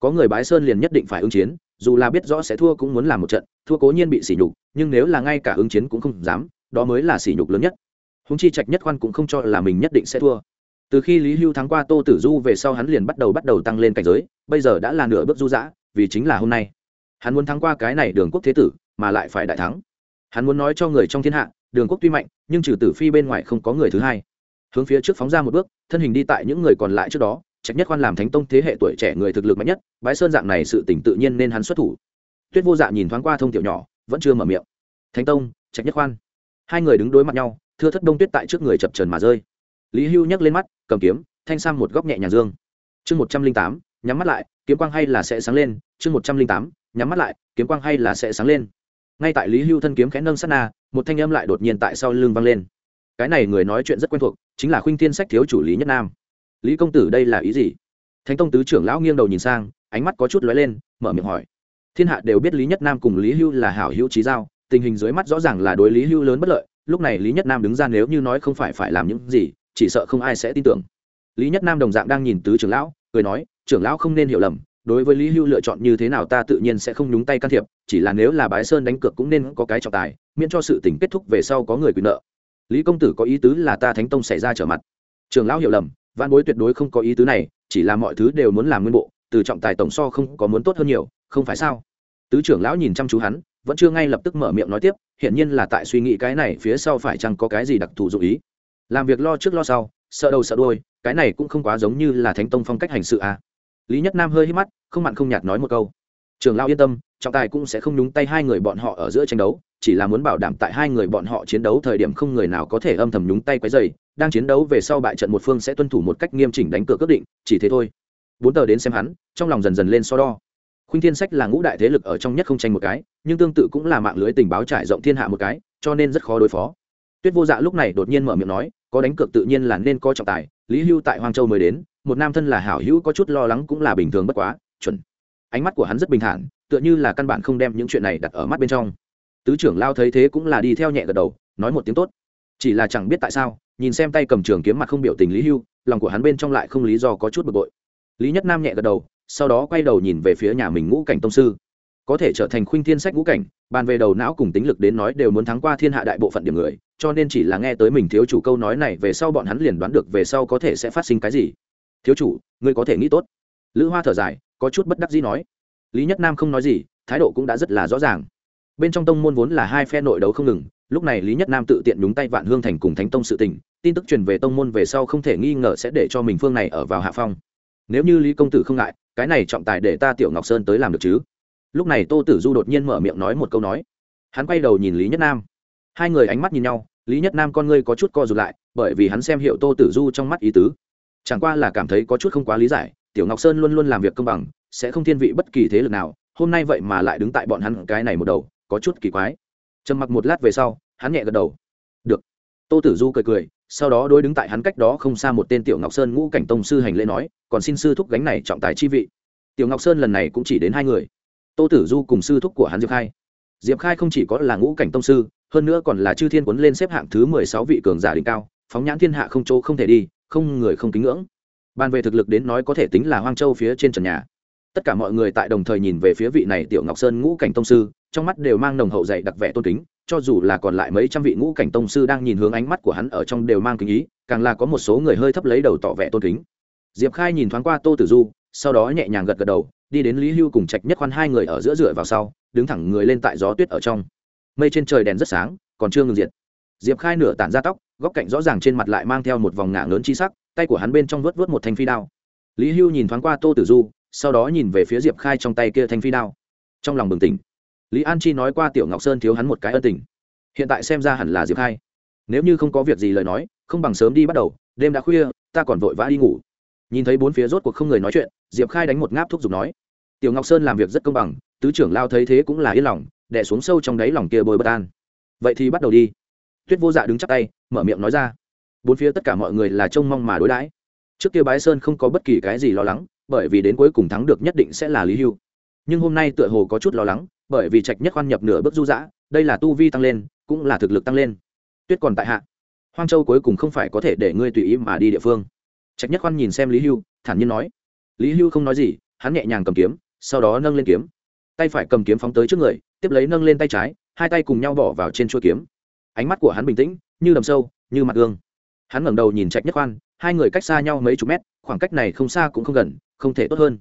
có người bái sơn liền nhất định phải ứng chiến, dù là biết rõ sẽ thua cũng muốn làm một trận, thua cố nhiên bị sỉ nhục, nhưng nếu là ngay cả ứng chiến cũng không dám, đó mới là sỉ nhục lớn nhất. Húng chi trạch nhất khoan cũng không cho là mình nhất định sẽ thua. Từ khi lý hưu thắng qua tô tử du về sau hắn liền bắt đầu bắt đầu tăng lên cảnh giới, bây giờ đã là nửa bước du giã vì chính là hôm nay. Hắn muốn thắng qua cái này đường quốc thế tử, mà lại phải đại thắng. Hắn muốn nói cho người trong thiên hạ, đường quốc tuy mạnh, nhưng trừ tử phi bên ngoài không có người thứ hai. Hướng phía trước phóng ra một bước, thân hình đi tại những người còn lại trước đó trạch nhất khoan làm thánh tông thế hệ tuổi trẻ người thực lực mạnh nhất, bái sơn dạng này sự tỉnh tự nhiên nên hắn xuất thủ. Tuyết vô dạ nhìn thoáng qua thông tiểu nhỏ, vẫn chưa mở miệng. Thánh tông, trạch nhất khoan. Hai người đứng đối mặt nhau, thưa thất đông tuyết tại trước người chập trần mà rơi. Lý hưu nhấc lên mắt, cầm kiếm, thanh sang một góc nhẹ nhàng dương. Chương một trăm linh tám, nhắm mắt lại, kiếm quang hay là sẽ sáng lên. Chương một trăm linh tám, nhắm mắt lại, kiếm quang hay là sẽ sáng lên. Ngay tại lý hưu thân kiếm khẽ nâng sát na, một thanh âm lại đột nhiên tại sau lưng vang lên. Cái này người nói chuyện rất quen thuộc, chính là khuynh thiên sách thiếu chủ lý nhất nam lý công tử đây là ý gì? Thánh tông tứ trưởng lão nghiêng đầu nhìn sang, ánh mắt có chút lóe lên, mở miệng hỏi. Thiên hạ đều biết lý nhất nam cùng lý hưu là hảo hữu trí giao, tình hình dưới mắt rõ ràng là đối lý hưu lớn bất lợi, lúc này lý nhất nam đứng ra nếu như nói không phải phải làm những gì, chỉ sợ không ai sẽ tin tưởng. Lý nhất nam đồng dạng đang nhìn tứ trưởng lão, cười nói, trưởng lão không nên hiểu lầm, đối với lý hưu lựa chọn như thế nào ta tự nhiên sẽ không nhúng tay can thiệp, chỉ là nếu là bái sơn đánh cược cũng nên có cái trọng tài, miễn cho sự tình kết thúc về sau có người quyền nợ. Lý công tử có ý tứ là ta thánh tông xảy ra trở mặt. Trường lão hiểu lầm văn bối tuyệt đối không có ý tứ này, chỉ là mọi thứ đều muốn làm nguyên bộ, từ trọng tài tổng so không có muốn tốt hơn nhiều, không phải sao? Tứ trưởng lão nhìn chăm chú hắn, vẫn chưa ngay lập tức mở miệng nói tiếp hiện nhiên là tại suy nghĩ cái này phía sau phải chăng có cái gì đặc thù dụ ý. Làm việc lo trước lo sau, sợ đầu sợ đôi cái này cũng không quá giống như là thánh tông phong cách hành sự à? Lý nhất nam hơi hít mắt, không mặn không nhạt nói một câu. Trường lao yên tâm, trọng tài cũng sẽ không nhúng tay hai người bọn họ ở giữa tranh đấu, chỉ là muốn bảo đảm tại hai người bọn họ chiến đấu thời điểm không người nào có thể âm thầm nhúng tay quấy dày đang chiến đấu về sau bại trận một phương sẽ tuân thủ một cách nghiêm chỉnh đánh cược quyết định, chỉ thế thôi. Bốn tờ đến xem hắn, trong lòng dần dần lên so đo. Khuynh thiên sách là ngũ đại thế lực ở trong nhất không tranh một cái, nhưng tương tự cũng là mạng lưới tình báo trải rộng thiên hạ một cái, cho nên rất khó đối phó. Tuyết vô dạ lúc này đột nhiên mở miệng nói, có đánh cược tự nhiên là nên có trọng tài, lý hưu tại hoàng châu mới đến, một nam thân là hảo hữu có chút lo lắng cũng là bình thường bất quá, chuẩn. Ánh mắt của hắn rất bình thản, tựa như là căn bản không đem những chuyện này đặt ở mắt bên trong. Tứ trưởng lao thấy thế cũng là đi theo nhẹ gật đầu, nói một tiếng tốt chỉ là chẳng biết tại sao, nhìn xem tay cầm trường kiếm mặt không biểu tình lý hưu, lòng của hắn bên trong lại không lý do có chút bực bội. Lý nhất nam nhẹ gật đầu, sau đó quay đầu nhìn về phía nhà mình ngũ cảnh tông sư. Có thể trở thành khuynh thiên sách ngũ cảnh, bàn về đầu não cùng tính lực đến nói đều muốn thắng qua thiên hạ đại bộ phận điểm người, cho nên chỉ là nghe tới mình thiếu chủ câu nói này về sau bọn hắn liền đoán được về sau có thể sẽ phát sinh cái gì. Thiếu chủ, ngươi có thể nghĩ tốt. Lữ hoa thở dài, có chút bất đắc dĩ nói. Lý nhất nam không nói gì, thái độ cũng đã rất là rõ ràng. Bên trong tông môn vốn là hai phe nội đấu không ngừng lúc này lý nhất nam tự tiện đúng tay vạn hương thành cùng thánh tông sự tình, tin tức truyền về tông môn về sau không thể nghi ngờ sẽ để cho mình phương này ở vào hạ phong. Nếu như lý công tử không ngại, cái này trọng tài để ta tiểu ngọc sơn tới làm được chứ? Lúc này tô tử du đột nhiên mở miệng nói một câu nói. Hắn quay đầu nhìn lý nhất nam. Hai người ánh mắt nhìn nhau, lý nhất nam con ngươi có chút co rụt lại, bởi vì hắn xem hiệu tô tử du trong mắt ý tứ. Chẳng qua là cảm thấy có chút không quá lý giải, tiểu ngọc sơn luôn luôn làm việc công bằng, sẽ không thiên vị bất kỳ thế lực nào, hôm nay vậy mà lại đứng tại bọn hắn cái này một đầu, có chút kỳ quái. Trầm mặc một lát về sau hắn nhẹ gật đầu. Được. Tô tử du cười cười, sau đó đối đứng tại hắn cách đó không xa một tên tiểu ngọc sơn ngũ cảnh tông sư hành lễ nói, còn xin sư thúc gánh này trọng tài chi vị. Tiểu ngọc sơn lần này cũng chỉ đến hai người. Tô tử du cùng sư thúc của hắn diệp khai. Diệp khai không chỉ có là ngũ cảnh tông sư, hơn nữa còn là chư thiên quấn lên xếp hạng thứ mười sáu vị cường giả đỉnh cao, phóng nhãn thiên hạ không chỗ không thể đi, không người không kính ngưỡng. Bàn về thực lực đến nói có thể tính là hoang châu phía trên trần nhà. Tất cả mọi người tại đồng thời nhìn về phía vị này tiểu ngọc sơn ngũ cảnh tông sư, trong mắt đều mang nồng hậu dạy đặc vẻ tôn kính cho dù là còn lại mấy trăm vị ngũ cảnh tông sư đang nhìn hướng ánh mắt của hắn ở trong đều mang kính ý, càng là có một số người hơi thấp lấy đầu tỏ vẻ tôn kính. Diệp khai nhìn thoáng qua tô tử du, sau đó nhẹ nhàng gật gật đầu, đi đến lý hưu cùng trạch nhất khoan hai người ở giữa dựa vào sau, đứng thẳng người lên tại gió tuyết ở trong. Mây trên trời đèn rất sáng, còn chưa ngừng diệt. Diệp khai nửa tản ra tóc, góc cạnh rõ ràng trên mặt lại mang theo một vòng ngả lớn chi sắc, tay của hắn bên trong vớt vớt một thanh phi đao. Lý hưu nhìn thoáng qua tô tử du, sau đó nhìn về phía diệp khai trong tay kia thanh phi đao. Trong lòng bừng tỉnh lý an chi nói qua tiểu ngọc sơn thiếu hắn một cái ân tình. Hiện tại xem ra hẳn là diệp khai. Nếu như không có việc gì lời nói, không bằng sớm đi bắt đầu, đêm đã khuya, ta còn vội vã đi ngủ. Nhìn thấy bốn phía rốt cuộc không người nói chuyện, diệp khai đánh một ngáp thuốc giục nói, tiểu ngọc sơn làm việc rất công bằng, tứ trưởng lao thấy thế cũng là yên lòng đẻ xuống sâu trong đáy lòng kia bồi bất an. Vậy thì bắt đầu đi. Tuyết vô dạ đứng chắc tay, mở miệng nói ra, bốn phía tất cả mọi người là trông mong mà đối đãi. Trước kia bái sơn không có bất kỳ cái gì lo lắng, bởi vì đến cuối cùng thắng được nhất định sẽ là lý hưu. Nhưng hôm nay tựa hồ có chút lo lắng bởi vì trạch nhất khoan nhập nửa bước du dã đây là tu vi tăng lên, cũng là thực lực tăng lên. Tuyết còn tại hạ. Hoang châu cuối cùng không phải có thể để ngươi tùy ý mà đi địa phương. Trạch nhất khoan nhìn xem lý hưu, thản nhiên nói. Lý hưu không nói gì, hắn nhẹ nhàng cầm kiếm, sau đó nâng lên kiếm. Tay phải cầm kiếm phóng tới trước người, tiếp lấy nâng lên tay trái, hai tay cùng nhau bỏ vào trên chuôi kiếm. Ánh mắt của hắn bình tĩnh, như đầm sâu, như mặt gương. Hắn ngẩng đầu nhìn trạch nhất khoan, hai người cách xa nhau mấy chục mét, khoảng cách này không xa cũng không gần, không thể tốt hơn.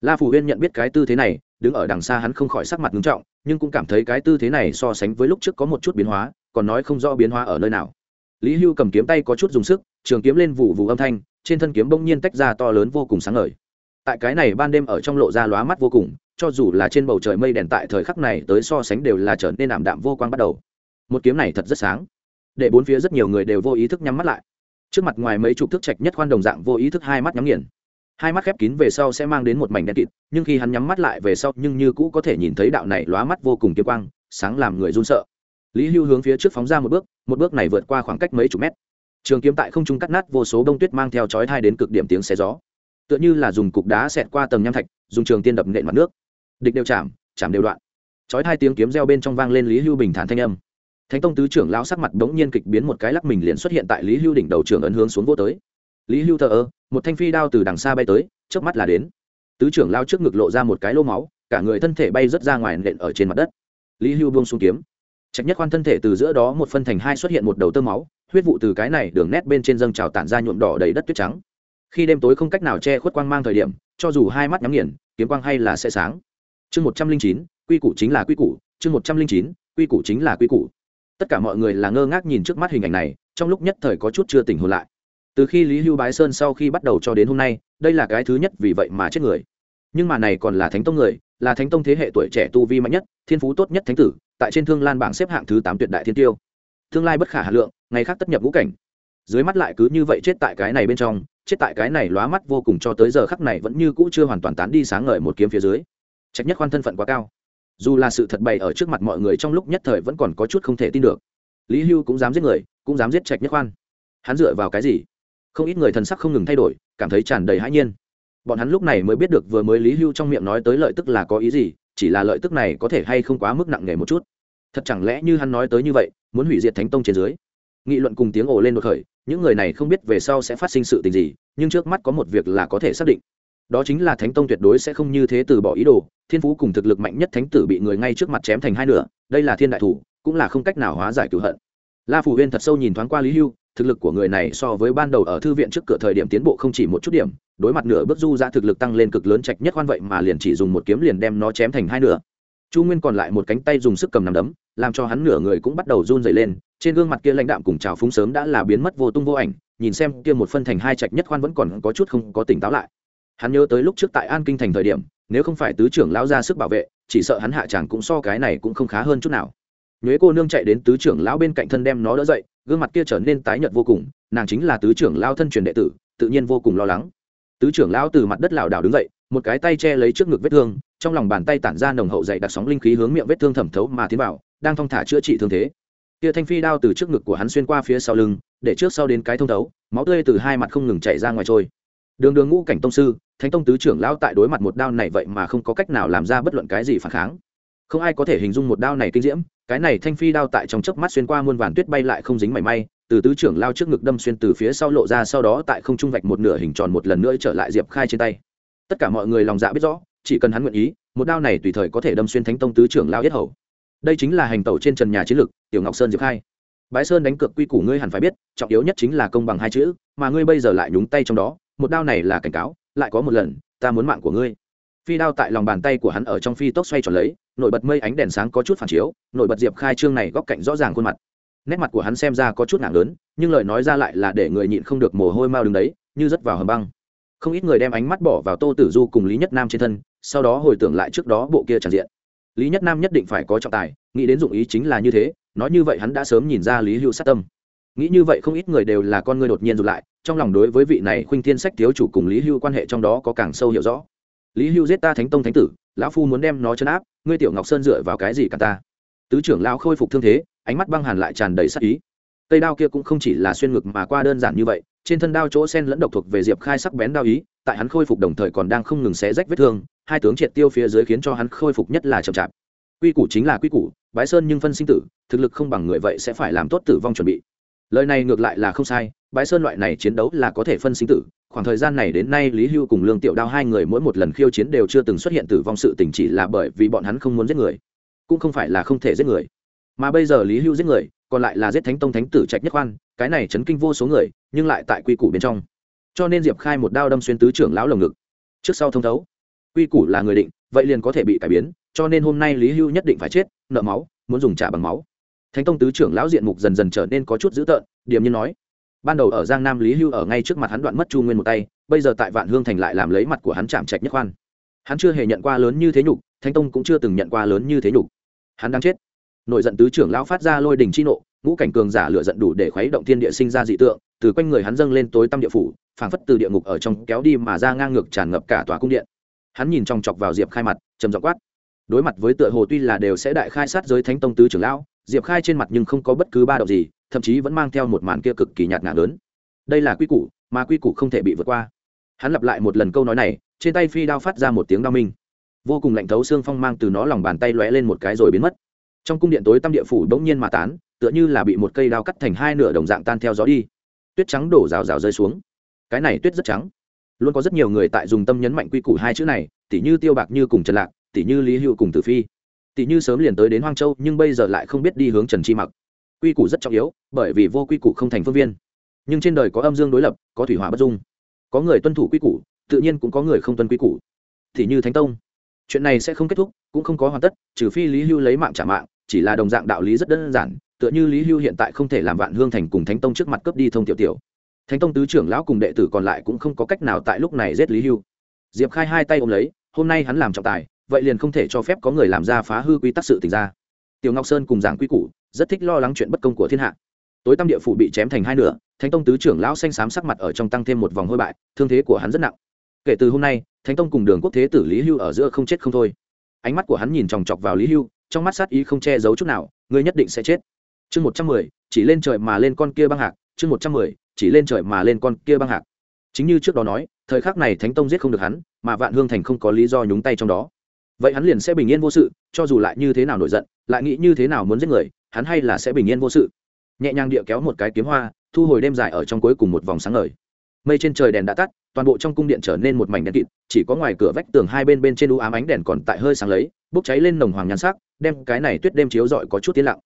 La phủ huyên nhận biết cái tư thế này đứng ở đằng xa hắn không khỏi sắc mặt nghiêm trọng, nhưng cũng cảm thấy cái tư thế này so sánh với lúc trước có một chút biến hóa, còn nói không rõ biến hóa ở nơi nào. Lý hưu cầm kiếm tay có chút dùng sức, trường kiếm lên vụ vụ âm thanh, trên thân kiếm bỗng nhiên tách ra to lớn vô cùng sáng ngời. Tại cái này ban đêm ở trong lộ ra lóa mắt vô cùng, cho dù là trên bầu trời mây đèn tại thời khắc này tới so sánh đều là trở nên ảm đạm vô quang bắt đầu. Một kiếm này thật rất sáng, để bốn phía rất nhiều người đều vô ý thức nhắm mắt lại. Trước mặt ngoài mấy chục thước trạch nhất khoan đồng dạng vô ý thức hai mắt nhắm nghiền hai mắt khép kín về sau sẽ mang đến một mảnh đen kịt, nhưng khi hắn nhắm mắt lại về sau nhưng như cũ có thể nhìn thấy đạo này lóa mắt vô cùng kiếm quang, sáng làm người run sợ. Lý hưu hướng phía trước phóng ra một bước một bước này vượt qua khoảng cách mấy chục mét. Trường kiếm tại không trung cắt nát vô số bông tuyết mang theo chói thai đến cực điểm tiếng xé gió. Tựa như là dùng cục đá xẹt qua tầng nham thạch, dùng trường tiên đập nện mặt nước. Địch đều chạm chạm đều đoạn. Chói thai tiếng kiếm reo bên trong vang lên lý hưu bình thản thanh âm. Thánh tông tứ trưởng lão sắc mặt bỗng nhiên kịch biến một cái lắc mình liền xuất hiện tại lý hưu đỉnh đầu trường ấn hướng xuống vô tới lý hưu thờ ơ, một thanh phi đao từ đằng xa bay tới trước mắt là đến. Tứ trưởng lao trước ngực lộ ra một cái lô máu, cả người thân thể bay rớt ra ngoài nện ở trên mặt đất. Lý hưu buông xuống kiếm. Trạch nhất khoan thân thể từ giữa đó một phân thành hai xuất hiện một đầu tơ máu, huyết vụ từ cái này đường nét bên trên dâng trào tản ra nhuộm đỏ đầy đất tuyết trắng. Khi đêm tối không cách nào che khuất quang mang thời điểm, cho dù hai mắt nhắm nghiền, kiếm quang hay là sẽ sáng. Chương một trăm linh chín, quy củ chính là quy củ, chương một trăm linh chín, quy củ chính là quy củ. Tất cả mọi người là ngơ ngác nhìn trước mắt hình ảnh này, trong lúc nhất thời có chút chưa tỉnh hồn lại từ khi lý hưu bái sơn sau khi bắt đầu cho đến hôm nay, đây là cái thứ nhất vì vậy mà chết người. Nhưng mà này còn là thánh tông người, là thánh tông thế hệ tuổi trẻ tu vi mạnh nhất, thiên phú tốt nhất thánh tử, tại trên thương lan bảng xếp hạng thứ tám tuyệt đại thiên tiêu. Tương lai bất khả hà lượng, ngày khác tất nhập ngũ cảnh. Dưới mắt lại cứ như vậy chết tại cái này bên trong, chết tại cái này lóa mắt vô cùng cho tới giờ khắc này vẫn như cũ chưa hoàn toàn tán đi sáng ngời một kiếm phía dưới. Trách nhất khoan thân phận quá cao. Dù là sự thật bày ở trước mặt mọi người trong lúc nhất thời vẫn còn có chút không thể tin được. Lý hưu cũng dám giết người, cũng dám giết trạch nhất khoan. Hắn dựa vào cái gì? Không ít người thần sắc không ngừng thay đổi, cảm thấy tràn đầy hãi nhiên. Bọn hắn lúc này mới biết được vừa mới lý hưu trong miệng nói tới lợi tức là có ý gì, chỉ là lợi tức này có thể hay không quá mức nặng nề một chút. Thật chẳng lẽ như hắn nói tới như vậy, muốn hủy diệt thánh tông trên dưới? Nghị luận cùng tiếng ồ lên đột khởi, những người này không biết về sau sẽ phát sinh sự tình gì, nhưng trước mắt có một việc là có thể xác định. Đó chính là thánh tông tuyệt đối sẽ không như thế từ bỏ ý đồ, thiên phú cùng thực lực mạnh nhất thánh tử bị người ngay trước mặt chém thành hai nửa, đây là thiên đại thủ, cũng là không cách nào hóa giải cửu hận. La phủ huyên thật sâu nhìn thoáng qua lý hưu thực lực của người này so với ban đầu ở thư viện trước cửa thời điểm tiến bộ không chỉ một chút điểm, đối mặt nửa bước du ra thực lực tăng lên cực lớn trạch nhất khoan vậy mà liền chỉ dùng một kiếm liền đem nó chém thành hai nửa. Chu nguyên còn lại một cánh tay dùng sức cầm nằm đấm, làm cho hắn nửa người cũng bắt đầu run dày lên, trên gương mặt kia lãnh đạm cùng trào phúng sớm đã là biến mất vô tung vô ảnh, nhìn xem kia một phân thành hai trạch nhất khoan vẫn còn có chút không có tỉnh táo lại. Hắn nhớ tới lúc trước tại an kinh thành thời điểm, nếu không phải tứ trưởng lão ra sức bảo vệ, chỉ sợ hắn hạ chàng cũng so cái này cũng không khá hơn chút nào nhuế cô nương chạy đến tứ trưởng lão bên cạnh thân đem nó đỡ dậy, gương mặt kia trở nên tái nhợt vô cùng, nàng chính là tứ trưởng lão thân truyền đệ tử, tự nhiên vô cùng lo lắng. Tứ trưởng lão từ mặt đất lảo đảo đứng dậy, một cái tay che lấy trước ngực vết thương, trong lòng bàn tay tản ra nồng hậu dày đặc sóng linh khí hướng miệng vết thương thẩm thấu mà tiến vào, đang thong thả chữa trị thương thế. Kia thanh phi đao từ trước ngực của hắn xuyên qua phía sau lưng, để trước sau đến cái thông thấu, máu tươi từ hai mặt không ngừng chảy ra ngoài trôi. Đường đường ngũ cảnh tông sư, thánh tông tứ trưởng lão tại đối mặt một đao này vậy mà không có cách nào làm ra bất luận cái gì phản kháng. Không ai có thể hình dung một đao này kinh diễm cái này thanh phi đao tại trong chớp mắt xuyên qua muôn vàn tuyết bay lại không dính mảy may, từ tứ trưởng lao trước ngực đâm xuyên từ phía sau lộ ra, sau đó tại không trung vạch một nửa hình tròn một lần nữa trở lại diệp khai trên tay. Tất cả mọi người lòng dạ biết rõ, chỉ cần hắn nguyện ý, một đao này tùy thời có thể đâm xuyên thánh tông tứ trưởng lao yết hầu. Đây chính là hành tẩu trên trần nhà chiến lực tiểu ngọc sơn diệp khai. Bái sơn đánh cược quy củ ngươi hẳn phải biết, trọng yếu nhất chính là công bằng hai chữ, mà ngươi bây giờ lại nhúng tay trong đó, một đao này là cảnh cáo, lại có một lần, ta muốn mạng của ngươi phi đao tại lòng bàn tay của hắn ở trong phi tốc xoay tròn lấy, nổi bật mây ánh đèn sáng có chút phản chiếu, nổi bật diệp khai trương này góc cạnh rõ ràng khuôn mặt. Nét mặt của hắn xem ra có chút nặng lớn, nhưng lời nói ra lại là để người nhịn không được mồ hôi mau đứng đấy, như rất vào hầm băng. Không ít người đem ánh mắt bỏ vào tô tử du cùng lý nhất nam trên thân, sau đó hồi tưởng lại trước đó bộ kia tràn diện. Lý nhất nam nhất định phải có trọng tài, nghĩ đến dụng ý chính là như thế, nói như vậy hắn đã sớm nhìn ra lý hưu sát tâm. Nghĩ như vậy không ít người đều là con người đột nhiên rụt lại, trong lòng đối với vị này khuynh thiên sách thiếu chủ cùng lý hưu quan hệ trong đó có càng sâu hiểu rõ lý hưu giết ta thánh tông thánh tử, lão phu muốn đem nó chấn áp, ngươi tiểu ngọc sơn dựa vào cái gì cả ta? Tứ trưởng lão khôi phục thương thế, ánh mắt băng hàn lại tràn đầy sắc ý. Cây đao kia cũng không chỉ là xuyên ngực mà qua đơn giản như vậy, trên thân đao chỗ sen lẫn độc thuộc về diệp khai sắc bén đao ý, tại hắn khôi phục đồng thời còn đang không ngừng xé rách vết thương, hai tướng triệt tiêu phía dưới khiến cho hắn khôi phục nhất là chậm chạp. Quy củ chính là quy củ, bái sơn nhưng phân sinh tử, thực lực không bằng người vậy sẽ phải làm tốt tử vong chuẩn bị. Lời này ngược lại là không sai bái sơn loại này chiến đấu là có thể phân sinh tử. Khoảng thời gian này đến nay, lý hưu cùng lương tiểu đao hai người mỗi một lần khiêu chiến đều chưa từng xuất hiện tử vong sự tình chỉ là bởi vì bọn hắn không muốn giết người, cũng không phải là không thể giết người. Mà bây giờ lý hưu giết người, còn lại là giết thánh tông thánh tử trạch nhất khoan, cái này chấn kinh vô số người, nhưng lại tại quy củ bên trong. Cho nên diệp khai một đao đâm xuyên tứ trưởng lão lồng ngực. Trước sau thông thấu, quy củ là người định, vậy liền có thể bị cải biến, cho nên hôm nay lý hưu nhất định phải chết, nợ máu, muốn dùng trả bằng máu. Thánh tông tứ trưởng lão diện mục dần dần trở nên có chút dữ tợn, điềm như nói ban đầu ở giang nam lý hưu ở ngay trước mặt hắn đoạn mất chu nguyên một tay, bây giờ tại vạn hương thành lại làm lấy mặt của hắn chạm trạch nhất khoan. Hắn chưa hề nhận qua lớn như thế nhục, thánh tông cũng chưa từng nhận qua lớn như thế nhục. Hắn đang chết. Nội giận tứ trưởng lão phát ra lôi đình chi nộ, ngũ cảnh cường giả lựa giận đủ để khuấy động thiên địa sinh ra dị tượng, từ quanh người hắn dâng lên tối tăm địa phủ, phảng phất từ địa ngục ở trong kéo đi mà ra ngang ngược tràn ngập cả tòa cung điện. Hắn nhìn trong chọc vào diệp khai mặt, trầm giọng quát. Đối mặt với tựa hồ tuy là đều sẽ đại khai sát giới thánh tông tứ trưởng lão diệp khai trên mặt nhưng không có bất cứ ba động gì, thậm chí vẫn mang theo một màn kia cực kỳ nhạt ngã lớn. Đây là quy củ, mà quy củ không thể bị vượt qua. Hắn lặp lại một lần câu nói này, trên tay phi đao phát ra một tiếng đao minh. Vô cùng lạnh thấu xương phong mang từ nó lòng bàn tay lóe lên một cái rồi biến mất. Trong cung điện tối tăm địa phủ bỗng nhiên mà tán, tựa như là bị một cây đao cắt thành hai nửa đồng dạng tan theo gió đi. Tuyết trắng đổ rào rào rơi xuống. Cái này tuyết rất trắng. Luôn có rất nhiều người tại dùng tâm nhấn mạnh quy củ hai chữ này, tỉ như tiêu bạc như cùng trần lạc, tỉ như lý hữu cùng tử phi tỷ như sớm liền tới đến hoang châu, nhưng bây giờ lại không biết đi hướng trần chi mặc. Quy củ rất trọng yếu, bởi vì vô quy củ không thành phương viên. Nhưng trên đời có âm dương đối lập, có thủy hỏa bất dung. Có người tuân thủ quy củ, tự nhiên cũng có người không tuân quy củ. Thì như thánh tông. Chuyện này sẽ không kết thúc, cũng không có hoàn tất, trừ phi lý hưu lấy mạng trả mạng, chỉ là đồng dạng đạo lý rất đơn giản, tựa như lý hưu hiện tại không thể làm vạn hương thành cùng thánh tông trước mặt cướp đi thông tiểu tiểu. Thánh tông tứ trưởng lão cùng đệ tử còn lại cũng không có cách nào tại lúc này giết lý hưu. Diệp khai hai tay ôm lấy, hôm nay hắn làm trọng tài vậy liền không thể cho phép có người làm ra phá hư quy tắc sự tình ra. Tiểu ngọc sơn cùng giảng quy củ, rất thích lo lắng chuyện bất công của thiên hạ. Tối tâm địa phủ bị chém thành hai nửa, thánh tông tứ trưởng lão xanh xám sắc mặt ở trong tăng thêm một vòng hôi bại, thương thế của hắn rất nặng. Kể từ hôm nay, thánh tông cùng đường quốc thế tử lý hưu ở giữa không chết không thôi. Ánh mắt của hắn nhìn chòng chọc vào lý hưu, trong mắt sát ý không che giấu chút nào ngươi nhất định sẽ chết. Chương một trăm mười, chỉ lên trời mà lên con kia băng hạc, chương một trăm mười, chỉ lên trời mà lên con kia băng hạc. Chính như trước đó nói, thời khắc này thánh tông giết không được hắn, mà vạn hương thành không có lý do nhúng tay trong đó vậy hắn liền sẽ bình yên vô sự, cho dù lại như thế nào nổi giận, lại nghĩ như thế nào muốn giết người, hắn hay là sẽ bình yên vô sự. Nhẹ nhàng địa kéo một cái kiếm hoa, thu hồi đêm dài ở trong cuối cùng một vòng sáng ngời. Mây trên trời đèn đã tắt, toàn bộ trong cung điện trở nên một mảnh đèn kịt, chỉ có ngoài cửa vách tường hai bên bên trên u ám ánh đèn còn tại hơi sáng lấy, bốc cháy lên nồng hoàng nhan sắc, đem cái này tuyết đêm chiếu rọi có chút tiến lặng.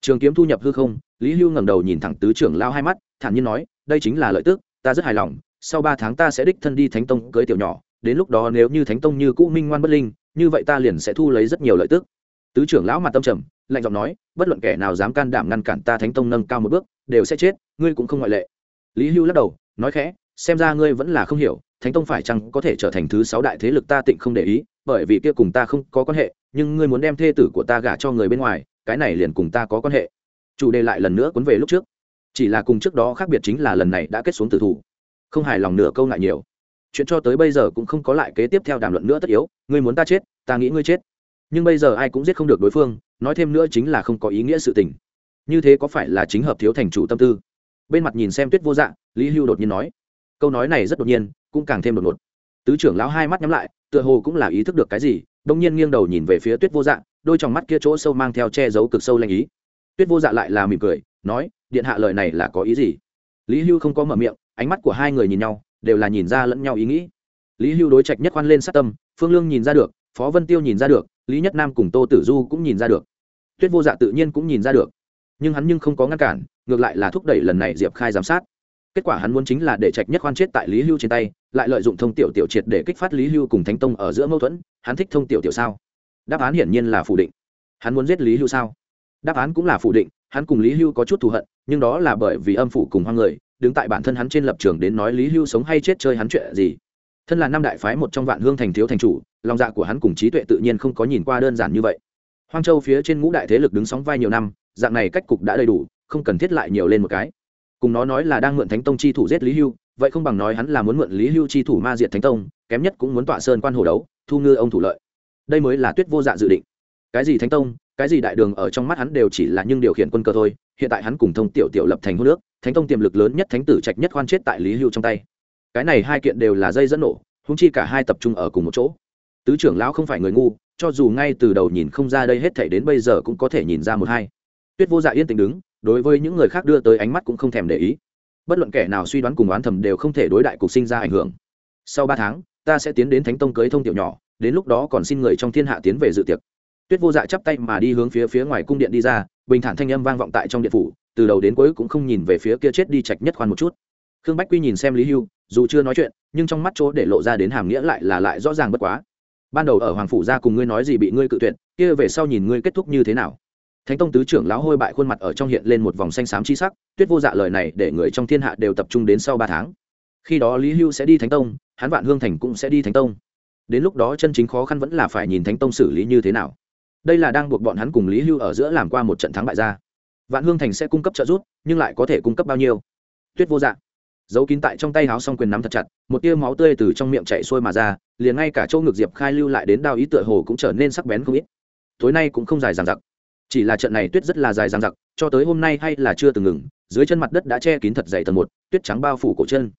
Trường kiếm thu nhập hư không, lý hưu ngẩng đầu nhìn thẳng tứ trưởng lao hai mắt, thản nhiên nói, đây chính là lợi tức, ta rất hài lòng, sau ba tháng ta sẽ đích thân đi thánh tông cưới tiểu nhỏ, đến lúc đó nếu như thánh tông như cũ minh ngoan bất linh như vậy ta liền sẽ thu lấy rất nhiều lợi tức. Tứ trưởng lão mặt tâm trầm, lạnh giọng nói, bất luận kẻ nào dám can đảm ngăn cản ta thánh tông nâng cao một bước, đều sẽ chết, ngươi cũng không ngoại lệ. Lý hưu lắc đầu, nói khẽ, xem ra ngươi vẫn là không hiểu, thánh tông phải chăng có thể trở thành thứ sáu đại thế lực ta tịnh không để ý, bởi vì kia cùng ta không có quan hệ, nhưng ngươi muốn đem thê tử của ta gả cho người bên ngoài, cái này liền cùng ta có quan hệ. Chủ đề lại lần nữa cuốn về lúc trước. Chỉ là cùng trước đó khác biệt chính là lần này đã kết xuống tử thủ. Không hài lòng nửa câu ngại nhiều chuyện cho tới bây giờ cũng không có lại kế tiếp theo đàm luận nữa tất yếu, ngươi muốn ta chết, ta nghĩ ngươi chết. Nhưng bây giờ ai cũng giết không được đối phương, nói thêm nữa chính là không có ý nghĩa sự tình. Như thế có phải là chính hợp thiếu thành chủ tâm tư? Bên mặt nhìn xem tuyết vô dạng lý hưu đột nhiên nói. Câu nói này rất đột nhiên, cũng càng thêm đột ngột. Tứ trưởng lão hai mắt nhắm lại, tựa hồ cũng là ý thức được cái gì, đông nhiên nghiêng đầu nhìn về phía tuyết vô dạng đôi trong mắt kia chỗ sâu mang theo che giấu cực sâu lanh ý. Tuyết vô dạ lại là mỉm cười, nói, điện hạ lời này là có ý gì? Lý hưu không có mở miệng, ánh mắt của hai người nhìn nhau đều là nhìn ra lẫn nhau ý nghĩ. Lý hưu đối trạch nhất khoan lên sát tâm, phương lương nhìn ra được, phó vân tiêu nhìn ra được, lý nhất nam cùng tô tử du cũng nhìn ra được. Tuyết vô dạ tự nhiên cũng nhìn ra được. Nhưng hắn nhưng không có ngăn cản, ngược lại là thúc đẩy lần này diệp khai giám sát. Kết quả hắn muốn chính là để trạch nhất khoan chết tại lý hưu trên tay, lại lợi dụng thông tiểu tiểu triệt để kích phát lý hưu cùng thánh tông ở giữa mâu thuẫn, hắn thích thông tiểu tiểu sao? Đáp án hiển nhiên là phủ định. Hắn muốn giết lý hưu sao? Đáp án cũng là phủ định, hắn cùng lý hưu có chút thù hận, nhưng đó là bởi vì âm phủ cùng hoang người đứng tại bản thân hắn trên lập trường đến nói lý hưu sống hay chết chơi hắn chuyện gì. Thân là năm đại phái một trong vạn hương thành thiếu thành chủ, lòng dạ của hắn cùng trí tuệ tự nhiên không có nhìn qua đơn giản như vậy. Hoang châu phía trên ngũ đại thế lực đứng sóng vai nhiều năm, dạng này cách cục đã đầy đủ, không cần thiết lại nhiều lên một cái. Cùng nó nói là đang mượn thánh tông chi thủ giết lý hưu, vậy không bằng nói hắn là muốn mượn lý hưu chi thủ ma diệt thánh tông, kém nhất cũng muốn tọa sơn quan hồ đấu, thu ngư ông thủ lợi. Đây mới là tuyết vô dạ dự định cái gì thánh tông, cái gì đại đường ở trong mắt hắn đều chỉ là những điều khiển quân cơ thôi, hiện tại hắn cùng thông tiểu tiểu lập thành hô nước thánh tông tiềm lực lớn nhất thánh tử trạch nhất khoan chết tại lý hưu trong tay. Cái này hai kiện đều là dây dẫn nổ húng chi cả hai tập trung ở cùng một chỗ. Tứ trưởng lão không phải người ngu, cho dù ngay từ đầu nhìn không ra đây hết thể đến bây giờ cũng có thể nhìn ra một hai. Tuyết vô dạ yên tĩnh đứng, đối với những người khác đưa tới ánh mắt cũng không thèm để ý. Bất luận kẻ nào suy đoán cùng oán thầm đều không thể đối đại cục sinh ra ảnh hưởng. Sau ba tháng, ta sẽ tiến đến thánh tông cưới thông tiểu nhỏ, đến lúc đó còn xin người trong thiên hạ tiến về dự tiệc tuyết vô dạ chắp tay mà đi hướng phía phía ngoài cung điện đi ra, bình thản thanh âm vang vọng tại trong điện phủ, từ đầu đến cuối cũng không nhìn về phía kia chết đi chạch nhất khoan một chút. Khương bách quy nhìn xem lý hưu, dù chưa nói chuyện, nhưng trong mắt chỗ để lộ ra đến hàm nghĩa lại là lại rõ ràng bất quá. Ban đầu ở hoàng phủ ra cùng ngươi nói gì bị ngươi cự tuyệt, kia về sau nhìn ngươi kết thúc như thế nào. Thánh tông tứ trưởng lão hôi bại khuôn mặt ở trong hiện lên một vòng xanh xám chi sắc, tuyết vô dạ lời này để người trong thiên hạ đều tập trung đến sau ba tháng. Khi đó lý hưu sẽ đi thánh tông, hắn vạn hương thành cũng sẽ đi thánh tông. Đến lúc đó chân chính khó khăn vẫn là phải nhìn thánh tông xử lý như thế nào đây là đang buộc bọn hắn cùng lý hưu ở giữa làm qua một trận thắng bại ra. Vạn hương thành sẽ cung cấp trợ giúp, nhưng lại có thể cung cấp bao nhiêu? Tuyết vô dạng giấu kín tại trong tay háo xong quyền nắm thật chặt, một tia máu tươi từ trong miệng chạy xuôi mà ra, liền ngay cả chỗ ngực diệp khai lưu lại đến đao ý tựa hồ cũng trở nên sắc bén không ít. Tối nay cũng không dài dằng dặc. Chỉ là trận này tuyết rất là dài dằng dặc, cho tới hôm nay hay là chưa từng ngừng, dưới chân mặt đất đã che kín thật dày tầng một, tuyết trắng bao phủ cổ chân.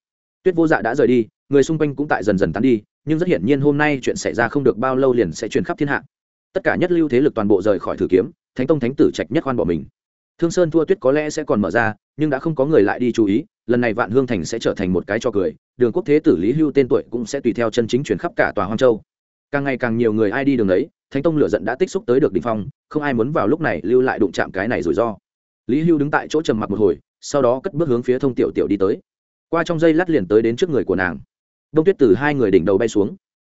Tuyết vô dạ đã rời đi, người xung quanh cũng tại dần dần tán đi, nhưng rất hiển nhiên hôm nay chuyện xảy ra không được bao lâu liền sẽ truyền khắp thiên hạ tất cả nhất lưu thế lực toàn bộ rời khỏi thử kiếm, thánh tông thánh tử trạch nhất khoan bỏ mình. Thương sơn thua tuyết có lẽ sẽ còn mở ra, nhưng đã không có người lại đi chú ý, lần này vạn hương thành sẽ trở thành một cái cho cười, đường quốc thế tử lý hưu tên tuổi cũng sẽ tùy theo chân chính chuyển khắp cả tòa hoang châu. Càng ngày càng nhiều người ai đi đường ấy, thánh tông lửa giận đã tích xúc tới được đ ỉ n h phong, không ai muốn vào lúc này lưu lại đụng chạm cái này rủi ro. Lý hưu đứng tại chỗ trầm mặc một hồi, sau đó cất bước hướng phía thông tiểu tiểu đi tới. Qua trong dây lát liền tới đến trước người của nàng. Đông tuyết từ hai người đỉnh đầu bay xuống.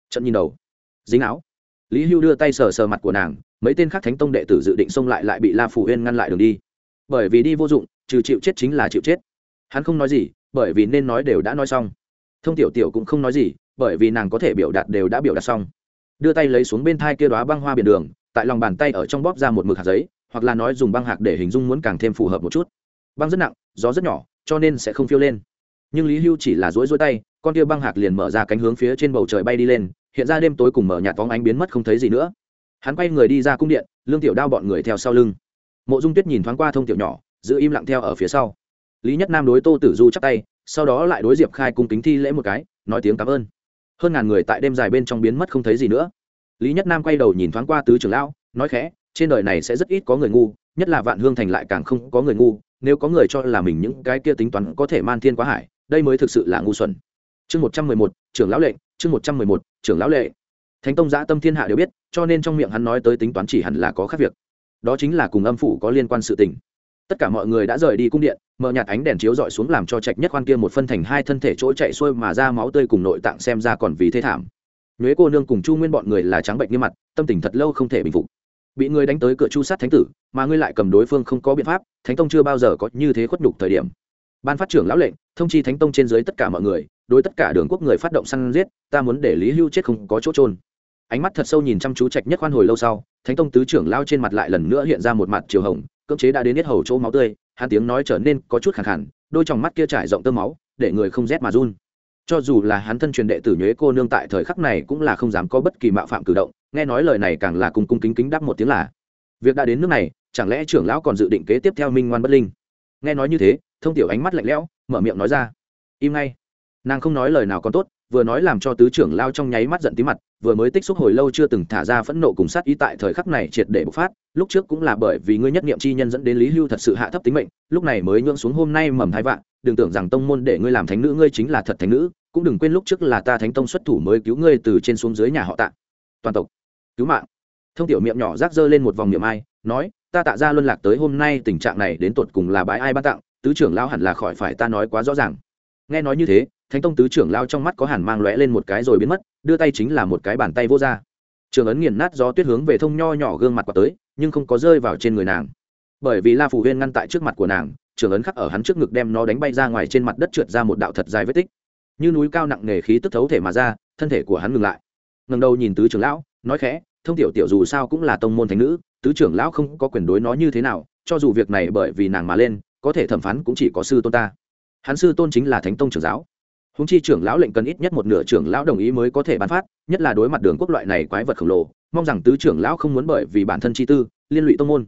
Trận nhìn đầu. Dính áo lý hưu đưa tay sờ sờ mặt của nàng, mấy tên khác thánh tông đệ tử dự định xông lại lại bị la phủ huyên ngăn lại đường đi. Bởi vì đi vô dụng, trừ chịu chết chính là chịu chết. Hắn không nói gì, bởi vì nên nói đều đã nói xong. Thông tiểu tiểu cũng không nói gì, bởi vì nàng có thể biểu đạt đều đã biểu đạt xong. Đưa tay lấy xuống bên thai kia đoá băng hoa biển đường, tại lòng bàn tay ở trong bóp ra một mực hạt giấy, hoặc là nói dùng băng hạt để hình dung muốn càng thêm phù hợp một chút. Băng rất nặng, gió rất nhỏ, cho nên sẽ không phiêu lên. Nhưng lý hưu chỉ là rối rối tay, con kia băng hạt liền mở ra cánh hướng phía trên bầu trời bay đi lên hiện ra đêm tối cùng mở nhạt vóng ánh biến mất không thấy gì nữa. Hắn quay người đi ra cung điện, lương tiểu đao bọn người theo sau lưng. Mộ dung tuyết nhìn thoáng qua thông tiểu nhỏ, giữ im lặng theo ở phía sau. Lý nhất nam đối tô tử du chắc tay, sau đó lại đối diệp khai cung kính thi lễ một cái, nói tiếng cảm ơn. Hơn ngàn người tại đêm dài bên trong biến mất không thấy gì nữa. Lý nhất nam quay đầu nhìn thoáng qua tứ trưởng lão, nói khẽ, trên đời này sẽ rất ít có người ngu, nhất là vạn hương thành lại càng không có người ngu, nếu có người cho là mình những cái kia tính toán có thể man thiên quá hải, đây mới thực sự là ngu xuẩn chương một trăm mười một, trưởng lão lệnh, chương một trăm mười một, trưởng lão lệ thánh tông giã tâm thiên hạ đều biết, cho nên trong miệng hắn nói tới tính toán chỉ hẳn là có khác việc. Đó chính là cùng âm phủ có liên quan sự tình. Tất cả mọi người đã rời đi cung điện, mở nhạt ánh đèn chiếu dọi xuống làm cho trạch nhất khoan kia một phân thành hai thân thể chỗ chạy xuôi mà ra máu tươi cùng nội tạng xem ra còn vì thế thảm. Nhuế cô nương cùng chu nguyên bọn người là trắng bệnh như mặt, tâm tình thật lâu không thể bình phục. Bị người đánh tới cửa chu sát thánh tử, mà ngươi lại cầm đối phương không có biện pháp, thánh tông chưa bao giờ có như thế khuất đục thời điểm. Ban phát trưởng lão lệnh, thông chi thánh tông trên dưới tất cả mọi người đối tất cả đường quốc người phát động săn giết, ta muốn để lý hưu chết không có chỗ trôn ánh mắt thật sâu nhìn chăm chú trạch nhất khoan hồi lâu sau, thánh tông tứ trưởng lao trên mặt lại lần nữa hiện ra một mặt chiều hồng, cưỡng chế đã đến hết hầu chỗ máu tươi, hắn tiếng nói trở nên có chút khẳng khẳng đôi trong mắt kia trải rộng tơ máu, để người không rét mà run. Cho dù là hắn thân truyền đệ tử nhuế cô nương tại thời khắc này cũng là không dám có bất kỳ mạo phạm cử động, nghe nói lời này càng là cùng cung kính kính đáp một tiếng là, việc đã đến nước này, chẳng lẽ trưởng lão còn dự định kế tiếp theo minh ngoan bất linh? Nghe nói như thế, thông tiểu ánh mắt lạnh lẽo, mở miệng nói ra, im ngay nàng không nói lời nào còn tốt, vừa nói làm cho tứ trưởng lao trong nháy mắt giận tí mặt, vừa mới tích xúc hồi lâu chưa từng thả ra phẫn nộ cùng sát ý tại thời khắc này triệt để bộc phát, lúc trước cũng là bởi vì ngươi nhất niệm chi nhân dẫn đến lý hưu thật sự hạ thấp tính mệnh, lúc này mới nhượng xuống hôm nay mầm hai vạn, đừng tưởng rằng tông môn để ngươi làm thánh nữ ngươi chính là thật thánh nữ, cũng đừng quên lúc trước là ta thánh tông xuất thủ mới cứu ngươi từ trên xuống dưới nhà họ tạ. Toàn tộc, cứu mạng. Thông tiểu miệng nhỏ rác rơ lên một vòng miệng ai, nói, ta tạ ra luân lạc tới hôm nay tình trạng này đến tột cùng là bái ai ban tặng, tứ trưởng lao hẳn là khỏi phải ta nói quá rõ ràng. Nghe nói như thế thánh tông tứ trưởng lao trong mắt có hàn mang lóe lên một cái rồi biến mất, đưa tay chính là một cái bàn tay vô ra. Trường ấn nghiền nát gió tuyết hướng về thông nho nhỏ gương mặt quả tới, nhưng không có rơi vào trên người nàng. Bởi vì la phủ huyên ngăn tại trước mặt của nàng, trường ấn khắc ở hắn trước ngực đem nó đánh bay ra ngoài trên mặt đất trượt ra một đạo thật dài vết tích. Như núi cao nặng nề khí tức thấu thể mà ra, thân thể của hắn ngừng lại. Ngần đầu nhìn tứ trưởng lão, nói khẽ, thông tiểu tiểu dù sao cũng là tông môn thánh nữ, tứ trưởng lão không có quyền đối nó như thế nào, cho dù việc này bởi vì nàng mà lên, có thể thẩm phán cũng chỉ có sư tôn ta. Hắn sư tôn chính là thánh tông trưởng giáo húng chi trưởng lão lệnh cần ít nhất một nửa trưởng lão đồng ý mới có thể bán phát, nhất là đối mặt đường quốc loại này quái vật khổng lồ, mong rằng tứ trưởng lão không muốn bởi vì bản thân chi tư, liên lụy tông môn.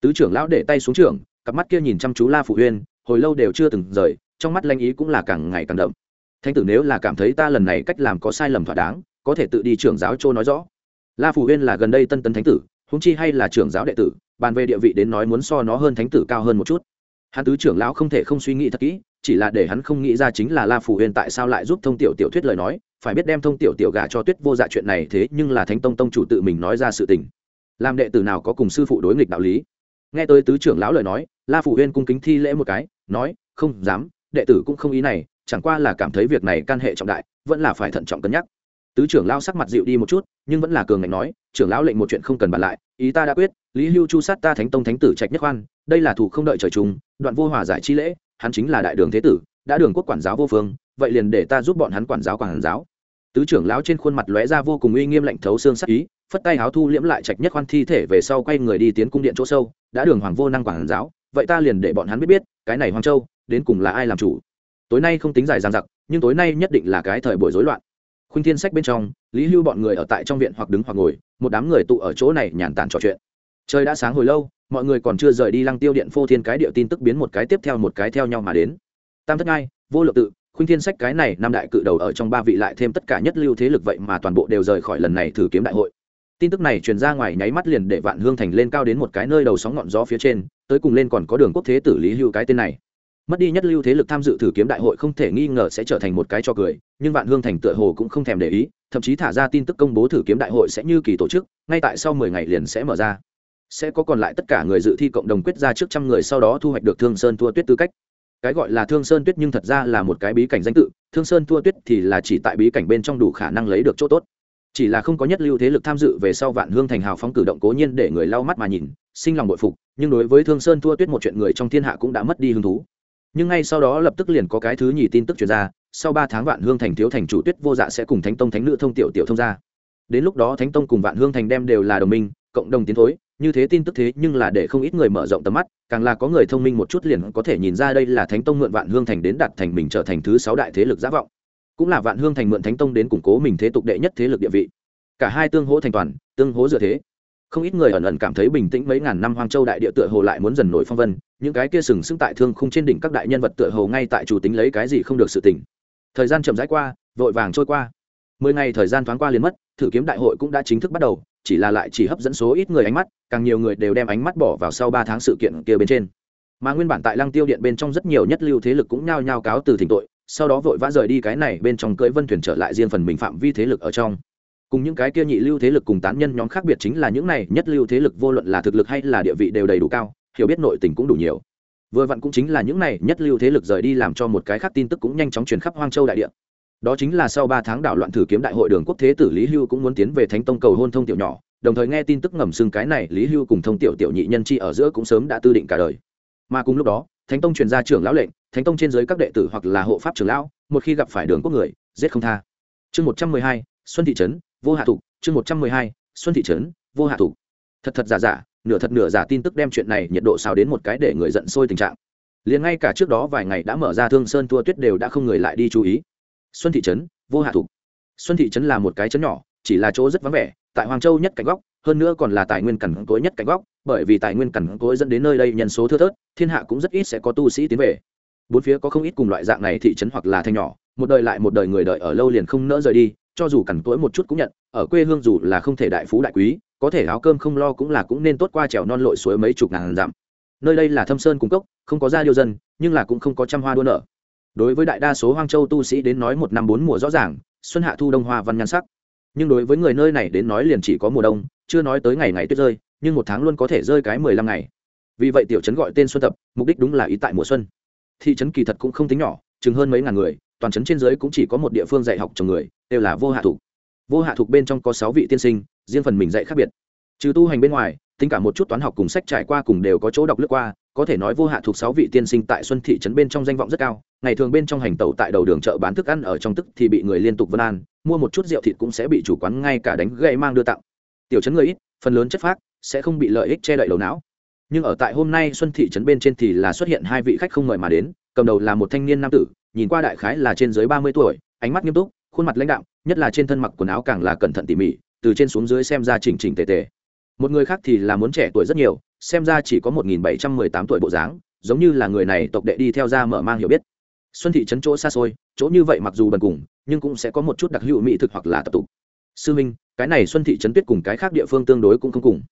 Tứ trưởng lão để tay xuống trưởng cặp mắt kia nhìn chăm chú la phụ huyên, hồi lâu đều chưa từng rời, trong mắt lanh ý cũng là càng ngày càng đậm. Thanh tử nếu là cảm thấy ta lần này cách làm có sai lầm thỏa đáng, có thể tự đi trưởng giáo châu nói rõ. La phụ huyên là gần đây tân tấn thánh tử húng chi hay là trưởng giáo đệ tử, bàn về địa vị đến nói muốn so nó hơn thánh tử cao hơn một chút. Hắn tứ trưởng lão không thể không suy nghĩ thật kỹ chỉ là để hắn không nghĩ ra chính là la phủ huyền tại sao lại giúp thông tiểu tiểu thuyết lời nói, phải biết đem thông tiểu tiểu gả cho tuyết vô dạ chuyện này thế nhưng là thánh tông tông chủ tự mình nói ra sự tình. Làm đệ tử nào có cùng sư phụ đối nghịch đạo lý. Nghe tới tứ trưởng lão lời nói, la phủ huyên cung kính thi lễ một cái, nói, không dám, đệ tử cũng không ý này, chẳng qua là cảm thấy việc này can hệ trọng đại, vẫn là phải thận trọng cân nhắc. Tứ trưởng lão sắc mặt dịu đi một chút, nhưng vẫn là cường ngạnh nói, trưởng lão lệnh một chuyện không cần bàn lại, ý ta đã quyết, lý hưu chu sát ta thánh tông thánh tử trạch nhất khoan đây là thủ không đợi trời chung, đoạn vô hòa giải chi lễ hắn chính là đại đường thế tử, đã đường quốc quản giáo vô phương, vậy liền để ta giúp bọn hắn quản giáo quản giáo. Tứ trưởng lão trên khuôn mặt lóe ra vô cùng uy nghiêm lạnh thấu xương sắc ý, phất tay háo thu liễm lại trạch nhất khoan thi thể về sau quay người đi tiến cung điện chỗ sâu, đã đường hoàng vô năng quản giáo, vậy ta liền để bọn hắn biết biết, cái này hoàng châu, đến cùng là ai làm chủ? Tối nay không tính dài dằng dặc, nhưng tối nay nhất định là cái thời buổi rối loạn. Khuynh thiên sách bên trong, lý hưu bọn người ở tại trong viện hoặc đứng hoặc ngồi, một đám người tụ ở chỗ này nhàn tản trò chuyện. Trời đã sáng hồi lâu mọi người còn chưa rời đi lăng tiêu điện phô thiên cái điệu tin tức biến một cái tiếp theo một cái theo nhau mà đến. Tam thất ngai, vô lượng tự, khuynh thiên sách cái này năm đại cự đầu ở trong ba vị lại thêm tất cả nhất lưu thế lực vậy mà toàn bộ đều rời khỏi lần này thử kiếm đại hội. Tin tức này truyền ra ngoài nháy mắt liền để vạn hương thành lên cao đến một cái nơi đầu sóng ngọn gió phía trên, tới cùng lên còn có đường quốc thế tử lý hưu cái tên này. Mất đi nhất lưu thế lực tham dự thử kiếm đại hội không thể nghi ngờ sẽ trở thành một cái cho cười, nhưng vạn hương thành tựa hồ cũng không thèm để ý, thậm chí thả ra tin tức công bố thử kiếm đại hội sẽ như kỳ tổ chức, ngay tại sau mười ngày liền sẽ mở ra sẽ có còn lại tất cả người dự thi cộng đồng quyết ra trước trăm người sau đó thu hoạch được thương sơn thua tuyết tư cách. Cái gọi là thương sơn tuyết nhưng thật ra là một cái bí cảnh danh tự, thương sơn thua tuyết thì là chỉ tại bí cảnh bên trong đủ khả năng lấy được chỗ tốt. Chỉ là không có nhất lưu thế lực tham dự về sau vạn hương thành hào phóng cử động cố nhiên để người lau mắt mà nhìn, sinh lòng bội phục, nhưng đối với thương sơn thua tuyết một chuyện người trong thiên hạ cũng đã mất đi hứng thú. Nhưng ngay sau đó lập tức liền có cái thứ nhì tin tức chuyển ra, sau ba tháng vạn hương thành thiếu thành chủ tuyết vô dạ sẽ cùng thánh tông thánh nữ thông tiểu tiểu thông ra đến lúc đó thánh tông cùng vạn hương thành đem đều là đồng minh, cộng đồng tiến thối như thế tin tức thế nhưng là để không ít người mở rộng tầm mắt, càng là có người thông minh một chút liền có thể nhìn ra đây là thánh tông mượn vạn hương thành đến đặt thành mình trở thành thứ sáu đại thế lực giả vọng. Cũng là vạn hương thành mượn thánh tông đến củng cố mình thế tục đệ nhất thế lực địa vị. Cả hai tương hỗ thành toàn, tương hỗ dựa thế. Không ít người ẩn ẩn cảm thấy bình tĩnh mấy ngàn năm hoang châu đại địa tựa hồ lại muốn dần nổi phong vân, những cái kia sừng sững tại thương khung trên đỉnh các đại nhân vật tựa hồ ngay tại chủ tính lấy cái gì không được sự tỉnh thời gian chậm rãi qua, vội vàng trôi qua. Mười ngày thời gian thoáng qua liền mất, thử kiếm đại hội cũng đã chính thức bắt đầu chỉ là lại chỉ hấp dẫn số ít người ánh mắt, càng nhiều người đều đem ánh mắt bỏ vào sau ba tháng sự kiện kia bên trên. Mà nguyên bản tại lăng tiêu điện bên trong rất nhiều nhất lưu thế lực cũng nhao nhao cáo từ thỉnh tội, sau đó vội vã rời đi cái này bên trong cưỡi vân thuyền trở lại riêng phần mình phạm vi thế lực ở trong. Cùng những cái kia nhị lưu thế lực cùng tán nhân nhóm khác biệt chính là những này nhất lưu thế lực vô luận là thực lực hay là địa vị đều đầy đủ cao, hiểu biết nội tình cũng đủ nhiều. Vừa vặn cũng chính là những này nhất lưu thế lực rời đi làm cho một cái khác tin tức cũng nhanh chóng truyền khắp hoang châu đại địa đó chính là sau ba tháng đảo loạn thử kiếm đại hội đường quốc thế tử lý hưu cũng muốn tiến về thánh tông cầu hôn thông tiểu nhỏ, đồng thời nghe tin tức ngầm xưng cái này lý hưu cùng thông tiểu tiểu nhị nhân chi ở giữa cũng sớm đã tư định cả đời. Mà cùng lúc đó, thánh tông truyền ra trưởng lão lệnh, thánh tông trên dưới các đệ tử hoặc là hộ pháp trưởng lão, một khi gặp phải đường quốc người, giết không tha. Chương một trăm mười hai, xuân thị trấn, vô hạ thục chương một trăm mười hai, xuân thị trấn, vô hạ thục thật thật giả giả, nửa thật nửa giả tin tức đem chuyện này nhiệt độ xào đến một cái để người giận sôi tình trạng. Liền ngay cả trước đó vài ngày đã mở ra thương sơn tua tuyết đều đã không người lại đi chú ý xuân thị trấn, vô hạ thục. Xuân thị trấn là một cái trấn nhỏ, chỉ là chỗ rất vắng vẻ, tại hoàng châu nhất cạnh góc, hơn nữa còn là tài nguyên cằn cỗi nhất cạnh góc, bởi vì tài nguyên cằn cỗi dẫn đến nơi đây nhân số thưa thớt, thiên hạ cũng rất ít sẽ có tu sĩ tiến về. Bốn phía có không ít cùng loại dạng này thị trấn hoặc là thanh nhỏ, một đời lại một đời người đợi ở lâu liền không nỡ rời đi, cho dù cằn cỗi một chút cũng nhận, ở quê hương dù là không thể đại phú đại quý, có thể áo cơm không lo cũng là cũng nên tốt qua trèo non lội suối mấy chục ngàn dặm. Nơi đây là thâm sơn cung cốc, không có gia điêu dân, nhưng là cũng không có trăm hoa đua nở đối với đại đa số hoang châu tu sĩ đến nói một năm bốn mùa rõ ràng, xuân hạ thu đông hoa văn nhan sắc. Nhưng đối với người nơi này đến nói liền chỉ có mùa đông, chưa nói tới ngày ngày tuyết rơi, nhưng một tháng luôn có thể rơi cái mười lăm ngày. Vì vậy tiểu trấn gọi tên xuân tập, mục đích đúng là ý tại mùa xuân. Thị trấn kỳ thật cũng không tính nhỏ, chừng hơn mấy ngàn người, toàn trấn trên dưới cũng chỉ có một địa phương dạy học chồng người, đều là vô hạ thục. Vô hạ thục bên trong có sáu vị tiên sinh, riêng phần mình dạy khác biệt. Trừ tu hành bên ngoài, tính cả một chút toán học cùng sách trải qua cùng đều có chỗ đọc lướt qua có thể nói vô hạ thuộc sáu vị tiên sinh tại xuân thị trấn bên trong danh vọng rất cao, ngày thường bên trong hành tẩu tại đầu đường chợ bán thức ăn ở trong tức thì bị người liên tục vân an, mua một chút rượu thịt cũng sẽ bị chủ quán ngay cả đánh gậy mang đưa tặng. Tiểu trấn người ít, phần lớn chất phác, sẽ không bị lợi ích che đậy đầu não. Nhưng ở tại hôm nay xuân thị trấn bên trên thì là xuất hiện hai vị khách không mời mà đến, cầm đầu là một thanh niên nam tử, nhìn qua đại khái là trên dưới ba mươi tuổi, ánh mắt nghiêm túc, khuôn mặt lãnh đạo nhất là trên thân mặc quần áo càng là cẩn thận tỉ mỉ, từ trên xuống dưới xem ra chỉnh chỉnh tề tề. Một người khác thì là muốn trẻ tuổi rất nhiều xem ra chỉ có một nghìn bảy trăm mười tám tuổi bộ dáng, giống như là người này tộc đệ đi theo ra mở mang hiểu biết. Xuân thị trấn chỗ xa xôi, chỗ như vậy mặc dù bần cùng, nhưng cũng sẽ có một chút đặc hữu mỹ thực hoặc là tập tục. Sư minh, cái này xuân thị trấn tuyết cùng cái khác địa phương tương đối cũng không cùng.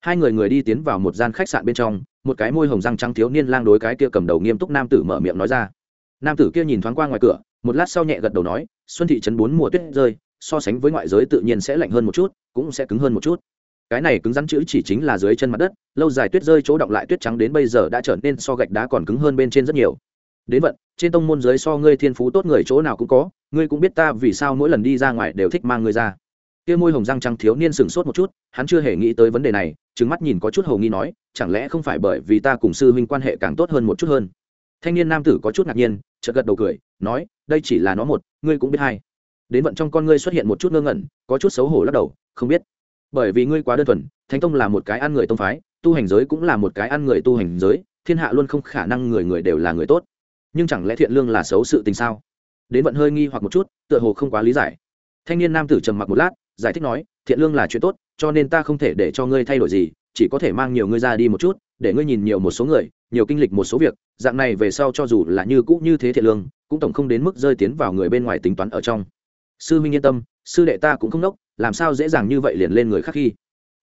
Hai người người đi tiến vào một gian khách sạn bên trong, một cái môi hồng răng trắng thiếu niên lang đối cái kia cầm đầu nghiêm túc nam tử mở miệng nói ra. Nam tử kia nhìn thoáng qua ngoài cửa, một lát sau nhẹ gật đầu nói, xuân thị trấn bốn mùa tuyết rơi, so sánh với ngoại giới tự nhiên sẽ lạnh hơn một chút, cũng sẽ cứng hơn một chút cái này cứng rắn chữ chỉ chính là dưới chân mặt đất, lâu dài tuyết rơi chỗ động lại tuyết trắng đến bây giờ đã trở nên so gạch đá còn cứng hơn bên trên rất nhiều. Đến vận, trên tông môn giới so ngươi thiên phú tốt người chỗ nào cũng có, ngươi cũng biết ta vì sao mỗi lần đi ra ngoài đều thích mang ngươi ra. Kia môi hồng răng trắng thiếu niên sừng sốt một chút, hắn chưa hề nghĩ tới vấn đề này trứng mắt nhìn có chút hầu nghi nói, chẳng lẽ không phải bởi vì ta cùng sư huynh quan hệ càng tốt hơn một chút hơn? Thanh niên nam tử có chút ngạc nhiên, chợt gật đầu cười, nói, đây chỉ là nó một, ngươi cũng biết hai. Đến vận trong con ngươi xuất hiện một chút ngơ ngẩn, có chút xấu hổ lắc đầu, không biết bởi vì ngươi quá đơn thuần, thánh tông là một cái ăn người tông phái, tu hành giới cũng là một cái ăn người tu hành giới, thiên hạ luôn không khả năng người người đều là người tốt. Nhưng chẳng lẽ thiện lương là xấu sự tình sao? Đến vận hơi nghi hoặc một chút, tựa hồ không quá lý giải. Thanh niên nam tử trầm mặc một lát, giải thích nói, thiện lương là chuyện tốt, cho nên ta không thể để cho ngươi thay đổi gì, chỉ có thể mang nhiều ngươi ra đi một chút, để ngươi nhìn nhiều một số người, nhiều kinh lịch một số việc, dạng này về sau cho dù là như cũ như thế thiện lương, cũng tổng không đến mức rơi tiến vào người bên ngoài tính toán ở trong. Sư minh yên tâm, sư đệ ta cũng không nốc làm sao dễ dàng như vậy liền lên người khác khi?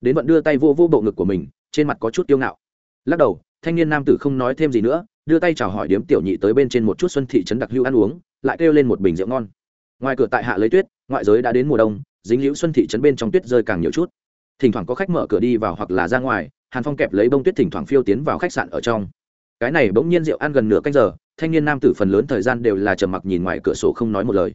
Đến vận đưa tay vô vô bộ ngực của mình, trên mặt có chút kiêu ngạo. Lắc đầu, thanh niên nam tử không nói thêm gì nữa, đưa tay chào hỏi điếm tiểu nhị tới bên trên một chút xuân thị trấn đặc hưu ăn uống, lại kêu lên một bình rượu ngon. Ngoài cửa tại hạ lấy tuyết, ngoại giới đã đến mùa đông, dính liễu xuân thị trấn bên trong tuyết rơi càng nhiều chút. Thỉnh thoảng có khách mở cửa đi vào hoặc là ra ngoài, hàn phong kẹp lấy bông tuyết thỉnh thoảng phiêu tiến vào khách sạn ở trong. Cái này bỗng nhiên rượu ăn gần nửa canh giờ, thanh niên nam tử phần lớn thời gian đều là trầm mặc nhìn ngoài cửa sổ không nói một lời.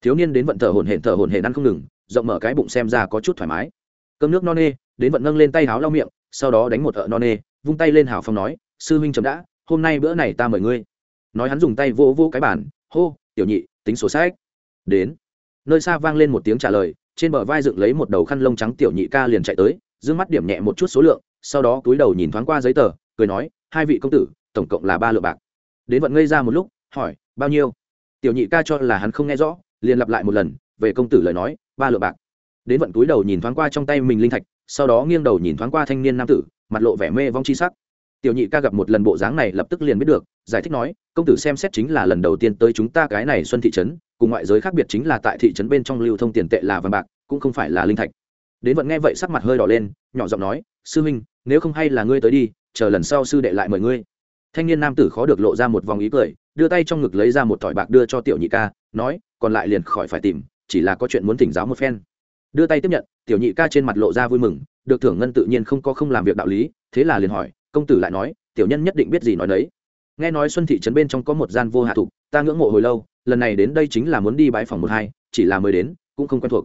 Thiếu niên đến vận thở hổn hển thở hổn hển ăn không ngừng rộng mở cái bụng xem ra có chút thoải mái. Cơm nước no nê, đến vận nâng lên tay háo lau miệng, sau đó đánh một ợ no nê, vung tay lên hào phong nói, sư huynh chấm đã, hôm nay bữa này ta mời ngươi. Nói hắn dùng tay vô vô cái bản hô, tiểu nhị, tính sổ sách. Đến, nơi xa vang lên một tiếng trả lời, trên bờ vai dựng lấy một đầu khăn lông trắng tiểu nhị ca liền chạy tới d mắt điểm nhẹ một chút số lượng, sau đó cúi đầu nhìn thoáng qua giấy tờ, cười nói, hai vị công tử, tổng cộng là ba lượng bạc. Đến vận ngây ra một lúc, hỏi, bao nhiêu? Tiểu nhị ca cho là hắn không nghe rõ, liền lặp lại một lần, về công tử lời nói ba lượng bạc. Đến vận túi đầu nhìn thoáng qua trong tay mình linh thạch, sau đó nghiêng đầu nhìn thoáng qua thanh niên nam tử, mặt lộ vẻ mê vong chi sắc. Tiểu nhị ca gặp một lần bộ dáng này lập tức liền biết được, giải thích nói, công tử xem xét chính là lần đầu tiên tới chúng ta cái này xuân thị trấn, cùng ngoại giới khác biệt chính là tại thị trấn bên trong lưu thông tiền tệ là vàng bạc, cũng không phải là linh thạch. Đến vận nghe vậy sắc mặt hơi đỏ lên, nhỏ giọng nói, sư huynh, nếu không hay là ngươi tới đi, chờ lần sau sư đệ lại mời ngươi. Thanh niên nam tử khó được lộ ra một vòng ý cười, đưa tay trong ngực lấy ra một thỏi bạc đưa cho tiểu nhị ca, nói, còn lại liền khỏi phải tìm chỉ là có chuyện muốn thỉnh giáo một phen. Đưa tay tiếp nhận, tiểu nhị ca trên mặt lộ ra vui mừng, được thưởng ngân tự nhiên không có không làm việc đạo lý, thế là liền hỏi, công tử lại nói, tiểu nhân nhất định biết gì nói đấy nghe nói xuân thị trấn bên trong có một gian vô hạ thục, ta ngưỡng mộ hồi lâu, lần này đến đây chính là muốn đi bãi phòng một hai, chỉ là mới đến, cũng không quen thuộc.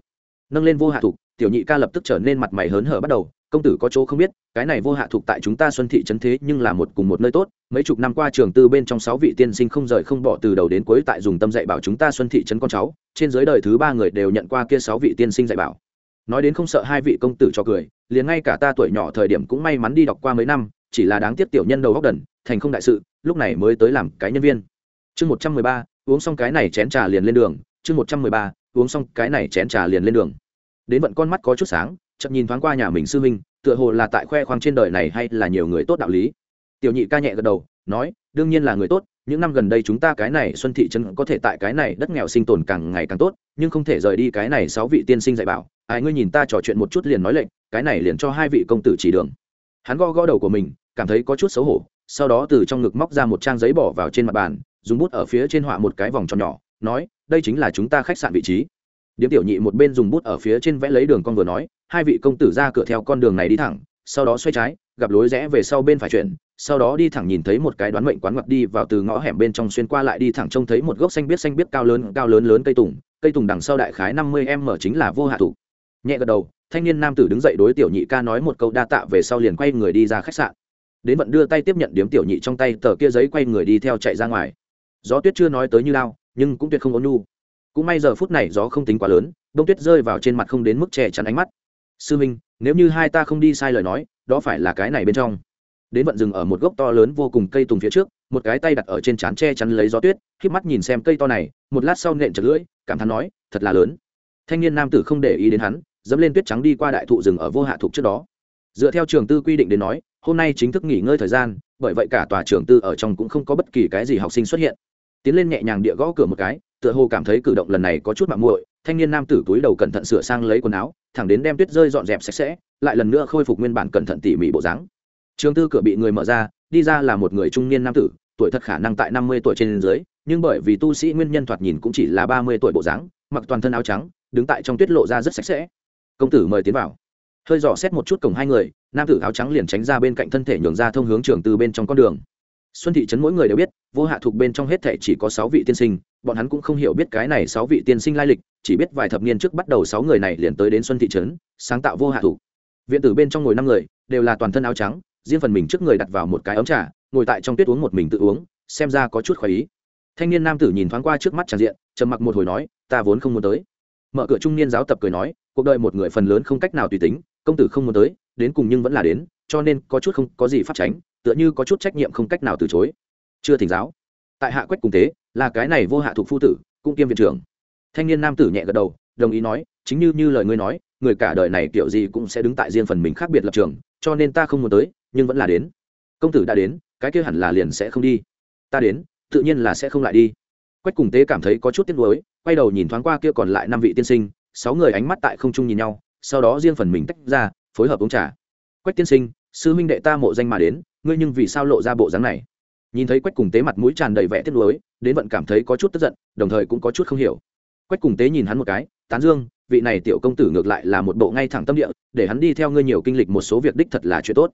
Nâng lên vô hạ thục, tiểu nhị ca lập tức trở nên mặt mày hớn hở bắt đầu công tử có chỗ không biết, cái này vô hạ thuộc tại chúng ta xuân thị trấn thế nhưng là một cùng một nơi tốt, mấy chục năm qua trường tư bên trong sáu vị tiên sinh không rời không bỏ từ đầu đến cuối tại dùng tâm dạy bảo chúng ta xuân thị trấn con cháu, trên giới đời thứ ba người đều nhận qua kia sáu vị tiên sinh dạy bảo. Nói đến không sợ hai vị công tử cho cười, liền ngay cả ta tuổi nhỏ thời điểm cũng may mắn đi đọc qua mấy năm, chỉ là đáng tiếc tiểu nhân đầu góc đần, thành không đại sự, lúc này mới tới làm cái nhân viên. Chương một trăm mười ba, uống xong cái này chén trà liền lên đường, chương một trăm mười ba, uống xong cái này chén trà liền lên đường. Đến vận con mắt có chút sáng chậm nhìn thoáng qua nhà mình sư huynh, tựa hồ là tại khoe khoang trên đời này hay là nhiều người tốt đạo lý. Tiểu nhị ca nhẹ gật đầu, nói, đương nhiên là người tốt, những năm gần đây chúng ta cái này xuân thị trấn có thể tại cái này đất nghèo sinh tồn càng ngày càng tốt, nhưng không thể rời đi cái này sáu vị tiên sinh dạy bảo. Ai, ngươi nhìn ta trò chuyện một chút liền nói lệnh, cái này liền cho hai vị công tử chỉ đường. Hắn gõ gõ đầu của mình, cảm thấy có chút xấu hổ, sau đó từ trong ngực móc ra một trang giấy bỏ vào trên mặt bàn, dùng bút ở phía trên họa một cái vòng tròn nhỏ, nói, đây chính là chúng ta khách sạn vị trí điếm tiểu nhị một bên dùng bút ở phía trên vẽ lấy đường con vừa nói, hai vị công tử ra cửa theo con đường này đi thẳng, sau đó xoay trái, gặp lối rẽ về sau bên phải chuyển, sau đó đi thẳng nhìn thấy một cái đoán mệnh quán ngoặt đi vào từ ngõ hẻm bên trong xuyên qua lại đi thẳng trông thấy một gốc xanh biết xanh biết cao lớn cao lớn lớn cây tùng cây tùng đằng sau đại khái năm mươi em mở chính là vô hạ thủ. Nhẹ gật đầu, thanh niên nam tử đứng dậy đối tiểu nhị ca nói một câu đa tạ về sau liền quay người đi ra khách sạn. Đến vận đưa tay tiếp nhận điếm tiểu nhị trong tay, tờ kia giấy quay người đi theo chạy ra ngoài. Gió tuyết chưa nói tới như lao, nhưng cũng tuyệt không ôn nhu cũng may giờ phút này gió không tính quá lớn đông tuyết rơi vào trên mặt không đến mức che chắn ánh mắt. Sư minh, nếu như hai ta không đi sai lời nói, đó phải là cái này bên trong. Đến vận rừng ở một gốc to lớn vô cùng cây tùng phía trước, một cái tay đặt ở trên trán che chắn lấy gió tuyết k mắt nhìn xem cây to này, một lát sau nện chật lưỡi, cảm thán nói, thật là lớn. Thanh niên nam tử không để ý đến hắn, dẫm lên tuyết trắng đi qua đại thụ rừng ở vô hạ thục trước đó. Dựa theo trường tư quy định đến nói, hôm nay chính thức nghỉ ngơi thời gian, bởi vậy cả tòa trường tư ở trong cũng không có bất kỳ cái gì học sinh xuất hiện. Tiến lên nhẹ nhàng địa gõ cửa một cái tựa hồ cảm thấy cử động lần này có chút mạng muội, thanh niên nam tử túi đầu cẩn thận sửa sang lấy quần áo, thẳng đến đem tuyết rơi dọn dẹp sạch sẽ, lại lần nữa khôi phục nguyên bản cẩn thận tỉ mỉ bộ dáng. Trường tư cửa bị người mở ra, đi ra là một người trung niên nam tử, tuổi thật khả năng tại năm mươi tuổi trên dưới, nhưng bởi vì tu sĩ nguyên nhân thoạt nhìn cũng chỉ là ba mươi tuổi bộ dáng, mặc toàn thân áo trắng, đứng tại trong tuyết lộ ra rất sạch sẽ. Công tử mời tiến vào. Hơi dò xét một chút cổng hai người, nam tử áo trắng liền tránh ra bên cạnh thân thể nhường ra thông hướng trường từ bên trong con đường xuân thị trấn mỗi người đều biết, vô hạ thuộc bên trong hết thể chỉ có sáu vị tiên sinh, bọn hắn cũng không hiểu biết cái này sáu vị tiên sinh lai lịch, chỉ biết vài thập niên trước bắt đầu sáu người này liền tới đến xuân thị trấn, sáng tạo vô hạ thuộc. Viện tử bên trong ngồi năm người, đều là toàn thân áo trắng, riêng phần mình trước người đặt vào một cái ấm trà, ngồi tại trong tuyết uống một mình tự uống, xem ra có chút khoái ý. Thanh niên nam tử nhìn thoáng qua trước mắt tràn diện, trầm mặc một hồi nói, ta vốn không muốn tới. Mở cửa trung niên giáo tập cười nói, cuộc đời một người phần lớn không cách nào tùy tính, công tử không muốn tới, đến cùng nhưng vẫn là đến, cho nên có chút không có gì phát tránh tựa như có chút trách nhiệm không cách nào từ chối. Chưa thỉnh giáo. Tại hạ quách cùng tế, là cái này vô hạ thuộc phu tử, cũng kiêm viện trưởng. Thanh niên nam tử nhẹ gật đầu, đồng ý nói, chính như như lời ngươi nói, người cả đời này kiểu gì cũng sẽ đứng tại riêng phần mình khác biệt lập trường, cho nên ta không muốn tới, nhưng vẫn là đến. Công tử đã đến, cái kia hẳn là liền sẽ không đi. Ta đến, tự nhiên là sẽ không lại đi. Quách cùng tế cảm thấy có chút tiếc nuối, quay đầu nhìn thoáng qua kia còn lại năm vị tiên sinh, sáu người ánh mắt tại không trung nhìn nhau, sau đó riêng phần mình tách ra, phối hợp uống trà. Quách tiên sinh, sư huynh đệ ta mộ danh mà đến ngươi nhưng vì sao lộ ra bộ dáng này? Nhìn thấy quách cùng tế mặt mũi tràn đầy vẻ tiếc nuối, đến vận cảm thấy có chút tức giận, đồng thời cũng có chút không hiểu. Quách cùng tế nhìn hắn một cái, tán dương, vị này tiểu công tử ngược lại là một bộ ngay thẳng tâm địa, để hắn đi theo ngươi nhiều kinh lịch một số việc đích thật là chuyện tốt.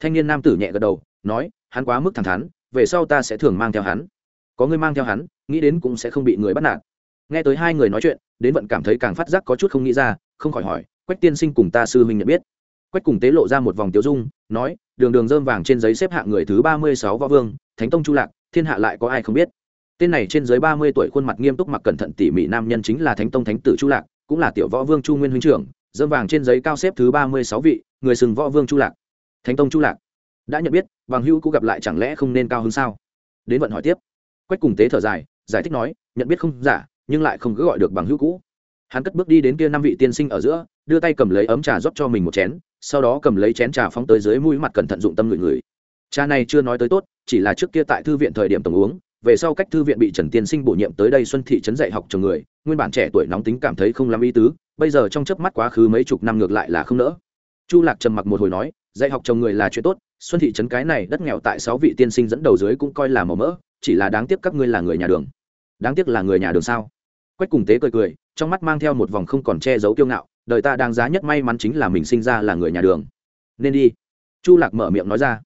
Thanh niên nam tử nhẹ gật đầu, nói, hắn quá mức thẳng thắn, về sau ta sẽ thường mang theo hắn. Có ngươi mang theo hắn, nghĩ đến cũng sẽ không bị người bắt nạt. Nghe tới hai người nói chuyện, đến vận cảm thấy càng phát giác có chút không nghĩ ra, không khỏi hỏi, quách tiên sinh cùng ta sư huynh nhận biết? Quách cùng tế lộ ra một vòng tiêu dung, nói, đường đường dơm vàng trên giấy xếp hạng người thứ ba mươi sáu võ vương, thánh tông chu lạc, thiên hạ lại có ai không biết? Tên này trên dưới ba mươi tuổi khuôn mặt nghiêm túc mặc cẩn thận tỉ mỉ nam nhân chính là thánh tông thánh tử chu lạc, cũng là tiểu võ vương chu nguyên huynh trưởng dơm vàng trên giấy cao xếp thứ ba mươi sáu vị, người sừng võ vương chu lạc. Thánh tông chu lạc. Đã nhận biết, bằng hữu cũng gặp lại chẳng lẽ không nên cao hơn sao? Đến vận hỏi tiếp. Quách cùng tế thở dài, giải thích nói, nhận biết không giả, nhưng lại không cứ gọi được bằng hữu cũ. Hắn cất bước đi đến kia năm vị tiên sinh ở giữa, đưa tay cầm lấy ấm trà rót cho mình một chén sau đó cầm lấy chén trà phóng tới dưới mũi mặt cẩn thận dụng tâm người người trà này chưa nói tới tốt, chỉ là trước kia tại thư viện thời điểm tổng uống, về sau cách thư viện bị trần tiên sinh bổ nhiệm tới đây xuân thị trấn dạy học trường người, nguyên bản trẻ tuổi nóng tính cảm thấy không làm ý tứ, bây giờ trong chớp mắt quá khứ mấy chục năm ngược lại là không nỡ. Chu lạc trầm mặc một hồi nói, dạy học chồng người là chuyện tốt, xuân thị trấn cái này đất nghèo tại sáu vị tiên sinh dẫn đầu dưới cũng coi là màu mỡ, chỉ là đáng tiếc các ngươi là người nhà đường. Đáng tiếc là người nhà đường sao? Quách cùng tế cười cười, trong mắt mang theo một vòng không còn che giấu kiêu ngạo đời ta đáng giá nhất may mắn chính là mình sinh ra là người nhà đường. Nên đi. Chu lạc mở miệng nói ra.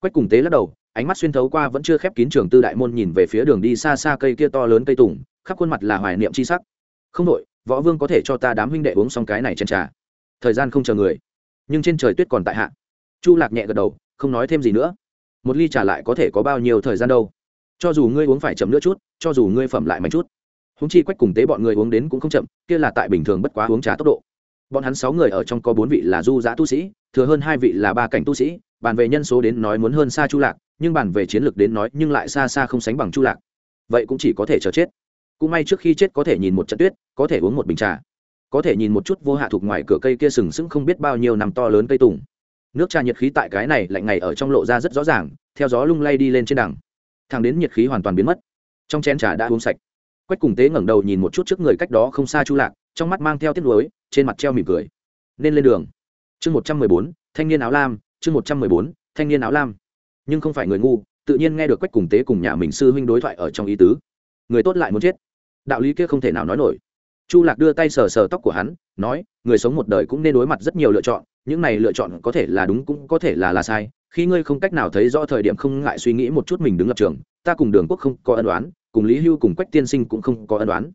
Quách cùng tế lắc đầu, ánh mắt xuyên thấu qua vẫn chưa khép kín trường tư đại môn nhìn về phía đường đi xa xa cây kia to lớn cây tùng, khắp khuôn mặt là hoài niệm c h i sắc. Không đội, võ vương có thể cho ta đám huynh đệ uống xong cái này chân trà. Thời gian không chờ người. Nhưng trên trời tuyết còn tại hạ. Chu lạc nhẹ gật đầu, không nói thêm gì nữa. Một ly trà lại có thể có bao nhiêu thời gian đâu? Cho dù ngươi uống phải chậm nữa chút, cho dù ngươi phẩm lại mạnh chút. Húng chi quách cùng tế bọn người uống đến cũng không chậm, kia là tại bình thường bất quá uống trà tốc độ bọn hắn sáu người ở trong có bốn vị là du giã tu sĩ, thừa hơn hai vị là ba cảnh tu sĩ, bàn về nhân số đến nói muốn hơn xa chu lạc, nhưng bàn về chiến lược đến nói nhưng lại xa xa không sánh bằng chu lạc. Vậy cũng chỉ có thể chờ chết. Cũng may trước khi chết có thể nhìn một trận tuyết, có thể uống một bình trà. Có thể nhìn một chút vô hạ thuộc ngoài cửa cây kia sừng sững không biết bao nhiêu năm to lớn cây tùng. Nước trà nhiệt khí tại cái này lạnh ngày ở trong lộ ra rất rõ ràng, theo gió lung lay đi lên trên đằng. Thang đến nhiệt khí hoàn toàn biến mất. Trong chén trà đã uống sạch. Quách cùng tế ngẩng đầu nhìn một chút trước người cách đó không xa chu lạc trong mắt mang theo tiếc nuối, trên mặt treo mỉm cười. Nên lên đường. Chương một trăm mười bốn, thanh niên áo lam, chương một trăm mười bốn, thanh niên áo lam. Nhưng không phải người ngu, tự nhiên nghe được quách cùng tế cùng nhà mình sư huynh đối thoại ở trong ý tứ. Người tốt lại muốn chết. Đạo lý kia không thể nào nói nổi. Chu lạc đưa tay sờ sờ tóc của hắn, nói, người sống một đời cũng nên đối mặt rất nhiều lựa chọn, những này lựa chọn có thể là đúng cũng có thể là là sai. Khi ngươi không cách nào thấy rõ thời điểm không ngại suy nghĩ một chút mình đứng lập trường, ta cùng đường quốc không có ân oán, cùng lý hưu cùng quách tiên sinh cũng không có ân oán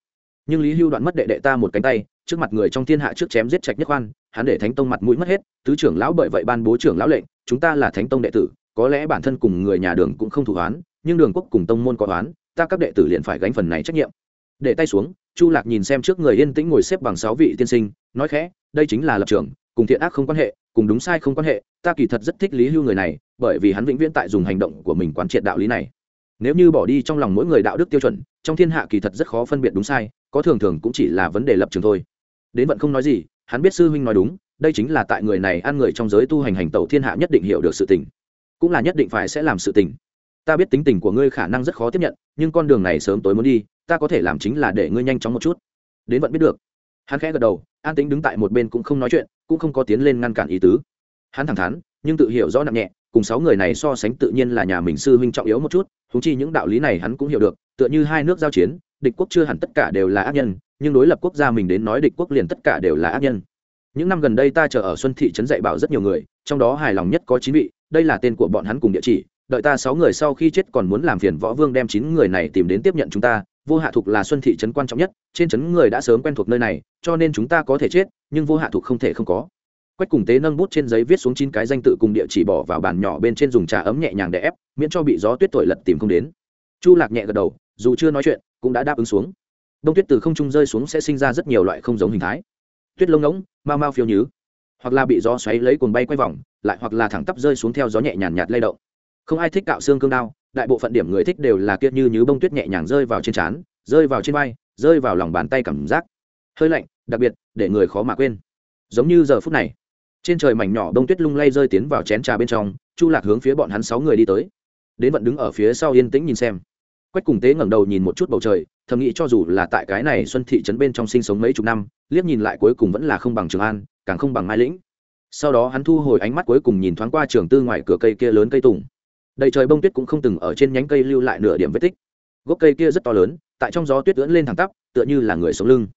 nhưng lý hưu đoạn mất đệ đệ ta một cánh tay, trước mặt người trong thiên hạ trước chém giết trạch nhất khoan, hắn để thánh tông mặt mũi mất hết, tứ trưởng lão bởi vậy ban bố trưởng lão lệnh, chúng ta là thánh tông đệ tử, có lẽ bản thân cùng người nhà đường cũng không thủ oán, nhưng đường quốc cùng tông môn có oán, ta các đệ tử liền phải gánh phần này trách nhiệm. Để tay xuống, chu lạc nhìn xem trước người yên tĩnh ngồi xếp bằng sáu vị tiên sinh, nói khẽ, đây chính là lập trường, cùng thiện ác không quan hệ, cùng đúng sai không quan hệ, ta kỳ thật rất thích lý hưu người này, bởi vì hắn vĩnh viễn tại dùng hành động của mình quán triệt đạo lý này nếu như bỏ đi trong lòng mỗi người đạo đức tiêu chuẩn, trong thiên hạ kỳ thật rất khó phân biệt đúng sai, có thường thường cũng chỉ là vấn đề lập trường thôi. Đến vận không nói gì, hắn biết sư huynh nói đúng, đây chính là tại người này ăn người trong giới tu hành hành tẩu thiên hạ nhất định hiểu được sự tình. Cũng là nhất định phải sẽ làm sự tình. Ta biết tính tình của ngươi khả năng rất khó tiếp nhận, nhưng con đường này sớm tối muốn đi, ta có thể làm chính là để ngươi nhanh chóng một chút. Đến vận biết được. Hắn khẽ gật đầu, an tính đứng tại một bên cũng không nói chuyện, cũng không có tiến lên ngăn cản ý tứ. Hắn thẳng thắn, nhưng tự hiểu rõ nặng nhẹ, cùng sáu người này so sánh tự nhiên là nhà mình sư huynh trọng yếu một chút húng chi những đạo lý này hắn cũng hiểu được, tựa như hai nước giao chiến, địch quốc chưa hẳn tất cả đều là ác nhân, nhưng đối lập quốc gia mình đến nói địch quốc liền tất cả đều là ác nhân. Những năm gần đây ta chờ ở xuân thị trấn dạy bảo rất nhiều người, trong đó hài lòng nhất có chín vị, đây là tên của bọn hắn cùng địa chỉ, đợi ta sáu người sau khi chết còn muốn làm phiền võ vương đem chín người này tìm đến tiếp nhận chúng ta, vô hạ thục là xuân thị trấn quan trọng nhất, trên trấn người đã sớm quen thuộc nơi này, cho nên chúng ta có thể chết, nhưng vô hạ thục không thể không có quách cùng tế nâng bút trên giấy viết xuống chín cái danh tự cùng địa chỉ bỏ vào bàn nhỏ bên trên dùng trà ấm nhẹ nhàng để ép, miễn cho bị gió tuyết thổi lật tìm không đến. Chu lạc nhẹ gật đầu, dù chưa nói chuyện, cũng đã đáp ứng xuống. Đông tuyết từ không trung rơi xuống sẽ sinh ra rất nhiều loại không giống hình thái. Tuyết lông ngỗng, mau mau phiêu nhứ. Hoặc là bị gió xoáy lấy cuồng bay quay vòng, lại hoặc là thẳng tắp rơi xuống theo gió nhẹ nhàng nhạt lay động. Không ai thích cạo xương cương đao, đại bộ phận điểm người thích đều là kia như như bông tuyết nhẹ nhàng rơi vào trên trán, rơi vào trên vai, rơi vào lòng bàn tay cảm giác. Hơi lạnh, đặc biệt, để người khó mà quên. Giống như giờ phút này trên trời mảnh nhỏ bông tuyết lung lay rơi tiến vào chén trà bên trong, chu lạc hướng phía bọn hắn sáu người đi tới. Đến vận đứng ở phía sau yên tĩnh nhìn xem. Quách cùng tế ngẩng đầu nhìn một chút bầu trời, thầm nghĩ cho dù là tại cái này xuân thị trấn bên trong sinh sống mấy chục năm, liếc nhìn lại cuối cùng vẫn là không bằng trường an, càng không bằng mai lĩnh. Sau đó hắn thu hồi ánh mắt cuối cùng nhìn thoáng qua trường tư ngoài cửa cây kia lớn cây tùng. Đầy trời bông tuyết cũng không từng ở trên nhánh cây lưu lại nửa điểm vết tích. Gốc cây kia rất to lớn, tại trong gió tuyết ưỡn lên thẳng tắp, tựa như là người sống lưng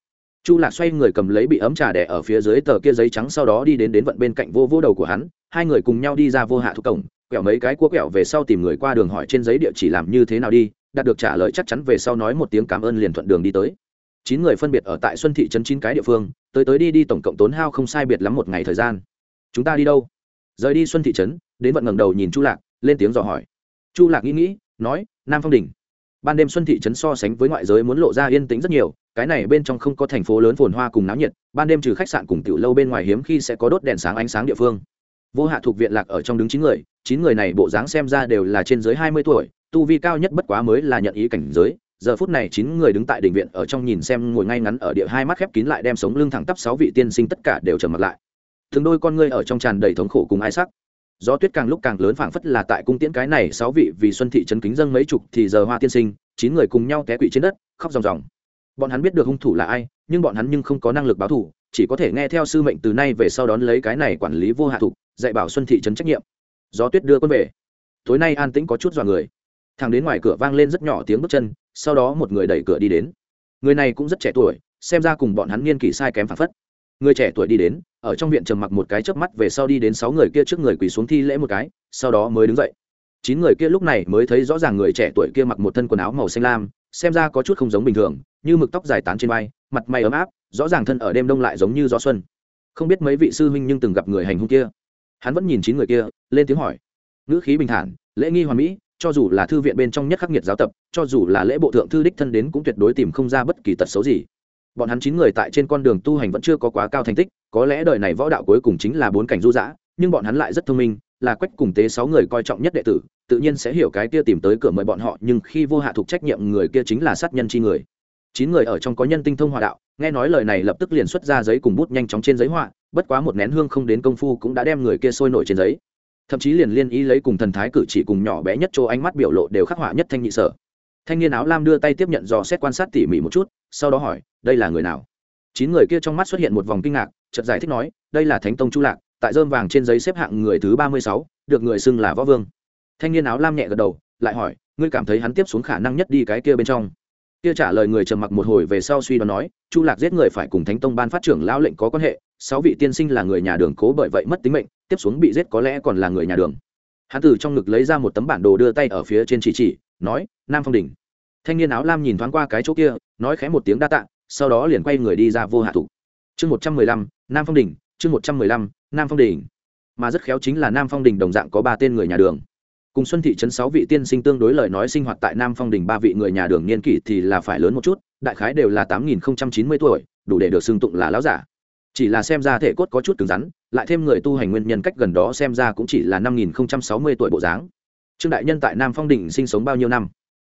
chu lạc xoay người cầm lấy bị ấm trà đẻ ở phía dưới tờ kia giấy trắng sau đó đi đến đến vận bên cạnh vô vô đầu của hắn, hai người cùng nhau đi ra vô hạ thuộc cổng, quẹo mấy cái cua quẹo về sau tìm người qua đường hỏi trên giấy địa chỉ làm như thế nào đi, đạt được trả lời chắc chắn về sau nói một tiếng cảm ơn liền thuận đường đi tới. Chín người phân biệt ở tại xuân thị trấn chín cái địa phương, tới tới đi đi tổng cộng tốn hao không sai biệt lắm một ngày thời gian. Chúng ta đi đâu? Rời đi xuân thị trấn, đến vận ngẩng đầu nhìn chu lạc, lên tiếng dò hỏi. Chu lạc nghĩ nghĩ, nói, nam phong đình ban đêm xuân thị trấn so sánh với ngoại giới muốn lộ ra yên tĩnh rất nhiều cái này bên trong không có thành phố lớn phồn hoa cùng náo nhiệt, ban đêm trừ khách sạn cùng tiểu lâu bên ngoài hiếm khi sẽ có đốt đèn sáng ánh sáng địa phương. Vô hạ thuộc viện lạc ở trong đứng chín người chín người này bộ dáng xem ra đều là trên dưới hai mươi tuổi, tu vi cao nhất bất quá mới là nhận ý cảnh giới. Giờ phút này chín người đứng tại đình viện ở trong nhìn xem ngồi ngay ngắn ở địa hai mắt khép kín lại đem sống lưng thẳng tắp sáu vị tiên sinh tất cả đều trầm mặt lại. Thường đôi con ngươi ở trong tràn đầy thống khổ cùng ai sắc. Gió tuyết càng lúc càng lớn phảng phất là tại cung tiễn cái này sáu vị vì xuân thị trấn kính dâng mấy chục thì giờ hoa tiên sinh, chín người cùng nhau té quỵ trên đất, khóc ròng ròng bọn hắn biết được hung thủ là ai, nhưng bọn hắn nhưng không có năng lực báo thù, chỉ có thể nghe theo sư mệnh từ nay về sau đón lấy cái này quản lý vô hạ thục dạy bảo xuân thị trấn trách nhiệm. Gió tuyết đưa quân về. Tối nay an tĩnh có chút dọa người. Thằng đến ngoài cửa vang lên rất nhỏ tiếng bước chân, sau đó một người đẩy cửa đi đến. Người này cũng rất trẻ tuổi, xem ra cùng bọn hắn niên kỷ sai kém phản phất. Người trẻ tuổi đi đến, ở trong viện trầm mặc một cái chớp mắt về sau đi đến sáu người kia trước người quỳ xuống thi lễ một cái, sau đó mới đứng dậy. Chín người kia lúc này mới thấy rõ ràng người trẻ tuổi kia mặc một thân quần áo màu xanh lam xem ra có chút không giống bình thường, như mực tóc dài tán trên vai, mặt mày ấm áp, rõ ràng thân ở đêm đông lại giống như gió xuân. Không biết mấy vị sư huynh nhưng từng gặp người hành hung kia. Hắn vẫn nhìn chín người kia, lên tiếng hỏi. Ngữ khí bình thản, lễ nghi hoàn mỹ, cho dù là thư viện bên trong nhất khắc nghiệt giáo tập, cho dù là lễ bộ thượng thư đích thân đến cũng tuyệt đối tìm không ra bất kỳ tật xấu gì. Bọn hắn chín người tại trên con đường tu hành vẫn chưa có quá cao thành tích, có lẽ đời này võ đạo cuối cùng chính là bốn cảnh du dã, nhưng bọn hắn lại rất thông minh, là quách cùng tế sáu người coi trọng nhất đệ tử tự nhiên sẽ hiểu cái kia tìm tới cửa mời bọn họ, nhưng khi vô hạ thuộc trách nhiệm người kia chính là sát nhân chi người. Chín người ở trong có nhân tinh thông hòa đạo, nghe nói lời này lập tức liền xuất ra giấy cùng bút nhanh chóng trên giấy họa, bất quá một nén hương không đến công phu cũng đã đem người kia sôi nổi trên giấy. Thậm chí liền liên ý lấy cùng thần thái cử chỉ cùng nhỏ bé nhất chỗ ánh mắt biểu lộ đều khắc họa nhất thanh nhị sở. Thanh niên áo lam đưa tay tiếp nhận dò xét quan sát tỉ mỉ một chút, sau đó hỏi, đây là người nào? Chín người kia trong mắt xuất hiện một vòng kinh ngạc, chợt giải thích nói, đây là thánh tông chu lạc, tại dơm vàng trên giấy xếp hạng người thứ ba mươi sáu, được người xưng là võ vương thanh niên áo lam nhẹ gật đầu, lại hỏi, ngươi cảm thấy hắn tiếp xuống khả năng nhất đi cái kia bên trong? Kia trả lời người trầm mặc một hồi về sau suy đoán nói, chu lạc giết người phải cùng thánh tông ban phát trưởng lao lệnh có quan hệ, sáu vị tiên sinh là người nhà đường cố bởi vậy mất tính mệnh, tiếp xuống bị giết có lẽ còn là người nhà đường. Hắn từ trong ngực lấy ra một tấm bản đồ đưa tay ở phía trên chỉ chỉ, nói, nam phong đình. Thanh niên áo lam nhìn thoáng qua cái chỗ kia, nói khẽ một tiếng đa tạ, sau đó liền quay người đi ra vô hạ thủ. Chương một trăm mười lăm, nam phong đình, chương một trăm mười lăm, nam phong đình. Mà rất khéo chính là nam phong đình đồng dạng có ba tên người nhà đường cùng xuân thị trấn sáu vị tiên sinh tương đối lời nói sinh hoạt tại nam phong đình ba vị người nhà đường niên kỷ thì là phải lớn một chút, đại khái đều là tám nghìn chín mươi tuổi, đủ để được xưng tụng là lão giả. Chỉ là xem ra thể cốt có chút cứng rắn, lại thêm người tu hành nguyên nhân cách gần đó xem ra cũng chỉ là năm nghìn sáu mươi tuổi bộ dáng. Trương đại nhân tại nam phong đình sinh sống bao nhiêu năm?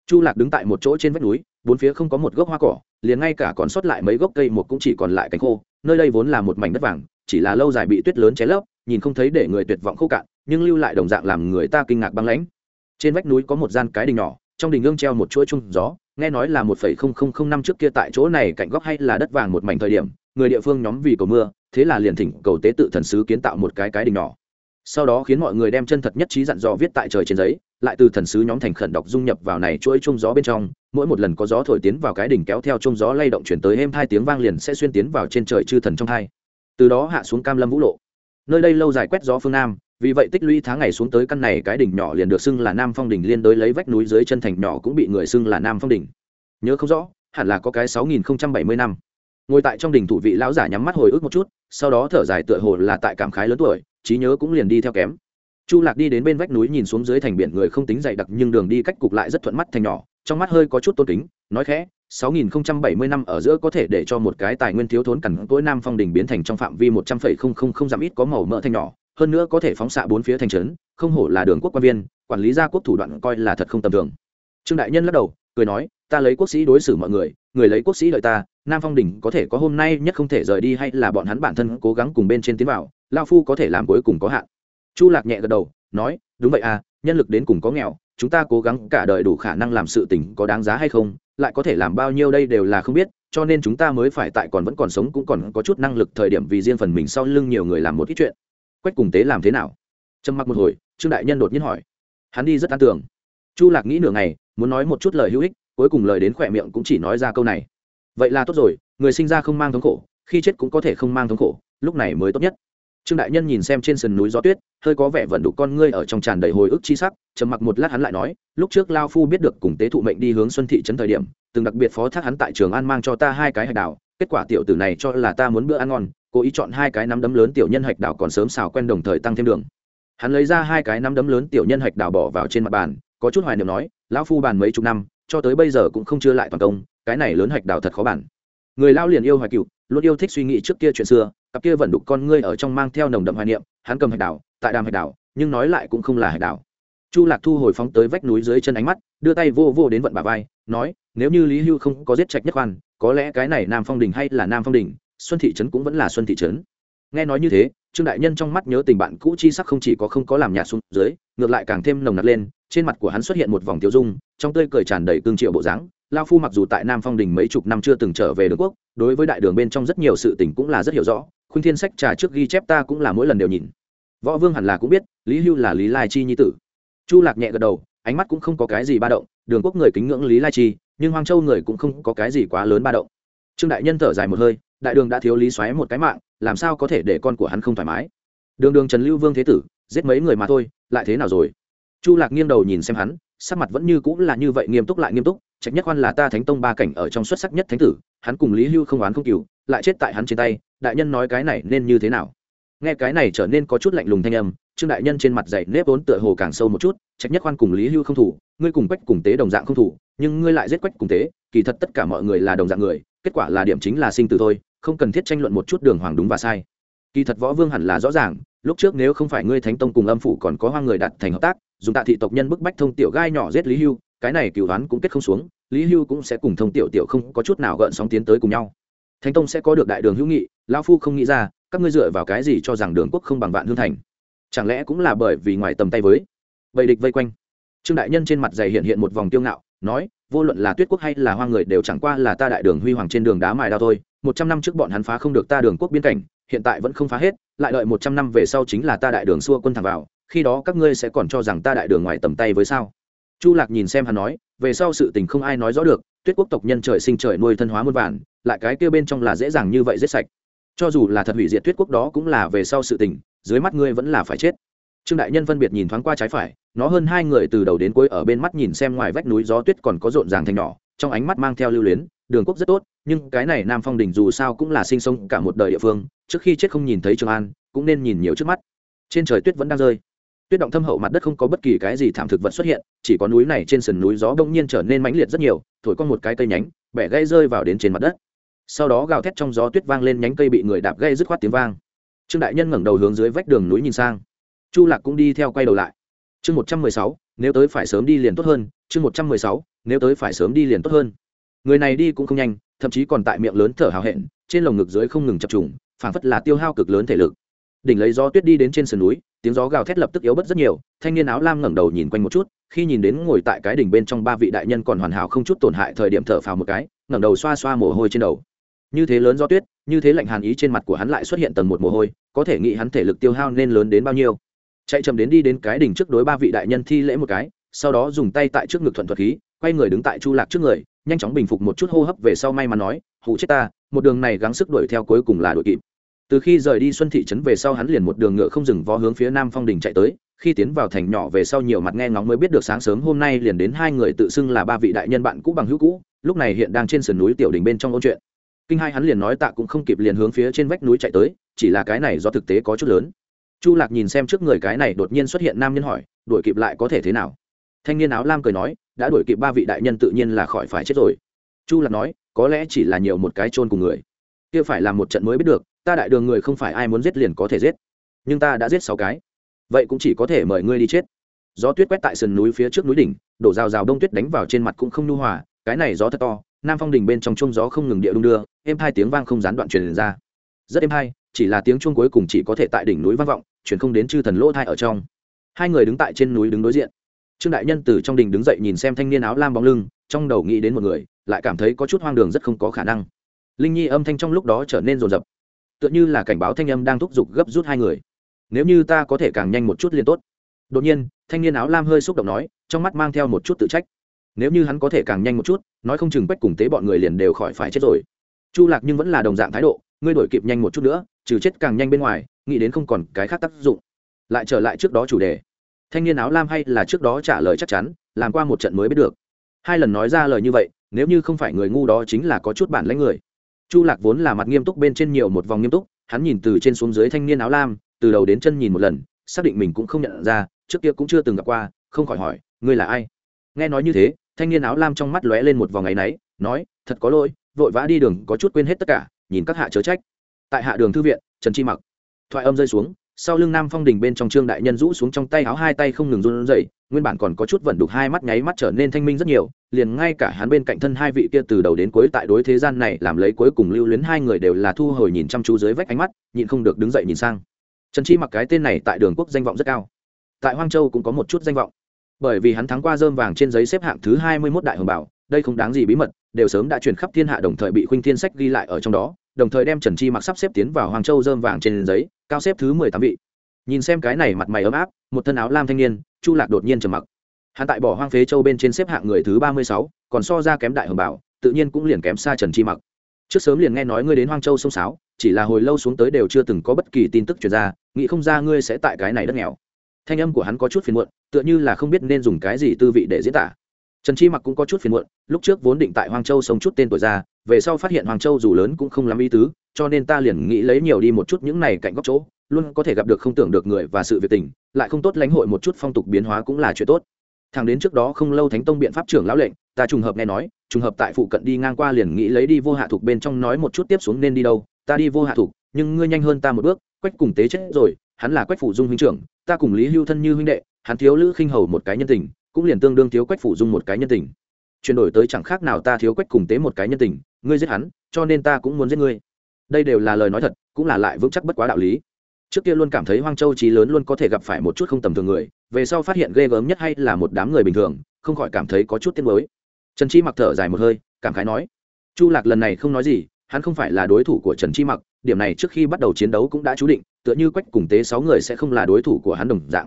Chu lạc đứng tại một chỗ trên vách núi, bốn phía không có một gốc hoa cỏ, liền ngay cả còn sót lại mấy gốc cây một cũng chỉ còn lại cánh khô, nơi đây vốn là một mảnh đất vàng, chỉ là lâu dài bị tuyết lớn cháy lấp nhìn không thấy để người tuyệt vọng khô cạn, nhưng lưu lại đồng dạng làm người ta kinh ngạc băng lãnh. Trên vách núi có một gian cái đình nhỏ, trong đình ương treo một chuỗi chung gió, nghe nói là một phẩy không không không năm trước kia tại chỗ này cạnh góc hay là đất vàng một mảnh thời điểm, người địa phương nhóm vì cầu mưa, thế là liền thỉnh cầu tế tự thần sứ kiến tạo một cái cái đình nhỏ. Sau đó khiến mọi người đem chân thật nhất trí dặn dò viết tại trời trên giấy, lại từ thần sứ nhóm thành khẩn đọc dung nhập vào này chuỗi chung gió bên trong, mỗi một lần có gió thổi tiến vào cái đỉnh kéo theo chung gió lay động chuyển tới êm hai tiếng vang liền sẽ xuyên tiến vào trên trời chư thần trong hai. Từ đó hạ xuống cam lâm vũ lộ nơi đây lâu dài quét gió phương nam, vì vậy tích lũy tháng ngày xuống tới căn này cái đỉnh nhỏ liền được xưng là nam phong đỉnh liên đối lấy vách núi dưới chân thành nhỏ cũng bị người xưng là nam phong đỉnh. Nhớ không rõ, hẳn là có cái sáu nghìn bảy mươi năm. Ngồi tại trong đỉnh thủ vị lão giả nhắm mắt hồi ức một chút, sau đó thở dài tựa hồ là tại cảm khái lớn tuổi, trí nhớ cũng liền đi theo kém. Chu lạc đi đến bên vách núi nhìn xuống dưới thành biển người không tính dày đặc nhưng đường đi cách cục lại rất thuận mắt thành nhỏ, trong mắt hơi có chút tôn kính, nói khẽ 6070 năm ở giữa có thể để cho một cái tài nguyên thiếu thốn cẩn tối nam phong đỉnh biến thành trong phạm vi 100,000 giảm ít có màu mỡ thành nhỏ, hơn nữa có thể phóng xạ bốn phía thành trấn, không hổ là đường quốc quan viên, quản lý gia quốc thủ đoạn coi là thật không tầm thường. Trương đại nhân lắc đầu, cười nói, ta lấy quốc sĩ đối xử mọi người, người lấy quốc sĩ đợi ta, Nam Phong đỉnh có thể có hôm nay nhất không thể rời đi hay là bọn hắn bản thân cố gắng cùng bên trên tiến vào, lão phu có thể làm cuối cùng có hạn. Chu Lạc nhẹ gật đầu, nói, đúng vậy à, nhân lực đến cùng có nghèo, chúng ta cố gắng cả đời đủ khả năng làm sự tình có đáng giá hay không, lại có thể làm bao nhiêu đây đều là không biết, cho nên chúng ta mới phải tại còn vẫn còn sống cũng còn có chút năng lực thời điểm vì riêng phần mình sau lưng nhiều người làm một ít chuyện. Quách cùng tế làm thế nào? Trầm mặc một hồi, trương đại nhân đột nhiên hỏi. Hắn đi rất an tưởng chu lạc nghĩ nửa ngày, muốn nói một chút lời hữu ích, cuối cùng lời đến khỏe miệng cũng chỉ nói ra câu này. Vậy là tốt rồi, người sinh ra không mang thống khổ, khi chết cũng có thể không mang thống khổ, lúc này mới tốt nhất trương đại nhân nhìn xem trên sườn núi gió tuyết, hơi có vẻ vận đục con ngươi ở trong tràn đầy hồi ức chi sắc, trầm mặc một lát hắn lại nói, lúc trước lao phu biết được cùng tế thụ mệnh đi hướng xuân thị trấn thời điểm, từng đặc biệt phó thác hắn tại trường an mang cho ta hai cái hạch đào kết quả tiểu tử này cho là ta muốn bữa ăn ngon, cố ý chọn hai cái nắm đấm lớn tiểu nhân hạch đào còn sớm xào quen đồng thời tăng thêm đường. Hắn lấy ra hai cái nắm đấm lớn tiểu nhân hạch đào bỏ vào trên mặt bàn, có chút hoài niệm nói lão phu bàn mấy chục năm, cho tới bây giờ cũng không chưa lại toàn công, cái này lớn hạch đào thật khó bản người lao liền yêu hoài cựu luôn yêu thích suy nghĩ trước kia chuyện xưa cặp kia vẫn đục con ngươi ở trong mang theo nồng đậm hoài niệm hắn cầm hạch đảo, tại đàm hạch đảo, nhưng nói lại cũng không là hạch đảo. chu lạc thu hồi phóng tới vách núi dưới chân ánh mắt đưa tay vô vô đến vận bà vai nói nếu như lý hưu không có giết trạch nhất khoan có lẽ cái này nam phong đình hay là nam phong đình xuân thị trấn cũng vẫn là xuân thị trấn nghe nói như thế trương đại nhân trong mắt nhớ tình bạn cũ chi sắc không chỉ có không có làm nhạt xuống dưới ngược lại càng thêm nồng nặc lên trên mặt của hắn xuất hiện một vòng tiêu dung trong tươi cười tràn đầy cương triệu bộ dáng lao phu mặc dù tại nam phong đình mấy chục năm chưa từng trở về đường quốc đối với đại đường bên trong rất nhiều sự tình cũng là rất hiểu rõ khuynh thiên sách trà trước ghi chép ta cũng là mỗi lần đều nhìn. Võ vương hẳn là cũng biết, lý hưu là lý lai chi nhi tử. Chu lạc nhẹ gật đầu, ánh mắt cũng không có cái gì ba động, đường quốc người kính ngưỡng lý lai chi, nhưng Hoang châu người cũng không có cái gì quá lớn ba động. Trương đại nhân thở dài một hơi, đại đường đã thiếu lý xoáy một cái mạng, làm sao có thể để con của hắn không thoải mái? Đường đường trần lưu vương thế tử, giết mấy người mà thôi, lại thế nào rồi? Chu lạc nghiêng đầu nhìn xem hắn, sắc mặt vẫn như cũng là như vậy nghiêm túc lại nghiêm túc, trách nhất khoan là ta thánh tông ba cảnh ở trong xuất sắc nhất thánh tử, hắn cùng lý hưu không oán không cừu lại chết tại hắn trên tay đại nhân nói cái này nên như thế nào? Nghe cái này trở nên có chút lạnh lùng thanh âm, trương đại nhân trên mặt dày nếp vốn tựa hồ càng sâu một chút trách nhất khoan cùng lý hưu không thủ, ngươi cùng quách cùng tế đồng dạng không thủ, nhưng ngươi lại giết quách cùng tế, kỳ thật tất cả mọi người là đồng dạng người, kết quả là điểm chính là sinh từ thôi, không cần thiết tranh luận một chút đường hoàng đúng và sai. Kỳ thật võ vương hẳn là rõ ràng, lúc trước nếu không phải ngươi thánh tông cùng âm phủ còn có hoang người đặt thành hợp tác, dùng tạ thị tộc nhân bức bách thông tiểu gai nhỏ giết lý hưu, cái này cựu đoán cũng kết không xuống, lý hưu cũng sẽ cùng thông tiểu tiểu không có chút nào gợn sóng tiến tới cùng nhau. Thánh tông sẽ có được đại đường hữu nghị lão phu không nghĩ ra, các ngươi dựa vào cái gì cho rằng đường quốc không bằng vạn hương thành? Chẳng lẽ cũng là bởi vì ngoài tầm tay với bầy địch vây quanh? Trương đại nhân trên mặt dày hiện hiện một vòng tiêu ngạo, nói, vô luận là tuyết quốc hay là hoa người đều chẳng qua là ta đại đường huy hoàng trên đường đá mài đao thôi. Một trăm năm trước bọn hắn phá không được ta đường quốc biên cảnh, hiện tại vẫn không phá hết, lại đợi một trăm năm về sau chính là ta đại đường xua quân thẳng vào, khi đó các ngươi sẽ còn cho rằng ta đại đường ngoài tầm tay với sao? Chu lạc nhìn xem hắn nói, về sau sự tình không ai nói rõ được, tuyết quốc tộc nhân trời sinh trời nuôi thân hóa muôn vàn, lại cái kia bên trong là dễ dàng như vậy giết sạch cho dù là thật hủy diệt tuyết quốc đó cũng là về sau sự tình, dưới mắt ngươi vẫn là phải chết. Trương đại nhân phân biệt nhìn thoáng qua trái phải, nó hơn hai người từ đầu đến cuối ở bên mắt nhìn xem ngoài vách núi gió tuyết còn có rộn ràng thành nhỏ, trong ánh mắt mang theo lưu luyến, đường quốc rất tốt, nhưng cái này nam phong đình dù sao cũng là sinh sống cả một đời địa phương, trước khi chết không nhìn thấy trường an, cũng nên nhìn nhiều trước mắt. Trên trời tuyết vẫn đang rơi. Tuyết động thâm hậu mặt đất không có bất kỳ cái gì thảm thực vật xuất hiện, chỉ có núi này trên sườn núi gió đông nhiên trở nên mãnh liệt rất nhiều, thổi con một cái cây nhánh, bẻ gây rơi vào đến trên mặt đất sau đó gào thét trong gió tuyết vang lên nhánh cây bị người đạp gây dứt khoát tiếng vang. Trương đại nhân ngẩng đầu hướng dưới vách đường núi nhìn sang. Chu lạc cũng đi theo quay đầu lại. Chương một trăm mười sáu, nếu tới phải sớm đi liền tốt hơn, chương một trăm mười sáu, nếu tới phải sớm đi liền tốt hơn. Người này đi cũng không nhanh, thậm chí còn tại miệng lớn thở hào hẹn, trên lồng ngực dưới không ngừng chập trùng, phảng phất là tiêu hao cực lớn thể lực. Đỉnh lấy gió tuyết đi đến trên sườn núi, tiếng gió gào thét lập tức yếu bớt rất nhiều, thanh niên áo lam ngẩng đầu nhìn quanh một chút, khi nhìn đến ngồi tại cái đỉnh bên trong ba vị đại nhân còn hoàn hảo không chút tổn hại thời điểm thở phào một cái, ngẩng đầu xoa xoa mồ hôi trên đầu như thế lớn do tuyết, như thế lạnh hàn ý trên mặt của hắn lại xuất hiện tầng một mồ hôi, có thể nghĩ hắn thể lực tiêu hao nên lớn đến bao nhiêu. Chạy chậm đến đi đến cái đỉnh trước đối ba vị đại nhân thi lễ một cái, sau đó dùng tay tại trước ngực thuận thuật khí, quay người đứng tại chu lạc trước người, nhanh chóng bình phục một chút hô hấp về sau may mắn nói hụ chết ta, một đường này gắng sức đuổi theo cuối cùng là đuổi kịp. Từ khi rời đi xuân thị trấn về sau hắn liền một đường ngựa không dừng vó hướng phía nam phong đình chạy tới, khi tiến vào thành nhỏ về sau nhiều mặt nghe ngóng mới biết được sáng sớm hôm nay liền đến hai người tự xưng là ba vị đại nhân bạn cũ bằng hữu cũ, lúc này hiện đang trên sườn núi tiểu đình bên trong ôn chuyện kinh hai hắn liền nói tạ cũng không kịp liền hướng phía trên vách núi chạy tới, chỉ là cái này do thực tế có chút lớn. Chu lạc nhìn xem trước người cái này đột nhiên xuất hiện nam nhân hỏi, đuổi kịp lại có thể thế nào? Thanh niên áo lam cười nói, đã đuổi kịp ba vị đại nhân tự nhiên là khỏi phải chết rồi. Chu lạc nói, có lẽ chỉ là nhiều một cái chôn cùng người. Kia phải làm một trận mới biết được, ta đại đường người không phải ai muốn giết liền có thể giết. Nhưng ta đã giết sáu cái. Vậy cũng chỉ có thể mời ngươi đi chết. Gió tuyết quét tại sườn núi phía trước núi đỉnh, đổ rào rào đông tuyết đánh vào trên mặt cũng không nhu hòa, cái này gió thật to nam phong đình bên trong chuông gió không ngừng địa đung đưa, êm hai tiếng vang không gián đoạn truyền ra. Rất êm hai, chỉ là tiếng chuông cuối cùng chỉ có thể tại đỉnh núi vang vọng chuyển không đến chư thần lỗ thai ở trong. Hai người đứng tại trên núi đứng đối diện. Trương đại nhân từ trong đình đứng dậy nhìn xem thanh niên áo lam bóng lưng, trong đầu nghĩ đến một người, lại cảm thấy có chút hoang đường rất không có khả năng. Linh nhi âm thanh trong lúc đó trở nên rồn rập. Tựa như là cảnh báo thanh âm đang thúc giục gấp rút hai người. Nếu như ta có thể càng nhanh một chút liền tốt. Đột nhiên, thanh niên áo lam hơi xúc động nói, trong mắt mang theo một chút tự trách nếu như hắn có thể càng nhanh một chút, nói không chừng quách cùng tế bọn người liền đều khỏi phải chết rồi. Chu lạc nhưng vẫn là đồng dạng thái độ, ngươi đổi kịp nhanh một chút nữa, trừ chết càng nhanh bên ngoài, nghĩ đến không còn cái khác tác dụng. Lại trở lại trước đó chủ đề. Thanh niên áo lam hay là trước đó trả lời chắc chắn, làm qua một trận mới biết được. Hai lần nói ra lời như vậy, nếu như không phải người ngu đó chính là có chút bản lãnh người. Chu lạc vốn là mặt nghiêm túc bên trên nhiều một vòng nghiêm túc, hắn nhìn từ trên xuống dưới thanh niên áo lam, từ đầu đến chân nhìn một lần, xác định mình cũng không nhận ra, trước kia cũng chưa từng gặp qua, không khỏi hỏi, ngươi là ai? Nghe nói như thế thanh niên áo lam trong mắt lóe lên một vòng ngày náy, nói, thật có lỗi, vội vã đi đường, có chút quên hết tất cả, nhìn các hạ chớ trách. Tại hạ đường thư viện, trần chi mặc thoại âm rơi xuống, sau lưng nam phong đình bên trong trương đại nhân rũ xuống trong tay áo hai tay không ngừng run rẩy, nguyên bản còn có chút vận đục hai mắt nháy mắt trở nên thanh minh rất nhiều, liền ngay cả hắn bên cạnh thân hai vị kia từ đầu đến cuối tại đối thế gian này làm lấy cuối cùng lưu luyến hai người đều là thu hồi nhìn chăm chú dưới vách ánh mắt, nhịn không được đứng dậy nhìn sang. Trần chi mặc cái tên này tại đường quốc danh vọng rất cao. Tại hoang châu cũng có một chút danh vọng bởi vì hắn thắng qua dơm vàng trên giấy xếp hạng thứ hai mươi 21 đại hồng bảo, đây không đáng gì bí mật, đều sớm đã truyền khắp thiên hạ đồng thời bị khuynh thiên sách ghi lại ở trong đó, đồng thời đem trần chi mặc sắp xếp tiến vào hoàng châu dơm vàng trên giấy, cao xếp thứ mười tám vị. Nhìn xem cái này mặt mày ấm áp, một thân áo lam thanh niên, chu lạc đột nhiên trầm mặc. Hắn tại bỏ hoang phế châu bên trên xếp hạng người thứ ba mươi sáu, còn so ra kém đại hồng bảo, tự nhiên cũng liền kém xa trần chi mặc. Trước sớm liền nghe nói ngươi đến hoang châu sông sáo, chỉ là hồi lâu xuống tới đều chưa từng có bất kỳ tin tức truyền ra, nghĩ không ra ngươi sẽ tại cái này đất nghèo thanh âm của hắn có chút phiền muộn, tựa như là không biết nên dùng cái gì tư vị để diễn tả. Trần chi mặc cũng có chút phiền muộn, lúc trước vốn định tại Hoàng châu sống chút tên tuổi ra, về sau phát hiện hoàng châu dù lớn cũng không lắm ý tứ, cho nên ta liền nghĩ lấy nhiều đi một chút những này cạnh góc chỗ, luôn có thể gặp được không tưởng được người và sự việc tình, lại không tốt lãnh hội một chút phong tục biến hóa cũng là chuyện tốt. Thằng đến trước đó không lâu thánh tông biện pháp trưởng lão lệnh, ta trùng hợp nghe nói, trùng hợp tại phụ cận đi ngang qua liền nghĩ lấy đi vô hạ thục bên trong nói một chút tiếp xuống nên đi đâu, ta đi vô hạ thục, nhưng ngươi nhanh hơn ta một bước, quách cùng tế chết rồi, hắn là quách phủ dung huynh trưởng ta cùng lý hưu thân như huynh đệ, hắn thiếu lữ khinh hầu một cái nhân tình, cũng liền tương đương thiếu quách phủ dung một cái nhân tình. Chuyển đổi tới chẳng khác nào ta thiếu quách cùng tế một cái nhân tình, ngươi giết hắn, cho nên ta cũng muốn giết ngươi. Đây đều là lời nói thật, cũng là lại vững chắc bất quá đạo lý. Trước kia luôn cảm thấy hoang châu trí lớn luôn có thể gặp phải một chút không tầm thường người, về sau phát hiện ghê gớm nhất hay là một đám người bình thường, không khỏi cảm thấy có chút tiếc mới trần chi mặc thở dài một hơi, cảm khái nói, chu lạc lần này không nói gì, hắn không phải là đối thủ của trần chi mặc, điểm này trước khi bắt đầu chiến đấu cũng đã chú định tựa như quách cùng tế sáu người sẽ không là đối thủ của hắn đồng dạng.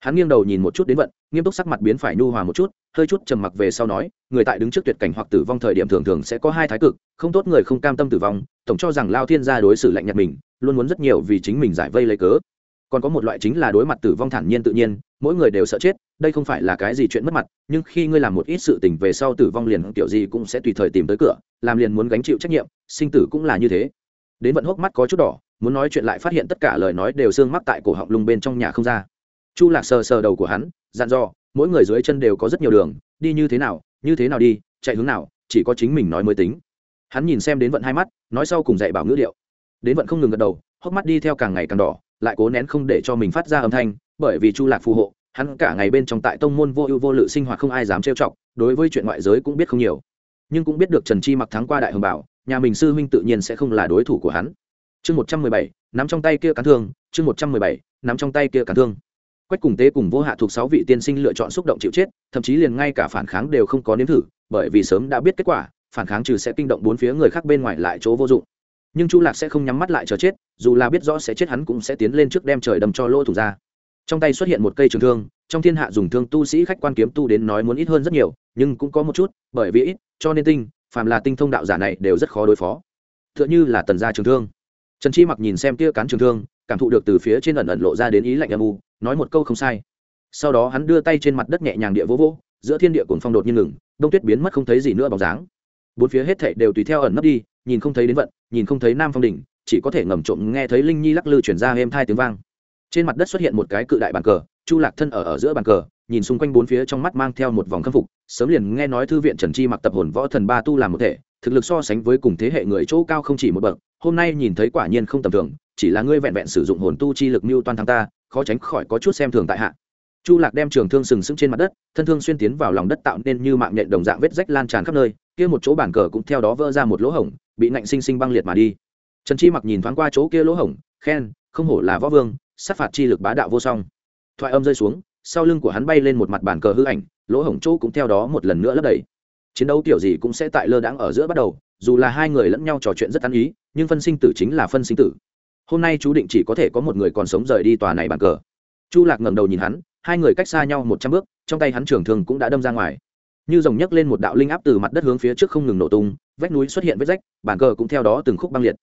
Hắn nghiêng đầu nhìn một chút đến vận, nghiêm túc sắc mặt biến phải nhu hòa một chút, hơi chút trầm mặc về sau nói, người tại đứng trước tuyệt cảnh hoặc tử vong thời điểm thường thường sẽ có hai thái cực, không tốt người không cam tâm tử vong, tổng cho rằng lao thiên gia đối xử lạnh nhạt mình, luôn muốn rất nhiều vì chính mình giải vây lấy cớ. Còn có một loại chính là đối mặt tử vong thản nhiên tự nhiên, mỗi người đều sợ chết, đây không phải là cái gì chuyện mất mặt, nhưng khi ngươi làm một ít sự tình về sau tử vong liền kiểu gì cũng sẽ tùy thời tìm tới cửa, làm liền muốn gánh chịu trách nhiệm, sinh tử cũng là như thế. Đến vận hốc mắt có chút đỏ muốn nói chuyện lại phát hiện tất cả lời nói đều xương mắc tại cổ họng lung bên trong nhà không ra. Chu lạc sờ sờ đầu của hắn, dặn dò, mỗi người dưới chân đều có rất nhiều đường, đi như thế nào, như thế nào đi, chạy hướng nào, chỉ có chính mình nói mới tính. Hắn nhìn xem đến vận hai mắt, nói sau cùng dạy bảo ngữ điệu. Đến vận không ngừng gật đầu, hốc mắt đi theo càng ngày càng đỏ, lại cố nén không để cho mình phát ra âm thanh, bởi vì chu lạc phù hộ, hắn cả ngày bên trong tại tông môn vô ưu vô lự sinh hoạt không ai dám trêu chọc, đối với chuyện ngoại giới cũng biết không nhiều. Nhưng cũng biết được trần chi mặc thắng qua đại hồng bảo, nhà mình sư huynh tự nhiên sẽ không là đối thủ của hắn chương một trăm mười bảy, nắm trong tay kia cán thương, chương một trăm mười bảy, nắm trong tay kia cán thương. Quách cùng tế cùng vô hạ thuộc sáu vị tiên sinh lựa chọn xúc động chịu chết, thậm chí liền ngay cả phản kháng đều không có nếm thử, bởi vì sớm đã biết kết quả, phản kháng trừ sẽ kinh động bốn phía người khác bên ngoài lại chỗ vô dụng. Nhưng chu lạc sẽ không nhắm mắt lại chờ chết, dù là biết rõ sẽ chết hắn cũng sẽ tiến lên trước đem trời đâm cho lỗ thủ ra. Trong tay xuất hiện một cây trường thương, trong thiên hạ dùng thương tu sĩ khách quan kiếm tu đến nói muốn ít hơn rất nhiều, nhưng cũng có một chút, bởi vì ít, cho nên tinh, phàm là tinh thông đạo giả này đều rất khó đối phó. T h ư ợ n h ư là tần gia trường thương trần chi mặc nhìn xem tia cán trường thương, cảm thụ được từ phía trên ẩn ẩn lộ ra đến ý lạnh âm u, nói một câu không sai. Sau đó hắn đưa tay trên mặt đất nhẹ nhàng địa vỗ vỗ, giữa thiên địa cuồng phong đột nhiên ngừng, đông tuyết biến mất không thấy gì nữa bóng dáng. Bốn phía hết thảy đều tùy theo ẩn nấp đi, nhìn không thấy đến vận, nhìn không thấy nam phong đỉnh, chỉ có thể ngầm trộm nghe thấy linh nhi lắc lư chuyển ra êm thai tiếng vang. Trên mặt đất xuất hiện một cái cự đại bàn cờ, chu lạc thân ở ở giữa bàn cờ, nhìn xung quanh bốn phía trong mắt mang theo một vòng khâm phục, sớm liền nghe nói thư viện trần chi mặc tập hồn võ thần ba tu làm một thể thực lực so sánh với cùng thế hệ người chỗ cao không chỉ một bậc, hôm nay nhìn thấy quả nhiên không tầm thường, chỉ là ngươi vẹn vẹn sử dụng hồn tu chi lực mưu toan thắng ta, khó tránh khỏi có chút xem thường tại hạ. Chu lạc đem trường thương sừng sững trên mặt đất, thân thương xuyên tiến vào lòng đất tạo nên như mạng nhện đồng dạng vết rách lan tràn khắp nơi, kia một chỗ bản cờ cũng theo đó vỡ ra một lỗ hổng, bị nạnh sinh sinh băng liệt mà đi. Trần chi mặc nhìn thoáng qua chỗ kia lỗ hổng, khen, không hổ là võ vương, sát phạt chi lực bá đạo vô song. Thoại âm rơi xuống, sau lưng của hắn bay lên một mặt bàn cờ hư ảnh, lỗ hổng chỗ cũng theo đó một lần nữa lấp đầy chiến đấu kiểu gì cũng sẽ tại lơ đãng ở giữa bắt đầu, dù là hai người lẫn nhau trò chuyện rất ăn ý, nhưng phân sinh tử chính là phân sinh tử. Hôm nay chú định chỉ có thể có một người còn sống rời đi tòa này bàn cờ. Chu lạc ngẩng đầu nhìn hắn, hai người cách xa nhau một trăm bước, trong tay hắn trường thương cũng đã đâm ra ngoài. Như dòng nhấc lên một đạo linh áp từ mặt đất hướng phía trước không ngừng nổ tung, vách núi xuất hiện vết rách, bàn cờ cũng theo đó từng khúc băng liệt.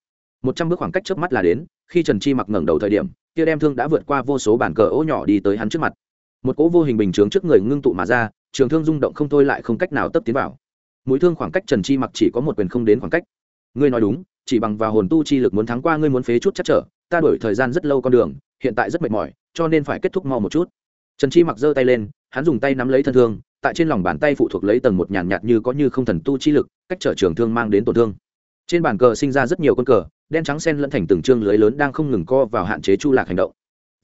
Một trăm bước khoảng cách trước mắt là đến, khi trần chi mặc ngẩng đầu thời điểm, kia đem thương đã vượt qua vô số bàn cờ ố nhỏ đi tới hắn trước mặt. Một cỗ vô hình bình chướng trước người ngưng tụ mà ra, trường thương rung động không thôi lại không cách nào tấp tiến vào mũi thương khoảng cách trần chi mặc chỉ có một quyền không đến khoảng cách. Ngươi nói đúng, chỉ bằng vào hồn tu chi lực muốn thắng qua ngươi muốn phế chút chắc trở, ta đổi thời gian rất lâu con đường, hiện tại rất mệt mỏi, cho nên phải kết thúc mau một chút. Trần chi mặc giơ tay lên, hắn dùng tay nắm lấy thân thương, tại trên lòng bàn tay phụ thuộc lấy tầng một nhàn nhạt như có như không thần tu chi lực, cách trở trường thương mang đến tổn thương. Trên bàn cờ sinh ra rất nhiều con cờ, đen trắng sen lẫn thành từng chương lưới lớn đang không ngừng co vào hạn chế chu lạc hành động.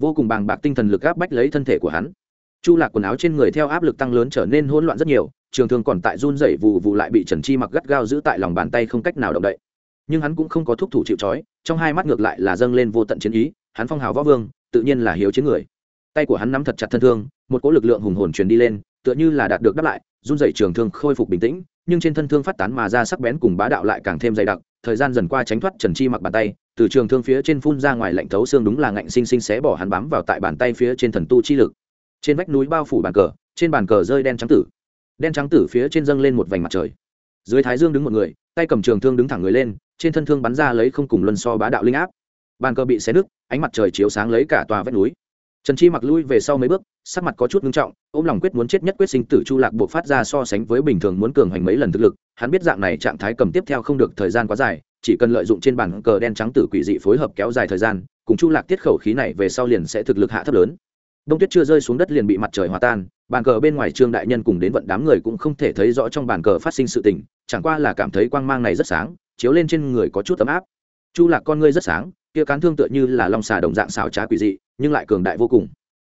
Vô cùng bàng bạc tinh thần lực áp bách lấy thân thể của hắn. Chu lạc quần áo trên người theo áp lực tăng lớn trở nên hỗn loạn rất nhiều trường thương còn tại run rẩy vụ vụ lại bị trần chi mặc gắt gao giữ tại lòng bàn tay không cách nào động đậy. Nhưng hắn cũng không có thúc thủ chịu trói, trong hai mắt ngược lại là dâng lên vô tận chiến ý, hắn phong hào võ vương, tự nhiên là hiếu chiến người. Tay của hắn nắm thật chặt thân thương, một cỗ lực lượng hùng hồn truyền đi lên, tựa như là đạt được đáp lại, run rẩy trường thương khôi phục bình tĩnh, nhưng trên thân thương phát tán mà ra sắc bén cùng bá đạo lại càng thêm dày đặc, thời gian dần qua tránh thoát trần chi mặc bàn tay, từ trường thương phía trên phun ra ngoài lạnh thấu xương đúng là ngạnh sinh sinh xé bỏ hắn bám vào tại bàn tay phía trên thần tu chi lực. Trên vách núi bao phủ bàn cờ, trên bàn cờ rơi đen trắng tử đen trắng tử phía trên dâng lên một vành mặt trời. Dưới thái dương đứng một người, tay cầm trường thương đứng thẳng người lên, trên thân thương bắn ra lấy không cùng luân so bá đạo linh áp. Bàn cờ bị xé nứt, ánh mặt trời chiếu sáng lấy cả tòa vách núi. Trần chi mặc lui về sau mấy bước, sắc mặt có chút ngưng trọng, ôm lòng quyết muốn chết nhất quyết sinh tử chu lạc buộc phát ra so sánh với bình thường muốn cường hành mấy lần thực lực, hắn biết dạng này trạng thái cầm tiếp theo không được thời gian quá dài, chỉ cần lợi dụng trên bàn cờ đen trắng tử quỷ dị phối hợp kéo dài thời gian, cùng chu lạc tiết khẩu khí này về sau liền sẽ thực lực hạ thấp lớn. Đông tuyết chưa rơi xuống đất liền bị mặt trời hòa tan bàn cờ bên ngoài trương đại nhân cùng đến vận đám người cũng không thể thấy rõ trong bàn cờ phát sinh sự tình, chẳng qua là cảm thấy quang mang này rất sáng, chiếu lên trên người có chút ấm áp. Chu lạc con ngươi rất sáng, kia cán thương tựa như là long xà đồng dạng xảo trá quỷ dị, nhưng lại cường đại vô cùng.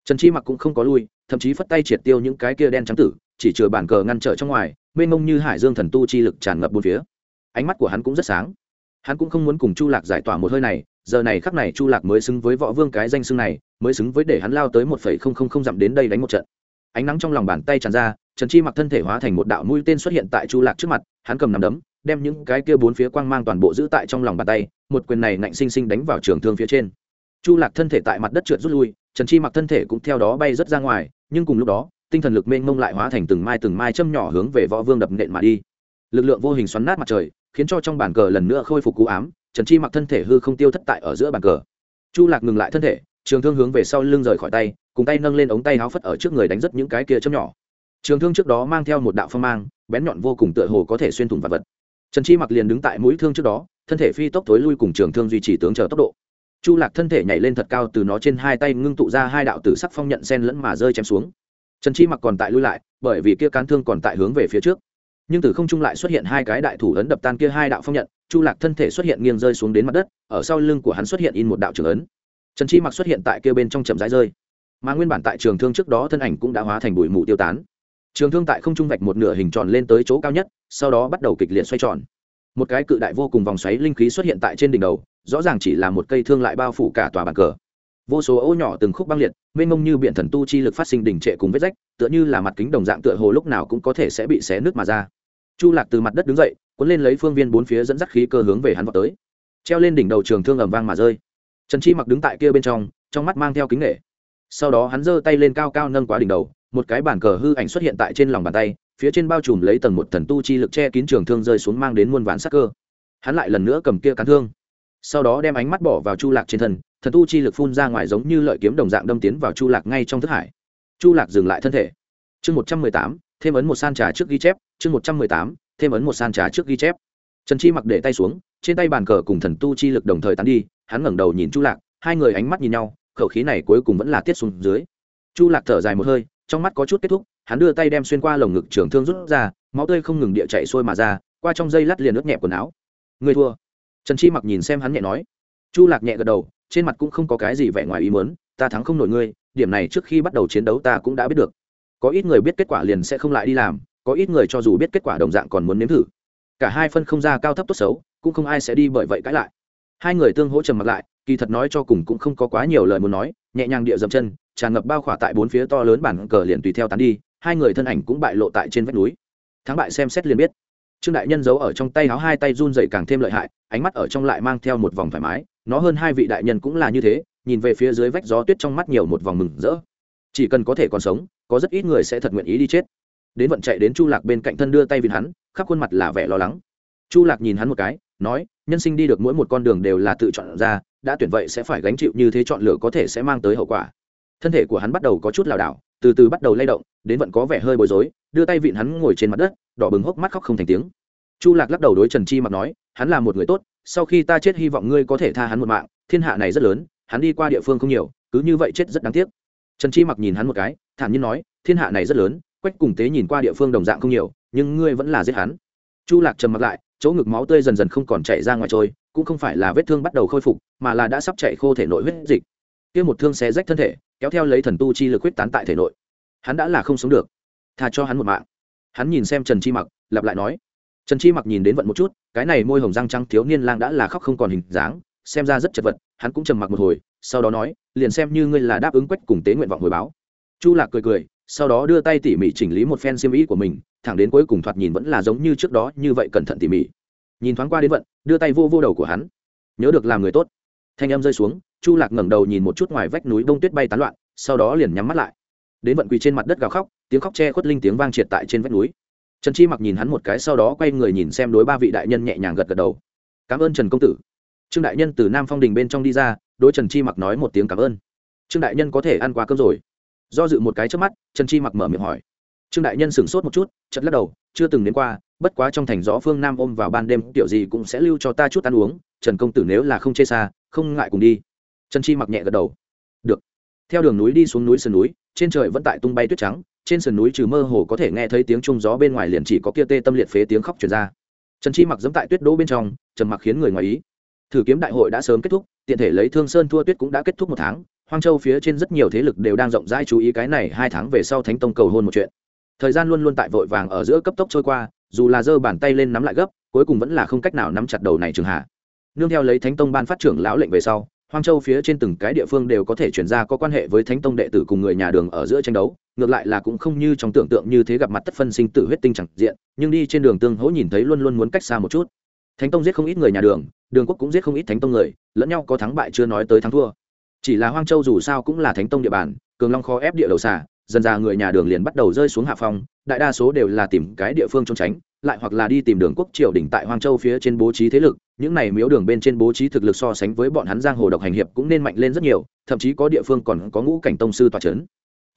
Trần chi mặc cũng không có lui, thậm chí phất tay triệt tiêu những cái kia đen trắng tử, chỉ chừa bàn cờ ngăn trở trong ngoài, mênh mông như hải dương thần tu chi lực tràn ngập bốn phía. Ánh mắt của hắn cũng rất sáng. Hắn cũng không muốn cùng chu lạc giải tỏa một hơi này, giờ này khắc này chu lạc mới xứng với võ vương cái danh xưng này, mới xứng với để hắn lao tới một phẩy không không không dặm đến đây đánh một trận ánh nắng trong lòng bàn tay tràn ra, trần chi mặc thân thể hóa thành một đạo mũi tên xuất hiện tại chu lạc trước mặt, hắn cầm nằm đấm, đem những cái kia bốn phía quang mang toàn bộ giữ tại trong lòng bàn tay, một quyền này nạnh sinh sinh đánh vào trường thương phía trên. Chu lạc thân thể tại mặt đất trượt rút lui, trần chi mặc thân thể cũng theo đó bay rất ra ngoài, nhưng cùng lúc đó, tinh thần lực mênh mông lại hóa thành từng mai từng mai châm nhỏ hướng về võ vương đập nện mà đi. Lực lượng vô hình xoắn nát mặt trời, khiến cho trong bàn cờ lần nữa khôi phục cú ám, trần chi mặc thân thể hư không tiêu thất tại ở giữa bàn cờ. Chu lạc ngừng lại thân thể, trường thương hướng về sau lưng rời khỏi tay cùng tay nâng lên ống tay háo phất ở trước người đánh rất những cái kia chấm nhỏ. Trường thương trước đó mang theo một đạo phong mang, bén nhọn vô cùng tựa hồ có thể xuyên thủng vật vật. Trần chi mặc liền đứng tại mũi thương trước đó, thân thể phi tốc thối lui cùng trường thương duy trì tướng chờ tốc độ. Chu lạc thân thể nhảy lên thật cao từ nó trên hai tay ngưng tụ ra hai đạo tử sắc phong nhận sen lẫn mà rơi chém xuống. Trần chi mặc còn tại lui lại, bởi vì kia cán thương còn tại hướng về phía trước. Nhưng từ không trung lại xuất hiện hai cái đại thủ ấn đập tan kia hai đạo phong nhận, chu lạc thân thể xuất hiện nghiêng rơi xuống đến mặt đất, ở sau lưng của hắn xuất hiện in một đạo trường ấn. Trần chi mặc xuất hiện tại kia bên trong chậm rãi rơi mà nguyên bản tại trường thương trước đó thân ảnh cũng đã hóa thành bụi mù tiêu tán. Trường thương tại không trung vạch một nửa hình tròn lên tới chỗ cao nhất, sau đó bắt đầu kịch liệt xoay tròn. Một cái cự đại vô cùng vòng xoáy linh khí xuất hiện tại trên đỉnh đầu, rõ ràng chỉ là một cây thương lại bao phủ cả tòa bàn cờ. Vô số ô nhỏ từng khúc băng liệt, mênh mông như biển thần tu chi lực phát sinh đỉnh trệ cùng vết rách, tựa như là mặt kính đồng dạng tựa hồ lúc nào cũng có thể sẽ bị xé nước mà ra. Chu lạc từ mặt đất đứng dậy, cuốn lên lấy phương viên bốn phía dẫn dắt khí cơ hướng về hắn vào tới. Treo lên đỉnh đầu trường thương ầm vang mà rơi. Trần chi mặc đứng tại kia bên trong trong mắt mang theo kính nghệ sau đó hắn giơ tay lên cao cao nâng quá đỉnh đầu, một cái bản cờ hư ảnh xuất hiện tại trên lòng bàn tay, phía trên bao trùm lấy tầng một thần tu chi lực che kín trường thương rơi xuống mang đến muôn ván sắc cơ. Hắn lại lần nữa cầm kia cán thương. Sau đó đem ánh mắt bỏ vào chu lạc trên thân, thần tu chi lực phun ra ngoài giống như lợi kiếm đồng dạng đâm tiến vào chu lạc ngay trong thức hải. Chu lạc dừng lại thân thể. Chương một trăm mười tám, thêm ấn một san trà trước ghi chép, chương một trăm mười tám, thêm ấn một san trà trước ghi chép. Trần chi mặc để tay xuống, trên tay bàn cờ cùng thần tu chi lực đồng thời tán đi, hắn ngẩng đầu nhìn chu lạc, hai người ánh mắt nhìn nhau khẩu khí này cuối cùng vẫn là tiết xuống dưới. Chu lạc thở dài một hơi, trong mắt có chút kết thúc, hắn đưa tay đem xuyên qua lồng ngực trường thương rút ra, máu tươi không ngừng địa chạy sôi mà ra, qua trong dây lát liền ướt nhẹp quần áo. Người thua. Trần chi mặc nhìn xem hắn nhẹ nói. Chu lạc nhẹ gật đầu, trên mặt cũng không có cái gì vẻ ngoài ý muốn, ta thắng không nổi ngươi, điểm này trước khi bắt đầu chiến đấu ta cũng đã biết được. Có ít người biết kết quả liền sẽ không lại đi làm, có ít người cho dù biết kết quả đồng dạng còn muốn nếm thử. Cả hai phân không ra cao thấp tốt xấu, cũng không ai sẽ đi bởi vậy cãi lại. Hai người tương hỗ trầm mặt lại kỳ thật nói cho cùng cũng không có quá nhiều lời muốn nói, nhẹ nhàng địa dậm chân, tràn ngập bao khỏa tại bốn phía to lớn bản cờ liền tùy theo tán đi, hai người thân ảnh cũng bại lộ tại trên vách núi. Thắng bại xem xét liền biết. Trương đại nhân giấu ở trong tay áo hai tay run dậy càng thêm lợi hại, ánh mắt ở trong lại mang theo một vòng thoải mái, nó hơn hai vị đại nhân cũng là như thế, nhìn về phía dưới vách gió tuyết trong mắt nhiều một vòng mừng rỡ. Chỉ cần có thể còn sống, có rất ít người sẽ thật nguyện ý đi chết. Đến vận chạy đến chu lạc bên cạnh thân đưa tay vịn hắn, khắp khuôn mặt là vẻ lo lắng. Chu lạc nhìn hắn một cái, nói nhân sinh đi được mỗi một con đường đều là tự chọn ra, đã tuyển vậy sẽ phải gánh chịu như thế chọn lựa có thể sẽ mang tới hậu quả. Thân thể của hắn bắt đầu có chút lảo đảo, từ từ bắt đầu lay động, đến vẫn có vẻ hơi bối rối, đưa tay vịn hắn ngồi trên mặt đất, đỏ bừng hốc mắt khóc không thành tiếng. Chu lạc lắc đầu đối trần chi mặc nói, hắn là một người tốt, sau khi ta chết hy vọng ngươi có thể tha hắn một mạng, thiên hạ này rất lớn, hắn đi qua địa phương không nhiều, cứ như vậy chết rất đáng tiếc. Trần chi mặc nhìn hắn một cái, thản nhiên nói, thiên hạ này rất lớn, quách cùng tế nhìn qua địa phương đồng dạng không nhiều, nhưng ngươi vẫn là giết hắn. Chu lạc trầm mặc lại chỗ ngực máu tươi dần dần không còn chảy ra ngoài trôi, cũng không phải là vết thương bắt đầu khôi phục, mà là đã sắp chạy khô thể nội huyết dịch. Kia một thương xé rách thân thể, kéo theo lấy thần tu chi lực huyết tán tại thể nội. Hắn đã là không sống được. Tha cho hắn một mạng. Hắn nhìn xem trần chi mặc, lặp lại nói. Trần chi mặc nhìn đến vận một chút, cái này môi hồng răng trắng thiếu niên lang đã là khóc không còn hình dáng, xem ra rất chật vật, hắn cũng trầm mặc một hồi, sau đó nói, liền xem như ngươi là đáp ứng quách cùng tế nguyện vọng hồi báo. Chu lạc cười cười, sau đó đưa tay tỉ mỉ chỉnh lý một phen xiêm ý của mình thẳng đến cuối cùng thoạt nhìn vẫn là giống như trước đó như vậy cẩn thận tỉ mỉ. Nhìn thoáng qua đến vận, đưa tay vô vô đầu của hắn. Nhớ được làm người tốt. Thanh em rơi xuống, chu lạc ngẩng đầu nhìn một chút ngoài vách núi đông tuyết bay tán loạn, sau đó liền nhắm mắt lại. Đến vận quỳ trên mặt đất gào khóc, tiếng khóc che khuất linh tiếng vang triệt tại trên vách núi. Trần chi mặc nhìn hắn một cái, sau đó quay người nhìn xem đối ba vị đại nhân nhẹ nhàng gật gật đầu. Cảm ơn trần công tử. Trương đại nhân từ nam phong đình bên trong đi ra, đối trần chi mặc nói một tiếng cảm ơn. Trương đại nhân có thể ăn qua cơm rồi. Do dự một cái trước mắt, trần chi mặc mở miệng hỏi trương đại nhân sửng sốt một chút chật lắc đầu, chưa từng đến qua, bất quá trong thành gió phương nam ôm vào ban đêm kiểu gì cũng sẽ lưu cho ta chút ăn uống, trần công tử nếu là không chê xa, không ngại cùng đi. Trần chi mặc nhẹ gật đầu. Được. Theo đường núi đi xuống núi sườn núi, trên trời vẫn tại tung bay tuyết trắng, trên sườn núi trừ mơ hồ có thể nghe thấy tiếng trung gió bên ngoài liền chỉ có kia tê tâm liệt phế tiếng khóc truyền ra. Trần chi mặc dẫm tại tuyết đỗ bên trong trần mặc khiến người ngoài ý. Thử kiếm đại hội đã sớm kết thúc, tiện thể lấy thương sơn thua tuyết cũng đã kết thúc một tháng, hoang châu phía trên rất nhiều thế lực đều đang rộng rãi chú ý cái này hai tháng về sau thánh tông cầu hôn một chuyện thời gian luôn luôn tại vội vàng ở giữa cấp tốc trôi qua, dù là giơ bàn tay lên nắm lại gấp, cuối cùng vẫn là không cách nào nắm chặt đầu này trường hạ nương theo lấy thánh tông ban phát trưởng lão lệnh về sau, hoang châu phía trên từng cái địa phương đều có thể chuyển ra có quan hệ với thánh tông đệ tử cùng người nhà đường ở giữa tranh đấu, ngược lại là cũng không như trong tưởng tượng như thế gặp mặt tất phân sinh tử huyết tinh chẳng diện, nhưng đi trên đường tương hỗ nhìn thấy luôn luôn muốn cách xa một chút. Thánh tông giết không ít người nhà đường đường quốc cũng giết không ít thánh tông người, lẫn nhau có thắng bại chưa nói tới thắng thua. Chỉ là hoang châu dù sao cũng là thánh tông địa bàn, cường long khó ép địa đầu xả dần ra người nhà đường liền bắt đầu rơi xuống hạ phong, đại đa số đều là tìm cái địa phương trốn tránh, lại hoặc là đi tìm đường quốc triều đỉnh tại hoang châu phía trên bố trí thế lực, những này miếu đường bên trên bố trí thực lực so sánh với bọn hắn giang hồ độc hành hiệp cũng nên mạnh lên rất nhiều, thậm chí có địa phương còn có ngũ cảnh tông sư tòa c h ấ n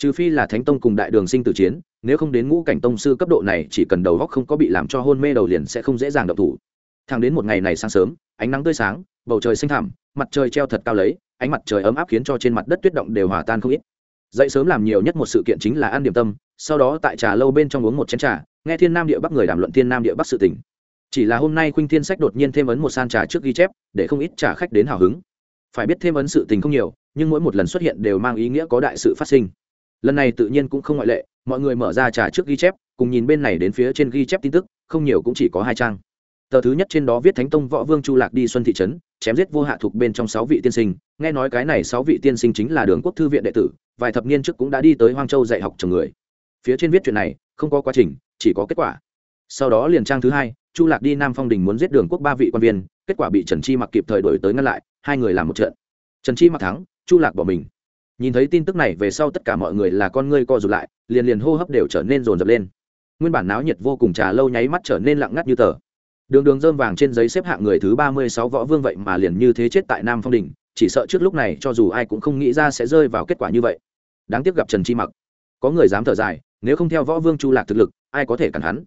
trừ phi là thánh tông cùng đại đường sinh tử chiến, nếu không đến ngũ cảnh tông sư cấp độ này, chỉ cần đầu góc không có bị làm cho hôn mê đầu liền sẽ không dễ dàng độc thủ. Thang đến một ngày này sáng sớm, ánh nắng tươi sáng, bầu trời xanh thẳm, mặt trời treo thật cao lấy, ánh mặt trời ấm áp khiến cho trên mặt đất tuyết động đều hòa tan không ít dậy sớm làm nhiều nhất một sự kiện chính là ăn điểm tâm, sau đó tại trà lâu bên trong uống một chén trà, nghe thiên nam địa bắc người đàm luận thiên nam địa bắc sự tỉnh chỉ là hôm nay khuynh thiên sách đột nhiên thêm ấn một san trà trước ghi chép, để không ít trà khách đến hào hứng. Phải biết thêm ấn sự tình không nhiều, nhưng mỗi một lần xuất hiện đều mang ý nghĩa có đại sự phát sinh. Lần này tự nhiên cũng không ngoại lệ, mọi người mở ra trà trước ghi chép, cùng nhìn bên này đến phía trên ghi chép tin tức, không nhiều cũng chỉ có hai trang. Tờ thứ nhất trên đó viết thánh tông võ vương chu lạc đi xuân thị trấn, chém giết vô hạ thuộc bên trong sáu vị tiên sinh. Nghe nói cái này sáu vị tiên sinh chính là đường quốc thư viện đệ tử vài thập niên trước cũng đã đi tới hoang châu dạy học chồng người. Phía trên viết chuyện này, không có quá trình, chỉ có kết quả. Sau đó liền trang thứ hai, chu lạc đi nam phong đình muốn giết đường quốc ba vị quan viên, kết quả bị trần chi mặc kịp thời đổi tới ngăn lại, hai người làm một trận. Trần chi mặc thắng, chu lạc bỏ mình. Nhìn thấy tin tức này, về sau tất cả mọi người là con ngươi co rụt lại, liền liền hô hấp đều trở nên rồn rập lên. Nguyên bản náo nhiệt vô cùng trà lâu nháy mắt trở nên lặng ngắt như tờ. Đường đường dơm vàng trên giấy xếp hạng người thứ ba mươi sáu võ vương vậy mà liền như thế chết tại nam phong đình chỉ sợ trước lúc này cho dù ai cũng không nghĩ ra sẽ rơi vào kết quả như vậy. Đáng tiếc gặp trần chi mặc. Có người dám thở dài, nếu không theo võ vương chu lạc thực lực, ai có thể cản hắn?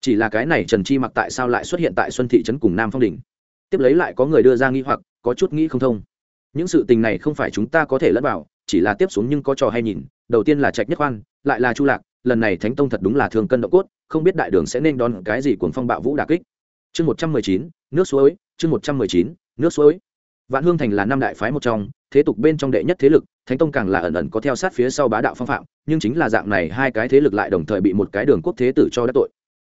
Chỉ là cái này trần chi mặc tại sao lại xuất hiện tại xuân thị trấn cùng nam phong đình? Tiếp lấy lại có người đưa ra nghi hoặc, có chút nghĩ không thông. Những sự tình này không phải chúng ta có thể lẫn vào, chỉ là tiếp xuống nhưng có trò hay nhìn. Đầu tiên là trạch nhất khoan, lại là chu lạc, lần này thánh tông thật đúng là thường cân độ cốt, không biết đại đường sẽ nên đón cái gì cuồng phong bạo vũ đà kích. Chương một trăm mười chín, nước suối, chương một trăm mười chín, nước suối vạn hương thành là năm đại phái một trong, thế tục bên trong đệ nhất thế lực, thánh tông càng là ẩn ẩn có theo sát phía sau bá đạo phong phạm, nhưng chính là dạng này hai cái thế lực lại đồng thời bị một cái đường quốc thế tử cho đắc tội.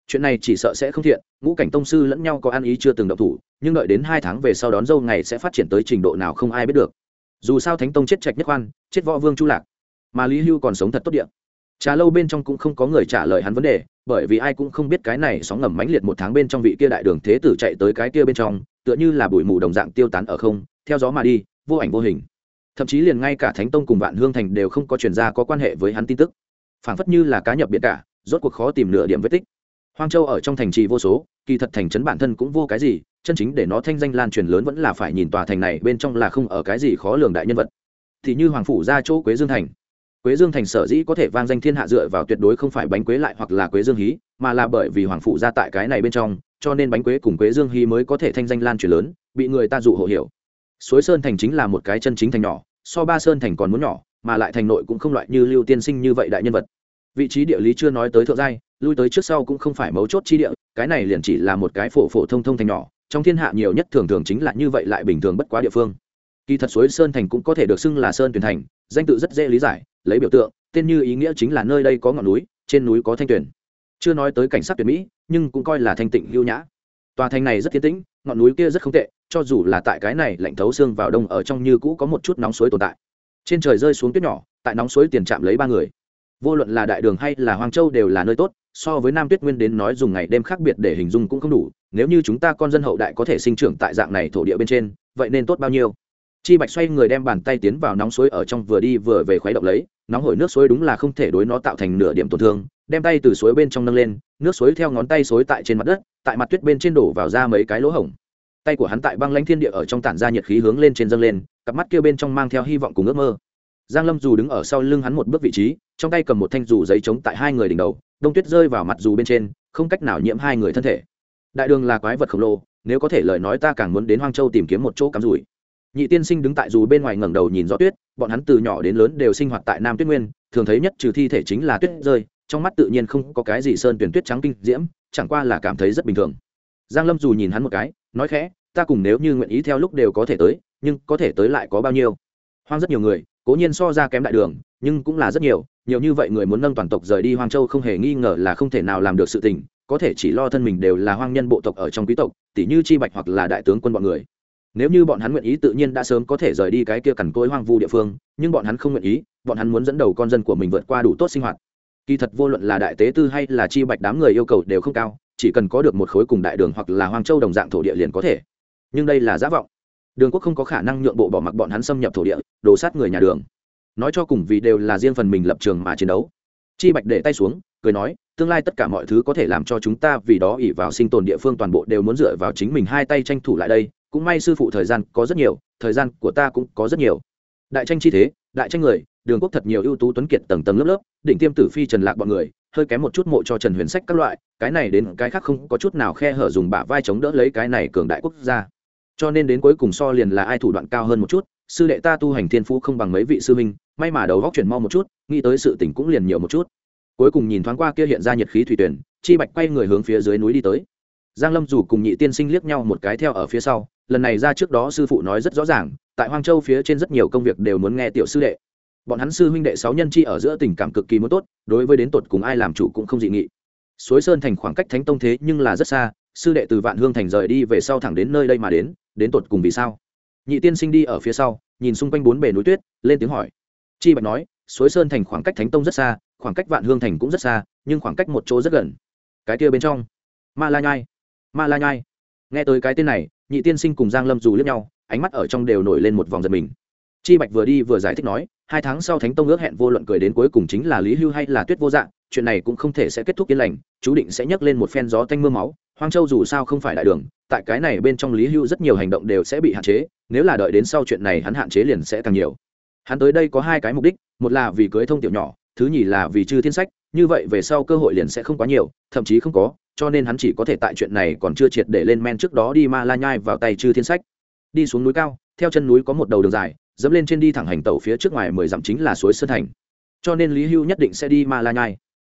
Chuyện này chỉ sợ sẽ không thiện, ngũ cảnh tông sư lẫn nhau có ăn ý chưa từng động thủ, nhưng đợi đến hai tháng về sau đón dâu ngày sẽ phát triển tới trình độ nào không ai biết được. Dù sao thánh tông chết trạch nhất khoan, chết võ vương chu lạc, mà lý hưu còn sống thật tốt điện trà lâu bên trong cũng không có người trả lời hắn vấn đề bởi vì ai cũng không biết cái này sóng ngầm mãnh liệt một tháng bên trong vị kia đại đường thế tử chạy tới cái kia bên trong, tựa như là bụi mù đồng dạng tiêu tán ở không, theo gió mà đi, vô ảnh vô hình. Thậm chí liền ngay cả thánh tông cùng vạn hương thành đều không có chuyển ra có quan hệ với hắn tin tức. Phảng phất như là cá nhập biển cả, rốt cuộc khó tìm nửa điểm vết tích. Hoang châu ở trong thành trì vô số, kỳ thật thành trấn bản thân cũng vô cái gì, chân chính để nó thanh danh lan truyền lớn vẫn là phải nhìn tòa thành này bên trong là không ở cái gì khó lường đại nhân vật. Thì như hoàng phủ ra chỗ quế dương thành quế dương thành sở dĩ có thể vang danh thiên hạ dựa vào tuyệt đối không phải bánh quế lại hoặc là quế dương hí, mà là bởi vì hoàng phụ ra tại cái này bên trong, cho nên bánh quế cùng quế dương hí mới có thể thanh danh lan truyền lớn, bị người ta dụ hộ hiểu. Suối sơn thành chính là một cái chân chính thành nhỏ, so ba sơn thành còn muốn nhỏ, mà lại thành nội cũng không loại như lưu tiên sinh như vậy đại nhân vật. Vị trí địa lý chưa nói tới thượng giai, lui tới trước sau cũng không phải mấu chốt chi địa, cái này liền chỉ là một cái phổ phổ thông thông thành nhỏ, trong thiên hạ nhiều nhất thường thường chính là như vậy lại bình thường bất quá địa phương. Kỳ thật suối sơn thành cũng có thể được xưng là sơn tuyển thành, danh tự rất dễ lý giải lấy biểu tượng, tên như ý nghĩa chính là nơi đây có ngọn núi, trên núi có thanh tuyển chưa nói tới cảnh sát tuyển mỹ, nhưng cũng coi là thanh tịnh lưu nhã. Tòa thành này rất thiên tĩnh, ngọn núi kia rất không tệ, cho dù là tại cái này lạnh thấu xương vào đông ở trong như cũ có một chút nóng suối tồn tại. Trên trời rơi xuống tuyết nhỏ, tại nóng suối tiền chạm lấy ba người. Vô luận là đại đường hay là hoang châu đều là nơi tốt, so với nam tuyết nguyên đến nói dùng ngày đêm khác biệt để hình dung cũng không đủ. Nếu như chúng ta con dân hậu đại có thể sinh trưởng tại dạng này thổ địa bên trên, vậy nên tốt bao nhiêu? Chi bạch xoay người đem bàn tay tiến vào nóng suối ở trong vừa đi vừa về khuấy động lấy, nóng hổi nước suối đúng là không thể đối nó tạo thành nửa điểm tổn thương, đem tay từ suối bên trong nâng lên, nước suối theo ngón tay suối tại trên mặt đất, tại mặt tuyết bên trên đổ vào ra mấy cái lỗ hổng. Tay của hắn tại băng lãnh thiên địa ở trong tản ra nhiệt khí hướng lên trên dâng lên, cặp mắt kia bên trong mang theo hy vọng cùng ước mơ. Giang lâm dù đứng ở sau lưng hắn một bước vị trí, trong tay cầm một thanh dù giấy chống tại hai người đỉnh đầu, đông tuyết rơi vào mặt dù bên trên, không cách nào nhiễm hai người thân thể. Đại đường là quái vật khổng lồ, nếu có thể lời nói ta càng muốn đến hoang châu tìm kiếm một chỗ cắm rủi nhị tiên sinh đứng tại dù bên ngoài ngẩng đầu nhìn rõ tuyết, bọn hắn từ nhỏ đến lớn đều sinh hoạt tại nam tuyết nguyên, thường thấy nhất trừ thi thể chính là tuyết rơi, trong mắt tự nhiên không có cái gì sơn tuyển tuyết trắng kinh diễm, chẳng qua là cảm thấy rất bình thường. Giang lâm dù nhìn hắn một cái, nói khẽ, ta cùng nếu như nguyện ý theo lúc đều có thể tới, nhưng có thể tới lại có bao nhiêu? Hoang rất nhiều người, cố nhiên so ra kém đại đường, nhưng cũng là rất nhiều nhiều như vậy người muốn nâng toàn tộc rời đi hoang châu không hề nghi ngờ là không thể nào làm được sự tình, có thể chỉ lo thân mình đều là hoang nhân bộ tộc ở trong quý tộc tỷ như chi bạch hoặc là đại tướng quân bọn người nếu như bọn hắn nguyện ý tự nhiên đã sớm có thể rời đi cái kia cằn cỗi hoang vu địa phương, nhưng bọn hắn không nguyện ý, bọn hắn muốn dẫn đầu con dân của mình vượt qua đủ tốt sinh hoạt. Kỳ thật vô luận là đại tế tư hay là chi bạch đám người yêu cầu đều không cao, chỉ cần có được một khối cùng đại đường hoặc là hoang châu đồng dạng thổ địa liền có thể. Nhưng đây là giả vọng. Đường quốc không có khả năng nhượng bộ bỏ mặc bọn hắn xâm nhập thổ địa, đổ sát người nhà đường. Nói cho cùng vì đều là riêng phần mình lập trường mà chiến đấu. Chi bạch để tay xuống, cười nói, tương lai tất cả mọi thứ có thể làm cho chúng ta vì đó ỉ vào sinh tồn địa phương toàn bộ đều muốn dựa vào chính mình hai tay tranh thủ lại đây cũng may sư phụ thời gian có rất nhiều, thời gian của ta cũng có rất nhiều. Đại tranh chi thế, đại tranh người, đường quốc thật nhiều ưu tú tuấn kiệt tầng tầng lớp lớp định tiêm tử phi trần lạc bọn người, hơi kém một chút mộ cho trần huyền sách các loại, cái này đến cái khác không có chút nào khe hở dùng bả vai chống đỡ lấy cái này cường đại quốc gia. Cho nên đến cuối cùng so liền là ai thủ đoạn cao hơn một chút, sư đệ ta tu hành thiên phú không bằng mấy vị sư minh may mà đầu góc chuyển mau một chút, nghĩ tới sự tỉnh cũng liền nhiều một chút. Cuối cùng nhìn thoáng qua kia hiện ra nhiệt khí thủy tuyển, chi bạch quay người hướng phía dưới núi đi tới giang lâm dù cùng nhị tiên sinh liếc nhau một cái theo ở phía sau, lần này ra trước đó sư phụ nói rất rõ ràng, tại hoang châu phía trên rất nhiều công việc đều muốn nghe tiểu sư đệ. Bọn hắn sư huynh đệ sáu nhân chi ở giữa tình cảm cực kỳ muốn tốt, đối với đến tột cùng ai làm chủ cũng không dị nghị. Suối sơn thành khoảng cách thánh tông thế nhưng là rất xa, sư đệ từ vạn hương thành rời đi về sau thẳng đến nơi đây mà đến đến tột cùng vì sao? Nhị tiên sinh đi ở phía sau, nhìn xung quanh bốn bề núi tuyết, lên tiếng hỏi. Chi bạch nói, suối sơn thành khoảng cách thánh tông rất xa, khoảng cách vạn hương thành cũng rất xa, nhưng khoảng cách một chỗ rất gần. Cái kia bên trong, ma la nhai ma la nhai. Nghe tới cái tên này, nhị tiên sinh cùng giang lâm dù lướt nhau, ánh mắt ở trong đều nổi lên một vòng giật mình. Chi bạch vừa đi vừa giải thích nói, hai tháng sau thánh tông ước hẹn vô luận cười đến cuối cùng chính là lý hưu hay là tuyết vô dạng chuyện này cũng không thể sẽ kết thúc yên lành, chú định sẽ nhấc lên một phen gió tanh mưa máu. Hoang châu dù sao không phải đại đường, tại cái này bên trong lý hưu rất nhiều hành động đều sẽ bị hạn chế, nếu là đợi đến sau chuyện này hắn hạn chế liền sẽ càng nhiều. Hắn tới đây có hai cái mục đích, một là vì cưới thông tiểu nhỏ, thứ nhì là vì chư thiên sách, như vậy về sau cơ hội liền sẽ không quá nhiều, thậm chí không có cho nên hắn chỉ có thể tại chuyện này còn chưa triệt để lên men trước đó đi ma la nhai vào tay chư thiên sách. Đi xuống núi cao, theo chân núi có một đầu đường dài, dẫm lên trên đi thẳng hành tàu phía trước ngoài mười dặm chính là suối sơn thành. Cho nên lý hưu nhất định sẽ đi ma la nhai.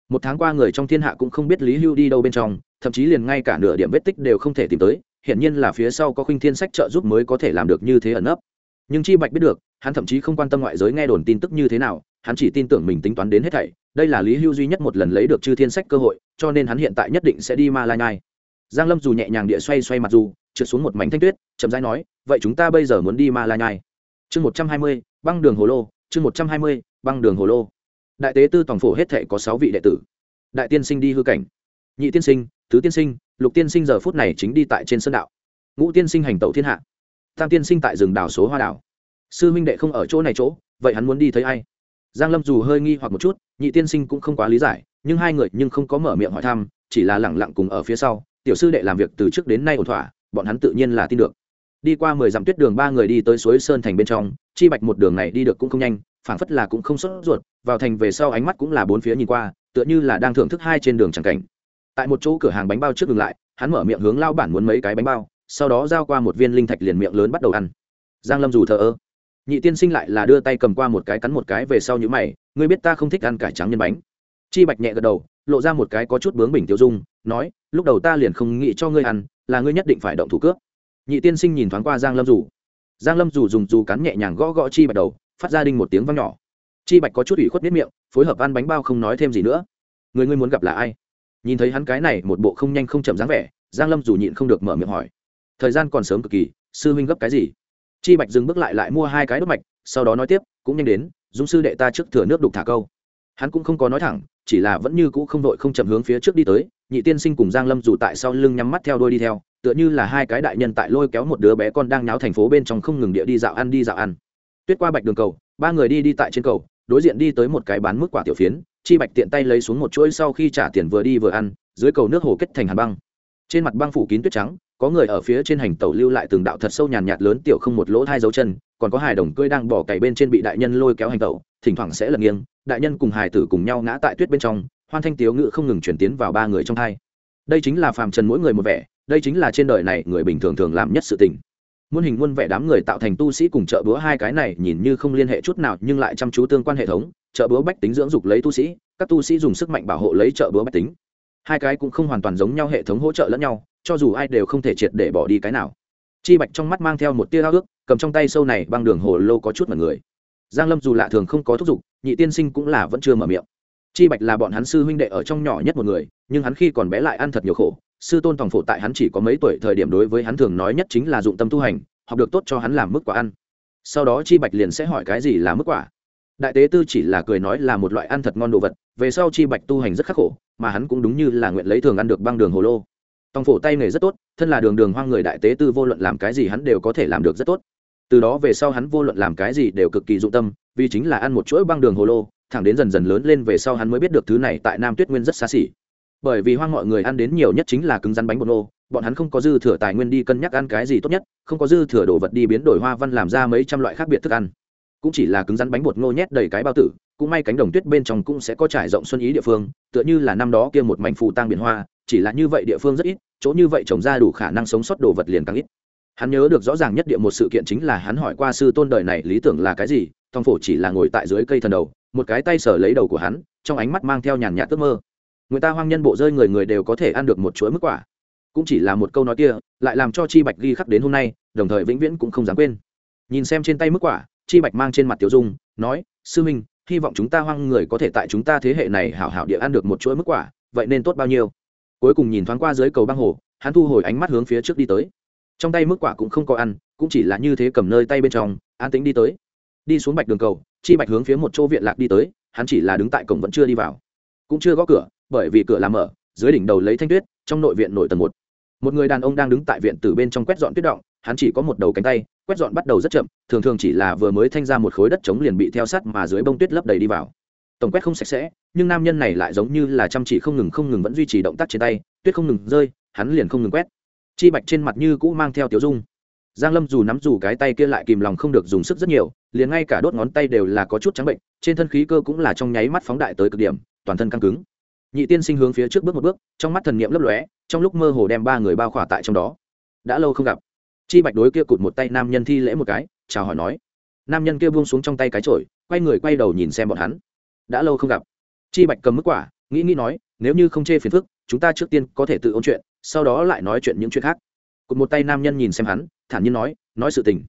Một tháng qua người trong thiên hạ cũng không biết lý hưu đi đâu bên trong, thậm chí liền ngay cả nửa điểm vết tích đều không thể tìm tới, hiển nhiên là phía sau có khuynh thiên sách trợ giúp mới có thể làm được như thế ẩn nấp. Nhưng chi bạch biết được, hắn thậm chí không quan tâm ngoại giới nghe đồn tin tức như thế nào hắn chỉ tin tưởng mình tính toán đến hết thảy, đây là lý hưu duy nhất một lần lấy được chư thiên sách cơ hội, cho nên hắn hiện tại nhất định sẽ đi ma lai nhai. Giang lâm dù nhẹ nhàng địa xoay xoay mặt dù, trượt xuống một mảnh thanh tuyết, chậm rãi nói, vậy chúng ta bây giờ muốn đi ma lai nhai. Chương một trăm hai mươi, băng đường hồ lô, chương một trăm hai mươi, băng đường hồ lô. Đại tế tư toàn phổ hết thể có sáu vị đệ tử. Đại tiên sinh đi hư cảnh. Nhị tiên sinh, tứ tiên sinh, lục tiên sinh giờ phút này chính đi tại trên sân đạo. Ngũ tiên sinh hành tẩu thiên hạ. Tam tiên sinh tại rừng đảo số hoa đảo. Sư minh đệ không ở chỗ này chỗ, vậy hắn muốn đi thấy ai? Giang lâm dù hơi nghi hoặc một chút, nhị tiên sinh cũng không quá lý giải, nhưng hai người nhưng không có mở miệng hỏi thăm, chỉ là lẳng lặng cùng ở phía sau, tiểu sư đệ làm việc từ trước đến nay ổn thỏa, bọn hắn tự nhiên là tin được. Đi qua mười dặm tuyết đường ba người đi tới suối sơn thành bên trong, chi bạch một đường này đi được cũng không nhanh, phảng phất là cũng không sốt ruột, vào thành về sau ánh mắt cũng là bốn phía nhìn qua, tựa như là đang thưởng thức hai trên đường chẳng cảnh. Tại một chỗ cửa hàng bánh bao trước dừng lại, hắn mở miệng hướng lao bản muốn mấy cái bánh bao, sau đó giao qua một viên linh thạch liền miệng lớn bắt đầu ăn. Giang lâm dù thờ ơ nhị tiên sinh lại là đưa tay cầm qua một cái cắn một cái về sau như mày, ngươi biết ta không thích ăn cải trắng nhân bánh. Chi bạch nhẹ gật đầu, lộ ra một cái có chút bướng bình tiêu dung, nói, lúc đầu ta liền không nghĩ cho ngươi ăn, là ngươi nhất định phải động thủ cướp. Nhị tiên sinh nhìn thoáng qua giang lâm dù. Giang lâm dù dùng dù cắn nhẹ nhàng gõ gõ chi bạch đầu, phát ra đinh một tiếng vang nhỏ. Chi bạch có chút ủy khuất biết miệng, phối hợp ăn bánh bao không nói thêm gì nữa. Người ngươi muốn gặp là ai? Nhìn thấy hắn cái này một bộ không nhanh không chậm dáng vẻ, giang lâm dù nhịn không được mở miệng hỏi. Thời gian còn sớm cực kỳ, sư huynh gấp cái gì? Chi bạch dừng bước lại lại mua hai cái đốt mạch, sau đó nói tiếp, cũng nhanh đến, dung sư đệ ta trước thừa nước đục thả câu. Hắn cũng không có nói thẳng, chỉ là vẫn như cũ không đội không chậm hướng phía trước đi tới, nhị tiên sinh cùng giang lâm dù tại sau lưng nhắm mắt theo đôi đi theo, tựa như là hai cái đại nhân tại lôi kéo một đứa bé con đang nháo thành phố bên trong không ngừng địa đi dạo ăn đi dạo ăn. Tuyết qua bạch đường cầu, ba người đi đi tại trên cầu, đối diện đi tới một cái bán mức quả tiểu phiến, chi bạch tiện tay lấy xuống một chuỗi sau khi trả tiền vừa đi vừa ăn, dưới cầu nước hồ kết thành hàn băng. Trên mặt băng phủ kín tuyết trắng có người ở phía trên hành tàu lưu lại từng đạo thật sâu nhàn nhạt lớn tiểu không một lỗ hai dấu chân, còn có hài đồng cưỡi đang bỏ cày bên trên bị đại nhân lôi kéo hành tàu thỉnh thoảng sẽ lật nghiêng, đại nhân cùng hài tử cùng nhau ngã tại tuyết bên trong, hoan thanh tiếu ngự không ngừng chuyển tiến vào ba người trong thai. Đây chính là phàm trần mỗi người một vẻ, đây chính là trên đời này người bình thường thường làm nhất sự tình. Muôn hình muôn vẻ đám người tạo thành tu sĩ cùng chợ búa hai cái này nhìn như không liên hệ chút nào, nhưng lại chăm chú tương quan hệ thống chợ búa bách tính dưỡng dục lấy tu sĩ, các tu sĩ dùng sức mạnh bảo hộ lấy chợ búa bách tính. Hai cái cũng không hoàn toàn giống nhau hệ thống hỗ trợ lẫn nhau cho dù ai đều không thể triệt để bỏ đi cái nào. Chi bạch trong mắt mang theo một tia ao ước cầm trong tay sâu này băng đường hồ lô có chút mật người. Giang lâm dù lạ thường không có thúc giục, nhị tiên sinh cũng là vẫn chưa mở miệng. Chi bạch là bọn hắn sư huynh đệ ở trong nhỏ nhất một người, nhưng hắn khi còn bé lại ăn thật nhiều khổ. Sư tôn tòng phổ tại hắn chỉ có mấy tuổi thời điểm đối với hắn thường nói nhất chính là dụng tâm tu hành, học được tốt cho hắn làm mức quả ăn. Sau đó chi bạch liền sẽ hỏi cái gì là mức quả. Đại tế tư chỉ là cười nói là một loại ăn thật ngon đồ vật, về sau chi bạch tu hành rất khắc khổ, mà hắn cũng đúng như là nguyện lấy thường ăn được băng đường hồ lô tòng phổ tay nghề rất tốt, thân là đường đường hoang người đại tế tư vô luận làm cái gì hắn đều có thể làm được rất tốt. Từ đó về sau hắn vô luận làm cái gì đều cực kỳ dụng tâm, vì chính là ăn một chuỗi băng đường hồ lô, thẳng đến dần dần lớn lên về sau hắn mới biết được thứ này tại nam tuyết nguyên rất xa xỉ. Bởi vì hoang mọi người ăn đến nhiều nhất chính là cứng rắn bánh bột nô, bọn hắn không có dư thừa tài nguyên đi cân nhắc ăn cái gì tốt nhất, không có dư thừa đồ vật đi biến đổi hoa văn làm ra mấy trăm loại khác biệt thức ăn. Cũng chỉ là cứng rắn bánh bột ngô nhét đầy cái bao tử, cũng may cánh đồng tuyết bên trong cũng sẽ có trải rộng xuân ý địa phương, tựa như là năm đó kia một mảnh phù tang biển hoa chỉ là như vậy địa phương rất ít, chỗ như vậy trồng ra đủ khả năng sống sót đồ vật liền càng ít. Hắn nhớ được rõ ràng nhất địa một sự kiện chính là hắn hỏi qua sư tôn đời này lý tưởng là cái gì thong phổ chỉ là ngồi tại dưới cây thần đầu, một cái tay sở lấy đầu của hắn, trong ánh mắt mang theo nhàn nhạt ước mơ. Người ta hoang nhân bộ rơi người người đều có thể ăn được một chuỗi mức quả. Cũng chỉ là một câu nói kia, lại làm cho chi bạch ghi khắc đến hôm nay, đồng thời vĩnh viễn cũng không dám quên. Nhìn xem trên tay mức quả, chi bạch mang trên mặt tiểu dung, nói, sư minh, hy vọng chúng ta hoang người có thể tại chúng ta thế hệ này hảo hảo địa ăn được một chuỗi mức quả, vậy nên tốt bao nhiêu? Cuối cùng nhìn thoáng qua dưới cầu băng hồ, hắn thu hồi ánh mắt hướng phía trước đi tới. Trong tay mức quả cũng không có ăn, cũng chỉ là như thế cầm nơi tay bên trong, an tính đi tới. Đi xuống bạch đường cầu, chi bạch hướng phía một chỗ viện lạc đi tới, hắn chỉ là đứng tại cổng vẫn chưa đi vào. Cũng chưa gõ cửa, bởi vì cửa làm mở, dưới đỉnh đầu lấy thanh tuyết, trong nội viện nội tầng một. Một người đàn ông đang đứng tại viện từ bên trong quét dọn tuyết động, hắn chỉ có một đầu cánh tay, quét dọn bắt đầu rất chậm, thường thường chỉ là vừa mới thanh ra một khối đất trống liền bị theo sắt mà dưới bông tuyết lấp đầy đi vào tổng quét không sạch sẽ, nhưng nam nhân này lại giống như là chăm chỉ không ngừng không ngừng vẫn duy trì động tác trên tay, tuyết không ngừng rơi, hắn liền không ngừng quét. Chi bạch trên mặt như cũ mang theo tiểu dung. Giang lâm dù nắm dù cái tay kia lại kìm lòng không được dùng sức rất nhiều, liền ngay cả đốt ngón tay đều là có chút trắng bệnh, trên thân khí cơ cũng là trong nháy mắt phóng đại tới cực điểm, toàn thân căng cứng. Nhị tiên sinh hướng phía trước bước một bước, trong mắt thần niệm lấp lóe, trong lúc mơ hồ đem ba người bao khỏa tại trong đó. Đã lâu không gặp. Chi bạch đối kia cụt một tay nam nhân thi lễ một cái, chào hỏi nói. Nam nhân kia buông xuống trong tay cái chổi, quay người quay đầu nhìn xem bọn hắn đã lâu không gặp. Chi bạch cầm mức quả, nghĩ nghĩ nói, nếu như không chê phiền phức, chúng ta trước tiên có thể tự ôn chuyện, sau đó lại nói chuyện những chuyện khác. Cụt một tay nam nhân nhìn xem hắn, thản nhiên nói nói sự tình.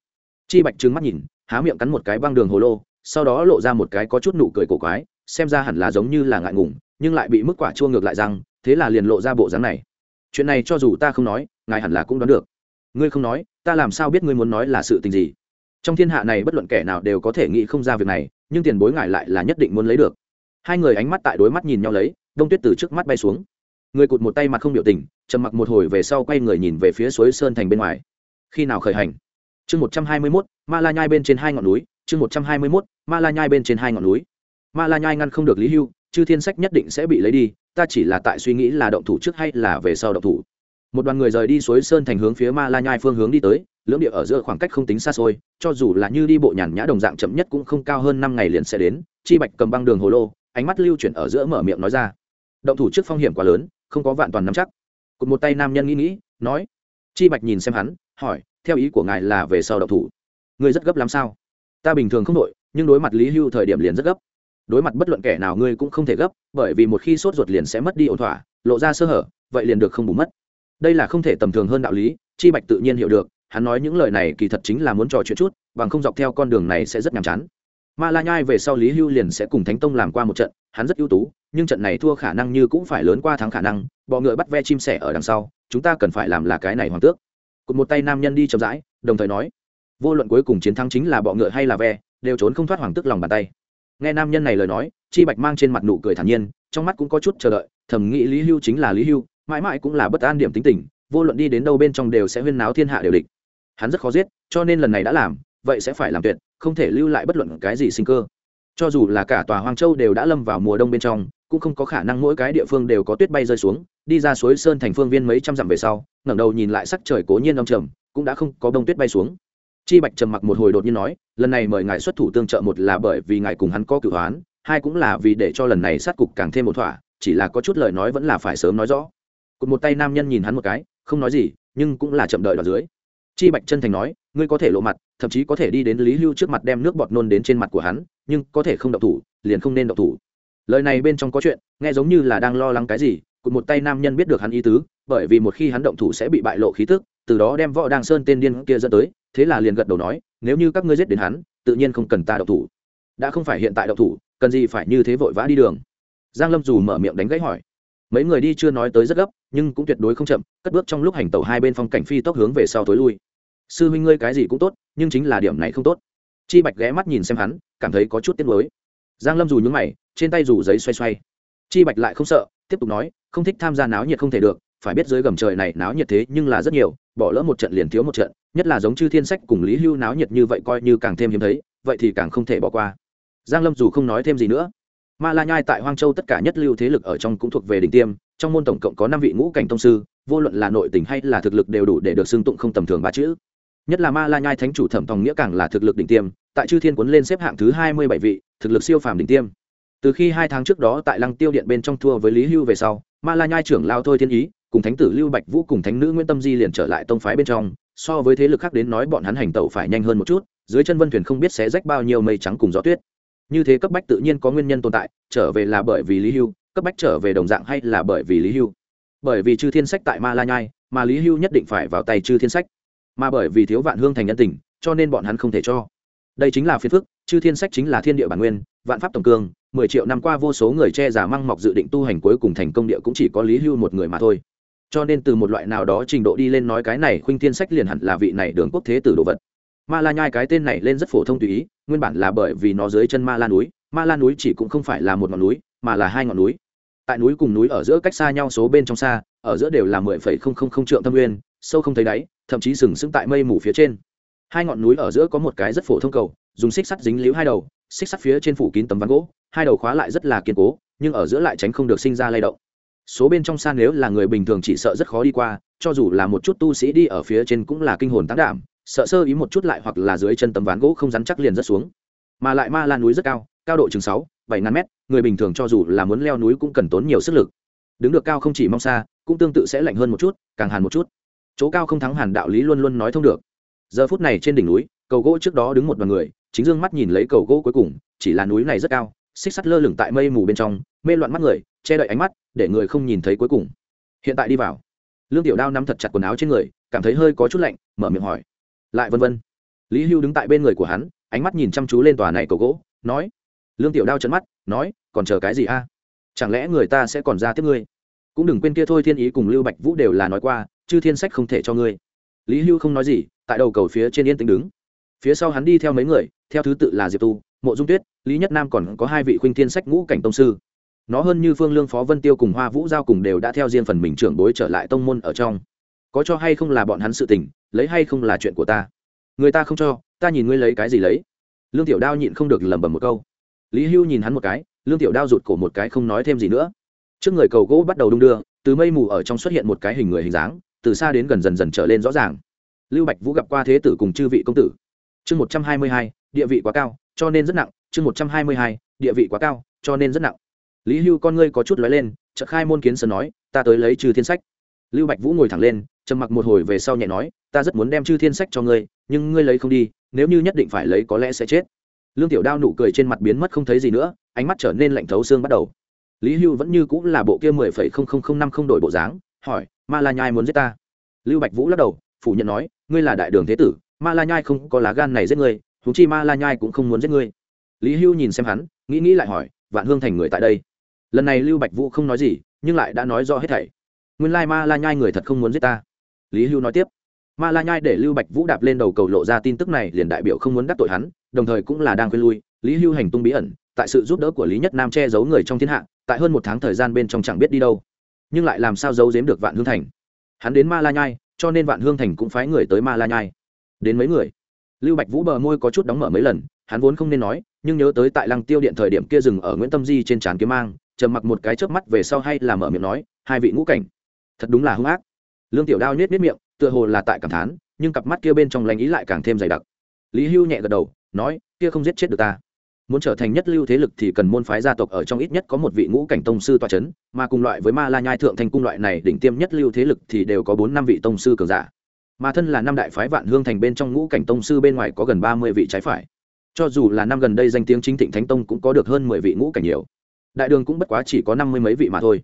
Chi bạch trừng mắt nhìn, há miệng cắn một cái băng đường hồ lô, sau đó lộ ra một cái có chút nụ cười cổ quái, xem ra hẳn là giống như là ngại ngùng, nhưng lại bị mức quả chua ngược lại rằng, thế là liền lộ ra bộ dáng này. Chuyện này cho dù ta không nói, ngài hẳn là cũng đoán được. Ngươi không nói, ta làm sao biết ngươi muốn nói là sự tình gì? Trong thiên hạ này bất luận kẻ nào đều có thể nghĩ không ra việc này, nhưng tiền bối ngài lại là nhất định muốn lấy được. Hai người ánh mắt tại đối mắt nhìn nhau lấy, đông tuyết từ trước mắt bay xuống. Người cụt một tay mặt không biểu tình, trầm mặc một hồi về sau quay người nhìn về phía suối sơn thành bên ngoài. Khi nào khởi hành? Chương một trăm hai mươi mốt, ma la nhai bên trên hai ngọn núi, chương một trăm hai mươi mốt, ma la nhai bên trên hai ngọn núi. Ma la nhai ngăn không được lý hưu, chư thiên sách nhất định sẽ bị lấy đi, ta chỉ là tại suy nghĩ là động thủ trước hay là về sau động thủ. Một đoàn người rời đi suối sơn thành hướng phía ma la nhai phương hướng đi tới lưỡng địa ở giữa khoảng cách không tính xa xôi, cho dù là như đi bộ nhàn nhã đồng dạng chậm nhất cũng không cao hơn năm ngày liền sẽ đến, chi bạch cầm băng đường hồ lô, ánh mắt lưu chuyển ở giữa mở miệng nói ra. Động thủ trước phong hiểm quá lớn, không có vạn toàn nắm chắc. Cụt một tay nam nhân nghĩ nghĩ, nói. Chi bạch nhìn xem hắn, hỏi, theo ý của ngài là về sau động thủ. Ngươi rất gấp làm sao? Ta bình thường không đội, nhưng đối mặt lý hưu thời điểm liền rất gấp. Đối mặt bất luận kẻ nào ngươi cũng không thể gấp, bởi vì một khi sốt ruột liền sẽ mất đi ổn thỏa, lộ ra sơ hở, vậy liền được không bù mất. Đây là không thể tầm thường hơn đạo lý, chi bạch tự nhiên hiểu được hắn nói những lời này kỳ thật chính là muốn trò chuyện chút, bằng không dọc theo con đường này sẽ rất nhàm chán. Ma la nhai về sau lý hưu liền sẽ cùng thánh tông làm qua một trận, hắn rất ưu tú, nhưng trận này thua khả năng như cũng phải lớn qua thắng khả năng, bọ ngựa bắt ve chim sẻ ở đằng sau, chúng ta cần phải làm là cái này hoàng tước. Cụt một tay nam nhân đi chậm rãi, đồng thời nói, vô luận cuối cùng chiến thắng chính là bọ ngựa hay là ve, đều trốn không thoát hoàng tước lòng bàn tay. Nghe nam nhân này lời nói, chi bạch mang trên mặt nụ cười thản nhiên, trong mắt cũng có chút chờ đợi, thầm nghĩ lý hưu chính là lý hưu, mãi mãi cũng là bất an điểm tính tình, vô luận đi đến đâu bên trong đều sẽ huyên náo thiên hạ đều địch hắn rất khó giết, cho nên lần này đã làm, vậy sẽ phải làm tuyệt, không thể lưu lại bất luận cái gì sinh cơ. Cho dù là cả tòa hoang châu đều đã lâm vào mùa đông bên trong, cũng không có khả năng mỗi cái địa phương đều có tuyết bay rơi xuống, đi ra suối sơn thành phương viên mấy trăm dặm về sau, ngẩng đầu nhìn lại sắc trời cố nhiên đông trầm, cũng đã không có đông tuyết bay xuống. Chi bạch trầm mặc một hồi đột nhiên nói, lần này mời ngài xuất thủ tương trợ một là bởi vì ngài cùng hắn có cửu hoán, hai cũng là vì để cho lần này sát cục càng thêm một thỏa, chỉ là có chút lời nói vẫn là phải sớm nói rõ. Cụt một tay nam nhân nhìn hắn một cái, không nói gì, nhưng cũng là chậm đợi đoạn dưới chi bạch chân thành nói, ngươi có thể lộ mặt, thậm chí có thể đi đến lý hưu trước mặt đem nước bọt nôn đến trên mặt của hắn, nhưng có thể không động thủ, liền không nên động thủ. Lời này bên trong có chuyện, nghe giống như là đang lo lắng cái gì, cụt một tay nam nhân biết được hắn ý tứ, bởi vì một khi hắn động thủ sẽ bị bại lộ khí tức, từ đó đem võ đăng sơn tên điên kia dẫn tới, thế là liền gật đầu nói, nếu như các ngươi giết đến hắn, tự nhiên không cần ta động thủ. Đã không phải hiện tại động thủ, cần gì phải như thế vội vã đi đường? Giang lâm dù mở miệng đánh gãy hỏi mấy người đi chưa nói tới rất gấp, nhưng cũng tuyệt đối không chậm, cất bước trong lúc hành tẩu hai bên phong cảnh phi tốc hướng về sau tối lui. Sư huynh ngươi cái gì cũng tốt, nhưng chính là điểm này không tốt. Chi bạch ghé mắt nhìn xem hắn, cảm thấy có chút tiếc nuối. Giang lâm dù nhướng mày, trên tay dù giấy xoay xoay. Chi bạch lại không sợ, tiếp tục nói, không thích tham gia náo nhiệt không thể được, phải biết dưới gầm trời này náo nhiệt thế nhưng là rất nhiều, bỏ lỡ một trận liền thiếu một trận, nhất là giống chư thiên sách cùng lý hưu náo nhiệt như vậy coi như càng thêm hiếm thấy, vậy thì càng không thể bỏ qua. Giang lâm dù không nói thêm gì nữa ma la nhai tại hoang châu tất cả nhất lưu thế lực ở trong cũng thuộc về đỉnh tiêm, trong môn tổng cộng có năm vị ngũ cảnh tông sư, vô luận là nội tình hay là thực lực đều đủ để được xưng tụng không tầm thường ba chữ. Nhất là ma la nhai thánh chủ thẩm tòng nghĩa càng là thực lực đỉnh tiêm, tại chư thiên quấn lên xếp hạng thứ hai mươi bảy vị, thực lực siêu phàm đỉnh tiêm. Từ khi hai tháng trước đó tại lăng tiêu điện bên trong thua với lý hưu về sau, ma la nhai trưởng lao thôi thiên ý, cùng thánh tử lưu bạch vũ cùng thánh nữ nguyễn tâm di liền trở lại tông phái bên trong, so với thế lực khác đến nói bọn hắn hành tẩu phải nhanh hơn một chút, dưới chân vân thuyền không biết sẽ rách bao nhiêu mây trắng cùng gió tuyết như thế cấp bách tự nhiên có nguyên nhân tồn tại, trở về là bởi vì lý hưu, cấp bách trở về đồng dạng hay là bởi vì lý hưu? Bởi vì chư thiên sách tại ma la nhai, mà lý hưu nhất định phải vào tay chư thiên sách. Mà bởi vì thiếu vạn hương thành nhân tình, cho nên bọn hắn không thể cho. Đây chính là phiền phức, chư thiên sách chính là thiên địa bản nguyên, vạn pháp tổng cương mười triệu năm qua vô số người che giả măng mọc dự định tu hành cuối cùng thành công địa cũng chỉ có lý hưu một người mà thôi. Cho nên từ một loại nào đó trình độ đi lên nói cái này khuynh thiên sách liền hẳn là vị này đường quốc thế tử đồ vật. Ma la nhai cái tên này lên rất phổ thông tùy ý nguyên bản là bởi vì nó dưới chân ma la núi, ma la núi chỉ cũng không phải là một ngọn núi, mà là hai ngọn núi. Tại núi cùng núi ở giữa cách xa nhau số bên trong xa, ở giữa đều là mười phẩy không không không trượng thâm nguyên, sâu không thấy đáy, thậm chí sừng sững tại mây mù phía trên. Hai ngọn núi ở giữa có một cái rất phổ thông cầu, dùng xích sắt dính líu hai đầu, xích sắt phía trên phủ kín tấm ván gỗ, hai đầu khóa lại rất là kiên cố, nhưng ở giữa lại tránh không được sinh ra lay động. Số bên trong xa nếu là người bình thường chỉ sợ rất khó đi qua, cho dù là một chút tu sĩ đi ở phía trên cũng là kinh hồn tán đảm sợ sơ ý một chút lại hoặc là dưới chân tấm ván gỗ không rắn chắc liền rất xuống. Mà lại ma lan núi rất cao cao độ chừng sáu, bảy ngàn mét, người bình thường cho dù là muốn leo núi cũng cần tốn nhiều sức lực. Đứng được cao không chỉ mong xa, cũng tương tự sẽ lạnh hơn một chút, càng hàn một chút. Chỗ cao không thắng hàn đạo lý luôn luôn nói thông được. Giờ phút này trên đỉnh núi, cầu gỗ trước đó đứng một đoàn người, chính dương mắt nhìn lấy cầu gỗ cuối cùng, chỉ là núi này rất cao, xích sắt lơ lửng tại mây mù bên trong, mê loạn mắt người, che đậy ánh mắt, để người không nhìn thấy cuối cùng. Hiện tại đi vào. Lương tiểu đao nắm thật chặt quần áo trên người, cảm thấy hơi có chút lạnh, mở miệng hỏi lại vân vân. Lý hưu đứng tại bên người của hắn, ánh mắt nhìn chăm chú lên tòa này cầu gỗ, nói, lương tiểu đao trận mắt, nói, còn chờ cái gì a? Chẳng lẽ người ta sẽ còn ra tiếp ngươi? Cũng đừng quên kia thôi thiên ý cùng lưu bạch vũ đều là nói qua, chư thiên sách không thể cho ngươi. Lý hưu không nói gì, tại đầu cầu phía trên yên tĩnh đứng. Phía sau hắn đi theo mấy người, theo thứ tự là diệp tu, mộ dung tuyết, lý nhất nam còn có hai vị khuynh thiên sách ngũ cảnh tông sư. Nó hơn như phương lương phó vân tiêu cùng hoa vũ giao cùng đều đã theo riêng phần mình trưởng bối trở lại tông môn ở trong có cho hay không là bọn hắn sự tình, lấy hay không là chuyện của ta. Người ta không cho, ta nhìn ngươi lấy cái gì lấy. Lương tiểu đao nhịn không được lẩm bẩm một câu. Lý hưu nhìn hắn một cái, lương tiểu đao rụt cổ một cái không nói thêm gì nữa. Trước người cầu gỗ bắt đầu đung đưa, từ mây mù ở trong xuất hiện một cái hình người hình dáng, từ xa đến gần dần dần trở lên rõ ràng. Lưu bạch vũ gặp qua thế tử cùng chư vị công tử. Chương một trăm hai mươi hai, địa vị quá cao, cho nên rất nặng. Chương một trăm hai mươi hai, địa vị quá cao, cho nên rất nặng. Lý hưu con ngươi có chút lóe lên, chợt khai môn kiến sơn nói, ta tới lấy trừ thiên sách. Lưu bạch vũ ngồi thẳng lên trầm mặc một hồi về sau nhẹ nói, ta rất muốn đem chư thiên sách cho ngươi, nhưng ngươi lấy không đi, nếu như nhất định phải lấy có lẽ sẽ chết. Lương tiểu đao nụ cười trên mặt biến mất không thấy gì nữa, ánh mắt trở nên lạnh thấu xương bắt đầu. Lý hưu vẫn như cũng là bộ kia mười phẩy không không không năm không đổi bộ dáng, hỏi, ma la nhai muốn giết ta? Lưu bạch vũ lắc đầu, phủ nhận nói, ngươi là đại đường thế tử, ma la nhai không có lá gan này giết ngươi thú chi ma la nhai cũng không muốn giết ngươi. Lý hưu nhìn xem hắn, nghĩ nghĩ lại hỏi, vạn hương thành người tại đây? Lần này lưu bạch vũ không nói gì, nhưng lại đã nói rõ hết thảy. Nguyên lai ma la nhai người thật không muốn giết ta lý hưu nói tiếp, ma la nhai để lưu bạch vũ đạp lên đầu cầu lộ ra tin tức này liền đại biểu không muốn đắc tội hắn, đồng thời cũng là đang khuyên lui. Lý hưu hành tung bí ẩn, tại sự giúp đỡ của lý nhất nam che giấu người trong thiên hạ, tại hơn một tháng thời gian bên trong chẳng biết đi đâu, nhưng lại làm sao giấu giếm được vạn hương thành. Hắn đến ma la nhai, cho nên vạn hương thành cũng phái người tới ma la nhai. Đến mấy người? Lưu bạch vũ bờ môi có chút đóng mở mấy lần, hắn vốn không nên nói, nhưng nhớ tới tại lăng tiêu điện thời điểm kia dừng ở nguyễn tâm di trên trán kiếm mang, trầm mặc một cái chớp mắt về sau hay là mở miệng nói, hai vị ngũ cảnh, thật đúng là hung ác lương tiểu đao nhét nhét miệng, tựa hồ là tại cảm thán, nhưng cặp mắt kia bên trong lành ý lại càng thêm dày đặc. Lý hưu nhẹ gật đầu, nói, kia không giết chết được ta. Muốn trở thành nhất lưu thế lực thì cần môn phái gia tộc ở trong ít nhất có một vị ngũ cảnh tông sư toa c h ấ n mà cùng loại với ma la nhai thượng thành cung loại này đỉnh tiêm nhất lưu thế lực thì đều có bốn năm vị tông sư cường giả. Mà thân là năm đại phái vạn hương thành bên trong ngũ cảnh tông sư bên ngoài có gần ba mươi vị trái phải. Cho dù là năm gần đây danh tiếng chính thịnh thánh tông cũng có được hơn mười vị ngũ cảnh nhiều. Đại đường cũng bất quá chỉ có năm mươi mấy vị mà thôi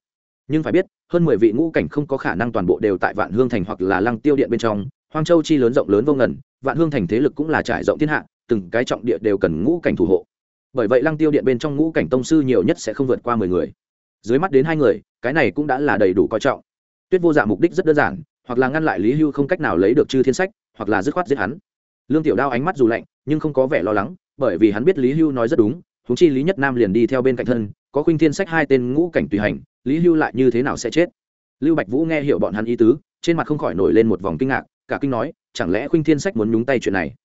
nhưng phải biết, hơn mười vị ngũ cảnh không có khả năng toàn bộ đều tại vạn hương thành hoặc là lăng tiêu điện bên trong. Hoang châu chi lớn rộng lớn vô ngần, vạn hương thành thế lực cũng là trải rộng thiên hạ, từng cái trọng địa đều cần ngũ cảnh thủ hộ. Bởi vậy lăng tiêu điện bên trong ngũ cảnh tông sư nhiều nhất sẽ không vượt qua mười người. Dưới mắt đến hai người, cái này cũng đã là đầy đủ coi trọng. Tuyết vô dạ mục đích rất đơn giản, hoặc là ngăn lại lý hưu không cách nào lấy được chư thiên sách, hoặc là dứt khoát giết hắn. Lương tiểu đao ánh mắt dù lạnh, nhưng không có vẻ lo lắng, bởi vì hắn biết lý hưu nói rất đúng thúng chi lý nhất nam liền đi theo bên cạnh thân, có khuynh thiên sách hai tên ngũ cảnh tùy hành lý hưu lại như thế nào sẽ chết? Lưu bạch vũ nghe hiểu bọn hắn ý tứ, trên mặt không khỏi nổi lên một vòng kinh ngạc, cả kinh nói, chẳng lẽ khuynh thiên sách muốn nhúng tay chuyện này?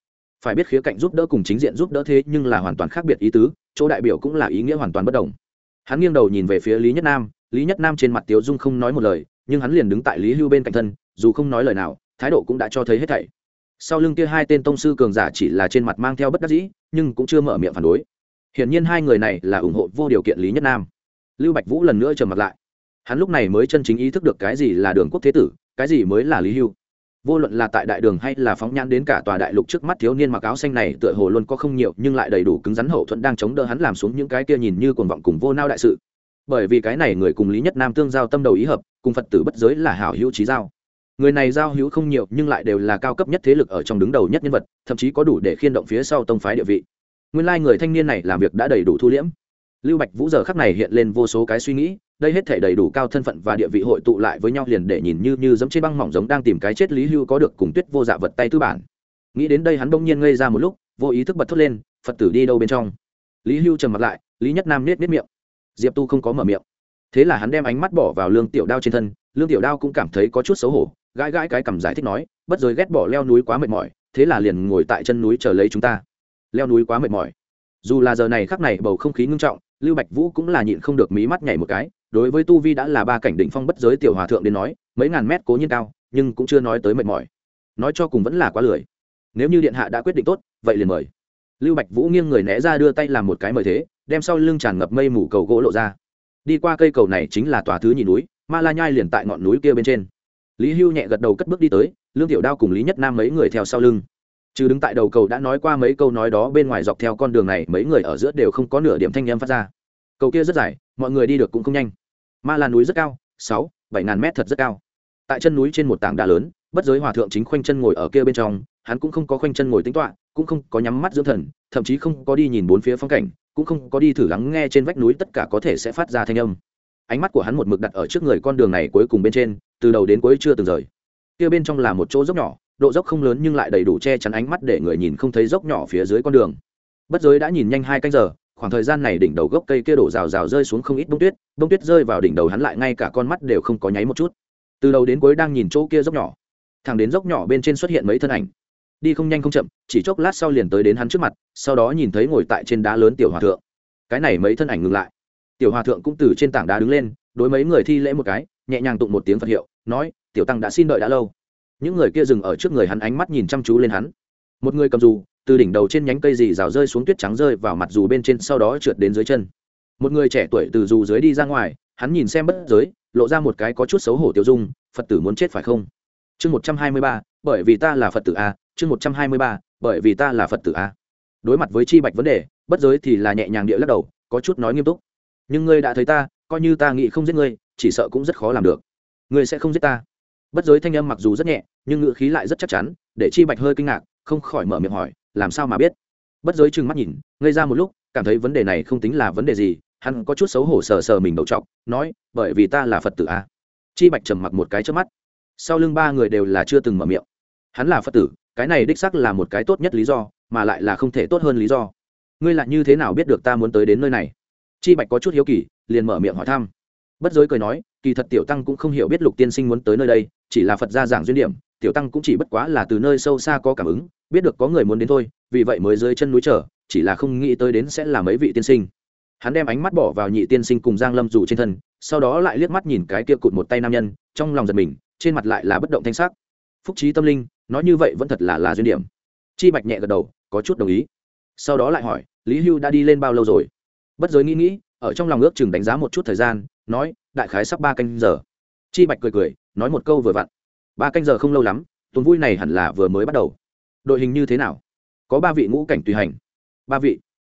Phải biết khía cạnh giúp đỡ cùng chính diện giúp đỡ thế nhưng là hoàn toàn khác biệt ý tứ, chỗ đại biểu cũng là ý nghĩa hoàn toàn bất đồng. Hắn nghiêng đầu nhìn về phía lý nhất nam, lý nhất nam trên mặt tiếu dung không nói một lời, nhưng hắn liền đứng tại lý hưu bên cạnh thân, dù không nói lời nào, thái độ cũng đã cho thấy hết thảy. Sau lưng kia hai tên tông sư cường giả chỉ là trên mặt mang theo bất đắc dĩ, nhưng cũng chưa mở miệng phản đối. Hiển nhiên hai người này là ủng hộ vô điều kiện lý nhất nam lưu bạch vũ lần nữa trầm mặt lại. Hắn lúc này mới chân chính ý thức được cái gì là đường quốc thế tử, cái gì mới là lý hưu. Vô luận là tại đại đường hay là phóng nhãn đến cả tòa đại lục trước mắt thiếu niên mặc áo xanh này, tựa hồ luôn có không nhiều, nhưng lại đầy đủ cứng rắn hậu thuẫn đang chống đỡ hắn làm xuống những cái kia nhìn như cuồng vọng cùng vô nao đại sự. Bởi vì cái này người cùng lý nhất nam tương giao tâm đầu ý hợp, cùng phật tử bất giới là hảo hữu trí giao. Người này giao hữu không nhiều, nhưng lại đều là cao cấp nhất thế lực ở trong đứng đầu nhất nhân vật, thậm chí có đủ để khiên động phía sau tông phái địa vị. Nguyên lai người thanh niên này làm việc đã đầy đủ thu liễm lưu bạch vũ giờ khắc này hiện lên vô số cái suy nghĩ, đây hết thể đầy đủ cao thân phận và địa vị hội tụ lại với nhau liền để nhìn như như giống trên băng mỏng giống đang tìm cái chết lý hưu có được cùng tuyết vô dạ vật tay tư bản. Nghĩ đến đây hắn bỗng nhiên ngây ra một lúc, vô ý thức bật thốt lên, phật tử đi đâu bên trong? Lý hưu trầm mặt lại, lý nhất nam nết nết miệng. Diệp tu không có mở miệng. Thế là hắn đem ánh mắt bỏ vào lương tiểu đao trên thân, lương tiểu đao cũng cảm thấy có chút xấu hổ, gãi gãi cái cầm giải thích nói, bất rồi ghét bỏ leo núi quá mệt mỏi, thế là liền ngồi tại chân núi chờ lấy chúng ta. Leo núi quá mệt mỏi. Dù là giờ này khắc này bầu không khí ngưng trọng lưu bạch vũ cũng là nhịn không được mí mắt nhảy một cái, đối với tu vi đã là ba cảnh đỉnh phong bất giới tiểu hòa thượng đến nói, mấy ngàn mét cố nhiên cao, nhưng cũng chưa nói tới mệt mỏi. Nói cho cùng vẫn là quá lười. Nếu như điện hạ đã quyết định tốt, vậy liền mời. Lưu bạch vũ nghiêng người né ra đưa tay làm một cái mời thế, đem sau lưng tràn ngập mây mù cầu gỗ lộ ra. Đi qua cây cầu này chính là tòa thứ nhị núi, ma la nhai liền tại ngọn núi kia bên trên. Lý hưu nhẹ gật đầu cất bước đi tới, lương tiểu đao cùng lý nhất nam mấy người theo sau lưng chứ đứng tại đầu cầu đã nói qua mấy câu nói đó, bên ngoài dọc theo con đường này, mấy người ở giữa đều không có nửa điểm thanh em phát ra. Cầu kia rất dài, mọi người đi được cũng không nhanh. Ma là núi rất cao, sáu, bảy ngàn mét thật rất cao. Tại chân núi trên một tảng đá lớn, bất giới hòa thượng chính khoanh chân ngồi ở kia bên trong, hắn cũng không có khoanh chân ngồi tính toạ cũng không có nhắm mắt dưỡng thần, thậm chí không có đi nhìn bốn phía phong cảnh, cũng không có đi thử lắng nghe trên vách núi tất cả có thể sẽ phát ra thanh âm. Ánh mắt của hắn một mực đặt ở trước người con đường này cuối cùng bên trên, từ đầu đến cuối chưa từng rời. Kia bên trong là một chỗ dốc nhỏ độ dốc không lớn nhưng lại đầy đủ che chắn ánh mắt để người nhìn không thấy dốc nhỏ phía dưới con đường. Bất giới đã nhìn nhanh hai canh giờ, khoảng thời gian này đỉnh đầu gốc cây kia đổ rào rào rơi xuống không ít bông tuyết bông tuyết rơi vào đỉnh đầu hắn lại ngay cả con mắt đều không có nháy một chút. Từ đầu đến cuối đang nhìn chỗ kia dốc nhỏ, thẳng đến dốc nhỏ bên trên xuất hiện mấy thân ảnh. Đi không nhanh không chậm, chỉ chốc lát sau liền tới đến hắn trước mặt, sau đó nhìn thấy ngồi tại trên đá lớn tiểu hòa thượng. Cái này mấy thân ảnh ngừng lại. Tiểu hòa thượng cũng từ trên tảng đá đứng lên, đối mấy người thi lễ một cái, nhẹ nhàng tụng một tiếng phật hiệu, nói, tiểu tăng đã xin đợi đã lâu những người kia dừng ở trước người hắn ánh mắt nhìn chăm chú lên hắn. Một người cầm dù, từ đỉnh đầu trên nhánh cây dì rào rơi xuống tuyết trắng rơi vào mặt dù bên trên, sau đó trượt đến dưới chân. Một người trẻ tuổi từ dù dưới đi ra ngoài, hắn nhìn xem bất giới, lộ ra một cái có chút xấu hổ tiêu dung, phật tử muốn chết phải không? Chương một trăm hai mươi ba, bởi vì ta là phật tử a, chương một trăm hai mươi ba, bởi vì ta là phật tử a. Đối mặt với chi bạch vấn đề, bất giới thì là nhẹ nhàng địa lắc đầu, có chút nói nghiêm túc. Nhưng ngươi đã thấy ta, coi như ta nghĩ không giết ngươi, chỉ sợ cũng rất khó làm được. Ngươi sẽ không giết ta bất giới thanh âm mặc dù rất nhẹ, nhưng ngữ khí lại rất chắc chắn, để chi bạch hơi kinh ngạc, không khỏi mở miệng hỏi, làm sao mà biết? Bất giới trừng mắt nhìn, ngây ra một lúc, cảm thấy vấn đề này không tính là vấn đề gì, hắn có chút xấu hổ sờ sờ mình đầu trọc, nói, bởi vì ta là phật tử a chi bạch trầm mặc một cái trước mắt. Sau lưng ba người đều là chưa từng mở miệng. Hắn là phật tử, cái này đích sắc là một cái tốt nhất lý do, mà lại là không thể tốt hơn lý do. Ngươi lại như thế nào biết được ta muốn tới đến nơi này? Chi bạch có chút hiếu kỳ, liền mở miệng hỏi thăm bất giới cười nói, kỳ thật tiểu tăng cũng không hiểu biết lục tiên sinh muốn tới nơi đây, chỉ là phật gia giảng duyên điểm, tiểu tăng cũng chỉ bất quá là từ nơi sâu xa có cảm ứng, biết được có người muốn đến thôi, vì vậy mới dưới chân núi trở chỉ là không nghĩ tới đến sẽ là mấy vị tiên sinh. Hắn đem ánh mắt bỏ vào nhị tiên sinh cùng giang lâm dù trên thân, sau đó lại liếc mắt nhìn cái kia cụt một tay nam nhân, trong lòng giật mình, trên mặt lại là bất động thanh sắc. Phúc trí tâm linh, nói như vậy vẫn thật là là duyên điểm. Chi bạch nhẹ gật đầu, có chút đồng ý. Sau đó lại hỏi, lý hưu đã đi lên bao lâu rồi? Bất giới nghĩ nghĩ, ở trong lòng ước chừng đánh giá một chút thời gian nói, đại khái sắp ba canh giờ. Chi bạch cười cười, nói một câu vừa vặn. Ba canh giờ không lâu lắm, tuần vui này hẳn là vừa mới bắt đầu. Đội hình như thế nào? Có ba vị ngũ cảnh tùy hành. Ba vị.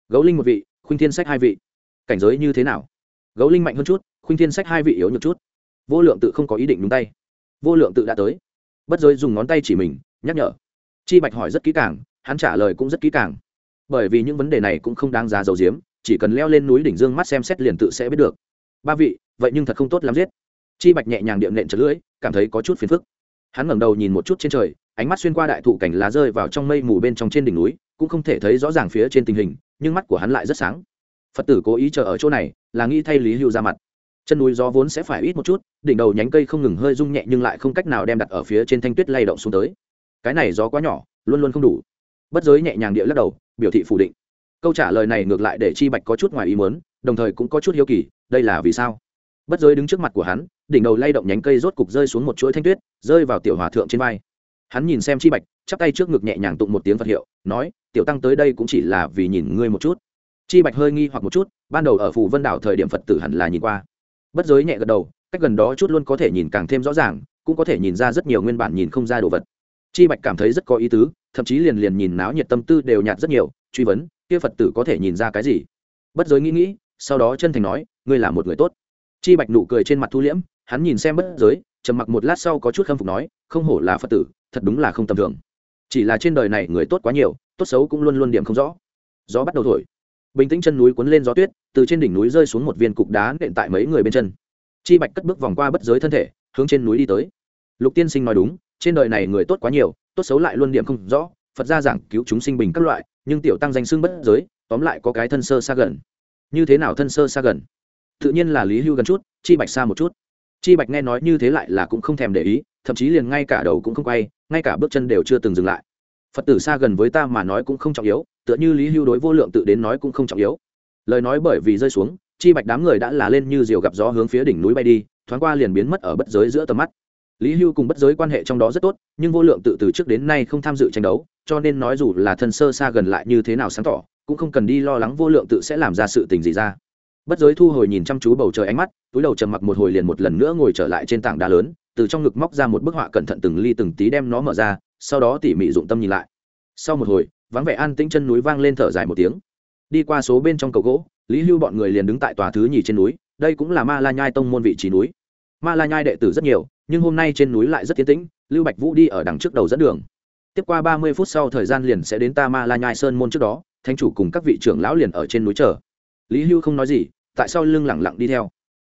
Gấu linh một vị, khuynh thiên sách hai vị. Cảnh giới như thế nào? Gấu linh mạnh hơn chút, khuynh thiên sách hai vị yếu nhược chút. Vô lượng tự không có ý định đúng tay. Vô lượng tự đã tới. Bất giới dùng ngón tay chỉ mình, nhắc nhở. Chi bạch hỏi rất kỹ càng, hắn trả lời cũng rất kỹ càng. Bởi vì những vấn đề này cũng không đáng giá dầu diếm chỉ cần leo lên núi đỉnh dương mắt xem xét liền tự sẽ biết được ba vị, vậy nhưng thật không tốt lắm giết. Chi bạch nhẹ nhàng điệm nện chật lưỡi, cảm thấy có chút phiền phức. Hắn ngẩng đầu nhìn một chút trên trời, ánh mắt xuyên qua đại thụ cảnh lá rơi vào trong mây mù bên trong trên đỉnh núi, cũng không thể thấy rõ ràng phía trên tình hình, nhưng mắt của hắn lại rất sáng. Phật tử cố ý chờ ở chỗ này, là nghĩ thay lý hưu ra mặt. Chân núi gió vốn sẽ phải ít một chút, đỉnh đầu nhánh cây không ngừng hơi rung nhẹ nhưng lại không cách nào đem đặt ở phía trên thanh tuyết lay động xuống tới. Cái này gió quá nhỏ, luôn luôn không đủ. Bất giới nhẹ nhàng địa lắc đầu, biểu thị phủ định. Câu trả lời này ngược lại để chi bạch có chút ngoài ý muốn, đồng thời cũng có chút hiếu kỳ đây là vì sao? Bất giới đứng trước mặt của hắn, đỉnh đầu lay động nhánh cây rốt cục rơi xuống một chuỗi thanh tuyết, rơi vào tiểu hòa thượng trên vai. Hắn nhìn xem chi bạch, chắp tay trước ngực nhẹ nhàng tụng một tiếng phật hiệu, nói, tiểu tăng tới đây cũng chỉ là vì nhìn ngươi một chút. Chi bạch hơi nghi hoặc một chút, ban đầu ở phủ vân đảo thời điểm phật tử hẳn là nhìn qua. Bất giới nhẹ gật đầu, cách gần đó chút luôn có thể nhìn càng thêm rõ ràng, cũng có thể nhìn ra rất nhiều nguyên bản nhìn không ra đồ vật. Chi bạch cảm thấy rất có ý tứ, thậm chí liền liền nhìn náo nhiệt tâm tư đều nhạt rất nhiều, truy vấn, kia phật tử có thể nhìn ra cái gì? Bất giới nghĩ nghĩ sau đó chân thành nói, ngươi là một người tốt. Chi bạch nụ cười trên mặt thu liễm, hắn nhìn xem bất giới, trầm mặc một lát sau có chút khâm phục nói, không hổ là phật tử, thật đúng là không tầm thường. Chỉ là trên đời này người tốt quá nhiều, tốt xấu cũng luôn luôn điểm không rõ. Gió bắt đầu thổi. Bình tĩnh chân núi cuốn lên gió tuyết, từ trên đỉnh núi rơi xuống một viên cục đá nện tại mấy người bên chân. Chi bạch cất bước vòng qua bất giới thân thể, hướng trên núi đi tới. Lục tiên sinh nói đúng, trên đời này người tốt quá nhiều, tốt xấu lại luôn điểm không rõ, phật gia giảng cứu chúng sinh bình các loại, nhưng tiểu tăng danh xưng bất giới, tóm lại có cái thân sơ xa gần như thế nào thân sơ xa gần? Tự nhiên là lý hưu gần chút, chi bạch xa một chút. Chi bạch nghe nói như thế lại là cũng không thèm để ý, thậm chí liền ngay cả đầu cũng không quay, ngay cả bước chân đều chưa từng dừng lại. Phật tử xa gần với ta mà nói cũng không trọng yếu, tựa như lý hưu đối vô lượng tự đến nói cũng không trọng yếu. Lời nói bởi vì rơi xuống, chi bạch đám người đã là lên như diều gặp gió hướng phía đỉnh núi bay đi, thoáng qua liền biến mất ở bất giới giữa tầm mắt. Lý hưu cùng bất giới quan hệ trong đó rất tốt, nhưng vô lượng tự từ trước đến nay không tham dự tranh đấu, cho nên nói dù là thân sơ xa gần lại như thế nào sáng tỏ cũng không cần đi lo lắng vô lượng tự sẽ làm ra sự tình gì ra. Bất giới thu hồi nhìn chăm chú bầu trời ánh mắt, túi đầu trầm mặc một hồi liền một lần nữa ngồi trở lại trên tảng đá lớn, từ trong ngực móc ra một bức họa cẩn thận từng ly từng tí đem nó mở ra, sau đó tỉ mỉ dụng tâm nhìn lại. Sau một hồi, vắng vẻ an tĩnh chân núi vang lên thở dài một tiếng. Đi qua số bên trong cầu gỗ, lý hưu bọn người liền đứng tại tòa thứ nhì trên núi, đây cũng là ma la nhai tông môn vị trí núi. Ma la nhai đệ tử rất nhiều, nhưng hôm nay trên núi lại rất tiến tĩnh, lưu bạch vũ đi ở đằng trước đầu dẫn đường. Tiếp qua ba mươi phút sau thời gian liền sẽ đến ta ma la nhai sơn môn trước đó thanh chủ cùng các vị trưởng lão liền ở trên núi chờ. Lý hưu không nói gì, tại sao lưng lẳng lặng đi theo.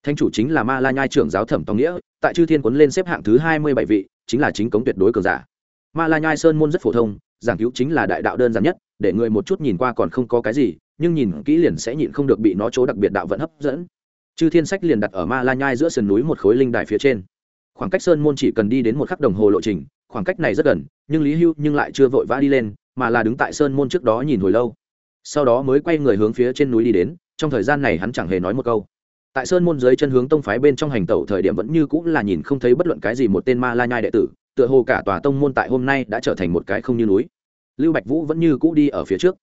Thanh chủ chính là ma la nhai trưởng giáo thẩm tòng nghĩa, tại chư thiên quấn lên xếp hạng thứ hai mươi bảy vị, chính là chính cống tuyệt đối cường giả. Ma la nhai sơn môn rất phổ thông, giảng cứu chính là đại đạo đơn giản nhất, để người một chút nhìn qua còn không có cái gì, nhưng nhìn kỹ liền sẽ nhịn không được bị nó chỗ đặc biệt đạo vận hấp dẫn. Chư thiên sách liền đặt ở ma la nhai giữa sườn núi một khối linh đài phía trên. Khoảng cách sơn môn chỉ cần đi đến một khắc đồng hồ lộ trình, khoảng cách này rất gần, nhưng lý hưu nhưng lại chưa vội vã đi lên mà là đứng tại sơn môn trước đó nhìn hồi lâu. Sau đó mới quay người hướng phía trên núi đi đến, trong thời gian này hắn chẳng hề nói một câu. Tại sơn môn dưới chân hướng tông phái bên trong hành tẩu thời điểm vẫn như cũng là nhìn không thấy bất luận cái gì một tên ma la nhai đệ tử, tựa hồ cả tòa tông môn tại hôm nay đã trở thành một cái không như núi. Lưu bạch vũ vẫn như cũ đi ở phía trước.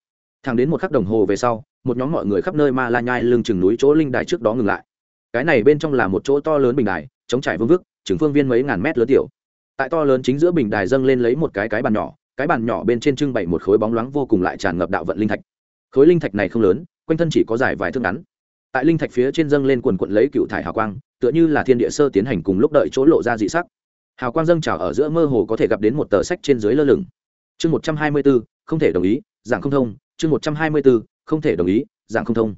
Thẳng đến một khắc đồng hồ về sau, một nhóm mọi người khắp nơi ma la nhai lưng chừng núi chỗ linh đài trước đó ngừng lại. Cái này bên trong là một chỗ to lớn bình đài chống trải vương vức, chừng phương viên mấy ngàn mét lớn tiểu. Tại to lớn chính giữa bình đài dâng lên lấy một cái cái bàn nhỏ cái bàn nhỏ bên trên trưng bày một khối bóng loáng vô cùng lại tràn ngập đạo vận linh thạch. Khối linh thạch này không lớn, quanh thân chỉ có dài vài thước ngắn. Tại linh thạch phía trên dâng lên quần quận lấy cựu thải hào quang, tựa như là thiên địa sơ tiến hành cùng lúc đợi chỗ lộ ra dị sắc. Hào quang dâng trào ở giữa mơ hồ có thể gặp đến một tờ sách trên dưới lơ lửng. Chương một trăm hai mươi bốn, không thể đồng ý, giảng không thông. Chương một trăm hai mươi bốn, không thể đồng ý, giảng không thông.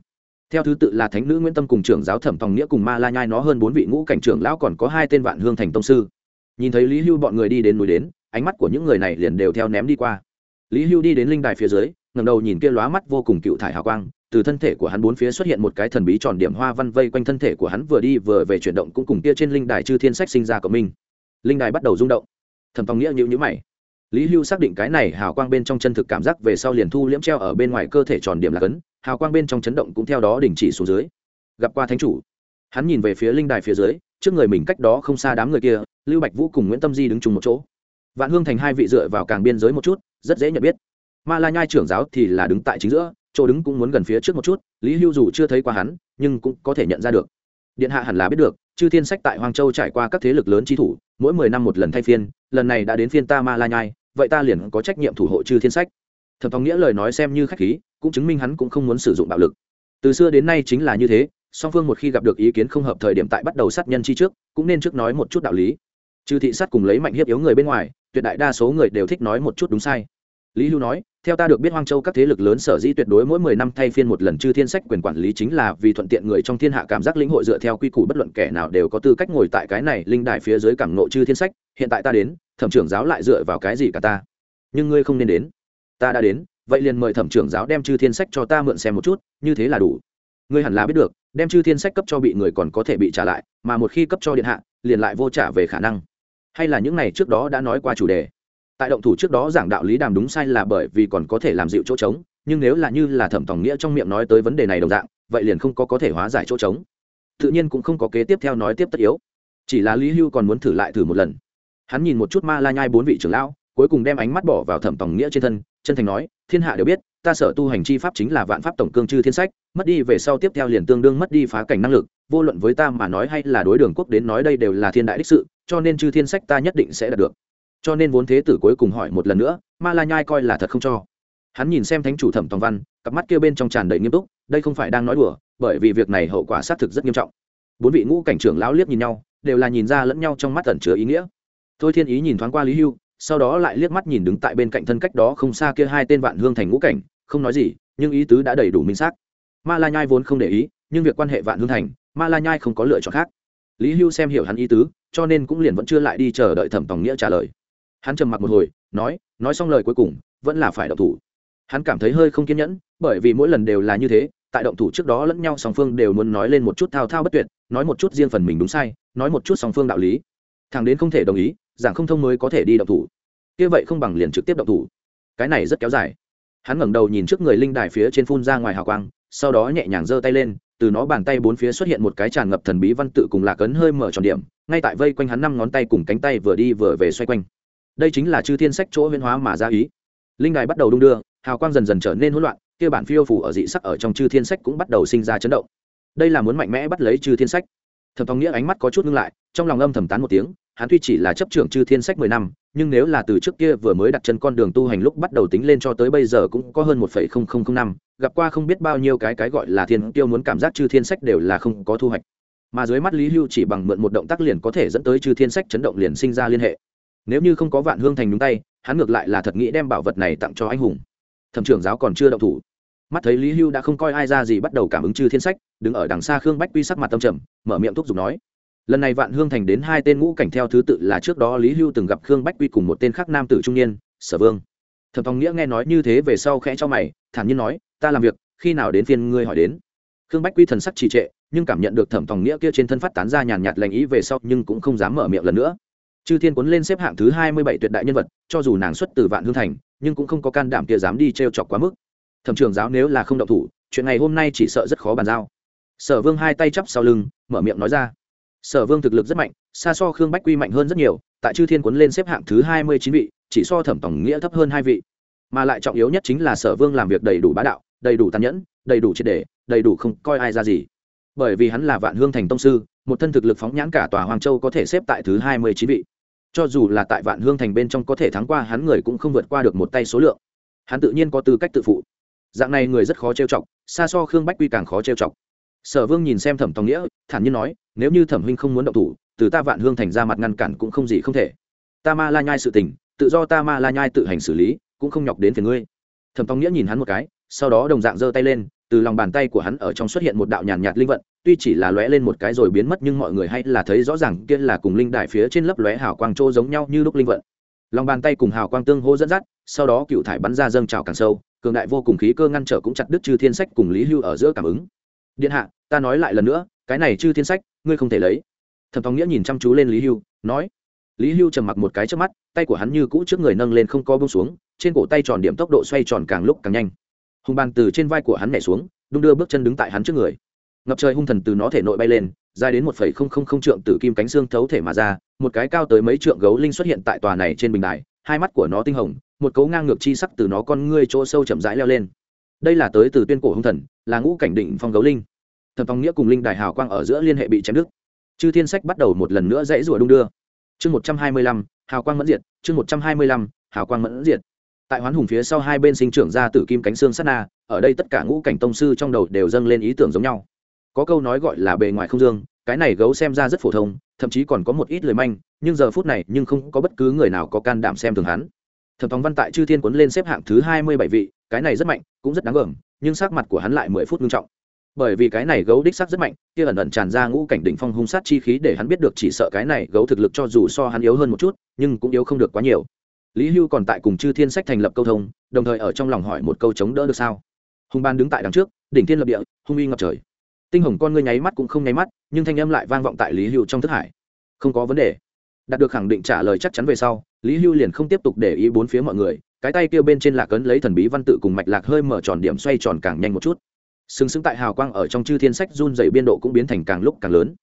Theo thứ tự là thánh nữ nguyễn tâm cùng trưởng giáo thẩm tòng nghĩa cùng ma la nhai nó hơn bốn vị ngũ cảnh trưởng lão còn có hai tên vạn hương thành tông sư. Nhìn thấy lý hưu bọn người đi đến núi đến ánh mắt của những người này liền đều theo ném đi qua. Lý hưu đi đến linh đài phía dưới ngầm đầu nhìn kia lóa mắt vô cùng cựu thải hào quang, từ thân thể của hắn bốn phía xuất hiện một cái thần bí tròn điểm hoa văn vây quanh thân thể của hắn vừa đi vừa về chuyển động cũng cùng kia trên linh đài chư thiên sách sinh ra của mình linh đài bắt đầu rung động. Thẩm tòng nghĩa nhữ nhữ mày. Lý hưu xác định cái này hào quang bên trong chân thực cảm giác về sau liền thu liễm treo ở bên ngoài cơ thể tròn điểm là cấn, hào quang bên trong chấn động cũng theo đó đình chỉ xuống dưới. Gặp qua thánh chủ. Hắn nhìn về phía linh đài phía dưới, trước người mình cách đó không xa đám người kia, lưu bạch vũ cùng nguyễn tâm di đứng chung một chỗ vạn hương thành hai vị dựa vào càng biên giới một chút, rất dễ nhận biết. Ma la nhai trưởng giáo thì là đứng tại chính giữa, chỗ đứng cũng muốn gần phía trước một chút, lý hưu dù chưa thấy qua hắn, nhưng cũng có thể nhận ra được. Điện hạ hẳn là biết được, chư thiên sách tại hoàng châu trải qua các thế lực lớn trí thủ, mỗi mười năm một lần thay phiên, lần này đã đến phiên ta ma la nhai, vậy ta liền có trách nhiệm thủ hộ chư thiên sách. Thẩm thong nghĩa lời nói xem như khách khí, cũng chứng minh hắn cũng không muốn sử dụng bạo lực. Từ xưa đến nay chính là như thế, song phương một khi gặp được ý kiến không hợp thời điểm tại bắt đầu sát nhân chi trước, cũng nên trước nói một chút đạo lý trừ thị sát cùng lấy mạnh hiếp yếu người bên ngoài, tuyệt đại đa số người đều thích nói một chút đúng sai. Lý hưu nói, theo ta được biết hoang châu các thế lực lớn sở dĩ tuyệt đối mỗi mười năm thay phiên một lần chư thiên sách quyền quản lý chính là vì thuận tiện người trong thiên hạ cảm giác lĩnh hội dựa theo quy củ bất luận kẻ nào đều có tư cách ngồi tại cái này linh đài phía dưới cảm nộ chư thiên sách, hiện tại ta đến, thẩm trưởng giáo lại dựa vào cái gì cả ta? Nhưng ngươi không nên đến. Ta đã đến, vậy liền mời thẩm trưởng giáo đem chư thiên sách cho ta mượn xem một chút, như thế là đủ. Ngươi hẳn là biết được, đem chư thiên sách cấp cho bị người còn có thể bị trả lại, mà một khi cấp cho điện hạ, liền lại vô trả về khả năng hay là những này trước đó đã nói qua chủ đề? Tại động thủ trước đó giảng đạo lý đàm đúng sai là bởi vì còn có thể làm dịu chỗ trống, nhưng nếu là như là thẩm tòng nghĩa trong miệng nói tới vấn đề này đồng dạng, vậy liền không có có thể hóa giải chỗ trống. Tự nhiên cũng không có kế tiếp theo nói tiếp tất yếu. Chỉ là lý hưu còn muốn thử lại thử một lần. Hắn nhìn một chút ma la nhai bốn vị trưởng lão, cuối cùng đem ánh mắt bỏ vào thẩm tòng nghĩa trên thân, chân thành nói, thiên hạ đều biết, ta sở tu hành chi pháp chính là vạn pháp tổng cương chư thiên sách, mất đi về sau tiếp theo liền tương đương mất đi phá cảnh năng lực vô luận với ta mà nói hay là đối đường quốc đến nói đây đều là thiên đại đích sự, cho nên chư thiên sách ta nhất định sẽ đạt được. Cho nên vốn thế tử cuối cùng hỏi một lần nữa, ma la nhai coi là thật không cho. Hắn nhìn xem thánh chủ thẩm tòng văn, cặp mắt kia bên trong tràn đầy nghiêm túc, đây không phải đang nói đùa, bởi vì việc này hậu quả xác thực rất nghiêm trọng. Bốn vị ngũ cảnh trưởng lão liếc nhìn nhau, đều là nhìn ra lẫn nhau trong mắt tẩn chứa ý nghĩa. Thôi thiên ý nhìn thoáng qua lý hưu, sau đó lại liếc mắt nhìn đứng tại bên cạnh thân cách đó không xa kia hai tên vạn hương thành ngũ cảnh, không nói gì, nhưng ý tứ đã đầy đủ minh xác. Ma la nhai vốn không để ý, nhưng việc quan hệ vạn hương thành ma la nhai không có lựa chọn khác. Lý hưu xem hiểu hắn ý tứ, cho nên cũng liền vẫn chưa lại đi chờ đợi thẩm tòng nghĩa trả lời. Hắn trầm mặc một hồi, nói nói xong lời cuối cùng, vẫn là phải động thủ. Hắn cảm thấy hơi không kiên nhẫn, bởi vì mỗi lần đều là như thế, tại động thủ trước đó lẫn nhau song phương đều muốn nói lên một chút thao thao bất tuyệt, nói một chút riêng phần mình đúng sai, nói một chút song phương đạo lý. Thằng đến không thể đồng ý, giảng không thông mới có thể đi động thủ. Kia vậy không bằng liền trực tiếp động thủ. Cái này rất kéo dài. Hắn ngẩng đầu nhìn trước người linh đài phía trên phun ra ngoài hào quang, sau đó nhẹ nhàng giơ tay lên từ nó bàn tay bốn phía xuất hiện một cái tràn ngập thần bí văn tự cùng lạc ấn hơi mở tròn điểm, ngay tại vây quanh hắn năm ngón tay cùng cánh tay vừa đi vừa về xoay quanh. Đây chính là chư thiên sách chỗ huyên hóa mà ra ý. Linh đài bắt đầu đung đưa, hào quang dần dần trở nên hỗn loạn, kia bản phiêu phủ ở dị sắc ở trong chư thiên sách cũng bắt đầu sinh ra chấn động. Đây là muốn mạnh mẽ bắt lấy chư thiên sách. Thẩm thong nghĩa ánh mắt có chút ngưng lại, trong lòng âm thầm tán một tiếng, hắn tuy chỉ là chấp trưởng chư thiên sách mười năm, nhưng nếu là từ trước kia vừa mới đặt chân con đường tu hành lúc bắt đầu tính lên cho tới bây giờ cũng có hơn một phẩy không không không năm gặp qua không biết bao nhiêu cái cái gọi là thiên tiêu muốn cảm giác chư thiên sách đều là không có thu hoạch. Mà dưới mắt lý hưu chỉ bằng mượn một động tác liền có thể dẫn tới chư thiên sách chấn động liền sinh ra liên hệ. Nếu như không có vạn hương thành đúng tay, hắn ngược lại là thật nghĩ đem bảo vật này tặng cho anh hùng. Thẩm trưởng giáo còn chưa động thủ. Mắt thấy lý hưu đã không coi ai ra gì bắt đầu cảm ứng chư thiên sách, đứng ở đằng xa khương bách quy sắc mặt tâm trầm, mở miệng thúc giục nói, lần này vạn hương thành đến hai tên ngũ cảnh theo thứ tự là trước đó lý hưu từng gặp khương bách quy cùng một tên khác nam tử trung niên, sở vương. Thẩm thong nghĩa nghe nói như thế về sau khẽ cho mày, thản nhiên nói ta làm việc, khi nào đến phiên ngươi hỏi đến. Khương bách quy thần sắc trì trệ, nhưng cảm nhận được thẩm Tòng nghĩa kia trên thân phát tán ra nhàn nhạt lành ý về sau, nhưng cũng không dám mở miệng lần nữa. Chư thiên cuốn lên xếp hạng thứ hai mươi bảy tuyệt đại nhân vật, cho dù nàng xuất từ vạn hương thành, nhưng cũng không có can đảm kia dám đi t r e o chọc quá mức. Thẩm Trường giáo nếu là không động thủ, chuyện ngày hôm nay chỉ sợ rất khó bàn giao. Sở vương hai tay chắp sau lưng, mở miệng nói ra. Sở vương thực lực rất mạnh, xa so khương bách quy mạnh hơn rất nhiều, tại chư thiên quấn lên xếp hạng thứ hai mươi chín vị, chỉ so thẩm tổng nghĩa thấp hơn hai vị. Mà lại trọng yếu nhất chính là sở vương làm việc đầy đủ bá đạo đầy đủ tàn nhẫn, đầy đủ triệt đề đầy đủ không coi ai ra gì. Bởi vì hắn là vạn hương thành tông sư, một thân thực lực phóng nhãn cả tòa hoàng châu có thể xếp tại thứ hai mươi chín vị. Cho dù là tại vạn hương thành bên trong có thể thắng qua, hắn người cũng không vượt qua được một tay số lượng. Hắn tự nhiên có tư cách tự phụ. Dạng này người rất khó trêu chọc, xa so khương bách quy càng khó trêu chọc. Sở vương nhìn xem thẩm tòng nghĩa, thản nhiên nói, nếu như thẩm huynh không muốn động thủ, từ ta vạn hương thành ra mặt ngăn cản cũng không gì không thể. Ta ma la nhai sự tình, tự do ta ma la nhai tự hành xử lý, cũng không nhọc đến phiền ngươi. Thẩm tòng nghĩa nhìn hắn một cái sau đó đồng dạng giơ tay lên từ lòng bàn tay của hắn ở trong xuất hiện một đạo nhàn nhạt, linh vận tuy chỉ là lóe lên một cái rồi biến mất nhưng mọi người hay là thấy rõ ràng kia là cùng linh đài phía trên lớp lóe hào quang trô giống nhau như lúc linh vận. Lòng bàn tay cùng hào quang tương hô dẫn dắt sau đó cựu thải bắn ra dâng trào càng sâu cường đại vô cùng khí cơ ngăn trở cũng chặt đứt chư thiên sách cùng lý hưu ở giữa cảm ứng. Điện hạ ta nói lại lần nữa cái này chư thiên sách ngươi không thể lấy. Thẩm tòng nghĩa nhìn chăm chú lên lý hưu nói. Lý hưu trầm mặc một cái trước mắt tay của hắn như cũ trước người nâng lên không co bông xuống trên cổ tay tròn điểm tốc độ xoay tròn càng lúc càng nhanh hùng bàn từ trên vai của hắn nhảy xuống, đung đưa bước chân đứng tại hắn trước người. Ngập trời hung thần từ nó thể nội bay lên, dài đến một phẩy không không không trượng từ kim cánh xương thấu thể mà ra, một cái cao tới mấy trượng gấu linh xuất hiện tại tòa này trên bình đài, hai mắt của nó tinh hồng, một cấu ngang ngược chi sắc từ nó con ngươi chỗ sâu chậm rãi leo lên. Đây là tới từ tuyên cổ hung thần, là ngũ cảnh định phong gấu linh. Thần phong nghĩa cùng linh đài hào quang ở giữa liên hệ bị chém đứt. Chư thiên sách bắt đầu một lần nữa dãy rủa đung đưa. Chương một trăm hai mươi lăm, hào quang mẫn diệt, chương một trăm hai mươi lăm, hào quang mẫn diệt tại hoán hùng phía sau hai bên sinh trưởng ra từ kim cánh xương sát na, ở đây tất cả ngũ cảnh tông sư trong đầu đều dâng lên ý tưởng giống nhau. Có câu nói gọi là bề ngoài không dương, cái này gấu xem ra rất phổ thông, thậm chí còn có một ít lời manh, nhưng giờ phút này nhưng không có bất cứ người nào có can đảm xem thường hắn. Thẩm thóng văn tại chư thiên quấn lên xếp hạng thứ hai mươi bảy vị, cái này rất mạnh, cũng rất đáng gờm nhưng sắc mặt của hắn lại mười phút nghiêm trọng. Bởi vì cái này gấu đích sắc rất mạnh, kia ẩn ẩn tràn ra ngũ cảnh đỉnh phong hung sát chi khí để hắn biết được chỉ sợ cái này gấu thực lực cho dù so hắn yếu hơn một chút, nhưng cũng yếu không được quá nhiều lý hưu còn tại cùng chư thiên sách thành lập câu thông, đồng thời ở trong lòng hỏi một câu chống đỡ được sao? Hùng ban đứng tại đằng trước, đỉnh thiên lập địa, hung uy ngập trời. Tinh hồng con ngươi nháy mắt cũng không nháy mắt, nhưng thanh âm lại vang vọng tại lý hưu trong thức hải. Không có vấn đề. Đạt được khẳng định trả lời chắc chắn về sau, lý hưu liền không tiếp tục để ý bốn phía mọi người, cái tay kia bên trên lạc ấn lấy thần bí văn tự cùng mạch lạc hơi mở tròn điểm xoay tròn càng nhanh một chút. Sừng sững tại hào quang ở trong chư thiên sách run dày biên độ cũng biến thành càng lúc càng lớn.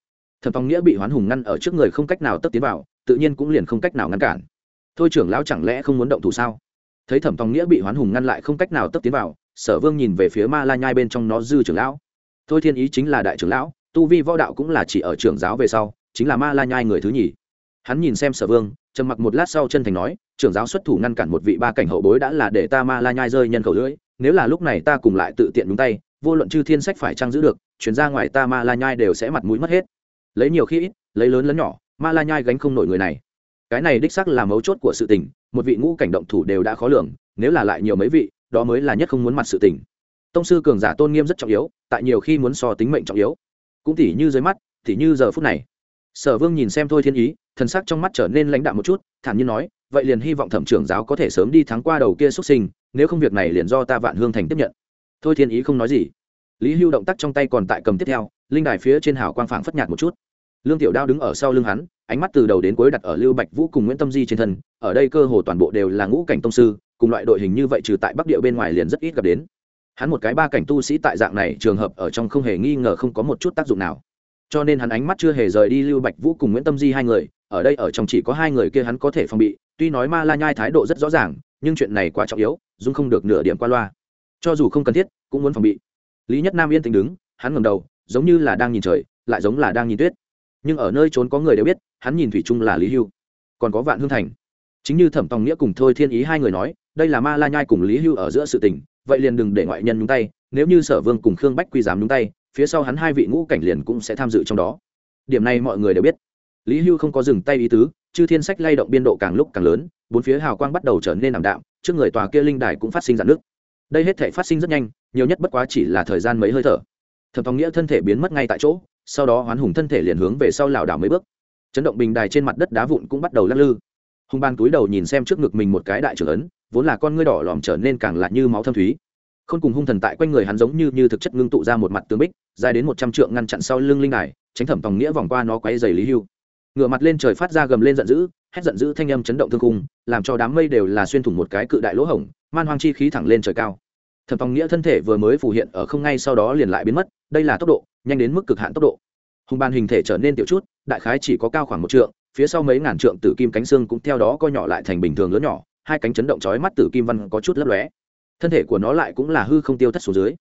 Thần phong nghĩa bị hoán hùng ngăn ở trước người không cách nào tấp tiến vào, tự nhiên cũng liền không cách nào ngăn cản thôi trưởng lão chẳng lẽ không muốn động thủ sao? Thấy thẩm tòng nghĩa bị hoán hùng ngăn lại không cách nào tấp tiến vào, sở vương nhìn về phía ma la nhai bên trong nó dư trưởng lão. Thôi thiên ý chính là đại trưởng lão, tu vi võ đạo cũng là chỉ ở trưởng giáo về sau, chính là ma la nhai người thứ nhì. Hắn nhìn xem sở vương, trầm mặc một lát sau chân thành nói, trưởng giáo xuất thủ ngăn cản một vị ba cảnh hậu bối đã là để ta ma la nhai rơi nhân khẩu lưỡi, nếu là lúc này ta cùng lại tự tiện đúng tay, vô luận chư thiên sách phải trang giữ được, chuyển ra ngoài ta ma la nhai đều sẽ mặt mũi mất hết. Lấy nhiều khi ít, lấy lớn lẫn nhỏ, ma la nhai gánh không nổi người này cái này đích sắc là mấu chốt của sự tình, một vị ngũ cảnh động thủ đều đã khó lường, nếu là lại nhiều mấy vị, đó mới là nhất không muốn mặt sự tình. Tông sư cường giả tôn nghiêm rất trọng yếu, tại nhiều khi muốn so tính mệnh trọng yếu. Cũng tỉ như dưới mắt, tỉ như giờ phút này. Sở vương nhìn xem thôi thiên ý, thần sắc trong mắt trở nên lãnh đạm một chút, thản nhiên nói, vậy liền hy vọng thẩm trưởng giáo có thể sớm đi thắng qua đầu kia xuất sinh, nếu không việc này liền do ta vạn hương thành tiếp nhận. Thôi thiên ý không nói gì. Lý hưu động tác trong tay còn tại cầm tiếp theo, linh đài phía trên hào quang phảng phất nhạt một chút. Lương tiểu đao đứng ở sau lưng hắn ánh mắt từ đầu đến cuối đặt ở lưu bạch vũ cùng nguyễn tâm di trên thân, ở đây cơ hồ toàn bộ đều là ngũ cảnh tông sư, cùng loại đội hình như vậy trừ tại bắc địa bên ngoài liền rất ít gặp đến. Hắn một cái ba cảnh tu sĩ tại dạng này trường hợp ở trong không hề nghi ngờ không có một chút tác dụng nào. Cho nên hắn ánh mắt chưa hề rời đi lưu bạch vũ cùng nguyễn tâm di hai người, ở đây ở trong chỉ có hai người kia hắn có thể phòng bị, tuy nói ma la nhai thái độ rất rõ ràng, nhưng chuyện này quá trọng yếu dung không được nửa điểm qua loa. Cho dù không cần thiết, cũng muốn phòng bị. Lý nhất nam yên tĩnh đứng, hắn ngầm đầu, giống như là đang nhìn trời, lại giống là đang nhìn tuyết nhưng ở nơi trốn có người đều biết, hắn nhìn thủy trung là lý hưu. Còn có vạn hương thành. Chính như thẩm tòng nghĩa cùng thôi thiên ý hai người nói, đây là ma la nhai cùng lý hưu ở giữa sự tình, vậy liền đừng để ngoại nhân nhúng tay, nếu như sở vương cùng khương bách quy dám nhúng tay, phía sau hắn hai vị ngũ cảnh liền cũng sẽ tham dự trong đó. Điểm này mọi người đều biết. Lý hưu không có dừng tay ý tứ, chư thiên sách lay động biên độ càng lúc càng lớn, bốn phía hào quang bắt đầu trở nên ảm đạm, trước người tòa kia linh đài cũng phát sinh dạn nước đây hết thể phát sinh rất nhanh, nhiều nhất bất quá chỉ là thời gian mấy hơi thở. Thẩm tòng nghĩa thân thể biến mất ngay tại chỗ sau đó hoán hùng thân thể liền hướng về sau lảo đảo mấy bước. Chấn động bình đài trên mặt đất đá vụn cũng bắt đầu lắc lư. Hùng ban túi đầu nhìn xem trước ngực mình một cái đại trưởng ấn, vốn là con ngươi đỏ lòm trở nên càng lạ như máu thâm thúy. Không cùng hung thần tại quanh người hắn giống như như thực chất ngưng tụ ra một mặt tướng bích, dài đến một trăm trượng ngăn chặn sau lưng linh đài, tránh thẩm tòng nghĩa vòng qua nó quay dày lý hưu. Ngửa mặt lên trời phát ra gầm lên giận dữ, hét giận dữ thanh âm chấn động thương cung làm cho đám mây đều là xuyên thủng một cái cự đại lỗ hổng, man hoang chi khí thẳng lên trời cao. Thẩm tòng nghĩa thân thể vừa mới phủ hiện ở không ngay sau đó liền lại biến mất, đây là tốc độ nhanh đến mức cực hạn tốc độ. Hùng bàn hình thể trở nên tiểu chút, đại khái chỉ có cao khoảng một trượng, phía sau mấy ngàn trượng tử kim cánh xương cũng theo đó co nhỏ lại thành bình thường lớn nhỏ, hai cánh chấn động chói mắt tử kim văn có chút lấp lóe. Thân thể của nó lại cũng là hư không tiêu thất xuống dưới.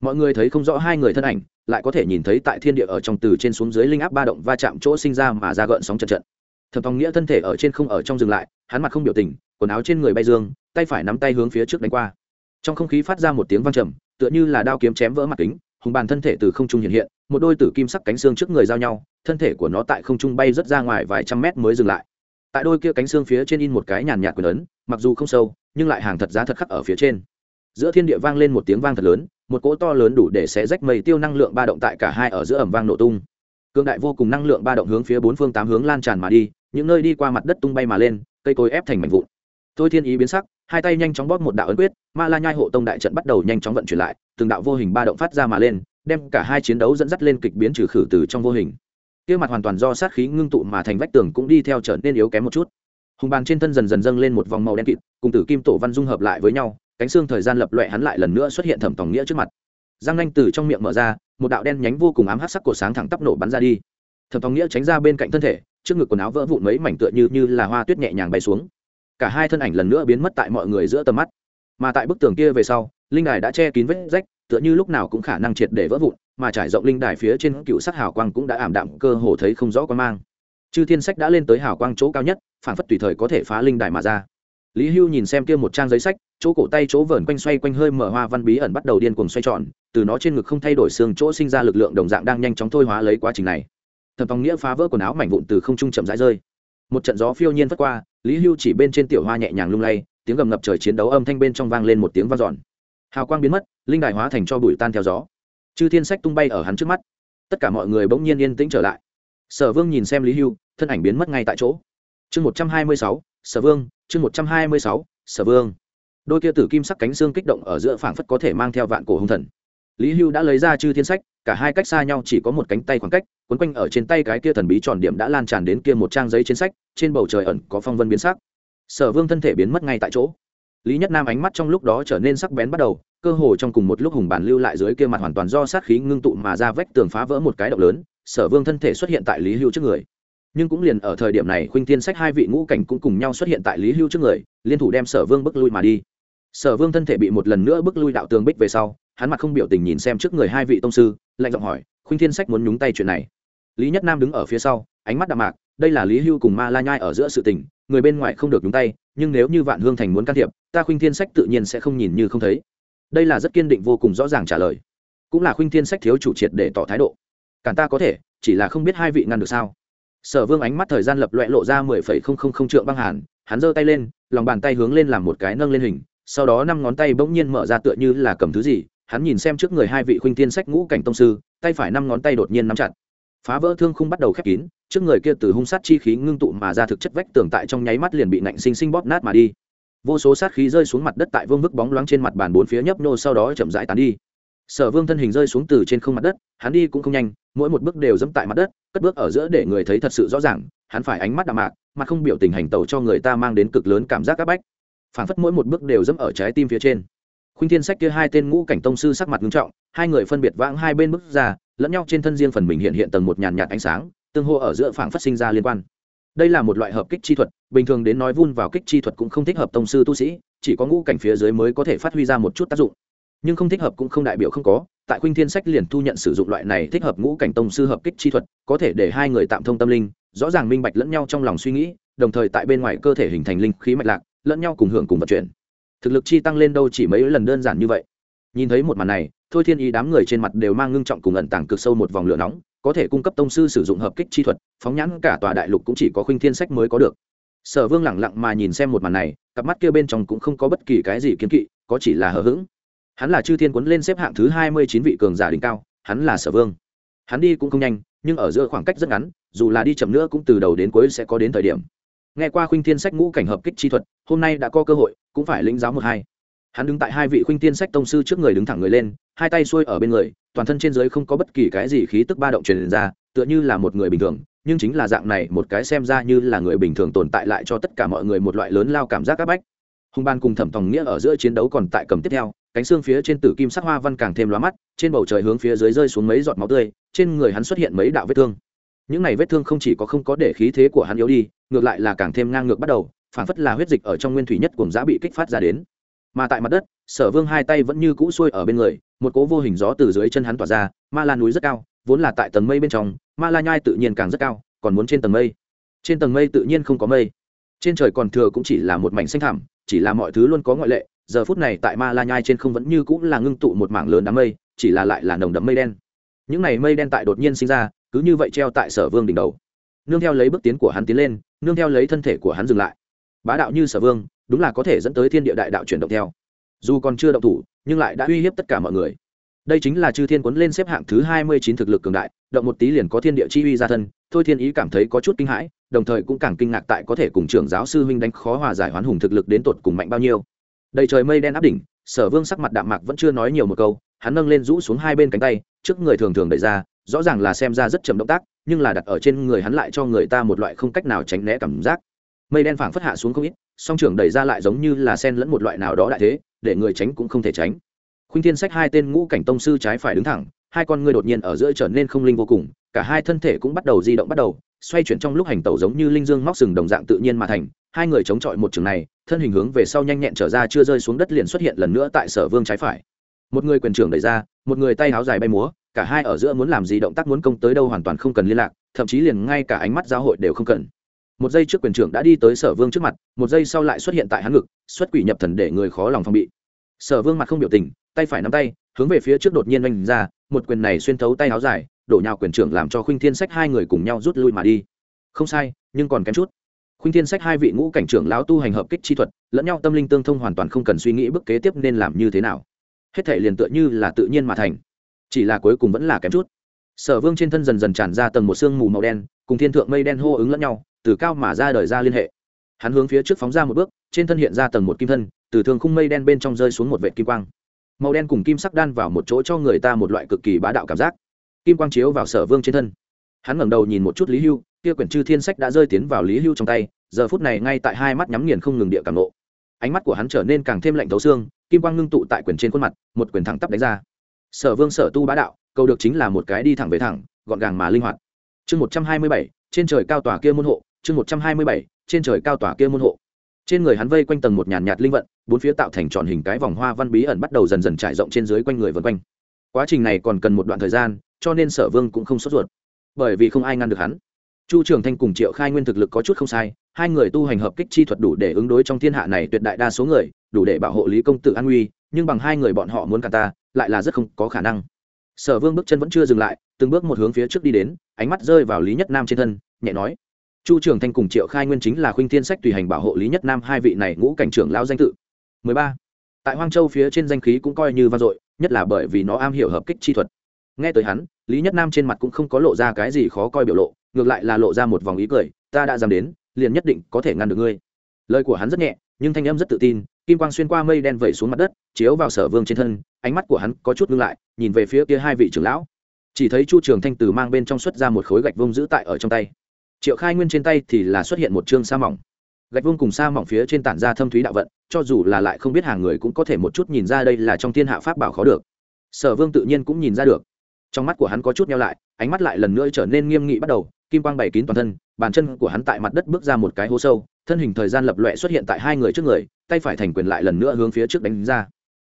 Mọi người thấy không rõ hai người thân ảnh, lại có thể nhìn thấy tại thiên địa ở trong từ trên xuống dưới linh áp ba động va chạm chỗ sinh ra mà ra gợn sóng trận trận. Thẩm Thong nghĩa thân thể ở trên không ở trong dừng lại, hắn mặt không biểu tình, quần áo trên người bay dương, tay phải nắm tay hướng phía trước đánh qua. Trong không khí phát ra một tiếng vang trầm, tựa như là đao kiếm chém vỡ mặt kính hùng bàn thân thể từ không trung hiện hiện, một đôi tử kim sắc cánh xương trước người giao nhau, thân thể của nó tại không trung bay rất ra ngoài vài trăm mét mới dừng lại. Tại đôi kia cánh xương phía trên in một cái nhàn nhạt quyền ấn, mặc dù không sâu, nhưng lại hàng thật giá thật khắc ở phía trên. Giữa thiên địa vang lên một tiếng vang thật lớn, một cỗ to lớn đủ để xé rách mây tiêu năng lượng ba động tại cả hai ở giữa ẩm vang nổ tung. Cương đại vô cùng năng lượng ba động hướng phía bốn phương tám hướng lan tràn mà đi, những nơi đi qua mặt đất tung bay mà lên, cây cối ép thành mảnh vụn. Tôi thiên ý biến sắc, hai tay nhanh chóng bóp một đạo ấn quyết, ma la nhai hộ tông đại trận bắt đầu nhanh chóng vận chuyển lại từng đạo vô hình ba động phát ra mà lên, đem cả hai chiến đấu dẫn dắt lên kịch biến trừ khử từ trong vô hình. Kia mặt hoàn toàn do sát khí ngưng tụ mà thành vách tường cũng đi theo trở nên yếu kém một chút. Hùng bàn trên thân dần dần dâng lên một vòng màu đen kịt, cùng tử kim tổ văn dung hợp lại với nhau, cánh xương thời gian lập loẹ hắn lại lần nữa xuất hiện thẩm tòng nghĩa trước mặt. Giang nanh từ trong miệng mở ra, một đạo đen nhánh vô cùng ám hắc sắc cổ sáng thẳng tắp nổ bắn ra đi. Thẩm tòng nghĩa tránh ra bên cạnh thân thể, trước ngực quần áo vỡ vụn mấy mảnh tựa như như là hoa tuyết nhẹ nhàng bay xuống. Cả hai thân ảnh lần nữa biến mất tại mọi người giữa tầm mắt. Mà tại bức tường kia về sau linh đài đã che kín vết rách, tựa như lúc nào cũng khả năng triệt để vỡ vụn, mà trải rộng linh đài phía trên cựu sắc hào quang cũng đã ảm đạm, cơ hồ thấy không rõ quan mang. Chư thiên sách đã lên tới hào quang chỗ cao nhất, phản phất tùy thời có thể phá linh đài mà ra. Lý hưu nhìn xem kia một trang giấy sách, chỗ cổ tay chỗ vờn quanh xoay quanh hơi mở hoa văn bí ẩn bắt đầu điên cuồng xoay tròn, từ nó trên ngực không thay đổi xương chỗ sinh ra lực lượng đồng dạng đang nhanh chóng thôi hóa lấy quá trình này. Thẩm tòng nghĩa phá vỡ quần áo mảnh vụn từ không trung chậm rãi rơi. Một trận gió phiêu nhiên vất qua, lý hưu chỉ bên trên tiểu hoa nhẹ nhàng lung lay, tiếng gầm ngập trời chiến đấu âm thanh bên trong vang lên một tiếng vang dọn hào quang biến mất, linh đài hóa thành cho bụi tan theo gió. Chư thiên sách tung bay ở hắn trước mắt. Tất cả mọi người bỗng nhiên yên tĩnh trở lại. Sở vương nhìn xem lý hưu, thân ảnh biến mất ngay tại chỗ. Chương một trăm hai mươi sáu, sở vương, chương một trăm hai mươi sáu, sở vương. Đôi kia tử kim sắc cánh xương kích động ở giữa phảng phất có thể mang theo vạn cổ hung thần. Lý hưu đã lấy ra chư thiên sách, cả hai cách xa nhau chỉ có một cánh tay khoảng cách, quấn quanh ở trên tay cái kia thần bí tròn điểm đã lan tràn đến kia một trang giấy trên sách, trên bầu trời ẩn có phong vân biến sắc. Sở vương thân thể biến mất ngay tại chỗ lý nhất nam ánh mắt trong lúc đó trở nên sắc bén bắt đầu, cơ hồ trong cùng một lúc hùng bàn lưu lại dưới kia mặt hoàn toàn do sát khí ngưng tụ mà ra vách tường phá vỡ một cái động lớn, sở vương thân thể xuất hiện tại lý hưu trước người. Nhưng cũng liền ở thời điểm này, khuynh thiên sách hai vị ngũ cảnh cũng cùng nhau xuất hiện tại lý hưu trước người, liên thủ đem sở vương bước lui mà đi. Sở vương thân thể bị một lần nữa bước lui đạo tường bích về sau, hắn mặt không biểu tình nhìn xem trước người hai vị tông sư, lạnh giọng hỏi, khuynh thiên sách muốn nhúng tay chuyện này? Lý nhất nam đứng ở phía sau, ánh mắt đạm mạc, đây là lý hưu cùng ma la nhai ở giữa sự tình, người bên ngoài không được nhúng tay nhưng nếu như vạn hương thành muốn can thiệp, ta khuynh thiên sách tự nhiên sẽ không nhìn như không thấy. Đây là rất kiên định vô cùng rõ ràng trả lời. Cũng là khuynh thiên sách thiếu chủ triệt để tỏ thái độ. Cản ta có thể, chỉ là không biết hai vị ngăn được sao. Sở vương ánh mắt thời gian lập loẹ lộ ra mười phẩy không không không trượng băng hàn, hắn giơ tay lên, lòng bàn tay hướng lên làm một cái nâng lên hình, sau đó năm ngón tay bỗng nhiên mở ra tựa như là cầm thứ gì, hắn nhìn xem trước người hai vị khuynh thiên sách ngũ cảnh tông sư, tay phải năm ngón tay đột nhiên nắm chặt phá vỡ thương khung bắt đầu khép kín, trước người kia từ hung sát chi khí ngưng tụ mà ra thực chất vách tường tại trong nháy mắt liền bị nạnh sinh sinh bóp nát mà đi. Vô số sát khí rơi xuống mặt đất tại vương vức bóng loáng trên mặt bàn bốn phía nhấp nô sau đó chậm rãi tán đi. Sở vương thân hình rơi xuống từ trên không mặt đất, hắn đi cũng không nhanh, mỗi một bước đều dẫm tại mặt đất, cất bước ở giữa để người thấy thật sự rõ ràng, hắn phải ánh mắt đạm mạc, mặt không biểu tình hành tẩu cho người ta mang đến cực lớn cảm giác áp bách. Phản phất mỗi một bước đều dẫm ở trái tim phía trên. Khuynh thiên sách kia hai tên ngũ cảnh tông sư sắc mặt nghiêm trọng, hai người phân biệt vãng hai bên bước ra lẫn nhau trên thân riêng phần mình hiện hiện tầng một nhàn nhạt ánh sáng, tương hô ở giữa phảng phát sinh ra liên quan. Đây là một loại hợp kích chi thuật, bình thường đến nói vun vào kích chi thuật cũng không thích hợp tông sư tu sĩ, chỉ có ngũ cảnh phía dưới mới có thể phát huy ra một chút tác dụng. Nhưng không thích hợp cũng không đại biểu không có, tại khuynh thiên sách liền thu nhận sử dụng loại này thích hợp ngũ cảnh tông sư hợp kích chi thuật, có thể để hai người tạm thông tâm linh, rõ ràng minh bạch lẫn nhau trong lòng suy nghĩ, đồng thời tại bên ngoài cơ thể hình thành linh khí mạch lạc, lẫn nhau cùng hưởng cùng vận chuyển. Thực lực chi tăng lên đâu chỉ mấy lần đơn giản như vậy. Nhìn thấy một màn này thôi thiên ý đám người trên mặt đều mang ngưng trọng cùng ẩn tàng cực sâu một vòng lửa nóng, có thể cung cấp tông sư sử dụng hợp kích chi thuật, phóng nhãn cả tòa đại lục cũng chỉ có khuynh thiên sách mới có được. Sở vương lẳng lặng mà nhìn xem một màn này, cặp mắt kia bên trong cũng không có bất kỳ cái gì kiến kỵ, có chỉ là hờ hững. Hắn là chư thiên quấn lên xếp hạng thứ hai mươi chín vị cường giả đỉnh cao, hắn là sở vương. Hắn đi cũng không nhanh, nhưng ở giữa khoảng cách rất ngắn, dù là đi chậm nữa cũng từ đầu đến cuối sẽ có đến thời điểm. Nghe qua khuynh thiên sách ngũ cảnh hợp kích chi thuật, hôm nay đã có cơ hội, cũng phải lĩnh giáo một hai. Hắn đứng tại hai vị khuynh thiên sách tông sư trước người đứng thẳng người lên hai tay xuôi ở bên người, toàn thân trên giới không có bất kỳ cái gì khí tức ba động truyền ra, tựa như là một người bình thường, nhưng chính là dạng này, một cái xem ra như là người bình thường tồn tại lại cho tất cả mọi người một loại lớn lao cảm giác áp bách. Hùng ban cùng thẩm tòng nghĩa ở giữa chiến đấu còn tại cầm tiếp theo, cánh xương phía trên tử kim sắc hoa văn càng thêm lóa mắt, trên bầu trời hướng phía dưới rơi xuống mấy giọt máu tươi, trên người hắn xuất hiện mấy đạo vết thương. Những này vết thương không chỉ có không có để khí thế của hắn yếu đi, ngược lại là càng thêm ngang ngược bắt đầu, phản phất là huyết dịch ở trong nguyên thủy nhất cùng giã bị kích phát ra đến mà tại mặt đất, sở vương hai tay vẫn như cũ xuôi ở bên người, một cỗ vô hình gió từ dưới chân hắn tỏa ra, ma la núi rất cao, vốn là tại tầng mây bên trong, ma la nhai tự nhiên càng rất cao, còn muốn trên tầng mây. Trên tầng mây tự nhiên không có mây. Trên trời còn thừa cũng chỉ là một mảnh xanh thẳm, chỉ là mọi thứ luôn có ngoại lệ, giờ phút này tại ma la nhai trên không vẫn như cũng là ngưng tụ một mảng lớn đám mây, chỉ là lại là nồng đậm mây đen. Những này mây đen tại đột nhiên sinh ra, cứ như vậy treo tại sở vương đỉnh đầu. Nương theo lấy bước tiến của hắn tiến lên, nương theo lấy thân thể của hắn dừng lại bá đạo như sở vương, đúng là có thể dẫn tới thiên địa đại đạo chuyển động theo. Dù còn chưa động thủ, nhưng lại đã uy hiếp tất cả mọi người. Đây chính là chư thiên quấn lên xếp hạng thứ hai mươi chín thực lực cường đại, động một tí liền có thiên địa chi uy ra thân, thôi thiên ý cảm thấy có chút kinh hãi, đồng thời cũng càng kinh ngạc tại có thể cùng trưởng giáo sư huynh đánh khó hòa giải hoán hùng thực lực đến tột cùng mạnh bao nhiêu. Đầy trời mây đen áp đỉnh, sở vương sắc mặt đạm mạc vẫn chưa nói nhiều một câu, hắn nâng lên rũ xuống hai bên cánh tay, trước người thường thường đẩy ra, rõ ràng là xem ra rất chậm động tác, nhưng là đặt ở trên người hắn lại cho người ta một loại không cách nào tránh né cảm giác mây đen phảng phất hạ xuống không ít, song trưởng đẩy ra lại giống như là sen lẫn một loại nào đó đại thế, để người tránh cũng không thể tránh. Khuynh thiên sách hai tên ngũ cảnh tông sư trái phải đứng thẳng, hai con ngươi đột nhiên ở giữa trở nên không linh vô cùng, cả hai thân thể cũng bắt đầu di động bắt đầu, xoay chuyển trong lúc hành tẩu giống như linh dương móc sừng đồng dạng tự nhiên mà thành, hai người chống chọi một trường này, thân hình hướng về sau nhanh nhẹn trở ra chưa rơi xuống đất liền xuất hiện lần nữa tại sở vương trái phải. Một người quyền trưởng đẩy ra, một người tay áo dài bay múa, cả hai ở giữa muốn làm gì động tác muốn công tới đâu hoàn toàn không cần liên lạc, thậm chí liền ngay cả ánh mắt giáo hội đều không cần một giây trước quyền trưởng đã đi tới sở vương trước mặt, một giây sau lại xuất hiện tại hắn ngực, xuất quỷ nhập thần để người khó lòng phòng bị. Sở vương mặt không biểu tình, tay phải nắm tay, hướng về phía trước đột nhiên oanh ra, một quyền này xuyên thấu tay áo dài, đổ nhào quyền trưởng làm cho khuynh thiên sách hai người cùng nhau rút lui mà đi. Không sai, nhưng còn kém chút. Khuynh thiên sách hai vị ngũ cảnh trưởng lão tu hành hợp kích chi thuật, lẫn nhau tâm linh tương thông hoàn toàn không cần suy nghĩ bước kế tiếp nên làm như thế nào. Hết thể liền tựa như là tự nhiên mà thành, chỉ là cuối cùng vẫn là kém chút. Sở vương trên thân dần dần tràn ra tầng một sương mù màu đen, cùng thiên thượng mây đen hô ứng lẫn nhau từ cao mà ra đời ra liên hệ. Hắn hướng phía trước phóng ra một bước, trên thân hiện ra tầng một kim thân, từ thường khung mây đen bên trong rơi xuống một vệ kim quang. Màu đen cùng kim sắc đan vào một chỗ cho người ta một loại cực kỳ bá đạo cảm giác. Kim quang chiếu vào sở vương trên thân. Hắn ngẩng đầu nhìn một chút lý hưu, kia quyển chư thiên sách đã rơi tiến vào lý hưu trong tay, giờ phút này ngay tại hai mắt nhắm nghiền không ngừng địa cảm nộ. Ánh mắt của hắn trở nên càng thêm lạnh thấu xương, kim quang ngưng tụ tại quyển trên khuôn mặt, một quyển thẳng tắp đánh ra. Sở vương sở tu bá đạo câu được chính là một cái đi thẳng về thẳng, gọn gàng mà linh hoạt. Chương một trăm hai mươi bảy, trên trời cao tòa kia môn hộ chương một trăm hai mươi bảy, trên trời cao tòa kia môn hộ. Trên người hắn vây quanh tầng một nhàn nhạt linh vận, bốn phía tạo thành tròn hình cái vòng hoa văn bí ẩn bắt đầu dần dần trải rộng trên dưới quanh người vân quanh. Quá trình này còn cần một đoạn thời gian, cho nên sở vương cũng không sốt ruột. Bởi vì không ai ngăn được hắn. Chu trường thanh cùng triệu khai nguyên thực lực có chút không sai, hai người tu hành hợp kích chi thuật đủ để ứng đối trong thiên hạ này tuyệt đại đa số người, đủ để bảo hộ lý công Tử an nguy, nhưng bằng hai người bọn họ muốn cả ta, lại là rất không có khả năng. Sở vương bước chân vẫn chưa dừng lại, từng bước một hướng phía trước đi đến, ánh mắt rơi vào lý nhất nam trên thân, nhẹ nói chu trường thanh cùng triệu khai nguyên chính là khuynh thiên sách tùy hành bảo hộ lý nhất nam hai vị này ngũ cảnh trưởng lao danh tự. 13. tại hoang châu phía trên danh khí cũng coi như vang dội, nhất là bởi vì nó am hiểu hợp kích chi thuật. Nghe tới hắn, lý nhất nam trên mặt cũng không có lộ ra cái gì khó coi biểu lộ, ngược lại là lộ ra một vòng ý cười, ta đã dám đến, liền nhất định có thể ngăn được ngươi. Lời của hắn rất nhẹ, nhưng thanh âm rất tự tin, kim quang xuyên qua mây đen vẩy xuống mặt đất, chiếu vào sở vương trên thân, ánh mắt của hắn có chút ngưng lại, nhìn về phía kia hai vị trưởng lão. Chỉ thấy chu trường thanh từ mang bên trong xuất ra một khối gạch vông giữ tại ở trong tay triệu khai nguyên trên tay thì là xuất hiện một chương sa mỏng. Gạch vương cùng sa mỏng phía trên tản ra thâm thúy đạo vận, cho dù là lại không biết hàng người cũng có thể một chút nhìn ra đây là trong thiên hạ pháp bảo khó được. Sở vương tự nhiên cũng nhìn ra được. Trong mắt của hắn có chút nhau lại, ánh mắt lại lần nữa trở nên nghiêm nghị bắt đầu, kim quang bày kín toàn thân, bàn chân của hắn tại mặt đất bước ra một cái hố sâu, thân hình thời gian lập loẹ xuất hiện tại hai người trước người, tay phải thành quyền lại lần nữa hướng phía trước đánh ra.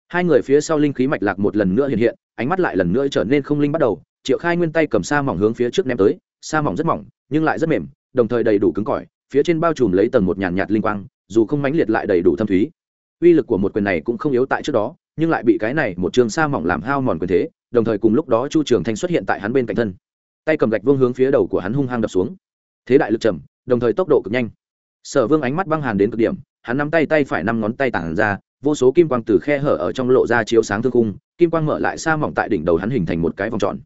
Hai người phía sau linh khí mạch lạc một lần nữa hiện hiện, ánh mắt lại lần nữa trở nên không linh bắt đầu, triệu khai nguyên tay cầm sa mỏng hướng phía trước ném tới sa mỏng rất mỏng, nhưng lại rất mềm, đồng thời đầy đủ cứng cỏi, phía trên bao trùm lấy tầng một nhàn nhạt linh quang, dù không mãnh liệt lại đầy đủ thâm thúy. Uy lực của một quyền này cũng không yếu tại trước đó, nhưng lại bị cái này một trường sa mỏng làm hao mòn quyền thế, đồng thời cùng lúc đó chu trường thanh xuất hiện tại hắn bên cạnh thân. Tay cầm gạch vương hướng phía đầu của hắn hung hăng đập xuống. Thế đại lực trầm, đồng thời tốc độ cực nhanh. Sở vương ánh mắt băng hàn đến cực điểm, hắn nắm tay tay phải năm ngón tay tản ra, vô số kim quang từ khe hở ở trong lộ ra chiếu sáng thương cung kim quang mở lại sa mỏng tại đỉnh đầu hắn hình thành một cái vòng tròn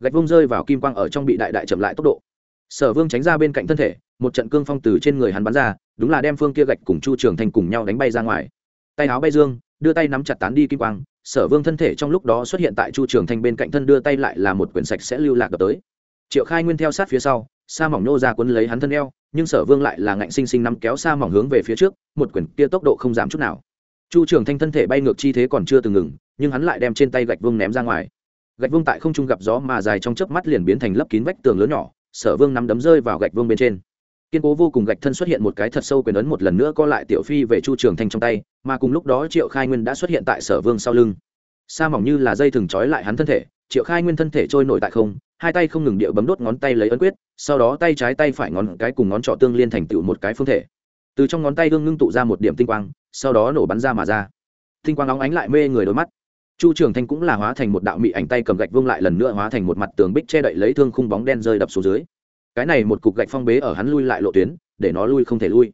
gạch vông rơi vào kim quang ở trong bị đại đại chậm lại tốc độ. Sở vương tránh ra bên cạnh thân thể, một trận cương phong từ trên người hắn bắn ra, đúng là đem phương kia gạch cùng chu trường thành cùng nhau đánh bay ra ngoài. Tay áo bay dương, đưa tay nắm chặt tán đi kim quang, sở vương thân thể trong lúc đó xuất hiện tại chu trường thanh bên cạnh thân đưa tay lại là một quyển sạch sẽ lưu lạc đập tới. Triệu khai nguyên theo sát phía sau, sa mỏng nô ra quấn lấy hắn thân eo, nhưng sở vương lại là ngạnh sinh sinh nắm kéo sa mỏng hướng về phía trước, một quyển kia tốc độ không giảm chút nào. Chu trường thanh thân thể bay ngược chi thế còn chưa từng ngừng, nhưng hắn lại đem trên tay gạch vương ném ra ngoài gạch vương tại không trung gặp gió mà dài trong chớp mắt liền biến thành lấp kín vách tường lớn nhỏ, sở vương nắm đấm rơi vào gạch vương bên trên. Kiên cố vô cùng gạch thân xuất hiện một cái thật sâu quyền ấn một lần nữa co lại tiểu phi về chu trường thanh trong tay, mà cùng lúc đó triệu khai nguyên đã xuất hiện tại sở vương sau lưng. Sa mỏng như là dây thừng trói lại hắn thân thể, triệu khai nguyên thân thể trôi nổi tại không, hai tay không ngừng địa bấm đốt ngón tay lấy ấn quyết, sau đó tay trái tay phải ngón cái cùng ngón trỏ tương liên thành tựu một cái phương thể. Từ trong ngón tay gương ngưng tụ ra một điểm tinh quang, sau đó nổ bắn ra mà ra. Tinh quang óng ánh lại mê người đôi mắt chu trường thanh cũng là hóa thành một đạo mị ảnh tay cầm gạch vương lại lần nữa hóa thành một mặt tường bích che đậy lấy thương khung bóng đen rơi đập xuống dưới. Cái này một cục gạch phong bế ở hắn lui lại lộ tuyến, để nó lui không thể lui.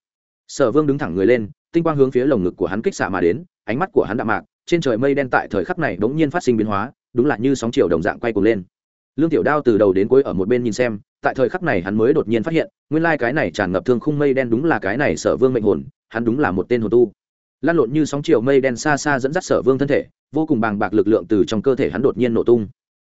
Sở vương đứng thẳng người lên, tinh quang hướng phía lồng ngực của hắn kích xạ mà đến, ánh mắt của hắn đạm mạc, trên trời mây đen tại thời khắc này bỗng nhiên phát sinh biến hóa, đúng là như sóng chiều đồng dạng quay cuồng lên. Lương tiểu đao từ đầu đến cuối ở một bên nhìn xem, tại thời khắc này hắn mới đột nhiên phát hiện, nguyên lai cái này tràn ngập thương khung mây đen đúng là cái này sở vương mệnh hồn, hắn đúng là một tên hồn tu. Lan lộn như sóng chiều mây đen xa xa dẫn dắt sở vương thân thể vô cùng bàng bạc lực lượng từ trong cơ thể hắn đột nhiên nổ tung.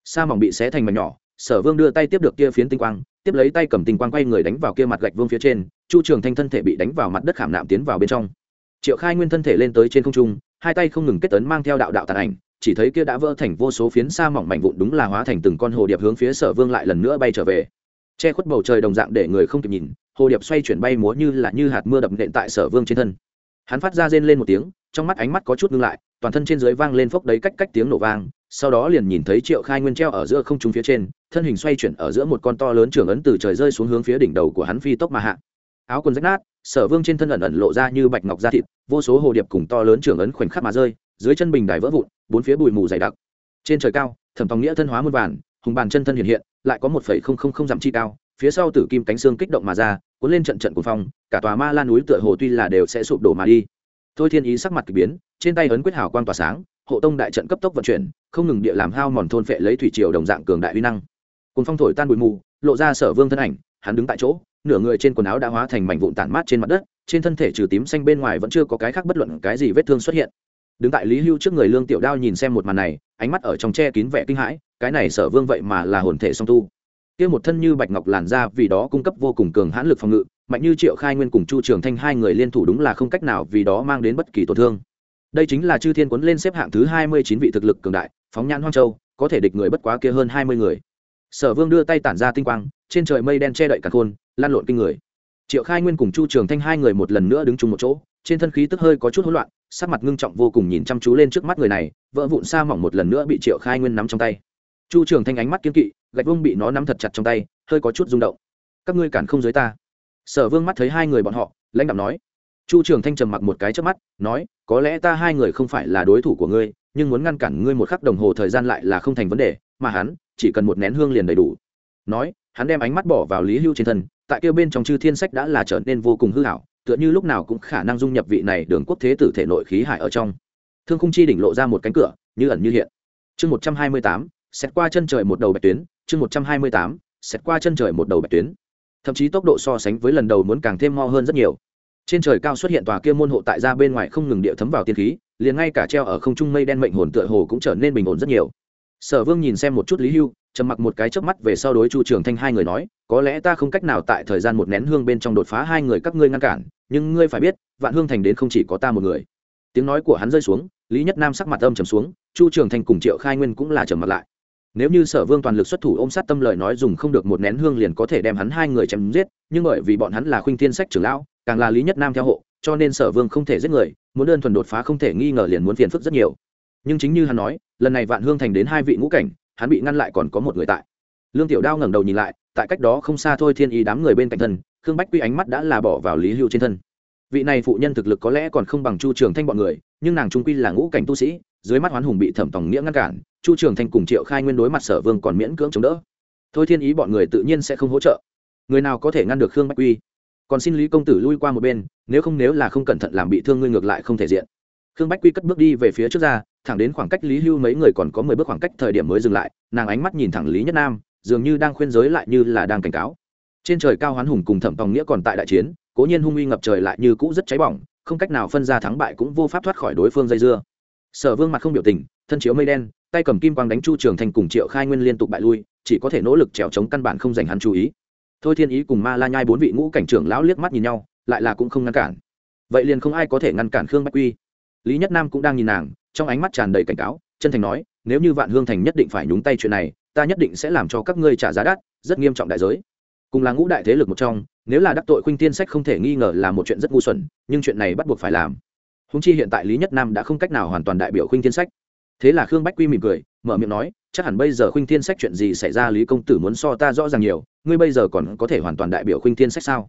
Sa mỏng bị xé thành mảnh nhỏ, sở vương đưa tay tiếp được kia phiến tinh quang, tiếp lấy tay cầm tinh quang quay người đánh vào kia mặt gạch vương phía trên, chu trường thanh thân thể bị đánh vào mặt đất khảm nạm tiến vào bên trong. Triệu khai nguyên thân thể lên tới trên không trung, hai tay không ngừng kết tấn mang theo đạo đạo tàn ảnh, chỉ thấy kia đã vỡ thành vô số phiến sa mỏng mảnh vụn đúng là hóa thành từng con hồ điệp hướng phía sở vương lại lần nữa bay trở về. Che khuất bầu trời đồng dạng để người không kịp nhìn, hồ điệp xoay chuyển bay múa như là như hạt mưa đập nện tại sở vương trên thân hắn phát ra rên lên một tiếng, trong mắt ánh mắt có chút ngưng lại, toàn thân trên dưới vang lên phốc đấy cách cách tiếng nổ vang, sau đó liền nhìn thấy triệu khai nguyên treo ở giữa không trung phía trên, thân hình xoay chuyển ở giữa một con to lớn trưởng ấn từ trời rơi xuống hướng phía đỉnh đầu của hắn phi tốc mà hạ. Áo quần rách nát, sở vương trên thân ẩn ẩn lộ ra như bạch ngọc da thịt, vô số hồ điệp cùng to lớn trưởng ấn khoảnh khắc mà rơi, dưới chân bình đài vỡ vụn, bốn phía bụi mù dày đặc. Trên trời cao, thẩm tòng nghĩa thân hóa muôn vàn, hùng bàn chân thân hiện hiện, lại có một phẩy không không không dặm chi cao phía sau tử kim cánh xương kích động mà ra, cuốn lên trận trận cuồng phong, cả tòa ma la núi tựa hồ tuy là đều sẽ sụp đổ mà đi. Thôi thiên ý sắc mặt k ỳ biến, trên tay ấn quyết hào quang tỏa sáng, hộ tông đại trận cấp tốc vận chuyển, không ngừng địa làm hao mòn thôn phệ lấy thủy triều đồng dạng cường đại uy năng. Cuồng phong thổi tan bụi mù, lộ ra sở vương thân ảnh, hắn đứng tại chỗ, nửa người trên quần áo đã hóa thành mảnh vụn tản mát trên mặt đất, trên thân thể trừ tím xanh bên ngoài vẫn chưa có cái khác bất luận cái gì vết thương xuất hiện. Đứng tại lý hưu trước người lương tiểu đao nhìn xem một màn này, ánh mắt ở trong che kín vẻ kinh hãi, cái này sở vương vậy mà là hồn thể song tu kia một thân như bạch ngọc làn ra vì đó cung cấp vô cùng cường hãn lực phòng ngự, mạnh như triệu khai nguyên cùng chu trường thanh hai người liên thủ đúng là không cách nào vì đó mang đến bất kỳ tổn thương. Đây chính là chư thiên quấn lên xếp hạng thứ hai mươi chín vị thực lực cường đại, phóng nhãn hoang châu, có thể địch người bất quá kia hơn hai mươi người. Sở vương đưa tay tản ra tinh quang, trên trời mây đen che đậy cả khôn, lan lộn kinh người. Triệu khai nguyên cùng chu trường thanh hai người một lần nữa đứng chung một chỗ, trên thân khí tức hơi có chút hỗn loạn, sắc mặt ngưng trọng vô cùng nhìn chăm chú lên trước mắt người này, vỡ vụn sa mỏng một lần nữa bị triệu khai nguyên nắm trong tay. Chu trường thanh ánh mắt kiên kỵ gạch vương bị nó nắm thật chặt trong tay, hơi có chút rung động. Các ngươi cản không dưới ta. Sở vương mắt thấy hai người bọn họ, lãnh đạo nói. Chu trường thanh trầm mặc một cái trước mắt, nói, có lẽ ta hai người không phải là đối thủ của ngươi, nhưng muốn ngăn cản ngươi một khắc đồng hồ thời gian lại là không thành vấn đề, mà hắn, chỉ cần một nén hương liền đầy đủ. Nói, hắn đem ánh mắt bỏ vào lý hưu trên thân, tại kêu bên trong chư thiên sách đã là trở nên vô cùng hư hảo, tựa như lúc nào cũng khả năng dung nhập vị này đường quốc thế tử thể nội khí hải ở trong. Thương khung chi đỉnh lộ ra một cánh cửa, như ẩn như hiện. Chương một trăm hai mươi tám, xét qua chân trời một đầu bạch tuyến chương một trăm hai mươi tám xét qua chân trời một đầu bạch tuyến. Thậm chí tốc độ so sánh với lần đầu muốn càng thêm mo hơn rất nhiều. Trên trời cao xuất hiện tòa kia môn hộ tại ra bên ngoài không ngừng địa thấm vào tiên khí, liền ngay cả treo ở không trung mây đen mệnh hồn tựa hồ cũng trở nên bình ổn rất nhiều. Sở vương nhìn xem một chút lý hưu, trầm mặc một cái chớp mắt về sau đối chu trường thanh hai người nói, có lẽ ta không cách nào tại thời gian một nén hương bên trong đột phá hai người các ngươi ngăn cản, nhưng ngươi phải biết, vạn hương thành đến không chỉ có ta một người. Tiếng nói của hắn rơi xuống, lý nhất nam sắc mặt âm trầm xuống, chu trường thanh cùng triệu khai nguyên cũng là trầm mặt lại nếu như sở vương toàn lực xuất thủ ôm sát tâm lời nói dùng không được một nén hương liền có thể đem hắn hai người chém giết, nhưng bởi vì bọn hắn là khuynh thiên sách trưởng lão, càng là lý nhất nam theo hộ, cho nên sở vương không thể giết người, muốn đơn thuần đột phá không thể nghi ngờ liền muốn phiền phức rất nhiều. Nhưng chính như hắn nói, lần này vạn hương thành đến hai vị ngũ cảnh, hắn bị ngăn lại còn có một người tại. Lương tiểu đao ngẩng đầu nhìn lại, tại cách đó không xa thôi thiên ý đám người bên cạnh thân, khương bách quy ánh mắt đã là bỏ vào lý hưu trên thân. Vị này phụ nhân thực lực có lẽ còn không bằng chu trường thanh bọn người, nhưng nàng trung quy là ngũ cảnh tu sĩ dưới mắt hoán hùng bị thẩm tòng nghĩa ngăn cản, chu trường thanh cùng triệu khai nguyên đối mặt sở vương còn miễn cưỡng chống đỡ. Thôi thiên ý bọn người tự nhiên sẽ không hỗ trợ. Người nào có thể ngăn được khương bách quy? Còn xin lý công tử lui qua một bên, nếu không nếu là không cẩn thận làm bị thương ngươi ngược lại không thể diện. Khương bách quy cất bước đi về phía trước ra, thẳng đến khoảng cách lý hưu mấy người còn có mười bước khoảng cách thời điểm mới dừng lại, nàng ánh mắt nhìn thẳng lý nhất nam, dường như đang khuyên giới lại như là đang cảnh cáo. Trên trời cao hoán hùng cùng thẩm tòng nghĩa còn tại đại chiến, cố nhiên hung uy ngập trời lại như cũ rất cháy bỏng, không cách nào phân ra thắng bại cũng vô pháp thoát khỏi đối phương dây dưa sở vương mặt không biểu tình, thân chiếu mây đen, tay cầm kim quang đánh chu trường thành cùng triệu khai nguyên liên tục bại lui, chỉ có thể nỗ lực trèo chống căn bản không dành hắn chú ý. Thôi thiên ý cùng ma la nhai bốn vị ngũ cảnh trưởng lão liếc mắt nhìn nhau, lại là cũng không ngăn cản. Vậy liền không ai có thể ngăn cản khương bách quy. Lý nhất nam cũng đang nhìn nàng, trong ánh mắt tràn đầy cảnh cáo, chân thành nói, nếu như vạn hương thành nhất định phải nhúng tay chuyện này, ta nhất định sẽ làm cho các ngươi trả giá đắt, rất nghiêm trọng đại giới. Cùng là ngũ đại thế lực một trong, nếu là đắc tội khuynh tiên sách không thể nghi ngờ là một chuyện rất ngu xuẩn, nhưng chuyện này bắt buộc phải làm húng chi hiện tại lý nhất nam đã không cách nào hoàn toàn đại biểu khuynh thiên sách. Thế là khương bách quy mỉm cười, mở miệng nói, chắc hẳn bây giờ khuynh thiên sách chuyện gì xảy ra lý công tử muốn so ta rõ ràng nhiều, ngươi bây giờ còn có thể hoàn toàn đại biểu khuynh thiên sách sao?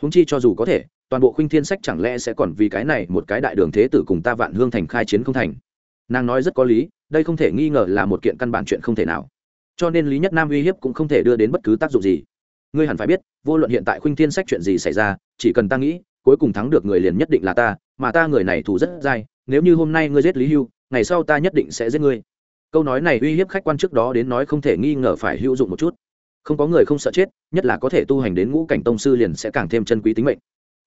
Húng chi cho dù có thể, toàn bộ khuynh thiên sách chẳng lẽ sẽ còn vì cái này một cái đại đường thế tử cùng ta vạn hương thành khai chiến không thành? Nàng nói rất có lý, đây không thể nghi ngờ là một kiện căn bản chuyện không thể nào. Cho nên lý nhất nam uy hiếp cũng không thể đưa đến bất cứ tác dụng gì. Ngươi hẳn phải biết, vô luận hiện tại khuynh thiên sách chuyện gì xảy ra, chỉ cần ta nghĩ, cuối cùng thắng được người liền nhất định là ta mà ta người này thủ rất dai, nếu như hôm nay ngươi giết lý hưu, ngày sau ta nhất định sẽ giết ngươi. Câu nói này uy hiếp khách quan trước đó đến nói không thể nghi ngờ phải hữu dụng một chút. Không có người không sợ chết, nhất là có thể tu hành đến ngũ cảnh tông sư liền sẽ càng thêm chân quý tính mệnh.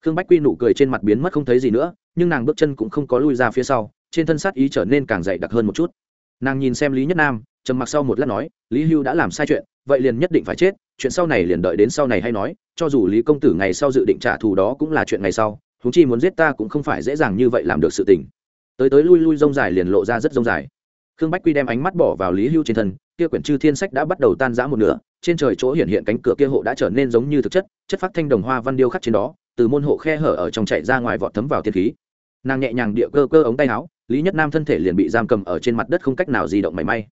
Khương bách quy nụ cười trên mặt biến mất không thấy gì nữa, nhưng nàng bước chân cũng không có lui ra phía sau, trên thân sát ý trở nên càng dày đặc hơn một chút. Nàng nhìn xem lý nhất nam, trầm mặc sau một lát nói, lý hưu đã làm sai chuyện, vậy liền nhất định phải chết, chuyện sau này liền đợi đến sau này hay nói, cho dù lý công tử ngày sau dự định trả thù đó cũng là chuyện ngày sau húng chi muốn giết ta cũng không phải dễ dàng như vậy làm được sự tình. Tới tới lui lui rông dài liền lộ ra rất rông dài. Khương bách quy đem ánh mắt bỏ vào lý hưu trên thân, kia quyển chư thiên sách đã bắt đầu tan rã một nửa, trên trời chỗ hiện hiện cánh cửa kia hộ đã trở nên giống như thực chất chất phát thanh đồng hoa văn điêu khắc trên đó, từ môn hộ khe hở ở trong chạy ra ngoài vọt thấm vào thiên khí. Nàng nhẹ nhàng địa cơ cơ ống tay áo, lý nhất nam thân thể liền bị giam cầm ở trên mặt đất không cách nào di động mảy may.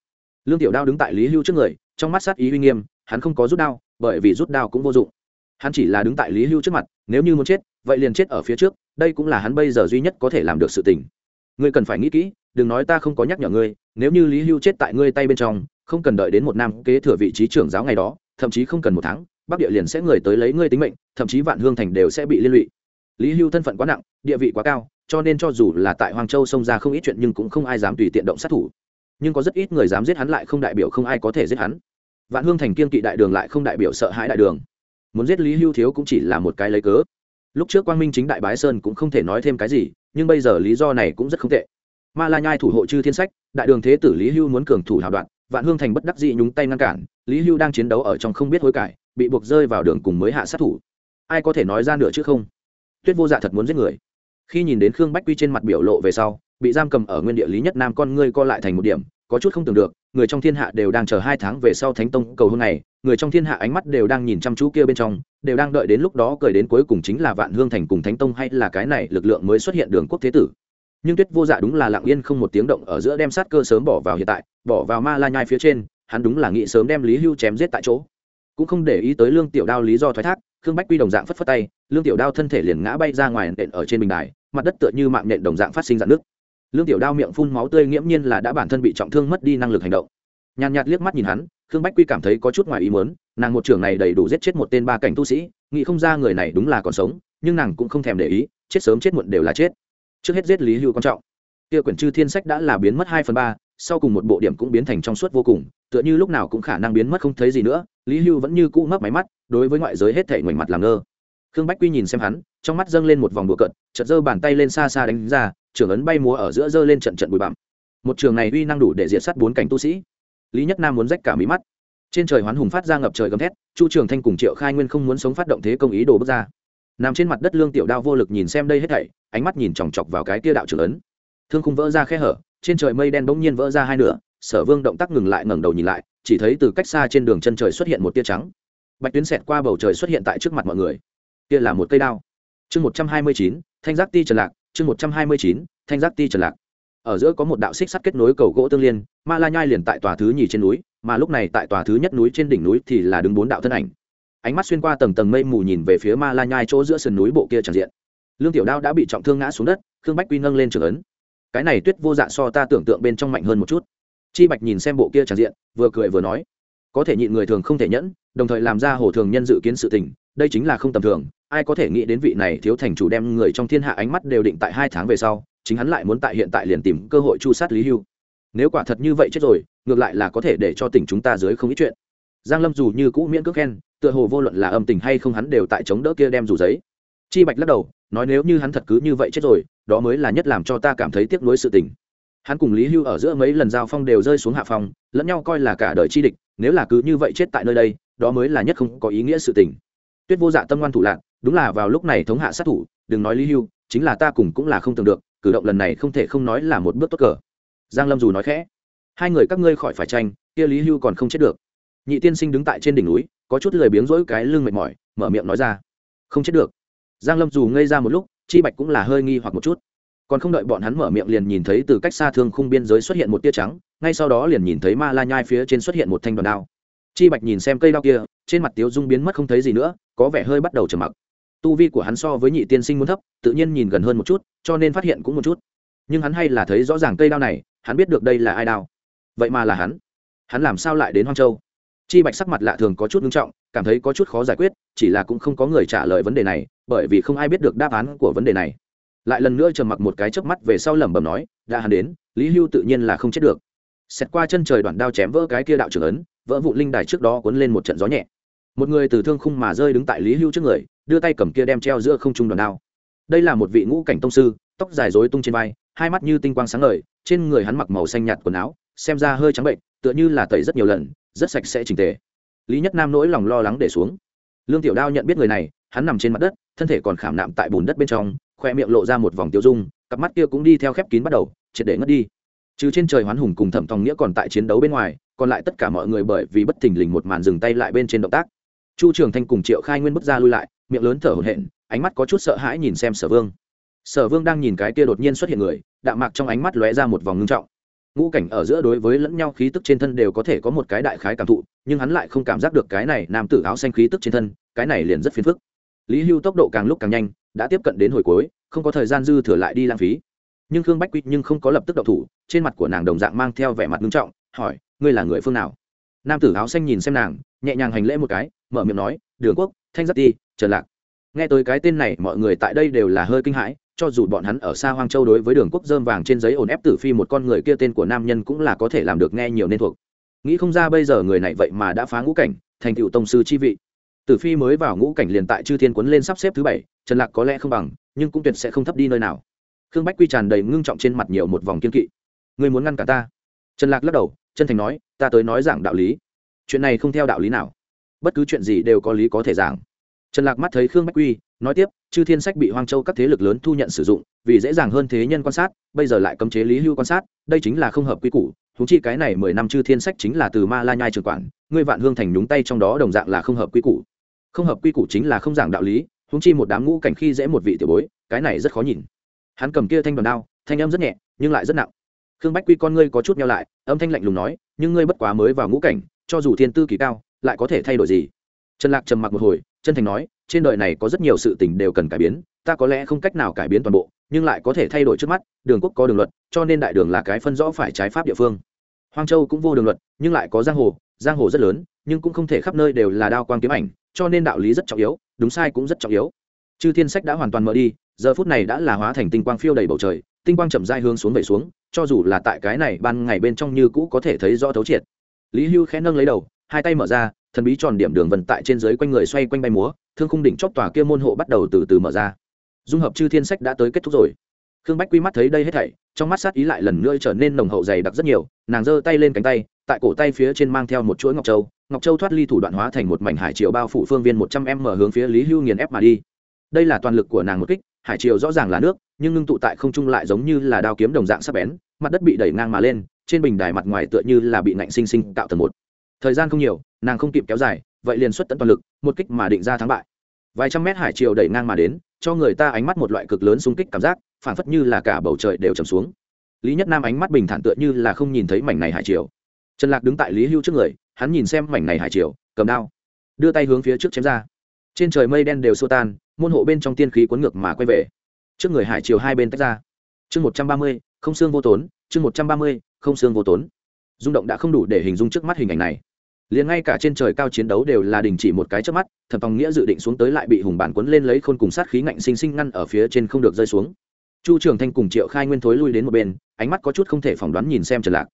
Lương tiểu đao đứng tại lý hưu trước người, trong mắt sát ý uy nghiêm, hắn không có rút đao, bởi vì rút đao cũng vô dụng. Hắn chỉ là đứng tại lý hưu trước mặt, nếu như muốn chết vậy liền chết ở phía trước, đây cũng là hắn bây giờ duy nhất có thể làm được sự tình. Ngươi cần phải nghĩ kỹ, đừng nói ta không có nhắc nhở ngươi, nếu như lý hưu chết tại ngươi tay bên trong, không cần đợi đến một năm kế thừa vị trí trưởng giáo ngày đó, thậm chí không cần một tháng, bắc địa liền sẽ người tới lấy ngươi tính mệnh, thậm chí vạn hương thành đều sẽ bị liên lụy. Lý hưu thân phận quá nặng, địa vị quá cao, cho nên cho dù là tại hoàng châu xông ra không ít chuyện nhưng cũng không ai dám tùy tiện động sát thủ. Nhưng có rất ít người dám giết hắn lại không đại biểu không ai có thể giết hắn. Vạn hương thành kiên kỵ đại đường lại không đại biểu sợ hãi đại đường. Muốn giết lý hưu thiếu cũng chỉ là một cái lấy cớ lúc trước quang minh chính đại bái sơn cũng không thể nói thêm cái gì, nhưng bây giờ lý do này cũng rất không tệ. Ma la nhai thủ hộ chư thiên sách, đại đường thế tử lý hưu muốn cường thủ hào đoạn, vạn hương thành bất đắc dị nhúng tay ngăn cản, lý hưu đang chiến đấu ở trong không biết hối cải, bị buộc rơi vào đường cùng mới hạ sát thủ. Ai có thể nói ra nữa chứ không? Tuyết vô dạ thật muốn giết người. Khi nhìn đến khương bách quy trên mặt biểu lộ về sau, bị giam cầm ở nguyên địa lý nhất nam con ngươi co lại thành một điểm, có chút không tưởng được người trong thiên hạ đều đang chờ hai tháng về sau thánh tông cầu hôn này, người trong thiên hạ ánh mắt đều đang nhìn chăm chú kia bên trong, đều đang đợi đến lúc đó cười đến cuối cùng chính là vạn hương thành cùng thánh tông hay là cái này lực lượng mới xuất hiện đường quốc thế tử. Nhưng tuyết vô dạ đúng là lặng yên không một tiếng động ở giữa đem sát cơ sớm bỏ vào hiện tại, bỏ vào ma la nhai phía trên, hắn đúng là nghĩ sớm đem lý hưu chém giết tại chỗ. Cũng không để ý tới lương tiểu đao lý do thoái thác, khương bách quy đồng dạng phất phất tay, lương tiểu đao thân thể liền ngã bay ra ngoài nện ở trên bình đài, mặt đất tựa như mạng nện đồng dạng phát sinh dạn nước lương tiểu đao miệng phun máu tươi nghiễm nhiên là đã bản thân bị trọng thương mất đi năng lực hành động. Nhàn nhạt liếc mắt nhìn hắn, khương bách quy cảm thấy có chút ngoài ý muốn, nàng một trưởng này đầy đủ giết chết một tên ba cảnh tu sĩ, nghĩ không ra người này đúng là còn sống, nhưng nàng cũng không thèm để ý, chết sớm chết muộn đều là chết. Trước hết giết lý hưu quan trọng. Kia quyển chư thiên sách đã là biến mất hai phần ba, sau cùng một bộ điểm cũng biến thành trong suốt vô cùng, tựa như lúc nào cũng khả năng biến mất không thấy gì nữa, lý hưu vẫn như cũ mấp máy mắt, đối với ngoại giới hết thể ngoảnh mặt làm ngơ. Khương bách quy nhìn xem hắn, trong mắt dâng lên một vòng đùa cận chật giơ bàn tay lên xa xa đánh ra trưởng ấn bay múa ở giữa giơ lên trận trận bụi bặm. Một trường này uy năng đủ để diệt sát bốn cảnh tu sĩ. Lý nhất nam muốn rách cả mí mắt. Trên trời hoán hùng phát ra ngập trời gầm thét, chu trường thanh cùng triệu khai nguyên không muốn sống phát động thế công ý đồ bước ra. Nằm trên mặt đất lương tiểu đao vô lực nhìn xem đây hết thảy, ánh mắt nhìn chòng chọc vào cái tia đạo trưởng ấn. Thương khung vỡ ra khe hở, trên trời mây đen bỗng nhiên vỡ ra hai nửa, sở vương động tác ngừng lại ngẩng đầu nhìn lại, chỉ thấy từ cách xa trên đường chân trời xuất hiện một tia trắng. Bạch tuyến xẹt qua bầu trời xuất hiện tại trước mặt mọi người. Kia là một cây đao. Chương một trăm hai mươi chín, thanh giác ti trần lạc chương một trăm hai mươi chín, thanh giác ti trần lạc. Ở giữa có một đạo xích sắt kết nối cầu gỗ tương liên, ma la nhai liền tại tòa thứ nhì trên núi, mà lúc này tại tòa thứ nhất núi trên đỉnh núi thì là đứng bốn đạo thân ảnh. Ánh mắt xuyên qua tầng tầng mây mù nhìn về phía ma la nhai chỗ giữa sườn núi bộ kia tràn diện. Lương tiểu đao đã bị trọng thương ngã xuống đất, khương bách quy nâng lên trường ấn. Cái này tuyết vô dạ so ta tưởng tượng bên trong mạnh hơn một chút. Chi bạch nhìn xem bộ kia tràn diện, vừa cười vừa nói, có thể nhịn người thường không thể nhẫn, đồng thời làm ra hồ thường nhân dự kiến sự tình đây chính là không tầm thường, ai có thể nghĩ đến vị này thiếu thành chủ đem người trong thiên hạ ánh mắt đều định tại hai tháng về sau, chính hắn lại muốn tại hiện tại liền tìm cơ hội chu sát lý hưu. Nếu quả thật như vậy chết rồi, ngược lại là có thể để cho tỉnh chúng ta dưới không ít chuyện. Giang lâm dù như cũ miễn cước khen, tựa hồ vô luận là âm tình hay không hắn đều tại chống đỡ kia đem dù giấy. Chi bạch lắc đầu, nói nếu như hắn thật cứ như vậy chết rồi, đó mới là nhất làm cho ta cảm thấy tiếc nuối sự tình. Hắn cùng lý hưu ở giữa mấy lần giao phong đều rơi xuống hạ phong, lẫn nhau coi là cả đời chi địch, nếu là cứ như vậy chết tại nơi đây, đó mới là nhất không có ý nghĩa sự tình tuyết vô dạ tâm ngoan thủ lạc, đúng là vào lúc này thống hạ sát thủ, đừng nói lý hưu, chính là ta cùng cũng là không tưởng được, cử động lần này không thể không nói là một bước tốt cờ. Giang lâm dù nói khẽ, hai người các ngươi khỏi phải tranh, kia lý hưu còn không chết được. Nhị tiên sinh đứng tại trên đỉnh núi, có chút lười biếng rỗi cái lưng mệt mỏi, mở miệng nói ra, không chết được. Giang lâm dù ngây ra một lúc, chi bạch cũng là hơi nghi hoặc một chút. Còn không đợi bọn hắn mở miệng liền nhìn thấy từ cách xa thương khung biên giới xuất hiện một tia trắng, ngay sau đó liền nhìn thấy ma la nhai phía trên xuất hiện một thanh đoàn đao chi bạch nhìn xem cây đao kia, trên mặt tiếu dung biến mất không thấy gì nữa, có vẻ hơi bắt đầu trầm mặc. Tu vi của hắn so với nhị tiên sinh muốn thấp, tự nhiên nhìn gần hơn một chút, cho nên phát hiện cũng một chút. Nhưng hắn hay là thấy rõ ràng cây đao này, hắn biết được đây là ai đao. Vậy mà là hắn. Hắn làm sao lại đến hoang châu? Chi bạch sắc mặt lạ thường có chút nghiêm trọng, cảm thấy có chút khó giải quyết, chỉ là cũng không có người trả lời vấn đề này, bởi vì không ai biết được đáp án của vấn đề này. Lại lần nữa trầm mặc một cái chớp mắt về sau lẩm bẩm nói, đã hắn đến, lý hưu tự nhiên là không chết được. Xét qua chân trời đoạn đao chém vỡ cái kia đạo trưởng ấn vỡ vụ linh đài trước đó cuốn lên một trận gió nhẹ. Một người từ thương khung mà rơi đứng tại lý hưu trước người, đưa tay cầm kia đem treo giữa không trung đoàn đao. Đây là một vị ngũ cảnh tông sư, tóc dài rối tung trên vai, hai mắt như tinh quang sáng ngời, trên người hắn mặc màu xanh nhạt quần áo, xem ra hơi trắng bệnh, tựa như là tẩy rất nhiều lần, rất sạch sẽ chỉnh tề. Lý nhất nam nỗi lòng lo lắng để xuống. Lương tiểu đao nhận biết người này, hắn nằm trên mặt đất, thân thể còn khảm nạm tại bùn đất bên trong, khoe miệng lộ ra một vòng tiêu dung, cặp mắt kia cũng đi theo khép kín bắt đầu, triệt để ngất đi. Trừ trên trời hoán hùng cùng thẩm thòng nghĩa còn tại chiến đấu bên ngoài còn lại tất cả mọi người bởi vì bất thình lình một màn dừng tay lại bên trên động tác. Chu trường thanh cùng triệu khai nguyên bước ra lui lại, miệng lớn thở hổn hển, ánh mắt có chút sợ hãi nhìn xem sở vương. Sở vương đang nhìn cái kia đột nhiên xuất hiện người, đạm mạc trong ánh mắt lóe ra một vòng ngưng trọng. Ngũ cảnh ở giữa đối với lẫn nhau khí tức trên thân đều có thể có một cái đại khái cảm thụ, nhưng hắn lại không cảm giác được cái này nam tử áo xanh khí tức trên thân, cái này liền rất phiền phức. Lý hưu tốc độ càng lúc càng nhanh, đã tiếp cận đến hồi cuối, không có thời gian dư thừa lại đi lãng phí. Nhưng khương bách quy nhưng không có lập tức đậu thủ, trên mặt của nàng đồng dạng mang theo vẻ mặt ngưng trọng hỏi, ngươi là người phương nào? Nam tử áo xanh nhìn xem nàng, nhẹ nhàng hành lễ một cái, mở miệng nói, đường quốc, thanh giáp ti, trần lạc. Nghe tới cái tên này, mọi người tại đây đều là hơi kinh hãi, cho dù bọn hắn ở xa hoang châu đối với đường quốc dơm vàng trên giấy ổn ép tử phi một con người kia tên của nam nhân cũng là có thể làm được nghe nhiều nên thuộc. Nghĩ không ra bây giờ người này vậy mà đã phá ngũ cảnh, thành cựu tông sư chi vị. Tử phi mới vào ngũ cảnh liền tại chư thiên quấn lên sắp xếp thứ bảy, trần lạc có lẽ không bằng, nhưng cũng tuyệt sẽ không thấp đi nơi nào. Khương bách quy tràn đầy ngưng trọng trên mặt nhiều một vòng kiên kỵ. Người muốn ngăn cả ta? Trần lạc lắc đầu, chân thành nói, ta tới nói giảng đạo lý. Chuyện này không theo đạo lý nào. Bất cứ chuyện gì đều có lý có thể giảng. Trần lạc mắt thấy khương bách quy, nói tiếp, chư thiên sách bị hoang châu các thế lực lớn thu nhận sử dụng, vì dễ dàng hơn thế nhân quan sát, bây giờ lại cấm chế lý hưu quan sát, đây chính là không hợp quy củ. Thú chi cái này mười năm chư thiên sách chính là từ ma la nhai trường quản, ngươi vạn hương thành nhúng tay trong đó đồng dạng là không hợp quy củ. Không hợp quy củ chính là không giảng đạo lý thú chi một đám ngũ cảnh khi dễ một vị tiểu bối, cái này rất khó nhìn. Hắn cầm kia thanh đoàn đao, thanh âm rất nhẹ, nhưng lại rất nặng khương bách quy con ngươi có chút nhau lại, âm thanh lạnh lùng nói, nhưng ngươi bất quá mới vào ngũ cảnh, cho dù thiên tư kỳ cao, lại có thể thay đổi gì? Trần lạc trầm mặc một hồi, chân thành nói, trên đời này có rất nhiều sự tình đều cần cải biến, ta có lẽ không cách nào cải biến toàn bộ, nhưng lại có thể thay đổi trước mắt, đường quốc có đường luật, cho nên đại đường là cái phân rõ phải trái pháp địa phương. Hoang châu cũng vô đường luật, nhưng lại có giang hồ giang hồ rất lớn, nhưng cũng không thể khắp nơi đều là đao quang kiếm ảnh, cho nên đạo lý rất trọng yếu, đúng sai cũng rất trọng yếu. Chư thiên sách đã hoàn toàn mở đi, giờ phút này đã là hóa thành tinh quang phiêu đầy bầu trời, tinh quang chậm dai hướng xuống về xuống cho dù là tại cái này ban ngày bên trong như cũ có thể thấy rõ thấu triệt. Lý hưu khẽ nâng lấy đầu, hai tay mở ra, thần bí tròn điểm đường vận tại trên dưới quanh người xoay quanh bay múa, thương khung đỉnh chót tòa kia môn hộ bắt đầu từ từ mở ra. Dung hợp chư thiên sách đã tới kết thúc rồi. Khương bách quy mắt thấy đây hết thảy, trong mắt sát ý lại lần nữa trở nên nồng hậu dày đặc rất nhiều, nàng giơ tay lên cánh tay, tại cổ tay phía trên mang theo một chuỗi ngọc châu ngọc châu thoát ly thủ đoạn hóa thành một mảnh hải triều bao phủ phương viên một trăm m hướng phía lý hưu nghiền ép mà đi. Đây là toàn lực của nàng một kích, hải triều rõ ràng là nước nhưng ngưng tụ tại không trung lại giống như là đao kiếm đồng dạng sắp bén, mặt đất bị đẩy ngang mà lên, trên bình đài mặt ngoài tựa như là bị nạnh sinh sinh tạo tầng một. Thời gian không nhiều, nàng không kịp kéo dài, vậy liền xuất tận toàn lực, một kích mà định ra thắng bại. Vài trăm mét hải triều đẩy ngang mà đến, cho người ta ánh mắt một loại cực lớn xung kích cảm giác phản phất như là cả bầu trời đều trầm xuống. Lý nhất nam ánh mắt bình thản tựa như là không nhìn thấy mảnh này hải triều. Trần lạc đứng tại lý hưu trước người, hắn nhìn xem mảnh này hải triều, cầm đao, đưa tay hướng phía trước chém ra. Trên trời mây đen đều xô tan, môn hộ bên trong tiên khí cuốn ngược mà quay về trước người hải triều hai bên tách ra. Chương một trăm ba mươi, không xương vô tốn, chương một trăm ba mươi, không xương vô tốn. Rung động đã không đủ để hình dung trước mắt hình ảnh này. Liền ngay cả trên trời cao chiến đấu đều là đình chỉ một cái trước mắt thẩm tòng nghĩa dự định xuống tới lại bị hùng bản quấn lên lấy khôn cùng sát khí ngạnh sinh sinh ngăn ở phía trên không được rơi xuống. Chu trường thanh cùng triệu khai nguyên thối lui đến một bên, ánh mắt có chút không thể phỏng đoán nhìn xem trần lạc.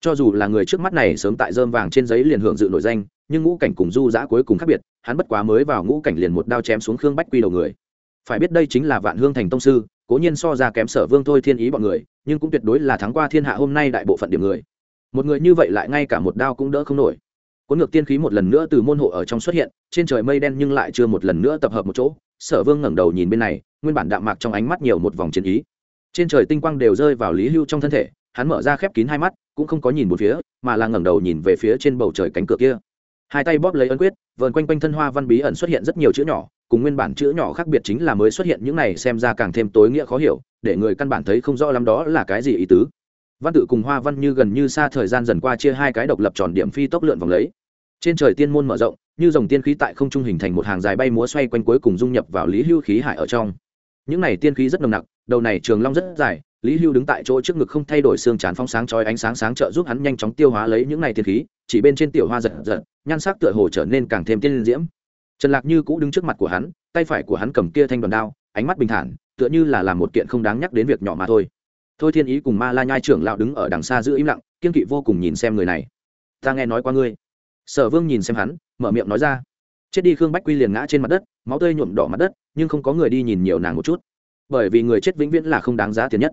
Cho dù là người trước mắt này sớm tại dơm vàng trên giấy liền hưởng dự nổi danh, nhưng ngũ cảnh cùng du giã cuối cùng khác biệt, hắn bất quá mới vào ngũ cảnh liền một đao chém xuống khương bách quy đầu người phải biết đây chính là vạn hương thành tông sư, cố nhiên so ra kém sở vương thôi thiên ý bọn người, nhưng cũng tuyệt đối là thắng qua thiên hạ hôm nay đại bộ phận điểm người. Một người như vậy lại ngay cả một đao cũng đỡ không nổi. Cuốn ngược tiên khí một lần nữa từ môn hộ ở trong xuất hiện, trên trời mây đen nhưng lại chưa một lần nữa tập hợp một chỗ. Sở vương ngẩng đầu nhìn bên này, nguyên bản đạm mạc trong ánh mắt nhiều một vòng chiến ý. Trên trời tinh quang đều rơi vào lý hưu trong thân thể, hắn mở ra khép kín hai mắt, cũng không có nhìn một phía, mà là ngẩng đầu nhìn về phía trên bầu trời cánh cửa kia. Hai tay bóp lấy ấn quyết, vờn quanh quanh thân hoa văn bí ẩn xuất hiện rất nhiều chữ nhỏ cùng nguyên bản chữ nhỏ khác biệt chính là mới xuất hiện những này xem ra càng thêm tối nghĩa khó hiểu, để người căn bản thấy không rõ lắm đó là cái gì ý tứ. Văn tự cùng hoa văn như gần như xa thời gian dần qua chia hai cái độc lập tròn điểm phi tốc lượn vòng lấy. Trên trời tiên môn mở rộng, như dòng tiên khí tại không trung hình thành một hàng dài bay múa xoay quanh cuối cùng dung nhập vào lý hưu khí hải ở trong. Những này tiên khí rất nồng nặc, đầu này trường long rất dài, lý hưu đứng tại chỗ trước ngực không thay đổi xương chán phong sáng chói ánh sáng sáng trợ giúp hắn nhanh chóng tiêu hóa lấy những này tiên khí, chỉ bên trên tiểu hoa giật giật, nhan sắc tựa hồ trở nên càng thêm tiên diễm trần lạc như cũ đứng trước mặt của hắn, tay phải của hắn cầm kia thanh đoàn đao, ánh mắt bình thản, tựa như là làm một kiện không đáng nhắc đến việc nhỏ mà thôi. Thôi thiên ý cùng ma la nhai trưởng lão đứng ở đằng xa giữ im lặng, kiên kỵ vô cùng nhìn xem người này. Ta nghe nói qua ngươi. Sở vương nhìn xem hắn, mở miệng nói ra. Chết đi khương bách quy liền ngã trên mặt đất, máu tươi nhuộm đỏ mặt đất, nhưng không có người đi nhìn nhiều nàng một chút. Bởi vì người chết vĩnh viễn là không đáng giá tiền nhất.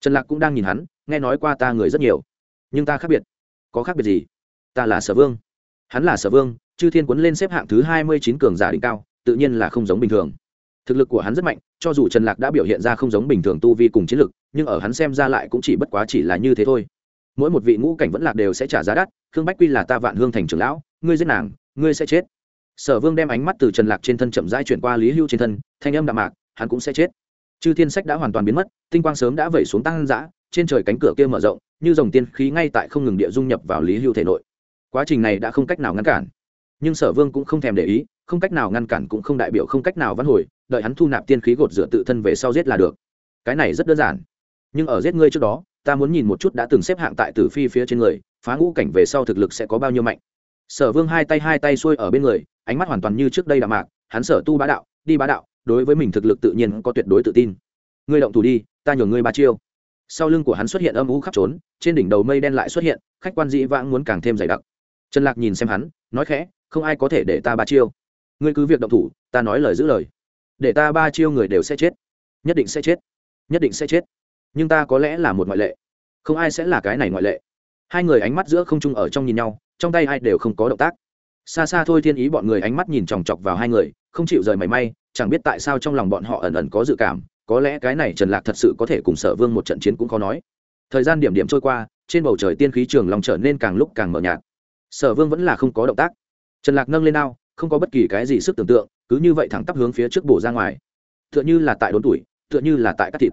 Trần lạc cũng đang nhìn hắn, nghe nói qua ta người rất nhiều, nhưng ta khác biệt. Có khác biệt gì? Ta là sở vương. Hắn là sở vương chư thiên quấn lên xếp hạng thứ hai mươi chín cường giả đỉnh cao, tự nhiên là không giống bình thường. Thực lực của hắn rất mạnh, cho dù trần lạc đã biểu hiện ra không giống bình thường tu vi cùng chiến lực, nhưng ở hắn xem ra lại cũng chỉ bất quá chỉ là như thế thôi. Mỗi một vị ngũ cảnh vẫn lạc đều sẽ trả giá đắt, khương bách quy là ta vạn hương thành trưởng lão, ngươi giết nàng, ngươi sẽ chết. Sở vương đem ánh mắt từ trần lạc trên thân chậm rãi chuyển qua lý hưu trên thân, thanh âm đạm mạc, hắn cũng sẽ chết. Chư thiên sách đã hoàn toàn biến mất, tinh quang sớm đã vẩy xuống tăng dã, trên trời cánh cửa kia mở rộng, như dòng tiên khí ngay tại không ngừng địa dung nhập vào lý hưu thể nội. Quá trình này đã không cách nào ngăn cản nhưng sở vương cũng không thèm để ý, không cách nào ngăn cản cũng không đại biểu không cách nào văn hồi, đợi hắn thu nạp tiên khí gột rửa tự thân về sau giết là được. Cái này rất đơn giản. Nhưng ở giết ngươi trước đó, ta muốn nhìn một chút đã từng xếp hạng tại tử phi phía trên người, phá ngũ cảnh về sau thực lực sẽ có bao nhiêu mạnh. Sở vương hai tay hai tay xuôi ở bên người, ánh mắt hoàn toàn như trước đây đạm mạc, hắn sở tu bá đạo, đi bá đạo, đối với mình thực lực tự nhiên có tuyệt đối tự tin. Ngươi động thủ đi, ta nhường ngươi ba chiêu. Sau lưng của hắn xuất hiện âm u khắp trốn, trên đỉnh đầu mây đen lại xuất hiện, khách quan dĩ vãng muốn càng thêm dày đặc. Trần lạc nhìn xem hắn, nói khẽ không ai có thể để ta ba chiêu. Ngươi cứ việc động thủ, ta nói lời giữ lời. Để ta ba chiêu người đều sẽ chết. Nhất định sẽ chết. Nhất định sẽ chết. Nhưng ta có lẽ là một ngoại lệ. Không ai sẽ là cái này ngoại lệ. Hai người ánh mắt giữa không trung ở trong nhìn nhau, trong tay ai đều không có động tác. Xa xa thôi thiên ý bọn người ánh mắt nhìn chòng chọc vào hai người, không chịu rời mảy may, chẳng biết tại sao trong lòng bọn họ ẩn ẩn có dự cảm, có lẽ cái này trần lạc thật sự có thể cùng sở vương một trận chiến cũng khó nói. Thời gian điểm điểm trôi qua, trên bầu trời tiên khí trường lòng trở nên càng lúc càng mờ nhạt. Sở vương vẫn là không có động tác trần lạc nâng lên ao, không có bất kỳ cái gì sức tưởng tượng, cứ như vậy thẳng tắp hướng phía trước bổ ra ngoài. Tựa như là tại đốn tuổi, tựa như là tại cắt thịt.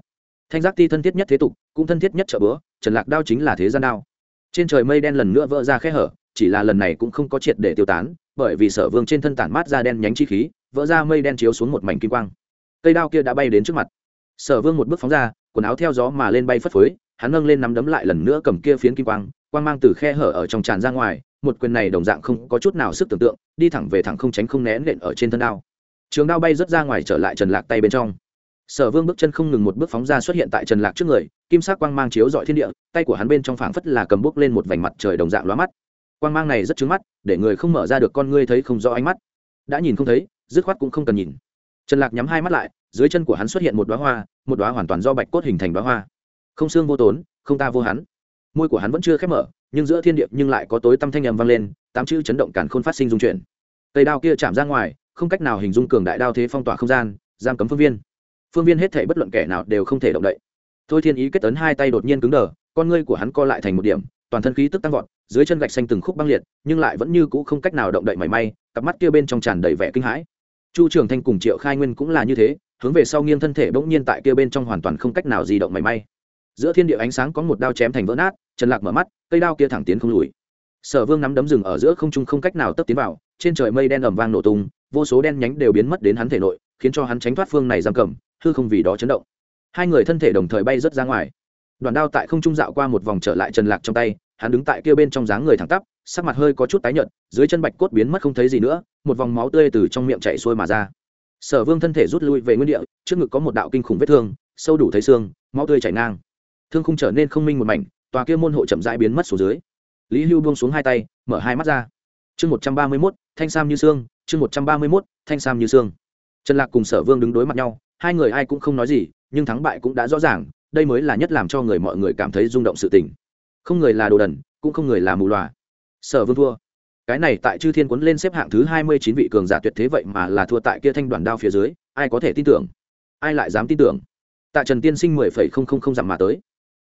Thanh giác ti thân thiết nhất thế tục, cũng thân thiết nhất chợ bữa, trần lạc đao chính là thế gian đao. Trên trời mây đen lần nữa vỡ ra khe hở, chỉ là lần này cũng không có triệt để tiêu tán, bởi vì sở vương trên thân tản mát ra đen nhánh chi khí, vỡ ra mây đen chiếu xuống một mảnh kim quang. Cây đao kia đã bay đến trước mặt. Sở vương một bước phóng ra, quần áo theo gió mà lên bay phất phới, hắn nâng lên nắm đấm lại lần nữa cầm kia phiến kim quang quang mang từ khe hở ở trong tràn ra ngoài một quyền này đồng dạng không có chút nào sức tưởng tượng, đi thẳng về thẳng không tránh không né nện ở trên thân đao. Trường đao bay rớt ra ngoài trở lại trần lạc tay bên trong. Sở vương bước chân không ngừng một bước phóng ra xuất hiện tại trần lạc trước người, kim sắc quang mang chiếu dọi thiên địa, tay của hắn bên trong phảng phất là cầm bước lên một vành mặt trời đồng dạng lóa mắt. Quang mang này rất trứng mắt, để người không mở ra được con ngươi thấy không rõ ánh mắt. Đã nhìn không thấy, dứt khoát cũng không cần nhìn. Trần lạc nhắm hai mắt lại, dưới chân của hắn xuất hiện một đoá hoa, một đoá hoàn toàn do bạch cốt hình thành đoá hoa. Không xương vô tốn, không ta vô hắn. Môi của hắn vẫn chưa khép mở nhưng giữa thiên địa nhưng lại có tối tâm thanh âm vang lên, tám chữ chấn động cản khôn phát sinh dung chuyển. Cây đao kia chạm ra ngoài, không cách nào hình dung cường đại đao thế phong tỏa không gian, giam cấm phương viên. Phương viên hết thể bất luận kẻ nào đều không thể động đậy. Thôi thiên ý kết tấn hai tay đột nhiên cứng đờ, con ngươi của hắn co lại thành một điểm, toàn thân khí tức tăng vọt, dưới chân gạch xanh từng khúc băng liệt, nhưng lại vẫn như cũ không cách nào động đậy mảy may, cặp mắt kia bên trong tràn đầy vẻ kinh hãi. Chu trường thanh cùng triệu khai nguyên cũng là như thế, hướng về sau nghiêng thân thể bỗng nhiên tại kia bên trong hoàn toàn không cách nào di động mảy may. Giữa thiên địa ánh sáng có một đao chém thành vỡ nát trần lạc mở mắt, cây đao kia thẳng tiến không lùi. Sở vương nắm đấm rừng ở giữa không trung không cách nào tấp tiến vào, trên trời mây đen ầm vang nổ tung, vô số đen nhánh đều biến mất đến hắn thể nội, khiến cho hắn tránh thoát phương này giam cầm, hư không vì đó chấn động. Hai người thân thể đồng thời bay rớt ra ngoài. Đoàn đao tại không trung dạo qua một vòng trở lại trần lạc trong tay, hắn đứng tại kia bên trong dáng người thẳng tắp, sắc mặt hơi có chút tái nhợt, dưới chân bạch cốt biến mất không thấy gì nữa, một vòng máu tươi từ trong miệng chảy xuôi mà ra. Sở vương thân thể rút lui về nguyên địa, trước ngực có một đạo kinh khủng vết thương, sâu đủ thấy xương, máu tươi chảy ngang. Thương không trở nên không minh một mảnh tòa kia môn hộ chậm rãi biến mất xuống dưới. Lý hưu buông xuống hai tay, mở hai mắt ra. Chương một trăm ba mươi mốt, thanh sam như xương chương một trăm ba mươi mốt, thanh sam như xương trần lạc cùng sở vương đứng đối mặt nhau, hai người ai cũng không nói gì, nhưng thắng bại cũng đã rõ ràng, đây mới là nhất làm cho người mọi người cảm thấy rung động sự tình. Không người là đồ đần, cũng không người là mù loà. Sở vương thua. Cái này tại chư thiên quấn lên xếp hạng thứ hai mươi chín vị cường giả tuyệt thế vậy mà là thua tại kia thanh đoàn đao phía dưới, ai có thể tin tưởng? Ai lại dám tin tưởng? Tạ trần tiên sinh mười phẩy không không không dặm mà tới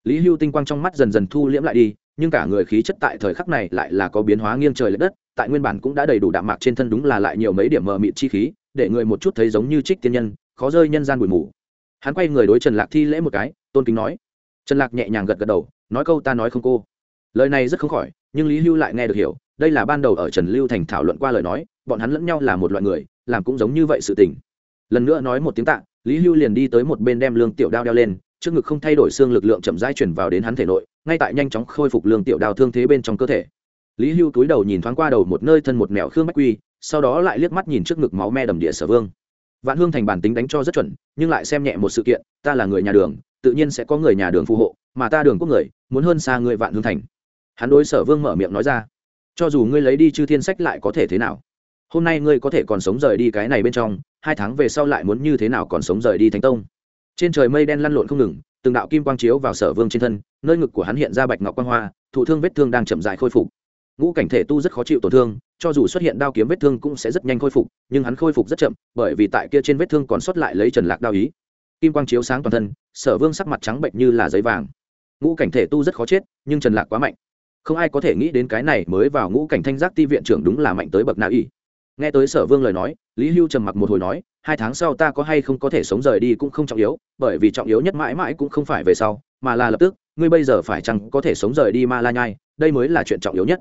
lý hưu tinh quang trong mắt dần dần thu liễm lại đi, nhưng cả người khí chất tại thời khắc này lại là có biến hóa nghiêng trời l ệ đất, tại nguyên bản cũng đã đầy đủ đạm mạc trên thân đúng là lại nhiều mấy điểm mờ mịt chi khí, để người một chút thấy giống như trích tiên nhân, khó rơi nhân gian bụi mù. Hắn quay người đối trần lạc thi lễ một cái, tôn kính nói. Trần lạc nhẹ nhàng gật gật đầu, nói câu ta nói không cô. Lời này rất không khỏi, nhưng lý hưu lại nghe được hiểu, đây là ban đầu ở trần lưu thành thảo luận qua lời nói, bọn hắn lẫn nhau là một loại người, làm cũng giống như vậy sự tình. Lần nữa nói một tiếng tạ, lý hưu liền đi tới một bên đem lương tiểu đao đeo lên trước ngực không thay đổi xương lực lượng chậm rãi chuyển vào đến hắn thể nội, ngay tại nhanh chóng khôi phục lương tiểu đao thương thế bên trong cơ thể. Lý hưu túi đầu nhìn thoáng qua đầu một nơi thân một mẹo khương bách quy, sau đó lại liếc mắt nhìn trước ngực máu me đầm địa sở vương. Vạn hương thành bản tính đánh cho rất chuẩn, nhưng lại xem nhẹ một sự kiện, ta là người nhà đường, tự nhiên sẽ có người nhà đường phù hộ, mà ta đường quốc người, muốn hơn xa người vạn hương thành. Hắn đối sở vương mở miệng nói ra. Cho dù ngươi lấy đi chư thiên sách lại có thể thế nào? Hôm nay ngươi có thể còn sống rời đi cái này bên trong, hai tháng về sau lại muốn như thế nào còn sống rời đi thánh tông? Trên trời mây đen lăn lộn không ngừng, từng đạo kim quang chiếu vào sở vương trên thân, nơi ngực của hắn hiện ra bạch ngọc quang hoa, thụ thương vết thương đang chậm dại khôi phục. Ngũ cảnh thể tu rất khó chịu tổn thương, cho dù xuất hiện đao kiếm vết thương cũng sẽ rất nhanh khôi phục, nhưng hắn khôi phục rất chậm, bởi vì tại kia trên vết thương còn sót lại lấy trần lạc đao ý. Kim quang chiếu sáng toàn thân, sở vương sắc mặt trắng bệnh như là giấy vàng. Ngũ cảnh thể tu rất khó chết, nhưng trần lạc quá mạnh. Không ai có thể nghĩ đến cái này mới vào ngũ cảnh thanh giác ti viện trưởng đúng là mạnh tới bậc nào y nghe tới sở vương lời nói, lý hưu trầm mặc một hồi nói hai tháng sau ta có hay không có thể sống rời đi cũng không trọng yếu, bởi vì trọng yếu nhất mãi mãi cũng không phải về sau, mà là lập tức, ngươi bây giờ phải chăng có thể sống rời đi ma la nhai, đây mới là chuyện trọng yếu nhất.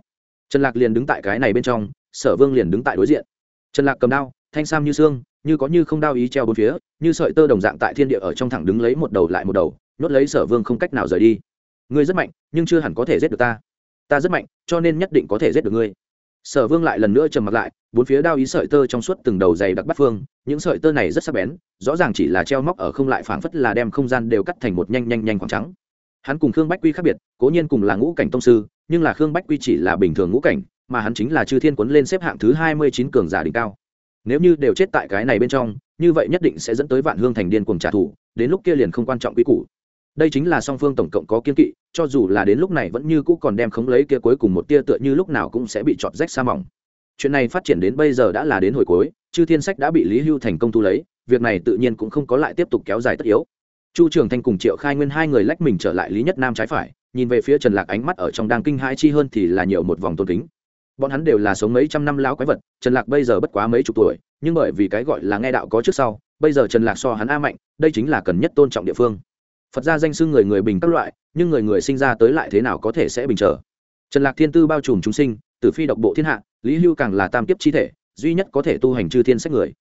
Trần lạc liền đứng tại cái này bên trong, sở vương liền đứng tại đối diện. Trần lạc cầm đao, thanh sam như xương, như có như không đao ý treo bốn phía, như sợi tơ đồng dạng tại thiên địa ở trong thẳng đứng lấy một đầu lại một đầu, nhốt lấy sở vương không cách nào rời đi. Ngươi rất mạnh, nhưng chưa hẳn có thể giết được ta. Ta rất mạnh, cho nên nhất định có thể giết được ngươi sở vương lại lần nữa trầm mặt lại, bốn phía đao ý sợi tơ trong suốt từng đầu dày đặc bắt phương, những sợi tơ này rất sắc bén, rõ ràng chỉ là treo móc ở không lại phảng phất là đem không gian đều cắt thành một nhanh nhanh nhanh khoảng trắng. Hắn cùng khương bách quy khác biệt, cố nhiên cùng là ngũ cảnh tông sư, nhưng là khương bách quy chỉ là bình thường ngũ cảnh, mà hắn chính là chư thiên quấn lên xếp hạng thứ hai mươi chín cường giả đỉnh cao. Nếu như đều chết tại cái này bên trong, như vậy nhất định sẽ dẫn tới vạn hương thành điên cuồng trả thù, đến lúc kia liền không quan trọng quy củ đây chính là song phương tổng cộng có kiên kỵ, cho dù là đến lúc này vẫn như cũ còn đem khống lấy kia cuối cùng một tia tựa như lúc nào cũng sẽ bị chọt rách xa mỏng. Chuyện này phát triển đến bây giờ đã là đến hồi cuối, chư thiên sách đã bị lý hưu thành công thu lấy, việc này tự nhiên cũng không có lại tiếp tục kéo dài tất yếu. Chu trường thanh cùng triệu khai nguyên hai người lách mình trở lại lý nhất nam trái phải, nhìn về phía trần lạc ánh mắt ở trong đang kinh hãi chi hơn thì là nhiều một vòng tôn kính. Bọn hắn đều là sống mấy trăm năm lão quái vật, trần lạc bây giờ bất quá mấy chục tuổi, nhưng bởi vì cái gọi là nghe đạo có trước sau, bây giờ trần lạc so hắn a mạnh, đây chính là cần nhất tôn trọng địa phương phật gia danh xưng người người bình các loại, nhưng người người sinh ra tới lại thế nào có thể sẽ bình trở? Trần lạc thiên tư bao trùm chúng sinh tử phi độc bộ thiên hạ, lý hưu càng là tam kiếp chi thể, duy nhất có thể tu hành chư thiên sách người.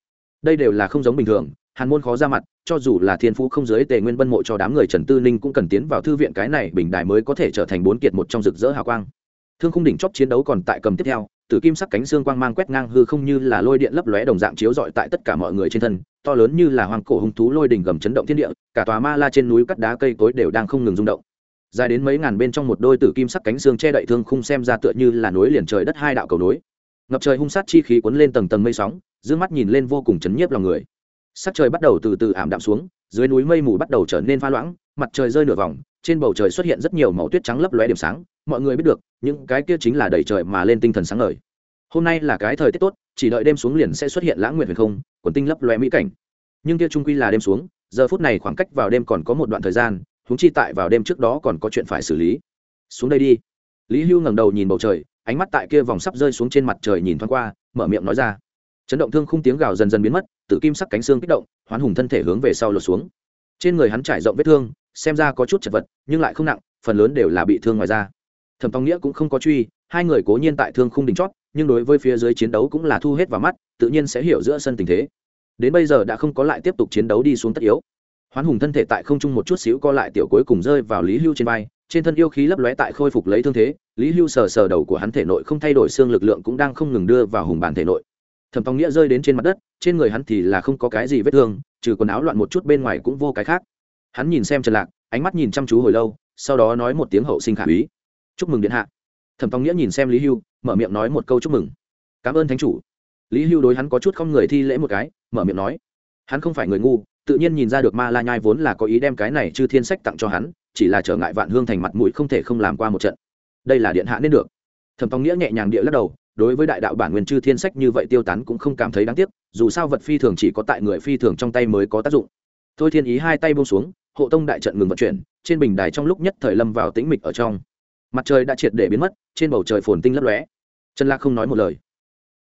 Đây đều là không giống bình thường, hàn môn khó ra mặt, cho dù là thiên phú không giới tề nguyên bân mộ cho đám người trần tư ninh cũng cần tiến vào thư viện cái này bình đại mới có thể trở thành bốn kiệt một trong rực rỡ hào quang. Thương khung đỉnh chóp chiến đấu còn tại cầm tiếp theo, tử kim sắc cánh xương quang mang quét ngang hư không như là lôi điện lấp lóe đồng dạng chiếu rọi tại tất cả mọi người trên thân to lớn như là hoàng cổ hung thú lôi đỉnh gầm chấn động thiên địa, cả tòa ma la trên núi cắt đá cây cối đều đang không ngừng rung động. Dài đến mấy ngàn bên trong một đôi tử kim sắc cánh xương che đậy thương khung xem ra tựa như là núi liền trời đất hai đạo cầu nối. Ngập trời hung sát chi khí cuốn lên tầng tầng mây sóng d mắt nhìn lên vô cùng chấn nhiếp lòng người. Sắc trời bắt đầu từ từ ảm đạm xuống, dưới núi mây mù bắt đầu trở nên pha loãng, mặt trời rơi nửa vòng, trên bầu trời xuất hiện rất nhiều màu tuyết trắng lấp lóe điểm sáng, mọi người biết được, những cái kia chính là đầy trời mà lên tinh thần sáng ngời hôm nay là cái thời tiết tốt, chỉ đợi đêm xuống liền sẽ xuất hiện lãng nguyệt huyền không, quần tinh lấp loe mỹ cảnh. Nhưng kia trung quy là đêm xuống, giờ phút này khoảng cách vào đêm còn có một đoạn thời gian húng chi tại vào đêm trước đó còn có chuyện phải xử lý. Xuống đây đi. Lý hưu ngẩng đầu nhìn bầu trời, ánh mắt tại kia vòng sắp rơi xuống trên mặt trời nhìn thoáng qua, mở miệng nói ra. Chấn động thương khung tiếng gào dần dần biến mất tự kim sắc cánh xương kích động, hoán hùng thân thể hướng về sau lột xuống. Trên người hắn trải rộng vết thương, xem ra có chút chật vật, nhưng lại không nặng, phần lớn đều là bị thương ngoài da. Thẩm tòng nghĩa cũng không có truy, hai người cố nhiên tại thương khung đỉnh chót nhưng đối với phía dưới chiến đấu cũng là thu hết vào mắt, tự nhiên sẽ hiểu giữa sân tình thế. Đến bây giờ đã không có lại tiếp tục chiến đấu đi xuống tất yếu. Hoán hùng thân thể tại không trung một chút xíu co lại tiểu cuối cùng rơi vào lý hưu trên vai, trên thân yêu khí lấp lóe tại khôi phục lấy thương thế, lý hưu sờ sờ đầu của hắn thể nội không thay đổi xương lực lượng cũng đang không ngừng đưa vào hùng bản thể nội. Thẩm tòng nghĩa rơi đến trên mặt đất, trên người hắn thì là không có cái gì vết thương, trừ quần áo loạn một chút bên ngoài cũng vô cái khác. Hắn nhìn xem trần lạc, ánh mắt nhìn chăm chú hồi lâu, sau đó nói một tiếng hậu sinh khả úy. Chúc mừng điện hạ. Thẩm tòng nghĩa nhìn xem lý hưu mở miệng nói một câu chúc mừng. Cảm ơn thánh chủ. Lý hưu đối hắn có chút không người thi lễ một cái, mở miệng nói. Hắn không phải người ngu, tự nhiên nhìn ra được ma la nhai vốn là có ý đem cái này chư thiên sách tặng cho hắn, chỉ là trở ngại vạn hương thành mặt mũi không thể không làm qua một trận. Đây là điện hạ nên được. Thẩm tòng nghĩa nhẹ nhàng địa lắc đầu, đối với đại đạo bản nguyên chư thiên sách như vậy tiêu tán cũng không cảm thấy đáng tiếc, dù sao vật phi thường chỉ có tại người phi thường trong tay mới có tác dụng. Thôi thiên ý hai tay buông xuống, hộ tông đại trận ngừng vận chuyển, trên bình đài trong lúc nhất thời lâm vào tĩnh mịch ở trong mặt trời đã triệt để biến mất, trên bầu trời phồn tinh lấp lóe. Trần lạc không nói một lời.